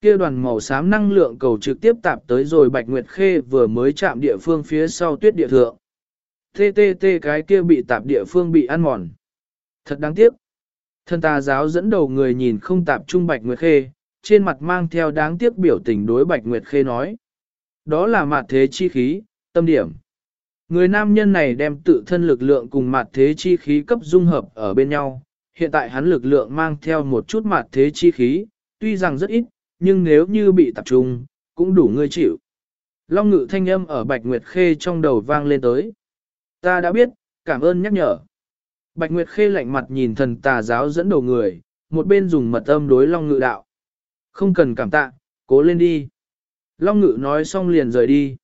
A: Kia đoàn màu xám năng lượng cầu trực tiếp tạp tới rồi Bạch Nguyệt Khê vừa mới chạm địa phương phía sau tuyết địa thượng. TTT cái kia bị tạp địa phương bị ăn mòn. Thật đáng tiếc. thân tà giáo dẫn đầu người nhìn không tạp trung Bạch Nguyệt Khê, trên mặt mang theo đáng tiếc biểu tình đối Bạch Nguyệt Khê nói. Đó là mặt thế chi khí, tâm điểm. Người nam nhân này đem tự thân lực lượng cùng mặt thế chi khí cấp dung hợp ở bên nhau. Hiện tại hắn lực lượng mang theo một chút mặt thế chi khí, tuy rằng rất ít, nhưng nếu như bị tập trung, cũng đủ ngươi chịu. Long ngự thanh âm ở Bạch Nguyệt Khê trong đầu vang lên tới. Ta đã biết, cảm ơn nhắc nhở. Bạch Nguyệt Khê lạnh mặt nhìn thần tà giáo dẫn đầu người, một bên dùng mật âm đối Long ngự đạo. Không cần cảm tạ, cố lên đi. Long ngự nói xong liền rời đi.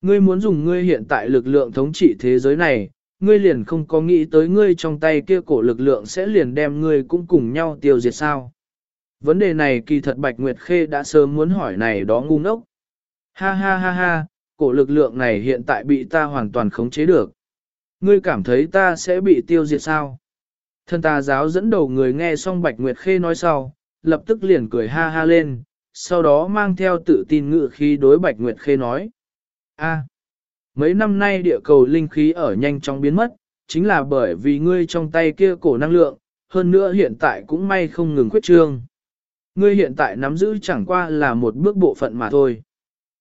A: Ngươi muốn dùng ngươi hiện tại lực lượng thống trị thế giới này, ngươi liền không có nghĩ tới ngươi trong tay kia cổ lực lượng sẽ liền đem ngươi cũng cùng nhau tiêu diệt sao. Vấn đề này kỳ thật Bạch Nguyệt Khê đã sớm muốn hỏi này đó ngu ngốc. Ha ha ha ha, cổ lực lượng này hiện tại bị ta hoàn toàn khống chế được. Ngươi cảm thấy ta sẽ bị tiêu diệt sao? Thân tà giáo dẫn đầu người nghe xong Bạch Nguyệt Khê nói sau, lập tức liền cười ha ha lên, sau đó mang theo tự tin ngự khí đối Bạch Nguyệt Khê nói. a mấy năm nay địa cầu linh khí ở nhanh chóng biến mất, chính là bởi vì ngươi trong tay kia cổ năng lượng, hơn nữa hiện tại cũng may không ngừng khuyết trương. Ngươi hiện tại nắm giữ chẳng qua là một bước bộ phận mà thôi.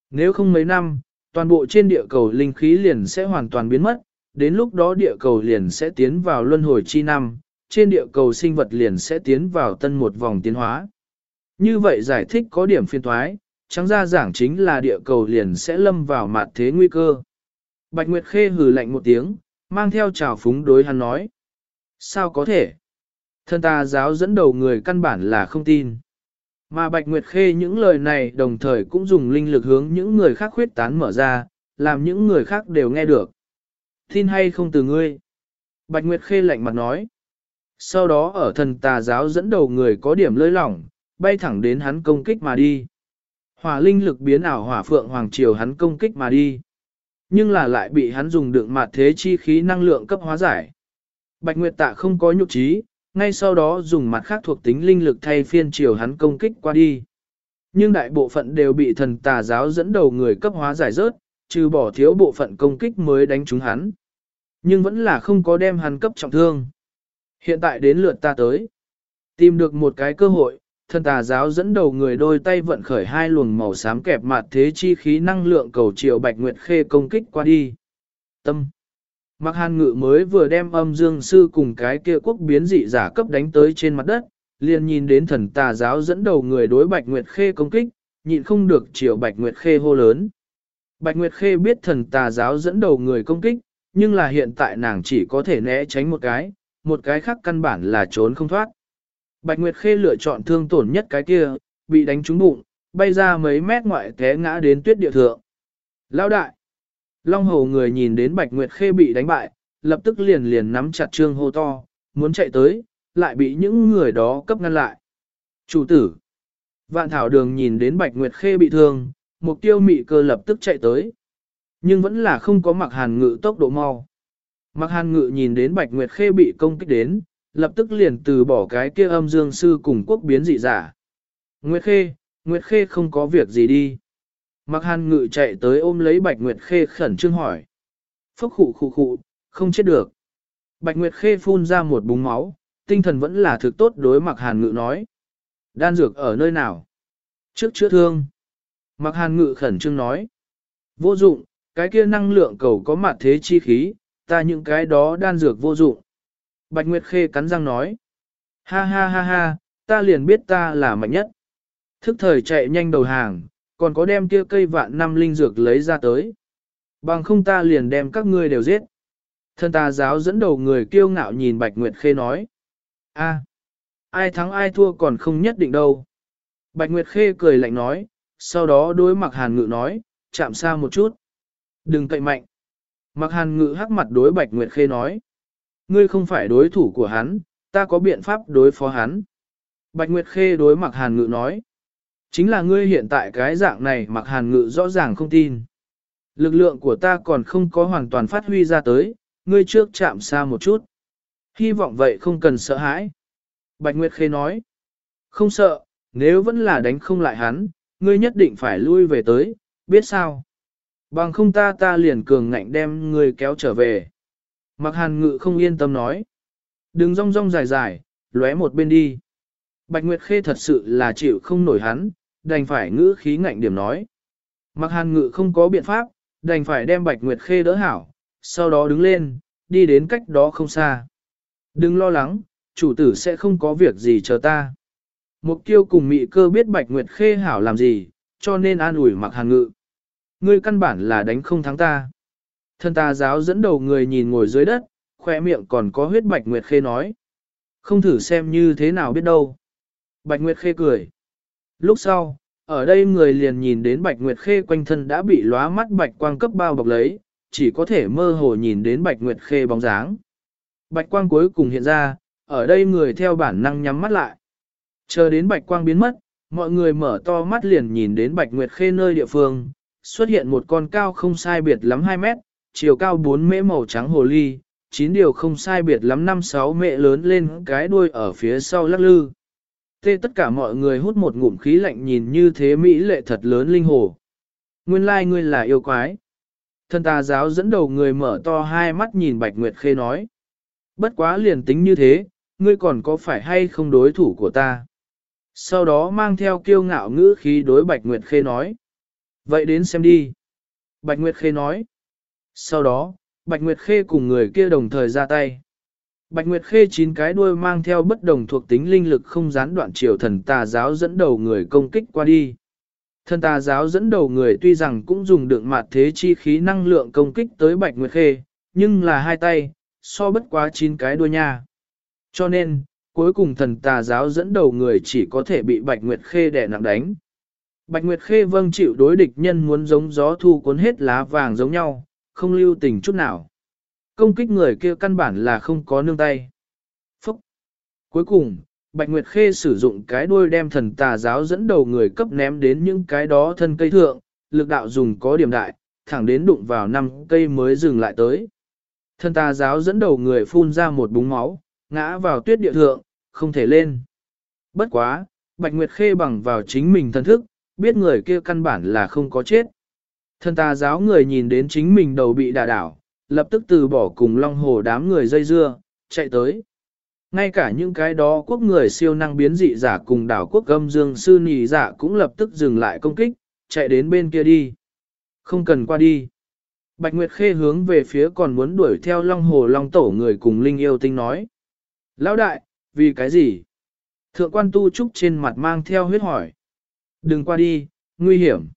A: Nếu không mấy năm, toàn bộ trên địa cầu linh khí liền sẽ hoàn toàn biến mất, đến lúc đó địa cầu liền sẽ tiến vào luân hồi chi năm, trên địa cầu sinh vật liền sẽ tiến vào tân một vòng tiến hóa. Như vậy giải thích có điểm phiên thoái, trắng ra giảng chính là địa cầu liền sẽ lâm vào mạt thế nguy cơ. Bạch Nguyệt Khê hừ lạnh một tiếng, mang theo trào phúng đối hắn nói. Sao có thể? Thân ta giáo dẫn đầu người căn bản là không tin. Mà Bạch Nguyệt Khê những lời này đồng thời cũng dùng linh lực hướng những người khác khuyết tán mở ra, làm những người khác đều nghe được. Tin hay không từ ngươi? Bạch Nguyệt Khê lạnh mặt nói. Sau đó ở thần tà giáo dẫn đầu người có điểm lơi lỏng, bay thẳng đến hắn công kích mà đi. Hỏa linh lực biến ảo hỏa phượng hoàng triều hắn công kích mà đi. Nhưng là lại bị hắn dùng đựng mặt thế chi khí năng lượng cấp hóa giải. Bạch Nguyệt tạ không có nhục trí, ngay sau đó dùng mặt khác thuộc tính linh lực thay phiên chiều hắn công kích qua đi. Nhưng đại bộ phận đều bị thần tà giáo dẫn đầu người cấp hóa giải rớt, trừ bỏ thiếu bộ phận công kích mới đánh trúng hắn. Nhưng vẫn là không có đem hắn cấp trọng thương. Hiện tại đến lượt ta tới. Tìm được một cái cơ hội, thần tà giáo dẫn đầu người đôi tay vận khởi hai luồng màu xám kẹp mặt thế chi khí năng lượng cầu triệu bạch nguyệt khê công kích qua đi. Tâm. Mạc hàn ngự mới vừa đem âm dương sư cùng cái kia quốc biến dị giả cấp đánh tới trên mặt đất, liền nhìn đến thần tà giáo dẫn đầu người đối Bạch Nguyệt Khê công kích, nhịn không được chiều Bạch Nguyệt Khê hô lớn. Bạch Nguyệt Khê biết thần tà giáo dẫn đầu người công kích, nhưng là hiện tại nàng chỉ có thể né tránh một cái, một cái khác căn bản là trốn không thoát. Bạch Nguyệt Khê lựa chọn thương tổn nhất cái kia, bị đánh trúng bụng, bay ra mấy mét ngoại té ngã đến tuyết địa thượng. Lão đại! Long hầu người nhìn đến Bạch Nguyệt Khê bị đánh bại, lập tức liền liền nắm chặt trương hô to, muốn chạy tới, lại bị những người đó cấp ngăn lại. Chủ tử! Vạn thảo đường nhìn đến Bạch Nguyệt Khê bị thương, mục tiêu mị cơ lập tức chạy tới. Nhưng vẫn là không có mặc hàn ngự tốc độ mau. Mặc hàn ngự nhìn đến Bạch Nguyệt Khê bị công kích đến, lập tức liền từ bỏ cái kia âm dương sư cùng quốc biến dị giả. Nguyệt Khê, Nguyệt Khê không có việc gì đi. Mặc hàn ngự chạy tới ôm lấy Bạch Nguyệt Khê khẩn trương hỏi. Phốc khụ khụ khụ, không chết được. Bạch Nguyệt Khê phun ra một búng máu, tinh thần vẫn là thực tốt đối mặc hàn ngự nói. Đan dược ở nơi nào? Trước chữa thương. Mặc hàn ngự khẩn trương nói. Vô dụng, cái kia năng lượng cầu có mặt thế chi khí, ta những cái đó đan dược vô dụng. Bạch Nguyệt Khê cắn răng nói. Ha ha ha ha, ta liền biết ta là mạnh nhất. Thức thời chạy nhanh đầu hàng, còn có đem kia cây vạn năm linh dược lấy ra tới. Bằng không ta liền đem các ngươi đều giết. Thân ta giáo dẫn đầu người kiêu ngạo nhìn Bạch Nguyệt Khê nói. a ai thắng ai thua còn không nhất định đâu. Bạch Nguyệt Khê cười lạnh nói, sau đó đối mặt hàn ngự nói, chạm xa một chút. Đừng cậy mạnh. Mặc hàn ngự hắc mặt đối Bạch Nguyệt Khê nói. Ngươi không phải đối thủ của hắn, ta có biện pháp đối phó hắn. Bạch Nguyệt Khê đối mặc hàn ngự nói. Chính là ngươi hiện tại cái dạng này mặc hàn ngự rõ ràng không tin. Lực lượng của ta còn không có hoàn toàn phát huy ra tới, ngươi trước chạm xa một chút. Hy vọng vậy không cần sợ hãi. Bạch Nguyệt Khê nói. Không sợ, nếu vẫn là đánh không lại hắn, ngươi nhất định phải lui về tới, biết sao? Bằng không ta ta liền cường ngạnh đem ngươi kéo trở về. Mặc hàn ngự không yên tâm nói. Đừng rong rong dài dài, lóe một bên đi. Bạch Nguyệt Khê thật sự là chịu không nổi hắn, đành phải ngữ khí ngạnh điểm nói. Mặc hàn ngự không có biện pháp, đành phải đem Bạch Nguyệt Khê đỡ hảo, sau đó đứng lên, đi đến cách đó không xa. Đừng lo lắng, chủ tử sẽ không có việc gì chờ ta. Mục tiêu cùng mị cơ biết Bạch Nguyệt Khê hảo làm gì, cho nên an ủi mặc hàn ngự. Ngươi căn bản là đánh không thắng ta. Thân ta giáo dẫn đầu người nhìn ngồi dưới đất, khoe miệng còn có huyết Bạch Nguyệt Khê nói. Không thử xem như thế nào biết đâu. Bạch Nguyệt Khê cười. Lúc sau, ở đây người liền nhìn đến Bạch Nguyệt Khê quanh thân đã bị lóa mắt Bạch Quang cấp bao bọc lấy, chỉ có thể mơ hồ nhìn đến Bạch Nguyệt Khê bóng dáng. Bạch Quang cuối cùng hiện ra, ở đây người theo bản năng nhắm mắt lại. Chờ đến Bạch Quang biến mất, mọi người mở to mắt liền nhìn đến Bạch Nguyệt Khê nơi địa phương, xuất hiện một con cao không sai biệt lắm 2 mét, chiều cao 4 mễ màu trắng hồ ly, chín điều không sai biệt lắm 5-6 mễ lớn lên cái đuôi ở phía sau lắc lư. Thế tất cả mọi người hút một ngụm khí lạnh nhìn như thế Mỹ lệ thật lớn linh hồ. Nguyên lai like ngươi là yêu quái. Thân tà giáo dẫn đầu người mở to hai mắt nhìn Bạch Nguyệt Khê nói. Bất quá liền tính như thế, ngươi còn có phải hay không đối thủ của ta? Sau đó mang theo kiêu ngạo ngữ khí đối Bạch Nguyệt Khê nói. Vậy đến xem đi. Bạch Nguyệt Khê nói. Sau đó, Bạch Nguyệt Khê cùng người kia đồng thời ra tay. Bạch Nguyệt Khê chín cái đuôi mang theo bất đồng thuộc tính linh lực không gián đoạn chiều thần tà giáo dẫn đầu người công kích qua đi. Thần tà giáo dẫn đầu người tuy rằng cũng dùng được mặt thế chi khí năng lượng công kích tới Bạch Nguyệt Khê, nhưng là hai tay, so bất quá chín cái đuôi nha. Cho nên, cuối cùng thần tà giáo dẫn đầu người chỉ có thể bị Bạch Nguyệt Khê đè nặng đánh. Bạch Nguyệt Khê vâng chịu đối địch nhân muốn giống gió thu cuốn hết lá vàng giống nhau, không lưu tình chút nào. Công kích người kia căn bản là không có nương tay. Phúc! Cuối cùng, Bạch Nguyệt Khê sử dụng cái đuôi đem thần tà giáo dẫn đầu người cấp ném đến những cái đó thân cây thượng, lực đạo dùng có điểm đại, thẳng đến đụng vào năm cây mới dừng lại tới. Thần tà giáo dẫn đầu người phun ra một búng máu, ngã vào tuyết địa thượng, không thể lên. Bất quá, Bạch Nguyệt Khê bằng vào chính mình thân thức, biết người kia căn bản là không có chết. Thần tà giáo người nhìn đến chính mình đầu bị đả đảo, lập tức từ bỏ cùng long hồ đám người dây dưa, chạy tới. Ngay cả những cái đó quốc người siêu năng biến dị giả cùng đảo quốc âm dương sư nì giả cũng lập tức dừng lại công kích, chạy đến bên kia đi. Không cần qua đi. Bạch Nguyệt Khê hướng về phía còn muốn đuổi theo long hồ long tổ người cùng linh yêu tinh nói. Lão đại, vì cái gì? Thượng quan tu trúc trên mặt mang theo huyết hỏi. Đừng qua đi, nguy hiểm.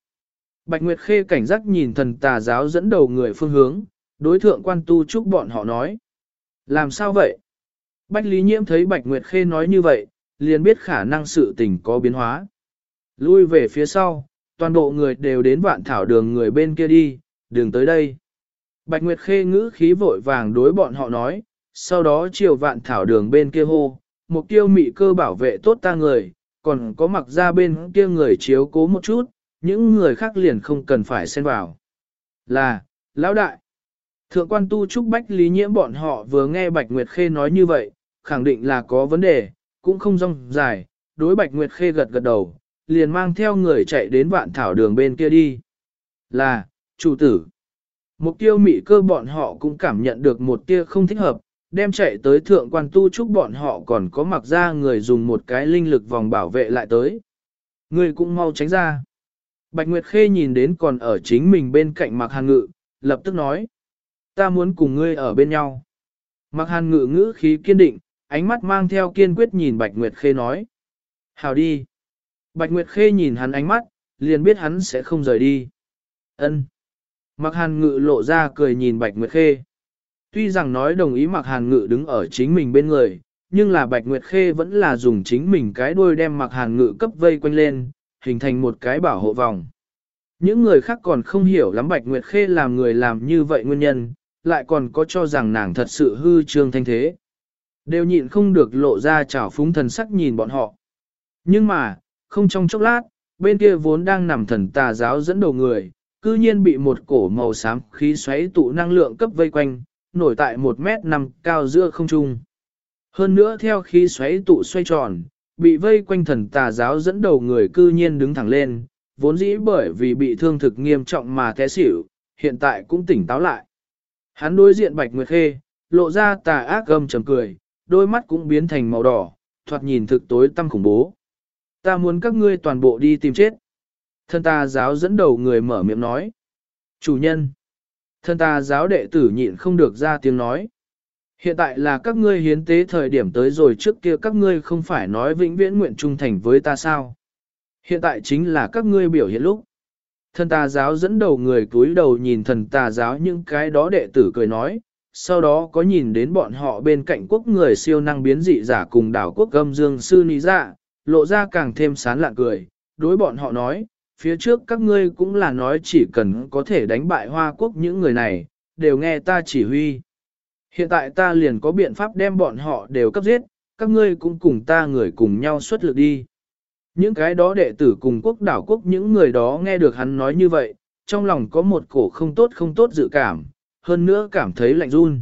A: Bạch Nguyệt Khê cảnh giác nhìn thần tà giáo dẫn đầu người phương hướng, đối thượng quan tu trúc bọn họ nói. Làm sao vậy? Bách Lý Nhiễm thấy Bạch Nguyệt Khê nói như vậy, liền biết khả năng sự tình có biến hóa. Lui về phía sau, toàn bộ người đều đến vạn thảo đường người bên kia đi, đường tới đây. Bạch Nguyệt Khê ngữ khí vội vàng đối bọn họ nói, sau đó chiều vạn thảo đường bên kia hô, mục tiêu mị cơ bảo vệ tốt ta người, còn có mặc ra bên kia người chiếu cố một chút, những người khác liền không cần phải xen vào. Là, lão đại. Thượng quan tu trúc bách lý nhiễm bọn họ vừa nghe Bạch Nguyệt Khê nói như vậy, khẳng định là có vấn đề, cũng không rong dài, đối Bạch Nguyệt Khê gật gật đầu, liền mang theo người chạy đến vạn thảo đường bên kia đi. Là, chủ tử. Mục tiêu mị cơ bọn họ cũng cảm nhận được một tia không thích hợp, đem chạy tới thượng quan tu trúc bọn họ còn có mặc ra người dùng một cái linh lực vòng bảo vệ lại tới. Người cũng mau tránh ra. Bạch Nguyệt Khê nhìn đến còn ở chính mình bên cạnh mặc hàn ngự, lập tức nói. Ta muốn cùng ngươi ở bên nhau. Mặc hàn ngự ngữ khí kiên định, ánh mắt mang theo kiên quyết nhìn Bạch Nguyệt Khê nói. Hào đi. Bạch Nguyệt Khê nhìn hắn ánh mắt, liền biết hắn sẽ không rời đi. Ân. Mặc hàn ngự lộ ra cười nhìn Bạch Nguyệt Khê. Tuy rằng nói đồng ý mặc hàn ngự đứng ở chính mình bên người, nhưng là Bạch Nguyệt Khê vẫn là dùng chính mình cái đuôi đem mặc hàn ngự cấp vây quanh lên, hình thành một cái bảo hộ vòng. Những người khác còn không hiểu lắm Bạch Nguyệt Khê làm người làm như vậy nguyên nhân, lại còn có cho rằng nàng thật sự hư trương thanh thế. Đều nhịn không được lộ ra trào phúng thần sắc nhìn bọn họ. Nhưng mà, không trong chốc lát, bên kia vốn đang nằm thần tà giáo dẫn đầu người, cư nhiên bị một cổ màu xám khí xoáy tụ năng lượng cấp vây quanh, nổi tại một mét năm cao giữa không trung. Hơn nữa theo khí xoáy tụ xoay tròn, bị vây quanh thần tà giáo dẫn đầu người cư nhiên đứng thẳng lên, vốn dĩ bởi vì bị thương thực nghiêm trọng mà té xỉu, hiện tại cũng tỉnh táo lại. Hắn đối diện Bạch Nguyệt Khê, lộ ra tà ác gầm trầm cười, đôi mắt cũng biến thành màu đỏ, thoạt nhìn thực tối tăm khủng bố. Ta muốn các ngươi toàn bộ đi tìm chết. Thân ta giáo dẫn đầu người mở miệng nói. Chủ nhân. Thân ta giáo đệ tử nhịn không được ra tiếng nói. Hiện tại là các ngươi hiến tế thời điểm tới rồi trước kia các ngươi không phải nói vĩnh viễn nguyện trung thành với ta sao. Hiện tại chính là các ngươi biểu hiện lúc. Thần tà giáo dẫn đầu người cúi đầu nhìn thần tà giáo những cái đó đệ tử cười nói, sau đó có nhìn đến bọn họ bên cạnh quốc người siêu năng biến dị giả cùng đảo quốc gâm dương sư ní dạ, lộ ra càng thêm sán lạ cười, đối bọn họ nói, phía trước các ngươi cũng là nói chỉ cần có thể đánh bại hoa quốc những người này, đều nghe ta chỉ huy. Hiện tại ta liền có biện pháp đem bọn họ đều cấp giết, các ngươi cũng cùng ta người cùng nhau xuất lực đi. Những cái đó đệ tử cùng quốc đảo quốc những người đó nghe được hắn nói như vậy, trong lòng có một cổ không tốt không tốt dự cảm, hơn nữa cảm thấy lạnh run.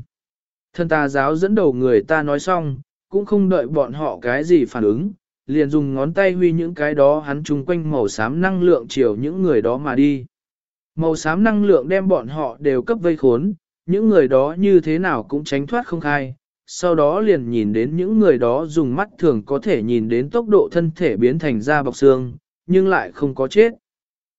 A: Thân ta giáo dẫn đầu người ta nói xong, cũng không đợi bọn họ cái gì phản ứng, liền dùng ngón tay huy những cái đó hắn chung quanh màu xám năng lượng chiều những người đó mà đi. Màu xám năng lượng đem bọn họ đều cấp vây khốn, những người đó như thế nào cũng tránh thoát không khai, sau đó liền nhìn đến những người đó dùng mắt thường có thể nhìn đến tốc độ thân thể biến thành da bọc xương, nhưng lại không có chết.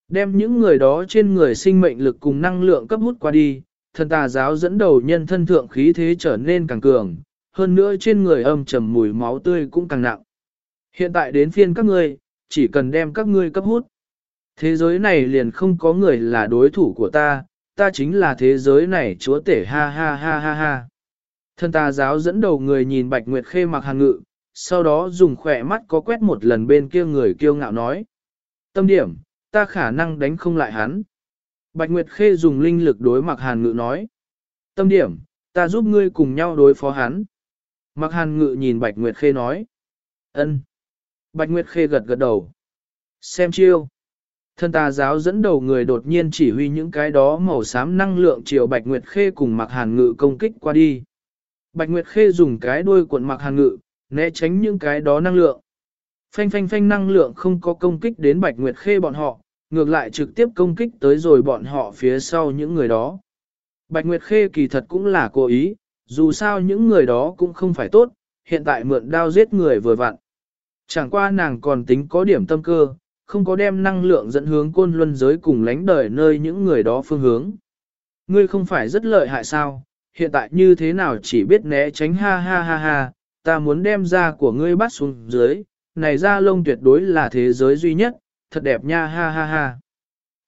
A: Đem những người đó trên người sinh mệnh lực cùng năng lượng cấp hút qua đi, thần tà giáo dẫn đầu nhân thân thượng khí thế trở nên càng cường, hơn nữa trên người âm trầm mùi máu tươi cũng càng nặng. Hiện tại đến phiên các ngươi, chỉ cần đem các ngươi cấp hút. Thế giới này liền không có người là đối thủ của ta, ta chính là thế giới này chúa tể ha ha ha ha ha. Thân tà giáo dẫn đầu người nhìn Bạch Nguyệt Khê mặc hàng ngự, sau đó dùng khỏe mắt có quét một lần bên kia người kiêu ngạo nói. Tâm điểm, ta khả năng đánh không lại hắn. Bạch Nguyệt Khê dùng linh lực đối mặc hàn ngự nói. Tâm điểm, ta giúp ngươi cùng nhau đối phó hắn. Mặc hàn ngự nhìn Bạch Nguyệt Khê nói. ân. Bạch Nguyệt Khê gật gật đầu. Xem chiêu. Thân tà giáo dẫn đầu người đột nhiên chỉ huy những cái đó màu xám năng lượng chiều Bạch Nguyệt Khê cùng mặc hàn ngự công kích qua đi. Bạch Nguyệt Khê dùng cái đuôi cuộn mặc hàn ngự, né tránh những cái đó năng lượng. Phanh phanh phanh năng lượng không có công kích đến Bạch Nguyệt Khê bọn họ, ngược lại trực tiếp công kích tới rồi bọn họ phía sau những người đó. Bạch Nguyệt Khê kỳ thật cũng là cố ý, dù sao những người đó cũng không phải tốt, hiện tại mượn đao giết người vừa vặn. Chẳng qua nàng còn tính có điểm tâm cơ, không có đem năng lượng dẫn hướng côn luân giới cùng lánh đời nơi những người đó phương hướng. Ngươi không phải rất lợi hại sao, hiện tại như thế nào chỉ biết né tránh ha ha ha ha, ta muốn đem da của ngươi bắt xuống dưới, này da lông tuyệt đối là thế giới duy nhất, thật đẹp nha ha ha ha.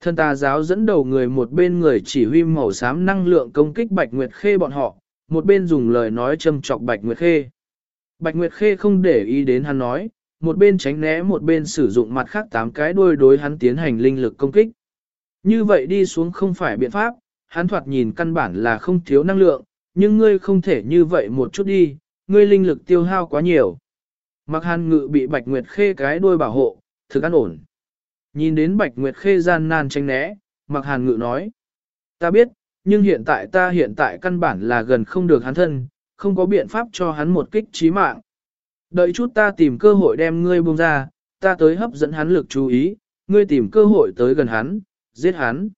A: Thân tà giáo dẫn đầu người một bên người chỉ huy màu xám năng lượng công kích Bạch Nguyệt Khê bọn họ, một bên dùng lời nói châm chọc Bạch Nguyệt Khê. Bạch Nguyệt Khê không để ý đến hắn nói, một bên tránh né một bên sử dụng mặt khác tám cái đuôi đối hắn tiến hành linh lực công kích. Như vậy đi xuống không phải biện pháp, hắn thoạt nhìn căn bản là không thiếu năng lượng, nhưng ngươi không thể như vậy một chút đi, ngươi linh lực tiêu hao quá nhiều. Mặc hàn ngự bị Bạch Nguyệt Khê cái đuôi bảo hộ, thực ăn ổn. Nhìn đến Bạch Nguyệt Khê gian nan tranh né, Mặc hàn ngự nói. Ta biết, nhưng hiện tại ta hiện tại căn bản là gần không được hắn thân, không có biện pháp cho hắn một kích trí mạng. Đợi chút ta tìm cơ hội đem ngươi buông ra, ta tới hấp dẫn hắn lực chú ý, ngươi tìm cơ hội tới gần hắn, giết hắn.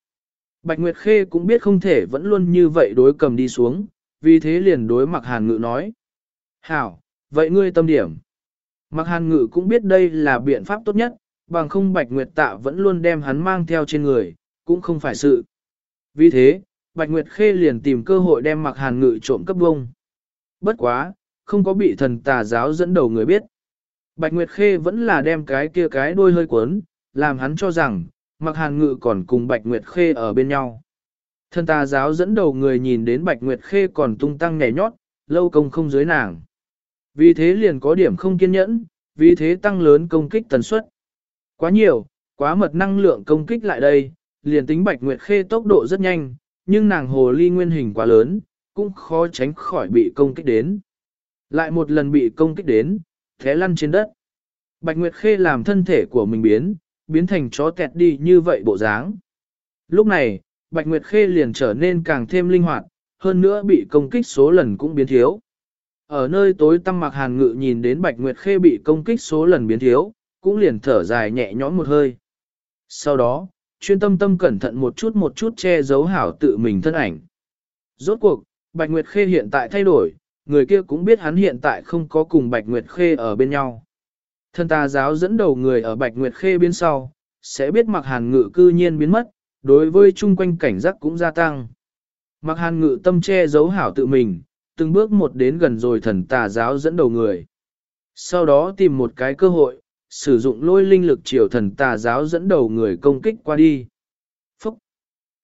A: Bạch Nguyệt Khê cũng biết không thể vẫn luôn như vậy đối cầm đi xuống, vì thế liền đối Mặc Hàn Ngự nói. Hảo, vậy ngươi tâm điểm. Mặc Hàn Ngự cũng biết đây là biện pháp tốt nhất, bằng không Bạch Nguyệt Tạ vẫn luôn đem hắn mang theo trên người, cũng không phải sự. Vì thế, Bạch Nguyệt Khê liền tìm cơ hội đem Mặc Hàn Ngự trộm cấp bông. Bất quá, không có bị thần tà giáo dẫn đầu người biết. Bạch Nguyệt Khê vẫn là đem cái kia cái đuôi hơi cuốn, làm hắn cho rằng, mặc hàn ngự còn cùng Bạch Nguyệt Khê ở bên nhau. thân tà giáo dẫn đầu người nhìn đến Bạch Nguyệt Khê còn tung tăng nhảy nhót, lâu công không dưới nàng. Vì thế liền có điểm không kiên nhẫn, vì thế tăng lớn công kích tần suất. Quá nhiều, quá mật năng lượng công kích lại đây, liền tính Bạch Nguyệt Khê tốc độ rất nhanh, nhưng nàng hồ ly nguyên hình quá lớn, cũng khó tránh khỏi bị công kích đến. Lại một lần bị công kích đến, thế lăn trên đất. Bạch Nguyệt Khê làm thân thể của mình biến, biến thành chó kẹt đi như vậy bộ dáng. Lúc này, Bạch Nguyệt Khê liền trở nên càng thêm linh hoạt, hơn nữa bị công kích số lần cũng biến thiếu. Ở nơi tối tăm mặc hàn ngự nhìn đến Bạch Nguyệt Khê bị công kích số lần biến thiếu, cũng liền thở dài nhẹ nhõm một hơi. Sau đó, chuyên tâm tâm cẩn thận một chút một chút che giấu hảo tự mình thân ảnh. Rốt cuộc, Bạch Nguyệt Khê hiện tại thay đổi, người kia cũng biết hắn hiện tại không có cùng Bạch Nguyệt Khê ở bên nhau. Thân tà giáo dẫn đầu người ở Bạch Nguyệt Khê bên sau, sẽ biết mặc hàn ngự cư nhiên biến mất, đối với chung quanh cảnh giác cũng gia tăng. Mặc hàn ngự tâm che giấu hảo tự mình, từng bước một đến gần rồi thần tà giáo dẫn đầu người. Sau đó tìm một cái cơ hội, sử dụng lôi linh lực chiều thần tà giáo dẫn đầu người công kích qua đi. Phúc!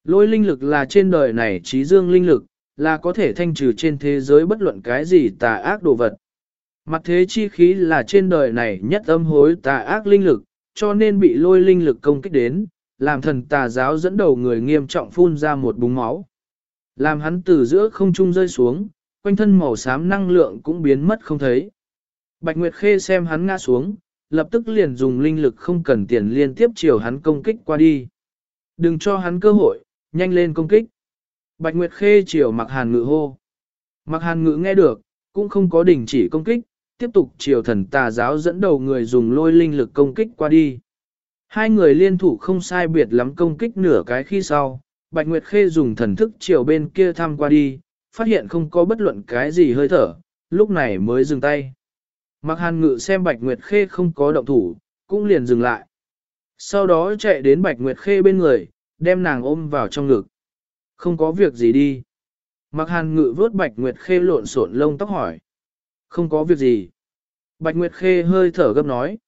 A: Lôi linh lực là trên đời này trí dương linh lực, là có thể thanh trừ trên thế giới bất luận cái gì tà ác đồ vật. Mặt thế chi khí là trên đời này nhất âm hối tà ác linh lực, cho nên bị lôi linh lực công kích đến, làm thần tà giáo dẫn đầu người nghiêm trọng phun ra một búng máu. Làm hắn từ giữa không trung rơi xuống, quanh thân màu xám năng lượng cũng biến mất không thấy. Bạch Nguyệt Khê xem hắn ngã xuống, lập tức liền dùng linh lực không cần tiền liên tiếp chiều hắn công kích qua đi. Đừng cho hắn cơ hội, nhanh lên công kích. Bạch Nguyệt Khê chiều mặc hàn ngự hô. Mặc hàn ngự nghe được, cũng không có đình chỉ công kích, tiếp tục chiều thần tà giáo dẫn đầu người dùng lôi linh lực công kích qua đi. Hai người liên thủ không sai biệt lắm công kích nửa cái khi sau, Bạch Nguyệt Khê dùng thần thức chiều bên kia thăm qua đi, phát hiện không có bất luận cái gì hơi thở, lúc này mới dừng tay. Mặc hàn ngự xem Bạch Nguyệt Khê không có động thủ, cũng liền dừng lại. Sau đó chạy đến Bạch Nguyệt Khê bên người, đem nàng ôm vào trong ngực. Không có việc gì đi. Mặc hàn ngự vớt Bạch Nguyệt Khê lộn xộn lông tóc hỏi. Không có việc gì. Bạch Nguyệt Khê hơi thở gấp nói.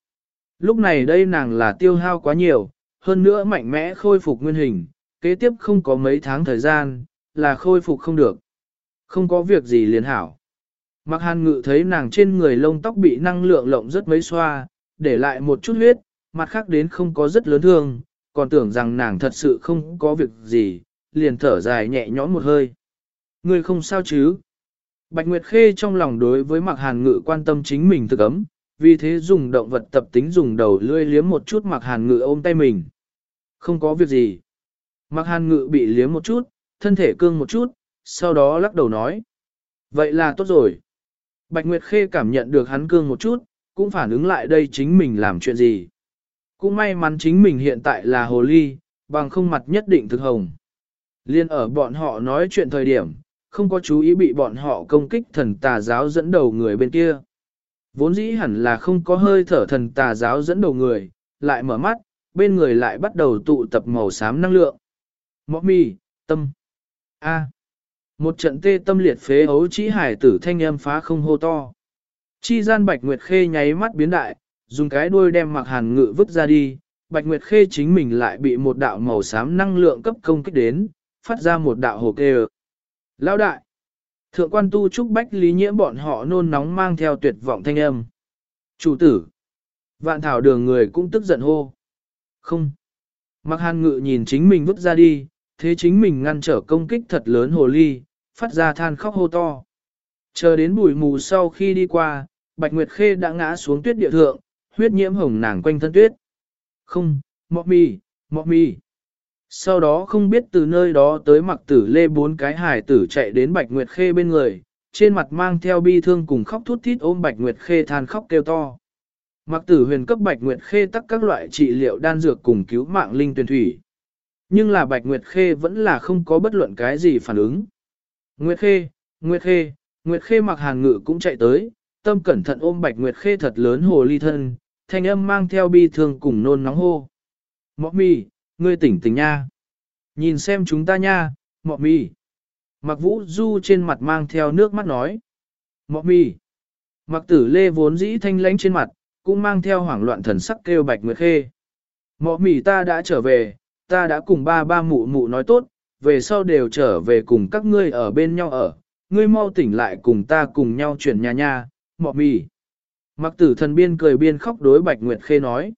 A: Lúc này đây nàng là tiêu hao quá nhiều, hơn nữa mạnh mẽ khôi phục nguyên hình, kế tiếp không có mấy tháng thời gian, là khôi phục không được. Không có việc gì liền hảo. Mặc hàn ngự thấy nàng trên người lông tóc bị năng lượng lộng rất mấy xoa, để lại một chút huyết, mặt khác đến không có rất lớn thương, còn tưởng rằng nàng thật sự không có việc gì, liền thở dài nhẹ nhõm một hơi. Người không sao chứ? Bạch Nguyệt Khê trong lòng đối với mặc hàn ngự quan tâm chính mình thực ấm, vì thế dùng động vật tập tính dùng đầu lươi liếm một chút mặc hàn ngự ôm tay mình. Không có việc gì. Mặc hàn ngự bị liếm một chút, thân thể cương một chút, sau đó lắc đầu nói. Vậy là tốt rồi. Bạch Nguyệt Khê cảm nhận được hắn cương một chút, cũng phản ứng lại đây chính mình làm chuyện gì. Cũng may mắn chính mình hiện tại là hồ ly, bằng không mặt nhất định thực hồng. Liên ở bọn họ nói chuyện thời điểm, không có chú ý bị bọn họ công kích thần tà giáo dẫn đầu người bên kia. Vốn dĩ hẳn là không có hơi thở thần tà giáo dẫn đầu người, lại mở mắt, bên người lại bắt đầu tụ tập màu xám năng lượng. Mọ mì, tâm. A. Một trận tê tâm liệt phế ấu chỉ hải tử thanh âm phá không hô to. Chi gian Bạch Nguyệt Khê nháy mắt biến đại, dùng cái đuôi đem mặc hàn ngự vứt ra đi. Bạch Nguyệt Khê chính mình lại bị một đạo màu xám năng lượng cấp công kích đến, phát ra một đạo hồ kê Lão đại! Thượng quan tu trúc bách lý nhiễm bọn họ nôn nóng mang theo tuyệt vọng thanh âm. Chủ tử! Vạn thảo đường người cũng tức giận hô. Không! Mặc hàn ngự nhìn chính mình vứt ra đi, thế chính mình ngăn trở công kích thật lớn hồ ly, phát ra than khóc hô to. Chờ đến bụi mù sau khi đi qua, Bạch Nguyệt Khê đã ngã xuống tuyết địa thượng, huyết nhiễm hồng nàng quanh thân tuyết. Không, mọ mì, mọ mì. Sau đó không biết từ nơi đó tới mặc tử lê bốn cái hải tử chạy đến Bạch Nguyệt Khê bên người, trên mặt mang theo bi thương cùng khóc thút thít ôm Bạch Nguyệt Khê than khóc kêu to. Mặc tử huyền cấp Bạch Nguyệt Khê tắc các loại trị liệu đan dược cùng cứu mạng linh tuyển thủy. Nhưng là Bạch Nguyệt Khê vẫn là không có bất luận cái gì phản ứng. Nguyệt Khê, Nguyệt Khê, Nguyệt Khê mặc hàng ngự cũng chạy tới, tâm cẩn thận ôm Bạch Nguyệt Khê thật lớn hồ ly thân, thanh âm mang theo bi thương cùng nôn nóng hô. Mọ mì, ngươi tỉnh tỉnh nha. Nhìn xem chúng ta nha, mọ mì. Mặc vũ du trên mặt mang theo nước mắt nói. Mọ mì. Mặc tử lê vốn dĩ thanh lãnh trên mặt, cũng mang theo hoảng loạn thần sắc kêu Bạch Nguyệt Khê. Mọ mì ta đã trở về, ta đã cùng ba ba mụ mụ nói tốt, về sau đều trở về cùng các ngươi ở bên nhau ở, ngươi mau tỉnh lại cùng ta cùng nhau chuyển nhà nha, mọ mì. Mặc tử thần biên cười biên khóc đối Bạch Nguyệt Khê nói.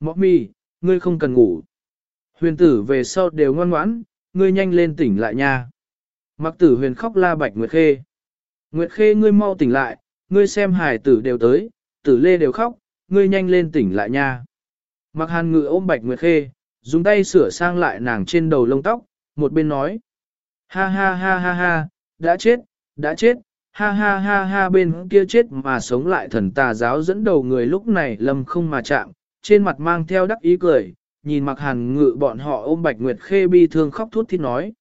A: Mọ mì, ngươi không cần ngủ. Huyền tử về sau đều ngoan ngoãn, ngươi nhanh lên tỉnh lại nha. Mặc tử huyền khóc la bạch Nguyệt Khê. Nguyệt Khê ngươi mau tỉnh lại, ngươi xem hải tử đều tới, tử lê đều khóc, ngươi nhanh lên tỉnh lại nha. Mặc hàn ngự ôm bạch Nguyệt Khê, dùng tay sửa sang lại nàng trên đầu lông tóc, một bên nói. Ha ha ha ha ha, đã chết, đã chết, ha ha ha ha bên kia chết mà sống lại thần tà giáo dẫn đầu người lúc này lâm không mà chạm, trên mặt mang theo đắc ý cười, nhìn mặc hàn ngự bọn họ ôm bạch nguyệt khê bi thương khóc thút thít nói.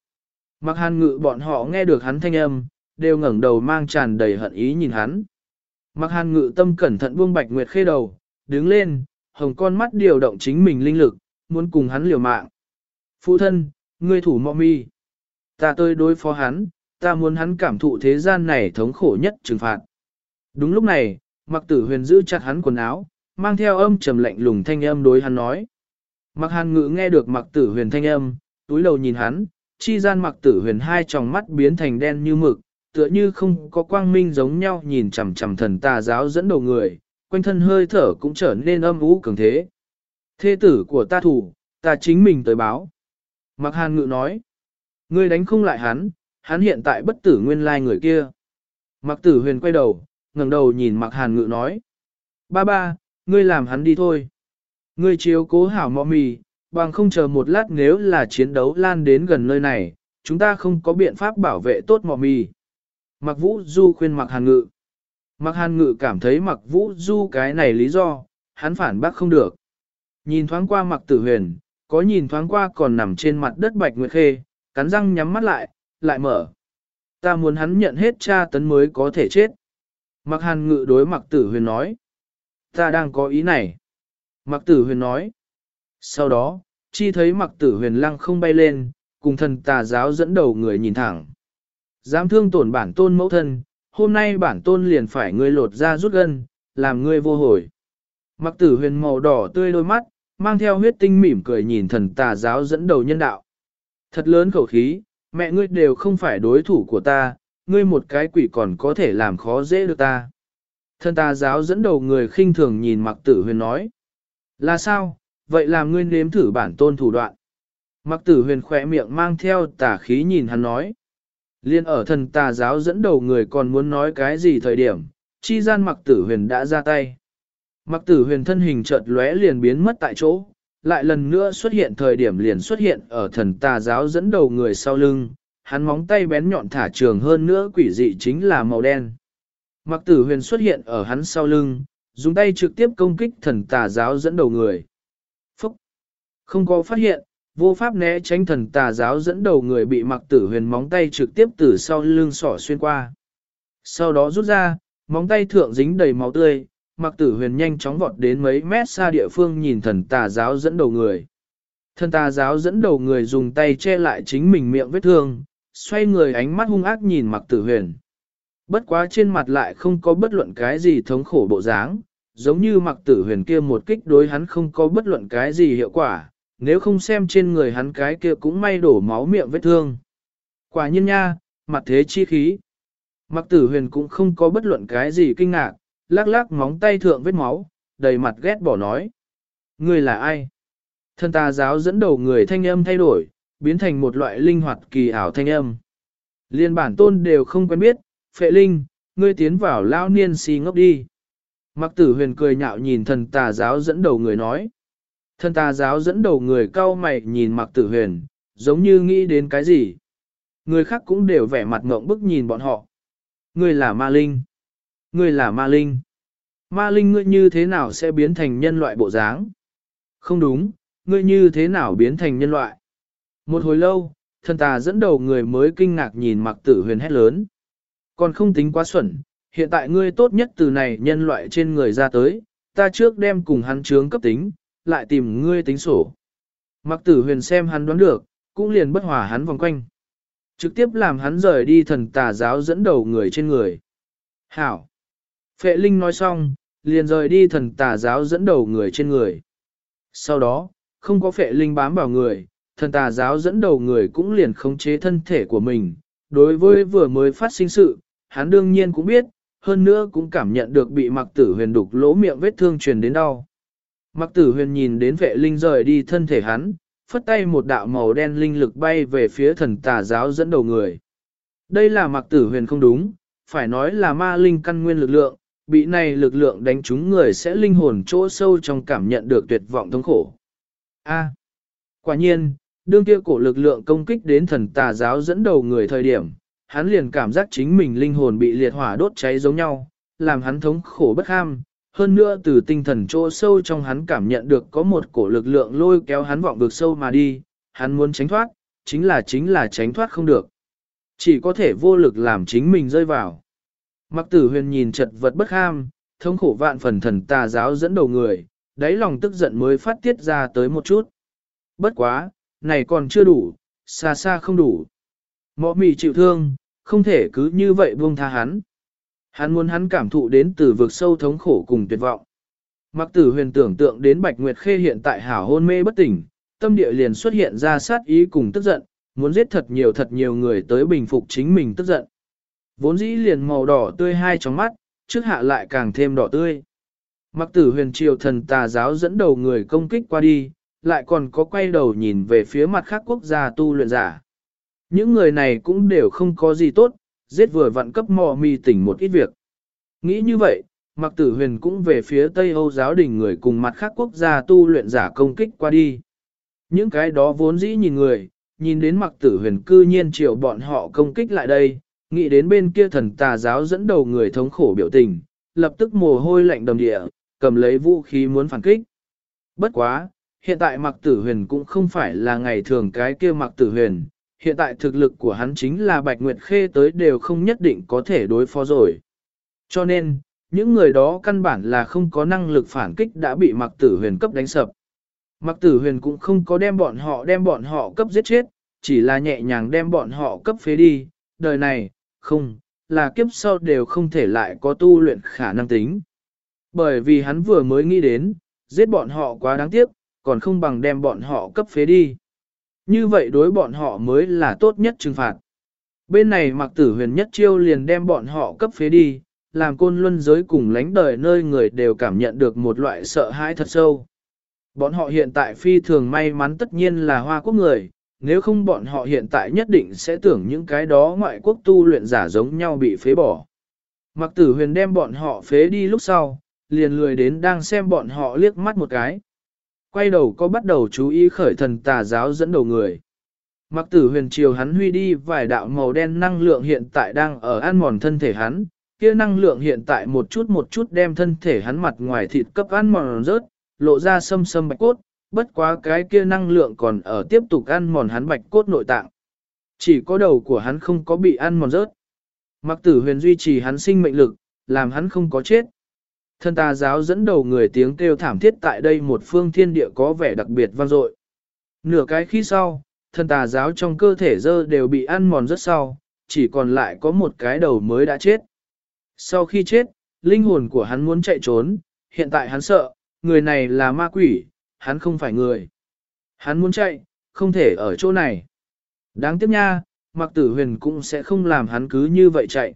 A: Mặc hàn ngự bọn họ nghe được hắn thanh âm, đều ngẩng đầu mang tràn đầy hận ý nhìn hắn. Mặc hàn ngự tâm cẩn thận buông bạch nguyệt khê đầu, đứng lên, hồng con mắt điều động chính mình linh lực, muốn cùng hắn liều mạng. Phụ thân, ngươi thủ mọ mi. Ta tôi đối phó hắn, ta muốn hắn cảm thụ thế gian này thống khổ nhất trừng phạt. Đúng lúc này, mặc tử huyền giữ chặt hắn quần áo, mang theo âm trầm lạnh lùng thanh âm đối hắn nói. Mặc hàn ngự nghe được mặc tử huyền thanh âm, túi đầu nhìn hắn, chi gian mặc tử huyền hai tròng mắt biến thành đen như mực, tựa như không có quang minh giống nhau nhìn chằm chằm thần tà giáo dẫn đầu người, quanh thân hơi thở cũng trở nên âm ú cường thế. Thê tử của ta thủ, ta chính mình tới báo. Mặc hàn ngự nói, ngươi đánh không lại hắn, hắn hiện tại bất tử nguyên lai người kia. Mặc tử huyền quay đầu, ngẩng đầu nhìn mặc hàn ngự nói. Ba ba, ngươi làm hắn đi thôi. Ngươi chiếu cố hảo mọ mì, bằng không chờ một lát nếu là chiến đấu lan đến gần nơi này, chúng ta không có biện pháp bảo vệ tốt mọ mì. Mặc vũ du khuyên mặc hàn ngự. Mặc hàn ngự cảm thấy mặc vũ du cái này lý do, hắn phản bác không được. Nhìn thoáng qua mặc tử huyền, có nhìn thoáng qua còn nằm trên mặt đất bạch nguyệt khê, cắn răng nhắm mắt lại, lại mở. Ta muốn hắn nhận hết cha tấn mới có thể chết. Mặc hàn ngự đối mặc tử huyền nói. Ta đang có ý này. Mặc tử huyền nói. Sau đó, chi thấy mặc tử huyền lăng không bay lên, cùng thần tà giáo dẫn đầu người nhìn thẳng. Dám thương tổn bản tôn mẫu thân, hôm nay bản tôn liền phải ngươi lột ra rút gân, làm ngươi vô hồi. Mặc tử huyền màu đỏ tươi đôi mắt, mang theo huyết tinh mỉm cười nhìn thần tà giáo dẫn đầu nhân đạo. Thật lớn khẩu khí, mẹ ngươi đều không phải đối thủ của ta, ngươi một cái quỷ còn có thể làm khó dễ được ta. Thần tà giáo dẫn đầu người khinh thường nhìn mặc tử huyền nói. Là sao, vậy làm ngươi nếm thử bản tôn thủ đoạn. Mặc tử huyền khỏe miệng mang theo tà khí nhìn hắn nói. Liên ở thần tà giáo dẫn đầu người còn muốn nói cái gì thời điểm, chi gian mặc tử huyền đã ra tay. Mặc tử huyền thân hình chợt lóe liền biến mất tại chỗ, lại lần nữa xuất hiện thời điểm liền xuất hiện ở thần tà giáo dẫn đầu người sau lưng, hắn móng tay bén nhọn thả trường hơn nữa quỷ dị chính là màu đen. Mặc tử huyền xuất hiện ở hắn sau lưng, dùng tay trực tiếp công kích thần tà giáo dẫn đầu người. Phúc! Không có phát hiện, vô pháp né tránh thần tà giáo dẫn đầu người bị mặc tử huyền móng tay trực tiếp từ sau lưng sỏ xuyên qua. Sau đó rút ra, móng tay thượng dính đầy máu tươi, mặc tử huyền nhanh chóng vọt đến mấy mét xa địa phương nhìn thần tà giáo dẫn đầu người. Thần tà giáo dẫn đầu người dùng tay che lại chính mình miệng vết thương, xoay người ánh mắt hung ác nhìn mặc tử huyền. Bất quá trên mặt lại không có bất luận cái gì thống khổ bộ dáng, giống như mặc tử huyền kia một kích đối hắn không có bất luận cái gì hiệu quả, nếu không xem trên người hắn cái kia cũng may đổ máu miệng vết thương. Quả nhiên nha, mặt thế chi khí. Mặc tử huyền cũng không có bất luận cái gì kinh ngạc, lắc lắc móng tay thượng vết máu, đầy mặt ghét bỏ nói. Người là ai? Thân ta giáo dẫn đầu người thanh âm thay đổi, biến thành một loại linh hoạt kỳ ảo thanh âm. Liên bản tôn đều không quen biết, phệ linh, ngươi tiến vào lao niên si ngốc đi. Mặc tử huyền cười nhạo nhìn thần tà giáo dẫn đầu người nói. Thần tà giáo dẫn đầu người cau mày nhìn mặc tử huyền, giống như nghĩ đến cái gì. Người khác cũng đều vẻ mặt ngộng bức nhìn bọn họ. Ngươi là ma linh. Ngươi là ma linh. Ma linh ngươi như thế nào sẽ biến thành nhân loại bộ dáng? Không đúng, ngươi như thế nào biến thành nhân loại? Một hồi lâu, thần tà dẫn đầu người mới kinh ngạc nhìn mặc tử huyền hét lớn. Còn không tính quá xuẩn, hiện tại ngươi tốt nhất từ này nhân loại trên người ra tới, ta trước đem cùng hắn chướng cấp tính, lại tìm ngươi tính sổ. Mặc tử huyền xem hắn đoán được, cũng liền bất hòa hắn vòng quanh. Trực tiếp làm hắn rời đi thần tà giáo dẫn đầu người trên người. Hảo! Phệ Linh nói xong, liền rời đi thần tà giáo dẫn đầu người trên người. Sau đó, không có Phệ Linh bám vào người, thần tà giáo dẫn đầu người cũng liền khống chế thân thể của mình. Đối với vừa mới phát sinh sự, hắn đương nhiên cũng biết, hơn nữa cũng cảm nhận được bị mặc tử huyền đục lỗ miệng vết thương truyền đến đau. Mặc tử huyền nhìn đến vệ linh rời đi thân thể hắn, phất tay một đạo màu đen linh lực bay về phía thần tà giáo dẫn đầu người. Đây là mặc tử huyền không đúng, phải nói là ma linh căn nguyên lực lượng, bị này lực lượng đánh trúng người sẽ linh hồn chỗ sâu trong cảm nhận được tuyệt vọng thống khổ. A. quả nhiên, đương kia cổ lực lượng công kích đến thần tà giáo dẫn đầu người thời điểm, hắn liền cảm giác chính mình linh hồn bị liệt hỏa đốt cháy giống nhau, làm hắn thống khổ bất ham. Hơn nữa từ tinh thần chỗ sâu trong hắn cảm nhận được có một cổ lực lượng lôi kéo hắn vọng vực sâu mà đi, hắn muốn tránh thoát, chính là chính là tránh thoát không được. Chỉ có thể vô lực làm chính mình rơi vào. Mặc tử huyền nhìn chật vật bất ham, thống khổ vạn phần thần tà giáo dẫn đầu người, đáy lòng tức giận mới phát tiết ra tới một chút. Bất quá, này còn chưa đủ, xa xa không đủ. Mọ mì chịu thương, không thể cứ như vậy buông tha hắn. Hắn muốn hắn cảm thụ đến từ vực sâu thống khổ cùng tuyệt vọng. Mặc tử huyền tưởng tượng đến Bạch Nguyệt Khê hiện tại hảo hôn mê bất tỉnh, tâm địa liền xuất hiện ra sát ý cùng tức giận, muốn giết thật nhiều thật nhiều người tới bình phục chính mình tức giận. Vốn dĩ liền màu đỏ tươi hai trong mắt, trước hạ lại càng thêm đỏ tươi. Mặc tử huyền triều thần tà giáo dẫn đầu người công kích qua đi, lại còn có quay đầu nhìn về phía mặt khác quốc gia tu luyện giả. Những người này cũng đều không có gì tốt, giết vừa vặn cấp mò mì tỉnh một ít việc. Nghĩ như vậy, mặc tử huyền cũng về phía Tây Âu giáo đình người cùng mặt khác quốc gia tu luyện giả công kích qua đi. Những cái đó vốn dĩ nhìn người, nhìn đến mặc tử huyền cư nhiên chiều bọn họ công kích lại đây, nghĩ đến bên kia thần tà giáo dẫn đầu người thống khổ biểu tình, lập tức mồ hôi lạnh đầm địa, cầm lấy vũ khí muốn phản kích. Bất quá, hiện tại mặc tử huyền cũng không phải là ngày thường cái kia mặc tử huyền, hiện tại thực lực của hắn chính là Bạch Nguyệt Khê tới đều không nhất định có thể đối phó rồi. Cho nên, những người đó căn bản là không có năng lực phản kích đã bị mặc tử huyền cấp đánh sập. Mặc tử huyền cũng không có đem bọn họ đem bọn họ cấp giết chết, chỉ là nhẹ nhàng đem bọn họ cấp phế đi, đời này, không, là kiếp sau đều không thể lại có tu luyện khả năng tính. Bởi vì hắn vừa mới nghĩ đến, giết bọn họ quá đáng tiếc, còn không bằng đem bọn họ cấp phế đi. Như vậy đối bọn họ mới là tốt nhất trừng phạt. Bên này mặc tử huyền nhất chiêu liền đem bọn họ cấp phế đi, làm côn luân giới cùng lánh đời nơi người đều cảm nhận được một loại sợ hãi thật sâu. Bọn họ hiện tại phi thường may mắn tất nhiên là hoa quốc người, nếu không bọn họ hiện tại nhất định sẽ tưởng những cái đó ngoại quốc tu luyện giả giống nhau bị phế bỏ. Mặc tử huyền đem bọn họ phế đi lúc sau, liền lười đến đang xem bọn họ liếc mắt một cái. Quay đầu có bắt đầu chú ý khởi thần tà giáo dẫn đầu người. Mặc tử huyền chiều hắn huy đi vài đạo màu đen năng lượng hiện tại đang ở ăn mòn thân thể hắn, kia năng lượng hiện tại một chút một chút đem thân thể hắn mặt ngoài thịt cấp ăn mòn rớt, lộ ra sâm sâm bạch cốt, bất quá cái kia năng lượng còn ở tiếp tục ăn mòn hắn bạch cốt nội tạng. Chỉ có đầu của hắn không có bị ăn mòn rớt. Mặc tử huyền duy trì hắn sinh mệnh lực, làm hắn không có chết. Thân tà giáo dẫn đầu người tiếng kêu thảm thiết tại đây một phương thiên địa có vẻ đặc biệt vang dội. Nửa cái khi sau, thân tà giáo trong cơ thể dơ đều bị ăn mòn rất sau, chỉ còn lại có một cái đầu mới đã chết. Sau khi chết, linh hồn của hắn muốn chạy trốn, hiện tại hắn sợ, người này là ma quỷ, hắn không phải người. Hắn muốn chạy, không thể ở chỗ này. Đáng tiếc nha, mặc tử huyền cũng sẽ không làm hắn cứ như vậy chạy.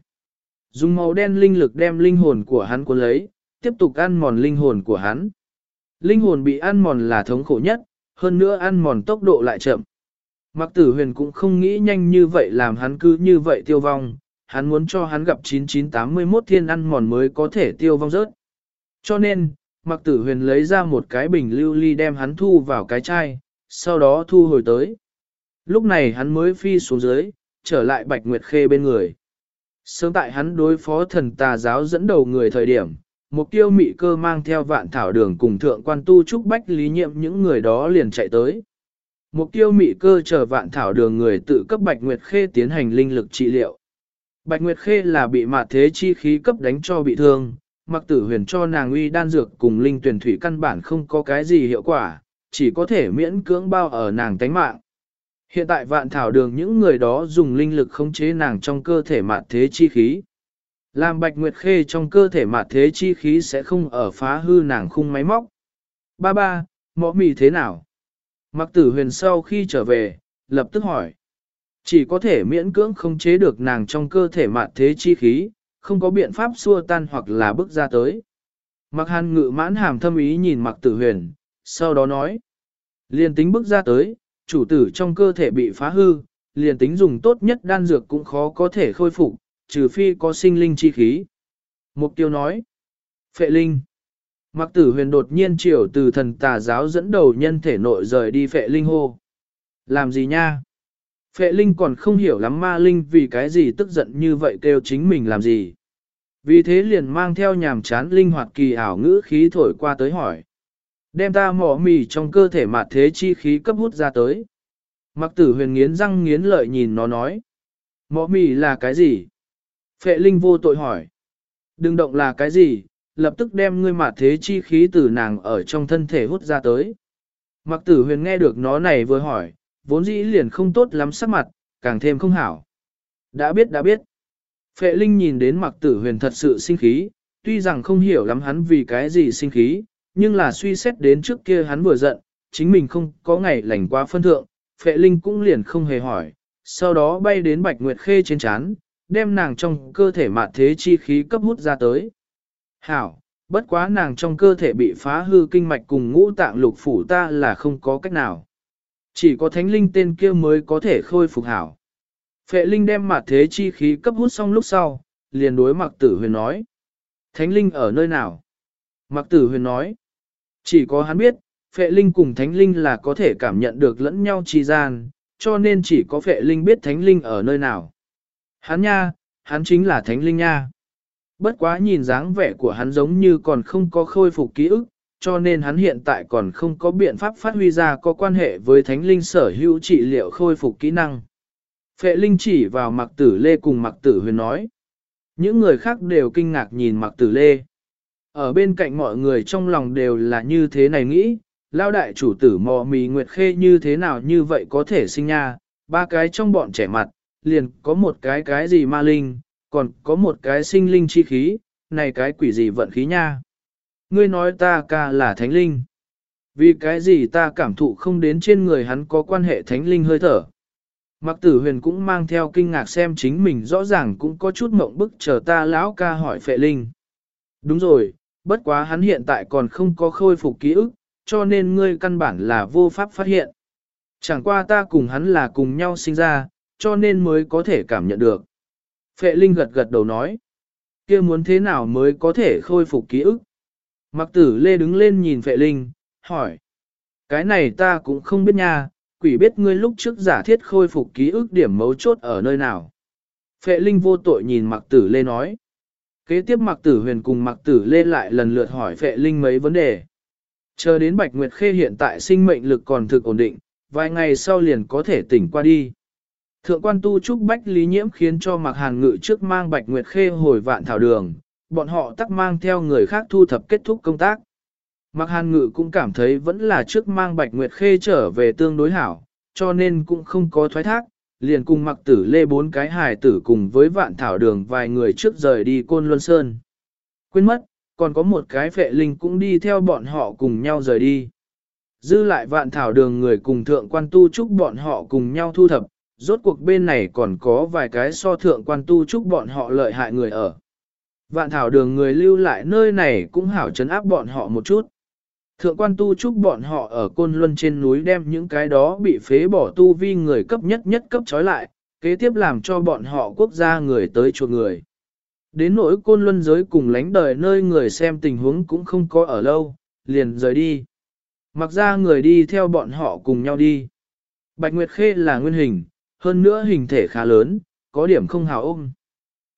A: Dùng màu đen linh lực đem linh hồn của hắn cuốn lấy, tiếp tục ăn mòn linh hồn của hắn. Linh hồn bị ăn mòn là thống khổ nhất, hơn nữa ăn mòn tốc độ lại chậm. Mặc tử huyền cũng không nghĩ nhanh như vậy làm hắn cứ như vậy tiêu vong, hắn muốn cho hắn gặp 9981 thiên ăn mòn mới có thể tiêu vong rớt. Cho nên, Mặc tử huyền lấy ra một cái bình lưu ly đem hắn thu vào cái chai, sau đó thu hồi tới. Lúc này hắn mới phi xuống dưới, trở lại Bạch Nguyệt Khê bên người. Sớm tại hắn đối phó thần tà giáo dẫn đầu người thời điểm, một tiêu mị cơ mang theo vạn thảo đường cùng thượng quan tu trúc bách lý nhiệm những người đó liền chạy tới. Một tiêu mị cơ chờ vạn thảo đường người tự cấp Bạch Nguyệt Khê tiến hành linh lực trị liệu. Bạch Nguyệt Khê là bị mạt thế chi khí cấp đánh cho bị thương, mặc tử huyền cho nàng uy đan dược cùng linh tuyển thủy căn bản không có cái gì hiệu quả, chỉ có thể miễn cưỡng bao ở nàng tánh mạng. Hiện tại vạn thảo đường những người đó dùng linh lực khống chế nàng trong cơ thể mạt thế chi khí. Làm bạch nguyệt khê trong cơ thể mà thế chi khí sẽ không ở phá hư nàng khung máy móc. Ba ba, mõ mì thế nào? Mặc tử huyền sau khi trở về, lập tức hỏi. Chỉ có thể miễn cưỡng không chế được nàng trong cơ thể mạn thế chi khí, không có biện pháp xua tan hoặc là bước ra tới. Mặc hàn ngự mãn hàm thâm ý nhìn mặc tử huyền, sau đó nói. Liền tính bước ra tới, chủ tử trong cơ thể bị phá hư, liền tính dùng tốt nhất đan dược cũng khó có thể khôi phục, trừ phi có sinh linh chi khí. Mục tiêu nói, phệ linh. Mặc tử huyền đột nhiên chiều từ thần tà giáo dẫn đầu nhân thể nội rời đi phệ linh hô. Làm gì nha? Phệ linh còn không hiểu lắm ma linh vì cái gì tức giận như vậy kêu chính mình làm gì. Vì thế liền mang theo nhàm chán linh hoạt kỳ ảo ngữ khí thổi qua tới hỏi. Đem ta mỏ mì trong cơ thể mạt thế chi khí cấp hút ra tới. Mặc tử huyền nghiến răng nghiến lợi nhìn nó nói. Mỏ mì là cái gì? Phệ linh vô tội hỏi. Đừng động là cái gì, lập tức đem ngươi mạt thế chi khí từ nàng ở trong thân thể hút ra tới. Mặc tử huyền nghe được nó này vừa hỏi, vốn dĩ liền không tốt lắm sắc mặt, càng thêm không hảo. Đã biết đã biết. Phệ Linh nhìn đến mặc tử huyền thật sự sinh khí, tuy rằng không hiểu lắm hắn vì cái gì sinh khí, nhưng là suy xét đến trước kia hắn vừa giận, chính mình không có ngày lành qua phân thượng, Phệ Linh cũng liền không hề hỏi, sau đó bay đến Bạch Nguyệt Khê trên chán, đem nàng trong cơ thể mạt thế chi khí cấp hút ra tới. Hảo, bất quá nàng trong cơ thể bị phá hư kinh mạch cùng ngũ tạng lục phủ ta là không có cách nào. Chỉ có thánh linh tên kia mới có thể khôi phục hảo. Phệ linh đem mạt thế chi khí cấp hút xong lúc sau, liền đối mặc tử huyền nói. Thánh linh ở nơi nào? Mặc tử huyền nói. Chỉ có hắn biết, phệ linh cùng thánh linh là có thể cảm nhận được lẫn nhau trì gian, cho nên chỉ có phệ linh biết thánh linh ở nơi nào. Hắn nha, hắn chính là thánh linh nha. Bất quá nhìn dáng vẻ của hắn giống như còn không có khôi phục ký ức, cho nên hắn hiện tại còn không có biện pháp phát huy ra có quan hệ với thánh linh sở hữu trị liệu khôi phục kỹ năng. Phệ linh chỉ vào mặc tử lê cùng mặc tử huyền nói. Những người khác đều kinh ngạc nhìn mặc tử lê. Ở bên cạnh mọi người trong lòng đều là như thế này nghĩ, lao đại chủ tử mò mì nguyệt khê như thế nào như vậy có thể sinh nha, ba cái trong bọn trẻ mặt, liền có một cái cái gì ma linh, còn có một cái sinh linh chi khí, này cái quỷ gì vận khí nha. Ngươi nói ta ca là thánh linh. Vì cái gì ta cảm thụ không đến trên người hắn có quan hệ thánh linh hơi thở. Mặc tử huyền cũng mang theo kinh ngạc xem chính mình rõ ràng cũng có chút mộng bức chờ ta lão ca hỏi phệ linh. Đúng rồi, bất quá hắn hiện tại còn không có khôi phục ký ức, cho nên ngươi căn bản là vô pháp phát hiện. Chẳng qua ta cùng hắn là cùng nhau sinh ra, cho nên mới có thể cảm nhận được. Phệ Linh gật gật đầu nói, kia muốn thế nào mới có thể khôi phục ký ức? Mặc tử lê đứng lên nhìn Phệ Linh, hỏi, cái này ta cũng không biết nha, quỷ biết ngươi lúc trước giả thiết khôi phục ký ức điểm mấu chốt ở nơi nào. Phệ Linh vô tội nhìn Mặc tử lê nói, kế tiếp Mặc tử huyền cùng Mặc tử lê lại lần lượt hỏi Phệ Linh mấy vấn đề. Chờ đến Bạch Nguyệt Khê hiện tại sinh mệnh lực còn thực ổn định, vài ngày sau liền có thể tỉnh qua đi. Thượng quan tu trúc bách lý nhiễm khiến cho mặc hàn ngự trước mang bạch nguyệt khê hồi vạn thảo đường, bọn họ tắc mang theo người khác thu thập kết thúc công tác. Mặc hàn ngự cũng cảm thấy vẫn là trước mang bạch nguyệt khê trở về tương đối hảo, cho nên cũng không có thoái thác, liền cùng mặc tử lê bốn cái hài tử cùng với vạn thảo đường vài người trước rời đi côn luân sơn. Quên mất, còn có một cái phệ linh cũng đi theo bọn họ cùng nhau rời đi. Dư lại vạn thảo đường người cùng thượng quan tu chúc bọn họ cùng nhau thu thập, rốt cuộc bên này còn có vài cái so thượng quan tu chúc bọn họ lợi hại người ở. Vạn thảo đường người lưu lại nơi này cũng hảo chấn áp bọn họ một chút. Thượng quan tu chúc bọn họ ở côn luân trên núi đem những cái đó bị phế bỏ tu vi người cấp nhất nhất cấp trói lại, kế tiếp làm cho bọn họ quốc gia người tới chuột người. Đến nỗi côn luân giới cùng lánh đời nơi người xem tình huống cũng không có ở lâu, liền rời đi. Mặc ra người đi theo bọn họ cùng nhau đi. Bạch Nguyệt Khê là nguyên hình, hơn nữa hình thể khá lớn, có điểm không hào ôm.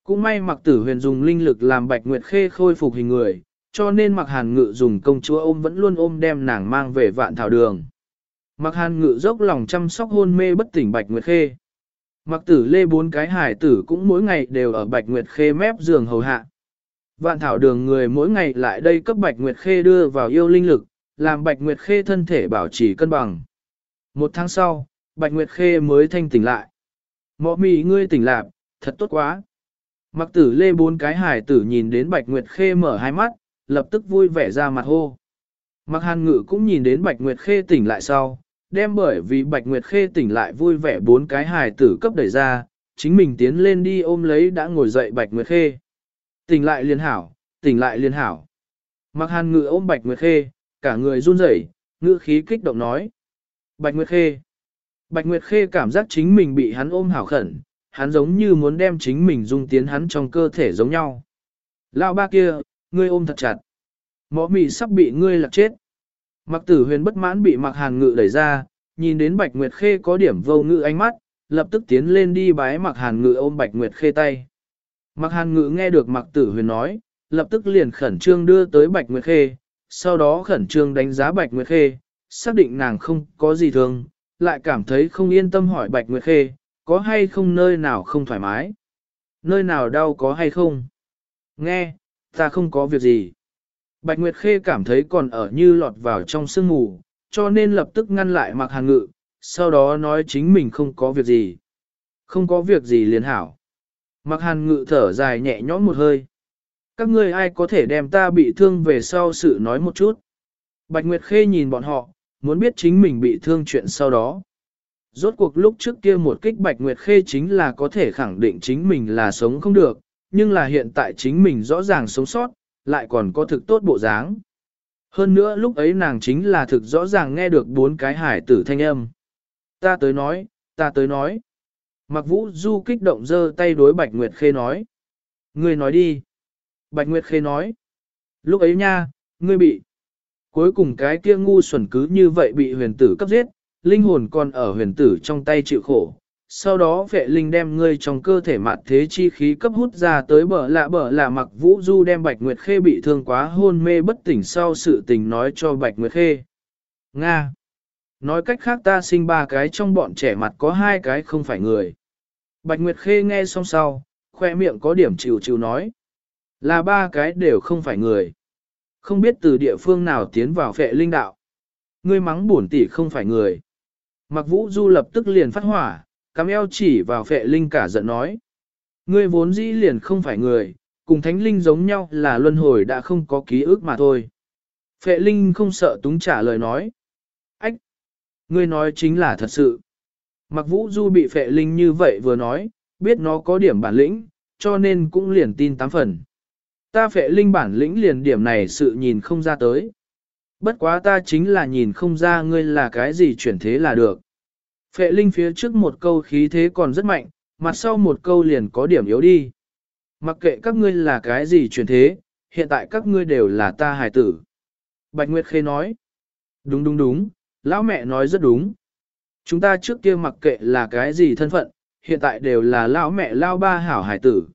A: Cũng may mặc tử huyền dùng linh lực làm bạch nguyệt khê khôi phục hình người, cho nên mặc hàn ngự dùng công chúa ôm vẫn luôn ôm đem nàng mang về vạn thảo đường. Mặc hàn ngự dốc lòng chăm sóc hôn mê bất tỉnh bạch nguyệt khê. Mặc tử lê bốn cái hải tử cũng mỗi ngày đều ở bạch nguyệt khê mép giường hầu hạ. Vạn thảo đường người mỗi ngày lại đây cấp bạch nguyệt khê đưa vào yêu linh lực, làm bạch nguyệt khê thân thể bảo trì cân bằng. Một tháng sau, Bạch Nguyệt Khê mới thanh tỉnh lại. Mọ mì ngươi tỉnh lạc, thật tốt quá. Mặc tử lê bốn cái hải tử nhìn đến Bạch Nguyệt Khê mở hai mắt, lập tức vui vẻ ra mặt hô. Mặc hàn ngự cũng nhìn đến Bạch Nguyệt Khê tỉnh lại sau, đem bởi vì Bạch Nguyệt Khê tỉnh lại vui vẻ bốn cái hải tử cấp đẩy ra, chính mình tiến lên đi ôm lấy đã ngồi dậy Bạch Nguyệt Khê. Tỉnh lại liên hảo, tỉnh lại liên hảo. Mặc hàn ngự ôm Bạch Nguyệt Khê, cả người run rẩy, ngữ khí kích động nói. Bạch Nguyệt Khê. Bạch Nguyệt Khê cảm giác chính mình bị hắn ôm hảo khẩn, hắn giống như muốn đem chính mình dung tiến hắn trong cơ thể giống nhau. Lão ba kia, ngươi ôm thật chặt. Mõ mì sắp bị ngươi lạc chết. Mặc tử huyền bất mãn bị mặc hàn ngự đẩy ra, nhìn đến Bạch Nguyệt Khê có điểm vô ngự ánh mắt, lập tức tiến lên đi bái mặc hàn ngự ôm Bạch Nguyệt Khê tay. Mặc hàn ngự nghe được mặc tử huyền nói, lập tức liền khẩn trương đưa tới Bạch Nguyệt Khê, sau đó khẩn trương đánh giá Bạch Nguyệt Khê, xác định nàng không có gì thương, lại cảm thấy không yên tâm hỏi Bạch Nguyệt Khê, có hay không nơi nào không thoải mái? Nơi nào đau có hay không? Nghe, ta không có việc gì. Bạch Nguyệt Khê cảm thấy còn ở như lọt vào trong sương mù, cho nên lập tức ngăn lại mặc hàng ngự, sau đó nói chính mình không có việc gì. Không có việc gì liền hảo. Mặc hàn ngự thở dài nhẹ nhõm một hơi. Các ngươi ai có thể đem ta bị thương về sau sự nói một chút. Bạch Nguyệt Khê nhìn bọn họ, muốn biết chính mình bị thương chuyện sau đó. Rốt cuộc lúc trước kia một kích Bạch Nguyệt Khê chính là có thể khẳng định chính mình là sống không được, nhưng là hiện tại chính mình rõ ràng sống sót, lại còn có thực tốt bộ dáng. Hơn nữa lúc ấy nàng chính là thực rõ ràng nghe được bốn cái hải tử thanh âm. Ta tới nói, ta tới nói. Mặc vũ du kích động giơ tay đối Bạch Nguyệt Khê nói. Ngươi nói đi. Bạch Nguyệt Khê nói. Lúc ấy nha, ngươi bị. Cuối cùng cái kia ngu xuẩn cứ như vậy bị huyền tử cấp giết, linh hồn còn ở huyền tử trong tay chịu khổ. Sau đó vệ linh đem ngươi trong cơ thể mạt thế chi khí cấp hút ra tới bờ lạ bờ lạ mặc vũ du đem Bạch Nguyệt Khê bị thương quá hôn mê bất tỉnh sau sự tình nói cho Bạch Nguyệt Khê. Nga. Nói cách khác ta sinh ba cái trong bọn trẻ mặt có hai cái không phải người. Bạch Nguyệt Khê nghe xong sau, khoe miệng có điểm chịu chịu nói. Là ba cái đều không phải người. Không biết từ địa phương nào tiến vào phệ linh đạo. Ngươi mắng bổn tỷ không phải người. Mặc vũ du lập tức liền phát hỏa, cắm eo chỉ vào phệ linh cả giận nói. Ngươi vốn dĩ liền không phải người, cùng thánh linh giống nhau là luân hồi đã không có ký ức mà thôi. Phệ linh không sợ túng trả lời nói. Ách! Ngươi nói chính là thật sự. Mặc vũ du bị phệ linh như vậy vừa nói, biết nó có điểm bản lĩnh, cho nên cũng liền tin tám phần. Ta phệ linh bản lĩnh liền điểm này sự nhìn không ra tới. Bất quá ta chính là nhìn không ra ngươi là cái gì chuyển thế là được. Phệ linh phía trước một câu khí thế còn rất mạnh, mặt sau một câu liền có điểm yếu đi. Mặc kệ các ngươi là cái gì chuyển thế, hiện tại các ngươi đều là ta hài tử. Bạch Nguyệt Khê nói. Đúng đúng đúng, lão mẹ nói rất đúng. Chúng ta trước kia mặc kệ là cái gì thân phận, hiện tại đều là lão mẹ lao ba hảo hải tử.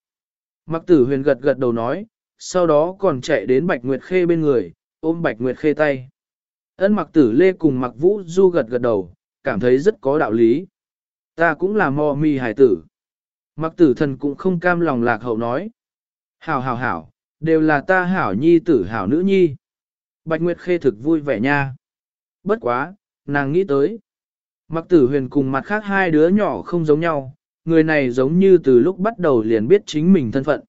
A: Mặc tử huyền gật gật đầu nói, sau đó còn chạy đến Bạch Nguyệt Khê bên người, ôm Bạch Nguyệt Khê tay. Ân mặc tử lê cùng mặc vũ du gật gật đầu, cảm thấy rất có đạo lý. Ta cũng là mò mi hải tử. Mặc tử thần cũng không cam lòng lạc hậu nói. Hảo hảo hảo, đều là ta hảo nhi tử hảo nữ nhi. Bạch Nguyệt Khê thực vui vẻ nha. Bất quá, nàng nghĩ tới. Mặc tử huyền cùng mặt khác hai đứa nhỏ không giống nhau, người này giống như từ lúc bắt đầu liền biết chính mình thân phận.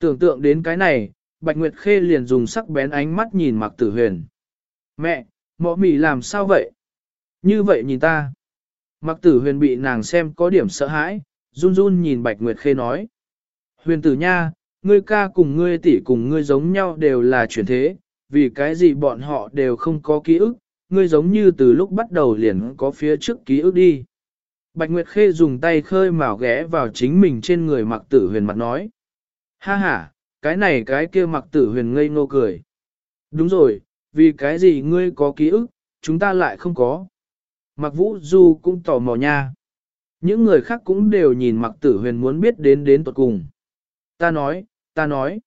A: Tưởng tượng đến cái này, Bạch Nguyệt Khê liền dùng sắc bén ánh mắt nhìn mặc tử huyền. Mẹ, mọ mì làm sao vậy? Như vậy nhìn ta. Mặc tử huyền bị nàng xem có điểm sợ hãi, run run nhìn Bạch Nguyệt Khê nói. Huyền tử nha, ngươi ca cùng ngươi tỷ cùng ngươi giống nhau đều là chuyển thế, vì cái gì bọn họ đều không có ký ức, ngươi giống như từ lúc bắt đầu liền có phía trước ký ức đi. Bạch Nguyệt Khê dùng tay khơi mào ghé vào chính mình trên người mặc tử huyền mặt nói. Ha ha, cái này cái kia mặc tử huyền ngây ngô cười. Đúng rồi, vì cái gì ngươi có ký ức, chúng ta lại không có. Mặc vũ du cũng tò mò nha. Những người khác cũng đều nhìn mặc tử huyền muốn biết đến đến tuật cùng. Ta nói, ta nói.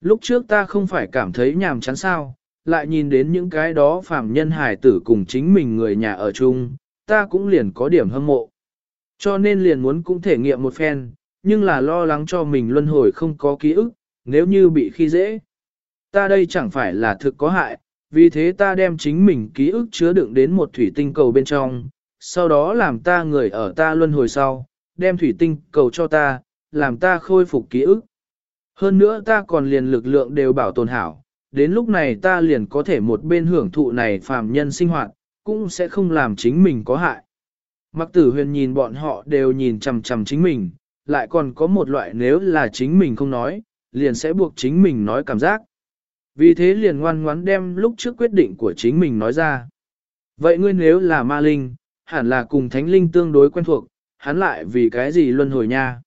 A: Lúc trước ta không phải cảm thấy nhàm chán sao, lại nhìn đến những cái đó phàm nhân hải tử cùng chính mình người nhà ở chung, ta cũng liền có điểm hâm mộ. Cho nên liền muốn cũng thể nghiệm một phen, nhưng là lo lắng cho mình luân hồi không có ký ức, nếu như bị khi dễ. Ta đây chẳng phải là thực có hại, vì thế ta đem chính mình ký ức chứa đựng đến một thủy tinh cầu bên trong, sau đó làm ta người ở ta luân hồi sau, đem thủy tinh cầu cho ta, làm ta khôi phục ký ức. Hơn nữa ta còn liền lực lượng đều bảo tồn hảo, đến lúc này ta liền có thể một bên hưởng thụ này phàm nhân sinh hoạt, cũng sẽ không làm chính mình có hại. Mặc tử huyền nhìn bọn họ đều nhìn chằm chằm chính mình, lại còn có một loại nếu là chính mình không nói, liền sẽ buộc chính mình nói cảm giác. Vì thế liền ngoan ngoãn đem lúc trước quyết định của chính mình nói ra. Vậy ngươi nếu là ma linh, hẳn là cùng thánh linh tương đối quen thuộc, hắn lại vì cái gì luân hồi nha?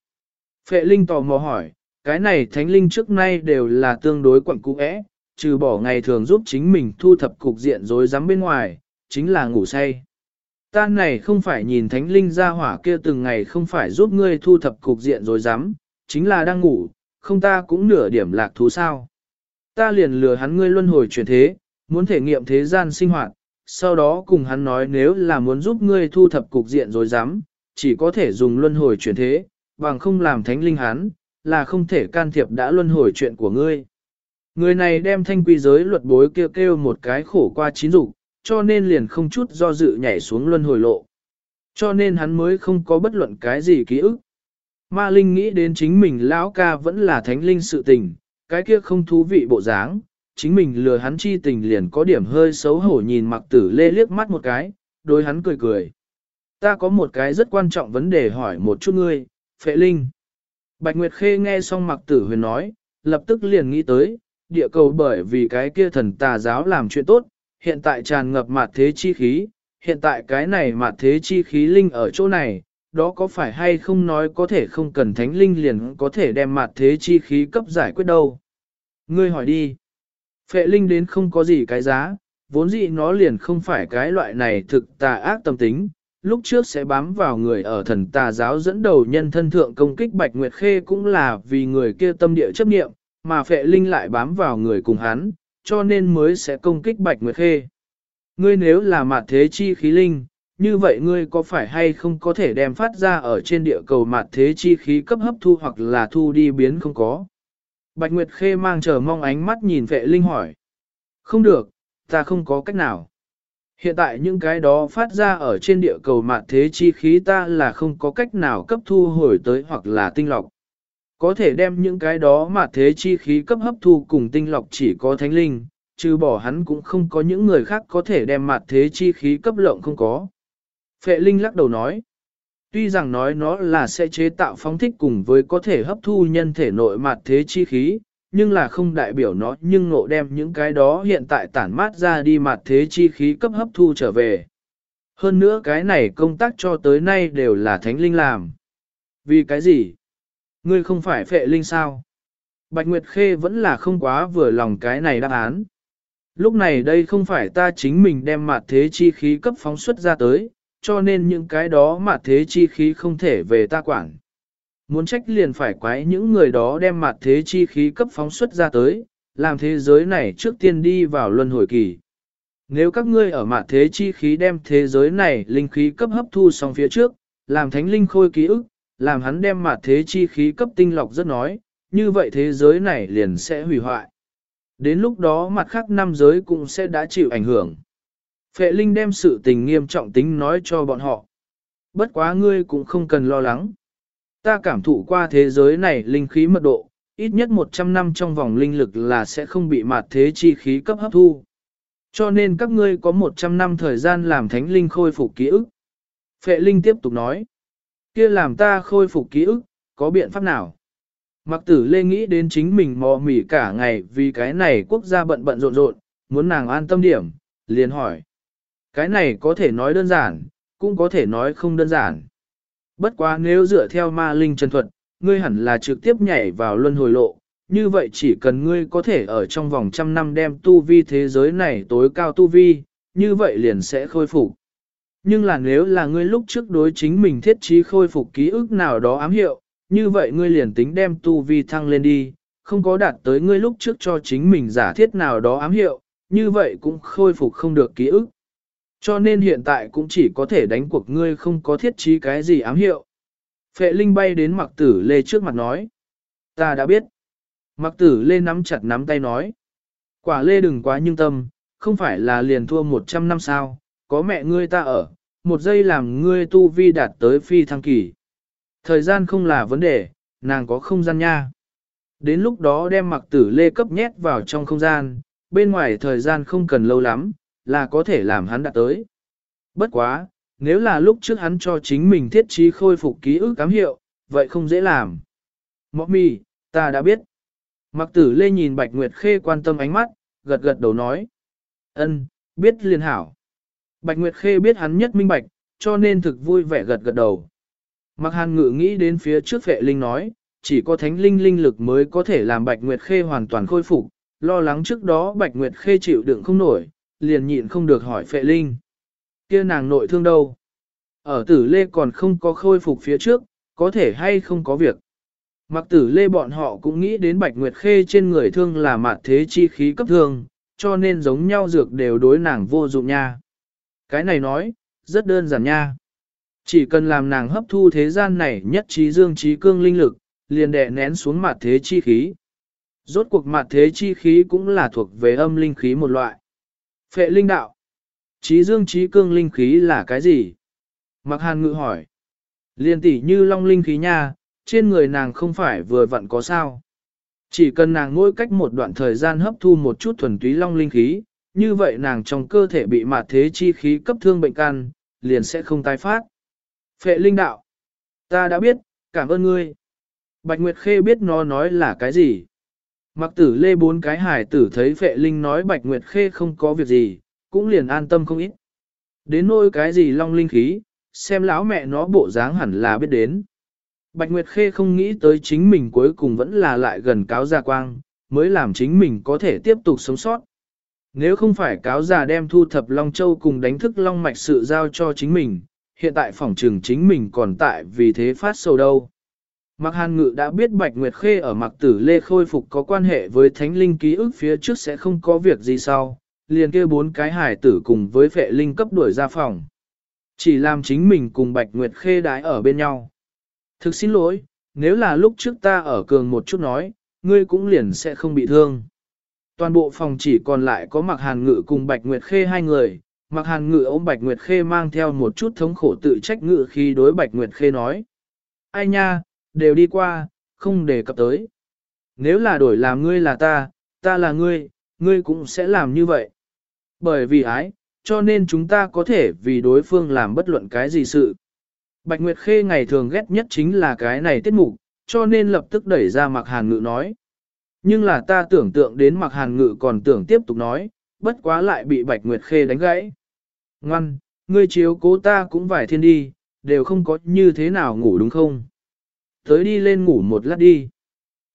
A: Phệ linh tò mò hỏi, cái này thánh linh trước nay đều là tương đối quẩn cũ ẽ, trừ bỏ ngày thường giúp chính mình thu thập cục diện rối rắm bên ngoài, chính là ngủ say. Ta này không phải nhìn thánh linh ra hỏa kia từng ngày không phải giúp ngươi thu thập cục diện rồi dám, chính là đang ngủ, không ta cũng nửa điểm lạc thú sao. Ta liền lừa hắn ngươi luân hồi chuyển thế, muốn thể nghiệm thế gian sinh hoạt, sau đó cùng hắn nói nếu là muốn giúp ngươi thu thập cục diện rồi dám, chỉ có thể dùng luân hồi chuyển thế, bằng không làm thánh linh hắn, là không thể can thiệp đã luân hồi chuyện của ngươi. Người này đem thanh quy giới luật bối kêu kêu một cái khổ qua chín dục cho nên liền không chút do dự nhảy xuống luân hồi lộ. Cho nên hắn mới không có bất luận cái gì ký ức. Ma Linh nghĩ đến chính mình lão ca vẫn là thánh linh sự tình, cái kia không thú vị bộ dáng, chính mình lừa hắn chi tình liền có điểm hơi xấu hổ nhìn mặc tử lê liếc mắt một cái, đối hắn cười cười. Ta có một cái rất quan trọng vấn đề hỏi một chút ngươi, Phệ Linh. Bạch Nguyệt Khê nghe xong mặc tử huyền nói, lập tức liền nghĩ tới, địa cầu bởi vì cái kia thần tà giáo làm chuyện tốt, hiện tại tràn ngập mặt thế chi khí, hiện tại cái này mặt thế chi khí linh ở chỗ này, đó có phải hay không nói có thể không cần thánh linh liền có thể đem mặt thế chi khí cấp giải quyết đâu. Ngươi hỏi đi. Phệ linh đến không có gì cái giá, vốn dĩ nó liền không phải cái loại này thực tà ác tâm tính, lúc trước sẽ bám vào người ở thần tà giáo dẫn đầu nhân thân thượng công kích Bạch Nguyệt Khê cũng là vì người kia tâm địa chấp niệm, mà phệ linh lại bám vào người cùng hắn, cho nên mới sẽ công kích Bạch Nguyệt Khê. Ngươi nếu là mạt thế chi khí linh, như vậy ngươi có phải hay không có thể đem phát ra ở trên địa cầu mạt thế chi khí cấp hấp thu hoặc là thu đi biến không có? Bạch Nguyệt Khê mang chờ mong ánh mắt nhìn vệ linh hỏi. Không được, ta không có cách nào. Hiện tại những cái đó phát ra ở trên địa cầu mạt thế chi khí ta là không có cách nào cấp thu hồi tới hoặc là tinh lọc. Có thể đem những cái đó mà thế chi khí cấp hấp thu cùng tinh lọc chỉ có thánh linh, trừ bỏ hắn cũng không có những người khác có thể đem mặt thế chi khí cấp lộng không có. Phệ Linh lắc đầu nói, tuy rằng nói nó là sẽ chế tạo phóng thích cùng với có thể hấp thu nhân thể nội mặt thế chi khí, nhưng là không đại biểu nó nhưng ngộ đem những cái đó hiện tại tản mát ra đi mặt thế chi khí cấp hấp thu trở về. Hơn nữa cái này công tác cho tới nay đều là thánh linh làm. Vì cái gì? Ngươi không phải phệ linh sao? Bạch Nguyệt Khê vẫn là không quá vừa lòng cái này đáp án. Lúc này đây không phải ta chính mình đem mặt thế chi khí cấp phóng xuất ra tới, cho nên những cái đó mặt thế chi khí không thể về ta quản. Muốn trách liền phải quái những người đó đem mặt thế chi khí cấp phóng xuất ra tới, làm thế giới này trước tiên đi vào luân hồi kỳ. Nếu các ngươi ở mặt thế chi khí đem thế giới này linh khí cấp hấp thu xong phía trước, làm thánh linh khôi ký ức, làm hắn đem mặt thế chi khí cấp tinh lọc rất nói, như vậy thế giới này liền sẽ hủy hoại. Đến lúc đó mặt khác năm giới cũng sẽ đã chịu ảnh hưởng. Phệ Linh đem sự tình nghiêm trọng tính nói cho bọn họ. Bất quá ngươi cũng không cần lo lắng. Ta cảm thụ qua thế giới này linh khí mật độ, ít nhất 100 năm trong vòng linh lực là sẽ không bị mặt thế chi khí cấp hấp thu. Cho nên các ngươi có 100 năm thời gian làm thánh linh khôi phục ký ức. Phệ Linh tiếp tục nói kia làm ta khôi phục ký ức, có biện pháp nào? Mặc tử lê nghĩ đến chính mình mò mỉ cả ngày vì cái này quốc gia bận bận rộn rộn, muốn nàng an tâm điểm, liền hỏi. Cái này có thể nói đơn giản, cũng có thể nói không đơn giản. Bất quá nếu dựa theo ma linh chân thuật, ngươi hẳn là trực tiếp nhảy vào luân hồi lộ, như vậy chỉ cần ngươi có thể ở trong vòng trăm năm đem tu vi thế giới này tối cao tu vi, như vậy liền sẽ khôi phục. Nhưng là nếu là ngươi lúc trước đối chính mình thiết trí khôi phục ký ức nào đó ám hiệu, như vậy ngươi liền tính đem tu vi thăng lên đi, không có đạt tới ngươi lúc trước cho chính mình giả thiết nào đó ám hiệu, như vậy cũng khôi phục không được ký ức. Cho nên hiện tại cũng chỉ có thể đánh cuộc ngươi không có thiết trí cái gì ám hiệu. Phệ Linh bay đến mặc tử lê trước mặt nói. Ta đã biết. Mặc tử lê nắm chặt nắm tay nói. Quả lê đừng quá nhưng tâm, không phải là liền thua 100 năm sao, có mẹ ngươi ta ở, một giây làm ngươi tu vi đạt tới phi thăng kỳ. Thời gian không là vấn đề, nàng có không gian nha. Đến lúc đó đem mặc tử lê cấp nhét vào trong không gian, bên ngoài thời gian không cần lâu lắm, là có thể làm hắn đạt tới. Bất quá, nếu là lúc trước hắn cho chính mình thiết trí khôi phục ký ức cám hiệu, vậy không dễ làm. Mọ mì, ta đã biết. Mặc tử lê nhìn Bạch Nguyệt Khê quan tâm ánh mắt, gật gật đầu nói. ân biết liền hảo. Bạch Nguyệt Khê biết hắn nhất minh bạch, cho nên thực vui vẻ gật gật đầu. Mặc hàn ngự nghĩ đến phía trước vệ linh nói, chỉ có thánh linh linh lực mới có thể làm Bạch Nguyệt Khê hoàn toàn khôi phục, lo lắng trước đó Bạch Nguyệt Khê chịu đựng không nổi, liền nhịn không được hỏi vệ linh. kia nàng nội thương đâu? Ở tử lê còn không có khôi phục phía trước, có thể hay không có việc. Mặc tử lê bọn họ cũng nghĩ đến Bạch Nguyệt Khê trên người thương là mạt thế chi khí cấp thương, cho nên giống nhau dược đều đối nàng vô dụng nha. Cái này nói, rất đơn giản nha. Chỉ cần làm nàng hấp thu thế gian này nhất trí dương trí cương linh lực, liền đè nén xuống mặt thế chi khí. Rốt cuộc mặt thế chi khí cũng là thuộc về âm linh khí một loại. Phệ linh đạo. Trí dương trí cương linh khí là cái gì? Mặc hàn ngự hỏi. Liên tỷ như long linh khí nha, trên người nàng không phải vừa vặn có sao. Chỉ cần nàng ngôi cách một đoạn thời gian hấp thu một chút thuần túy long linh khí, như vậy nàng trong cơ thể bị mạt thế chi khí cấp thương bệnh can, liền sẽ không tái phát. Phệ linh đạo. Ta đã biết, cảm ơn ngươi. Bạch Nguyệt Khê biết nó nói là cái gì. Mặc tử lê bốn cái hải tử thấy phệ linh nói Bạch Nguyệt Khê không có việc gì, cũng liền an tâm không ít. Đến nỗi cái gì long linh khí, xem lão mẹ nó bộ dáng hẳn là biết đến. Bạch Nguyệt Khê không nghĩ tới chính mình cuối cùng vẫn là lại gần cáo gia quang, mới làm chính mình có thể tiếp tục sống sót. Nếu không phải cáo già đem thu thập Long Châu cùng đánh thức Long Mạch sự giao cho chính mình, hiện tại phòng trường chính mình còn tại vì thế phát sầu đâu. Mạc Hàn Ngự đã biết Bạch Nguyệt Khê ở Mạc Tử Lê khôi phục có quan hệ với Thánh Linh ký ức phía trước sẽ không có việc gì sau, liền kêu bốn cái hải tử cùng với phệ linh cấp đuổi ra phòng. Chỉ làm chính mình cùng Bạch Nguyệt Khê đái ở bên nhau. Thực xin lỗi, nếu là lúc trước ta ở cường một chút nói, ngươi cũng liền sẽ không bị thương. Toàn bộ phòng chỉ còn lại có Mạc Hàn Ngự cùng Bạch Nguyệt Khê hai người, Mạc Hàn Ngự ôm Bạch Nguyệt Khê mang theo một chút thống khổ tự trách ngự khi đối Bạch Nguyệt Khê nói. Ai nha, đều đi qua, không để cập tới. Nếu là đổi làm ngươi là ta, ta là ngươi, ngươi cũng sẽ làm như vậy. Bởi vì ái, cho nên chúng ta có thể vì đối phương làm bất luận cái gì sự. Bạch Nguyệt Khê ngày thường ghét nhất chính là cái này tiết mục, cho nên lập tức đẩy ra Mạc Hàn Ngự nói. Nhưng là ta tưởng tượng đến mặc Hàn Ngự còn tưởng tiếp tục nói, bất quá lại bị Bạch Nguyệt Khê đánh gãy. Ngoan, ngươi chiếu cố ta cũng vài thiên đi, đều không có như thế nào ngủ đúng không? Tới đi lên ngủ một lát đi.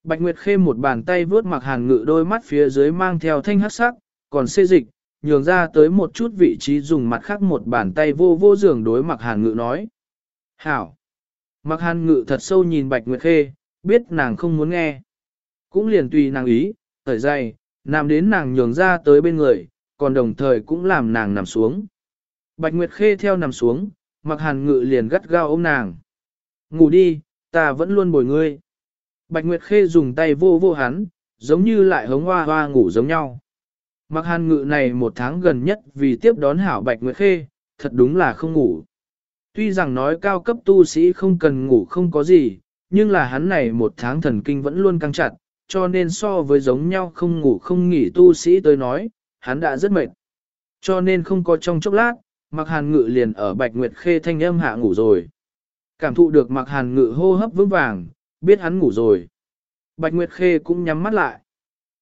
A: Bạch Nguyệt Khê một bàn tay vướt mặc Hàn Ngự đôi mắt phía dưới mang theo thanh hắc sắc, còn xê dịch, nhường ra tới một chút vị trí dùng mặt khác một bàn tay vô vô giường đối mặc Hàn Ngự nói. Hảo! Mặc Hàn Ngự thật sâu nhìn Bạch Nguyệt Khê, biết nàng không muốn nghe. Cũng liền tùy nàng ý, thời dày, nằm đến nàng nhường ra tới bên người, còn đồng thời cũng làm nàng nằm xuống. Bạch Nguyệt Khê theo nằm xuống, mặc hàn ngự liền gắt gao ôm nàng. Ngủ đi, ta vẫn luôn bồi ngươi. Bạch Nguyệt Khê dùng tay vô vô hắn, giống như lại hống hoa hoa ngủ giống nhau. Mặc hàn ngự này một tháng gần nhất vì tiếp đón hảo Bạch Nguyệt Khê, thật đúng là không ngủ. Tuy rằng nói cao cấp tu sĩ không cần ngủ không có gì, nhưng là hắn này một tháng thần kinh vẫn luôn căng chặt, cho nên so với giống nhau không ngủ không nghỉ tu sĩ tới nói, hắn đã rất mệt. Cho nên không có trong chốc lát, Mạc Hàn Ngự liền ở Bạch Nguyệt Khê thanh âm hạ ngủ rồi. Cảm thụ được Mạc Hàn Ngự hô hấp vững vàng, biết hắn ngủ rồi. Bạch Nguyệt Khê cũng nhắm mắt lại.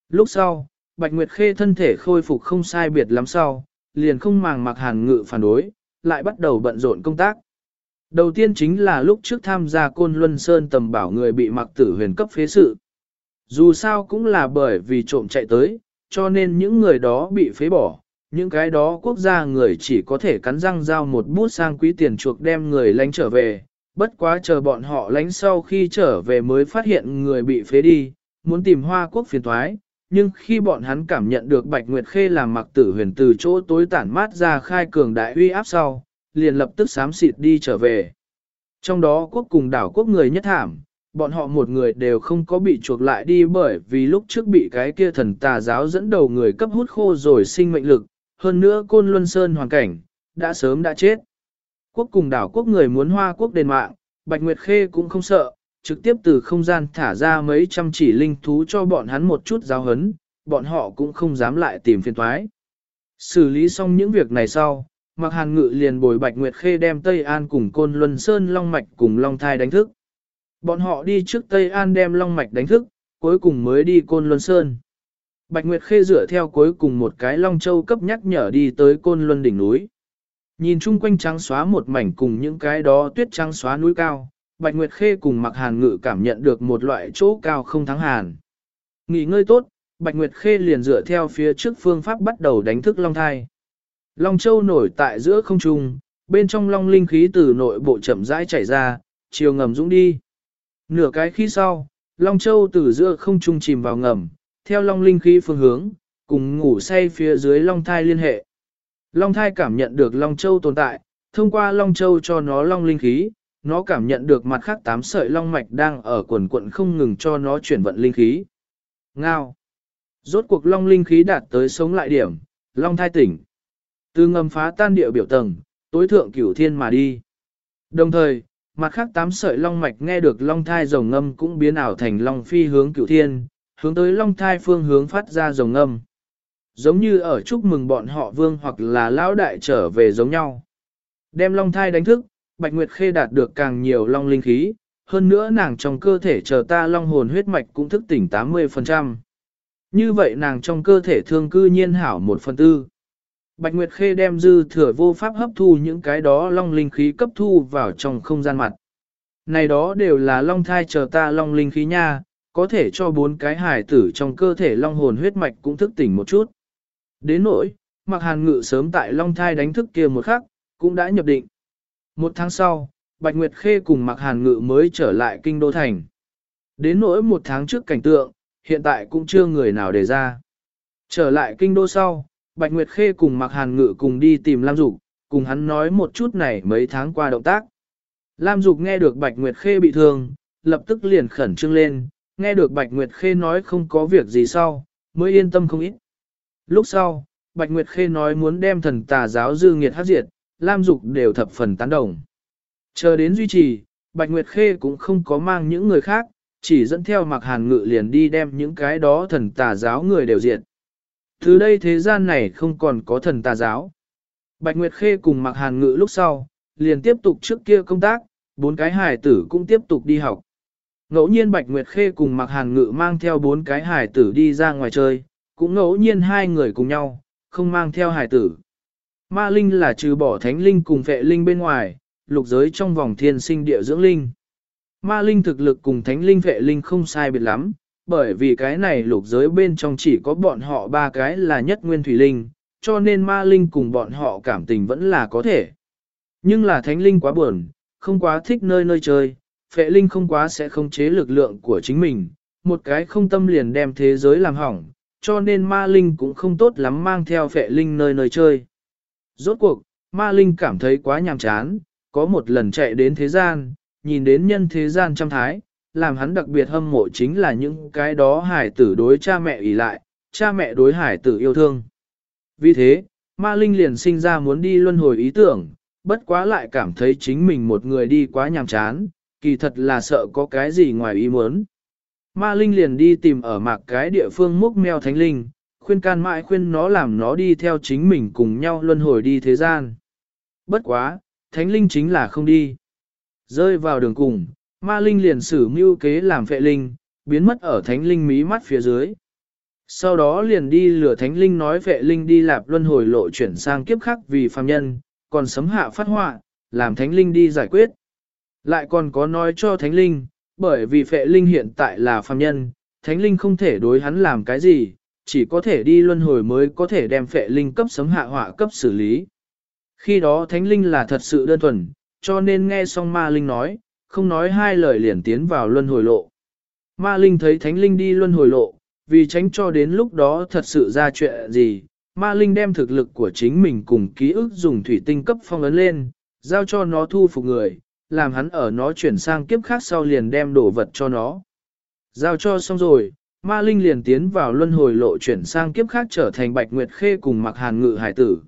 A: Lúc sau, Bạch Nguyệt Khê thân thể khôi phục không sai biệt lắm sau, liền không màng Mạc Hàn Ngự phản đối, lại bắt đầu bận rộn công tác. Đầu tiên chính là lúc trước tham gia Côn Luân Sơn tầm bảo người bị Mạc Tử Huyền cấp phế sự. Dù sao cũng là bởi vì trộm chạy tới, cho nên những người đó bị phế bỏ, những cái đó quốc gia người chỉ có thể cắn răng giao một bút sang quý tiền chuộc đem người lánh trở về, bất quá chờ bọn họ lánh sau khi trở về mới phát hiện người bị phế đi, muốn tìm hoa quốc phiền thoái, nhưng khi bọn hắn cảm nhận được Bạch Nguyệt Khê làm mặc tử huyền từ chỗ tối tản mát ra khai cường đại uy áp sau, liền lập tức xám xịt đi trở về. Trong đó quốc cùng đảo quốc người nhất thảm, bọn họ một người đều không có bị chuộc lại đi bởi vì lúc trước bị cái kia thần tà giáo dẫn đầu người cấp hút khô rồi sinh mệnh lực, hơn nữa côn luân sơn hoàn cảnh, đã sớm đã chết. Quốc cùng đảo quốc người muốn hoa quốc đền mạng, Bạch Nguyệt Khê cũng không sợ, trực tiếp từ không gian thả ra mấy trăm chỉ linh thú cho bọn hắn một chút giáo hấn, bọn họ cũng không dám lại tìm phiền toái. Xử lý xong những việc này sau, Mạc Hàn Ngự liền bồi Bạch Nguyệt Khê đem Tây An cùng Côn Luân Sơn Long Mạch cùng Long Thai đánh thức. Bọn họ đi trước Tây An đem Long Mạch đánh thức, cuối cùng mới đi Côn Luân Sơn. Bạch Nguyệt Khê dựa theo cuối cùng một cái Long Châu cấp nhắc nhở đi tới Côn Luân đỉnh núi. Nhìn chung quanh trắng xóa một mảnh cùng những cái đó tuyết trắng xóa núi cao, Bạch Nguyệt Khê cùng mặc hàn ngự cảm nhận được một loại chỗ cao không thắng hàn. Nghỉ ngơi tốt, Bạch Nguyệt Khê liền dựa theo phía trước phương pháp bắt đầu đánh thức Long Thai. Long Châu nổi tại giữa không trung, bên trong Long linh khí từ nội bộ chậm rãi chảy ra, chiều ngầm dũng đi. Nửa cái khi sau, Long Châu từ giữa không trung chìm vào ngầm, theo Long linh khí phương hướng, cùng ngủ say phía dưới Long Thai liên hệ. Long Thai cảm nhận được Long Châu tồn tại, thông qua Long Châu cho nó Long linh khí, nó cảm nhận được mặt khác tám sợi Long mạch đang ở quần quận không ngừng cho nó chuyển vận linh khí. Ngao. Rốt cuộc Long linh khí đạt tới sống lại điểm, Long Thai tỉnh. Từ ngầm phá tan địa biểu tầng, tối thượng cửu thiên mà đi. Đồng thời, mặt khác tám sợi long mạch nghe được long thai rồng ngâm cũng biến ảo thành long phi hướng cửu thiên, hướng tới long thai phương hướng phát ra rồng ngâm. Giống như ở chúc mừng bọn họ vương hoặc là lão đại trở về giống nhau. Đem long thai đánh thức, Bạch Nguyệt Khê đạt được càng nhiều long linh khí, hơn nữa nàng trong cơ thể chờ ta long hồn huyết mạch cũng thức tỉnh 80%. Như vậy nàng trong cơ thể thương cư nhiên hảo một phần tư. Bạch Nguyệt Khê đem dư thừa vô pháp hấp thu những cái đó long linh khí cấp thu vào trong không gian mặt. Này đó đều là long thai chờ ta long linh khí nha, có thể cho bốn cái hải tử trong cơ thể long hồn huyết mạch cũng thức tỉnh một chút. Đến nỗi, mặc hàn ngự sớm tại long thai đánh thức kia một khắc, cũng đã nhập định. Một tháng sau, Bạch Nguyệt Khê cùng mặc hàn ngự mới trở lại kinh đô thành. Đến nỗi một tháng trước cảnh tượng, hiện tại cũng chưa người nào đề ra. Trở lại kinh đô sau, Bạch Nguyệt Khê cùng Mạc Hàn Ngự cùng đi tìm Lam Dục, cùng hắn nói một chút này mấy tháng qua động tác. Lam Dục nghe được Bạch Nguyệt Khê bị thương, lập tức liền khẩn trương lên, nghe được Bạch Nguyệt Khê nói không có việc gì sau, mới yên tâm không ít. Lúc sau, Bạch Nguyệt Khê nói muốn đem thần tà giáo dư nghiệt hát diệt, Lam Dục đều thập phần tán đồng. Chờ đến duy trì, Bạch Nguyệt Khê cũng không có mang những người khác, chỉ dẫn theo Mạc Hàn Ngự liền đi đem những cái đó thần tà giáo người đều diệt. Từ đây thế gian này không còn có thần tà giáo. Bạch Nguyệt Khê cùng Mạc Hàn Ngự lúc sau, liền tiếp tục trước kia công tác, bốn cái hài tử cũng tiếp tục đi học. Ngẫu nhiên Bạch Nguyệt Khê cùng Mạc Hàn Ngự mang theo bốn cái hài tử đi ra ngoài chơi, cũng ngẫu nhiên hai người cùng nhau, không mang theo hài tử. Ma Linh là trừ bỏ Thánh Linh cùng Vệ Linh bên ngoài, lục giới trong vòng thiên sinh địa dưỡng Linh. Ma Linh thực lực cùng Thánh Linh Vệ Linh không sai biệt lắm, bởi vì cái này lục giới bên trong chỉ có bọn họ ba cái là nhất nguyên thủy linh, cho nên ma linh cùng bọn họ cảm tình vẫn là có thể. Nhưng là thánh linh quá buồn, không quá thích nơi nơi chơi, phệ linh không quá sẽ không chế lực lượng của chính mình, một cái không tâm liền đem thế giới làm hỏng, cho nên ma linh cũng không tốt lắm mang theo phệ linh nơi nơi chơi. Rốt cuộc, ma linh cảm thấy quá nhàm chán, có một lần chạy đến thế gian, nhìn đến nhân thế gian trăm thái, làm hắn đặc biệt hâm mộ chính là những cái đó hải tử đối cha mẹ ỷ lại, cha mẹ đối hải tử yêu thương. Vì thế, Ma Linh liền sinh ra muốn đi luân hồi ý tưởng, bất quá lại cảm thấy chính mình một người đi quá nhàm chán, kỳ thật là sợ có cái gì ngoài ý muốn. Ma Linh liền đi tìm ở mạc cái địa phương múc mèo thánh linh, khuyên can mãi khuyên nó làm nó đi theo chính mình cùng nhau luân hồi đi thế gian. Bất quá, thánh linh chính là không đi. Rơi vào đường cùng, Ma Linh liền sử mưu kế làm phệ linh, biến mất ở thánh linh mí mắt phía dưới. Sau đó liền đi lừa thánh linh nói phệ linh đi lạp luân hồi lộ chuyển sang kiếp khác vì phàm nhân, còn sấm hạ phát họa, làm thánh linh đi giải quyết. Lại còn có nói cho thánh linh, bởi vì phệ linh hiện tại là phàm nhân, thánh linh không thể đối hắn làm cái gì, chỉ có thể đi luân hồi mới có thể đem phệ linh cấp sấm hạ họa cấp xử lý. Khi đó thánh linh là thật sự đơn thuần, cho nên nghe xong ma linh nói, không nói hai lời liền tiến vào luân hồi lộ. Ma Linh thấy Thánh Linh đi luân hồi lộ, vì tránh cho đến lúc đó thật sự ra chuyện gì, Ma Linh đem thực lực của chính mình cùng ký ức dùng thủy tinh cấp phong ấn lên, giao cho nó thu phục người, làm hắn ở nó chuyển sang kiếp khác sau liền đem đồ vật cho nó. Giao cho xong rồi, Ma Linh liền tiến vào luân hồi lộ chuyển sang kiếp khác trở thành Bạch Nguyệt Khê cùng Mặc Hàn Ngự hải tử.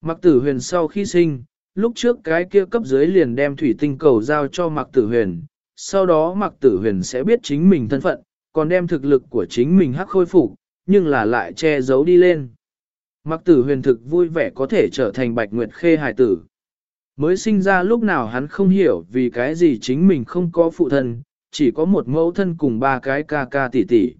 A: Mặc tử huyền sau khi sinh, lúc trước cái kia cấp dưới liền đem thủy tinh cầu giao cho Mạc Tử Huyền, sau đó Mạc Tử Huyền sẽ biết chính mình thân phận, còn đem thực lực của chính mình hắc khôi phục, nhưng là lại che giấu đi lên. Mạc Tử Huyền thực vui vẻ có thể trở thành Bạch Nguyệt Khê hài tử. Mới sinh ra lúc nào hắn không hiểu vì cái gì chính mình không có phụ thân, chỉ có một mẫu thân cùng ba cái ca ca tỷ tỷ.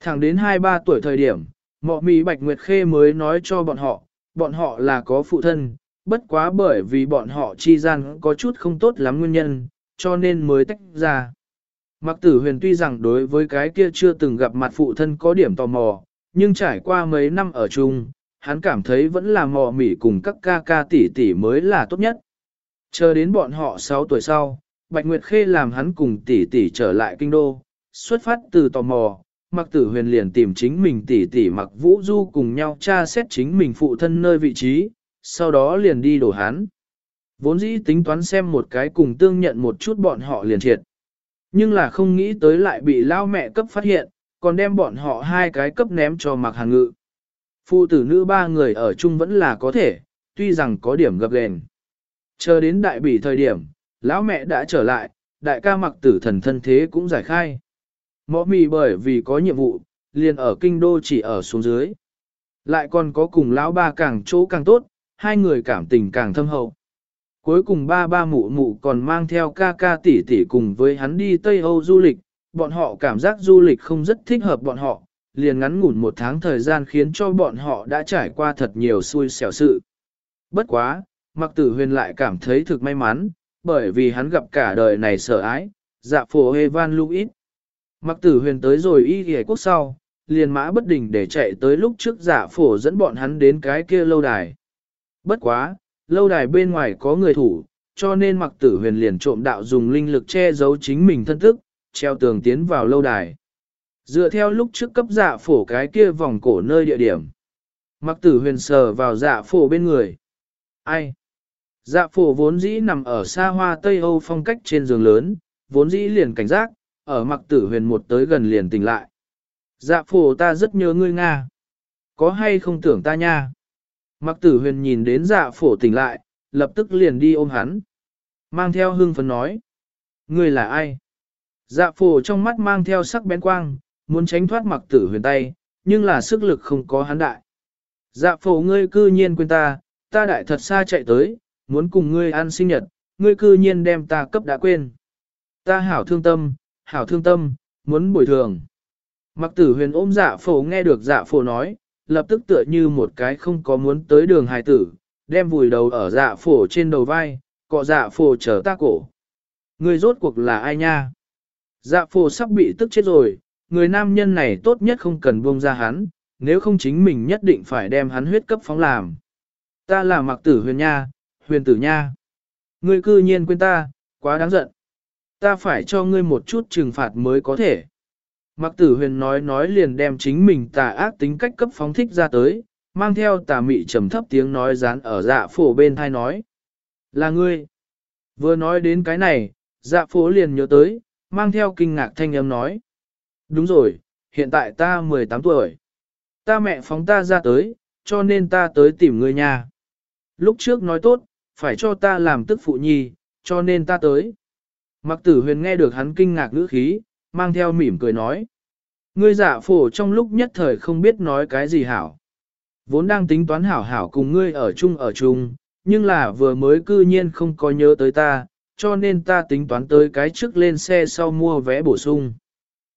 A: Thẳng đến 2-3 tuổi thời điểm, mọ mì Bạch Nguyệt Khê mới nói cho bọn họ, bọn họ là có phụ thân, bất quá bởi vì bọn họ chi gian có chút không tốt lắm nguyên nhân, cho nên mới tách ra. Mặc tử huyền tuy rằng đối với cái kia chưa từng gặp mặt phụ thân có điểm tò mò, nhưng trải qua mấy năm ở chung, hắn cảm thấy vẫn là mò mỉ cùng các ca ca tỷ tỷ mới là tốt nhất. Chờ đến bọn họ 6 tuổi sau, Bạch Nguyệt Khê làm hắn cùng tỷ tỷ trở lại kinh đô, xuất phát từ tò mò, Mặc Tử Huyền liền tìm chính mình tỷ tỷ Mặc Vũ Du cùng nhau tra xét chính mình phụ thân nơi vị trí, sau đó liền đi đổ hắn. Vốn dĩ tính toán xem một cái cùng tương nhận một chút bọn họ liền triệt. Nhưng là không nghĩ tới lại bị lao mẹ cấp phát hiện, còn đem bọn họ hai cái cấp ném cho Mặc hàng Ngự. Phụ tử nữ ba người ở chung vẫn là có thể, tuy rằng có điểm gập ghềnh. Chờ đến đại bỉ thời điểm, lão mẹ đã trở lại, đại ca mặc tử thần thân thế cũng giải khai. Mõ mì bởi vì có nhiệm vụ, liền ở kinh đô chỉ ở xuống dưới. Lại còn có cùng lão ba càng chỗ càng tốt, hai người cảm tình càng thâm hậu. Cuối cùng ba ba mụ mụ còn mang theo ca ca tỷ tỷ cùng với hắn đi Tây Âu du lịch, bọn họ cảm giác du lịch không rất thích hợp bọn họ, liền ngắn ngủn một tháng thời gian khiến cho bọn họ đã trải qua thật nhiều xui xẻo sự. Bất quá, Mặc tử huyền lại cảm thấy thực may mắn, bởi vì hắn gặp cả đời này sợ ái, dạ phổ Evan Louis. Mặc tử huyền tới rồi y ghề quốc sau, liền mã bất đình để chạy tới lúc trước dạ phổ dẫn bọn hắn đến cái kia lâu đài. Bất quá, lâu đài bên ngoài có người thủ, cho nên mặc tử huyền liền trộm đạo dùng linh lực che giấu chính mình thân thức, treo tường tiến vào lâu đài. Dựa theo lúc trước cấp dạ phổ cái kia vòng cổ nơi địa điểm. Mặc tử huyền sờ vào dạ phổ bên người. Ai? Dạ phổ vốn dĩ nằm ở xa hoa Tây Âu phong cách trên giường lớn, vốn dĩ liền cảnh giác, ở mặc tử huyền một tới gần liền tỉnh lại. Dạ phổ ta rất nhớ ngươi Nga. Có hay không tưởng ta nha? Mặc tử huyền nhìn đến dạ phổ tỉnh lại, lập tức liền đi ôm hắn. Mang theo hương phấn nói. Ngươi là ai? Dạ phổ trong mắt mang theo sắc bén quang, muốn tránh thoát mặc tử huyền tay, nhưng là sức lực không có hắn đại. Dạ phổ ngươi cư nhiên quên ta, ta đại thật xa chạy tới, muốn cùng ngươi ăn sinh nhật, ngươi cư nhiên đem ta cấp đã quên. Ta hảo thương tâm, hảo thương tâm, muốn bồi thường. Mặc tử huyền ôm dạ phổ nghe được dạ phổ nói, lập tức tựa như một cái không có muốn tới đường hài tử, đem vùi đầu ở dạ phổ trên đầu vai, cọ dạ phổ chở ta cổ. người rốt cuộc là ai nha? Dạ phổ sắp bị tức chết rồi, người nam nhân này tốt nhất không cần buông ra hắn, nếu không chính mình nhất định phải đem hắn huyết cấp phóng làm. Ta là mặc tử huyền nha, huyền tử nha. Ngươi cư nhiên quên ta, quá đáng giận. Ta phải cho ngươi một chút trừng phạt mới có thể. Mặc tử huyền nói nói liền đem chính mình tà ác tính cách cấp phóng thích ra tới, mang theo tà mị trầm thấp tiếng nói dán ở dạ phổ bên thai nói. Là ngươi. Vừa nói đến cái này, dạ phổ liền nhớ tới, mang theo kinh ngạc thanh âm nói. Đúng rồi, hiện tại ta 18 tuổi. Ta mẹ phóng ta ra tới, cho nên ta tới tìm ngươi nhà. Lúc trước nói tốt, phải cho ta làm tức phụ nhi, cho nên ta tới. Mặc tử huyền nghe được hắn kinh ngạc ngữ khí, mang theo mỉm cười nói. Ngươi giả phổ trong lúc nhất thời không biết nói cái gì hảo. Vốn đang tính toán hảo hảo cùng ngươi ở chung ở chung, nhưng là vừa mới cư nhiên không có nhớ tới ta, cho nên ta tính toán tới cái trước lên xe sau mua vé bổ sung.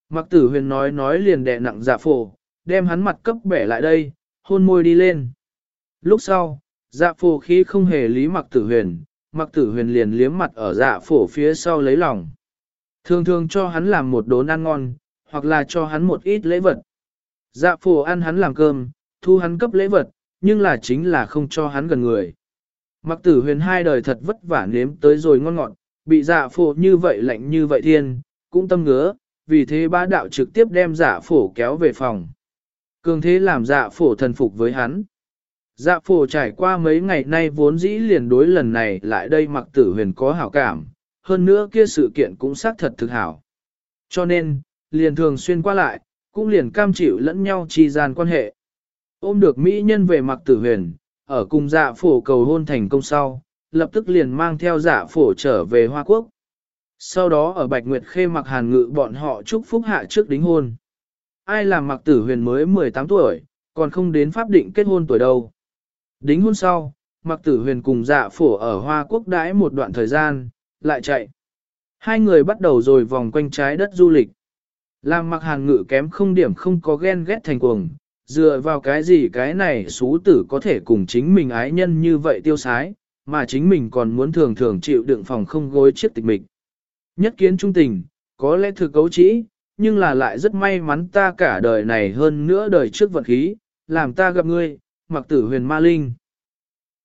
A: Mặc tử huyền nói nói liền đè nặng giả phổ, đem hắn mặt cấp bẻ lại đây, hôn môi đi lên. Lúc sau, dạ phổ khí không hề lý mặc tử huyền, mặc tử huyền liền liếm mặt ở dạ phổ phía sau lấy lòng. Thường thường cho hắn làm một đốn ăn ngon, hoặc là cho hắn một ít lễ vật. Dạ phổ ăn hắn làm cơm, thu hắn cấp lễ vật, nhưng là chính là không cho hắn gần người. Mặc tử huyền hai đời thật vất vả nếm tới rồi ngon ngọt, bị dạ phổ như vậy lạnh như vậy thiên, cũng tâm ngứa, vì thế ba đạo trực tiếp đem dạ phổ kéo về phòng. Cường thế làm dạ phổ thần phục với hắn. Dạ phổ trải qua mấy ngày nay vốn dĩ liền đối lần này lại đây mặc tử huyền có hảo cảm, hơn nữa kia sự kiện cũng xác thật thực hảo. Cho nên, liền thường xuyên qua lại, cũng liền cam chịu lẫn nhau chi gian quan hệ. Ôm được mỹ nhân về mặc tử huyền, ở cùng dạ phổ cầu hôn thành công sau, lập tức liền mang theo dạ phổ trở về Hoa Quốc. Sau đó ở Bạch Nguyệt Khê mặc hàn ngự bọn họ chúc phúc hạ trước đính hôn. Ai làm mặc tử huyền mới 18 tuổi, còn không đến pháp định kết hôn tuổi đâu. Đính hôn sau, mặc tử huyền cùng dạ phổ ở Hoa Quốc đãi một đoạn thời gian, lại chạy. Hai người bắt đầu rồi vòng quanh trái đất du lịch. Làm mặc hàn ngự kém không điểm không có ghen ghét thành cuồng, dựa vào cái gì cái này xú tử có thể cùng chính mình ái nhân như vậy tiêu sái, mà chính mình còn muốn thường thường chịu đựng phòng không gối chiếc tịch mịch. Nhất kiến trung tình, có lẽ thực cấu trĩ, nhưng là lại rất may mắn ta cả đời này hơn nữa đời trước vận khí, làm ta gặp ngươi, mặc tử huyền ma linh.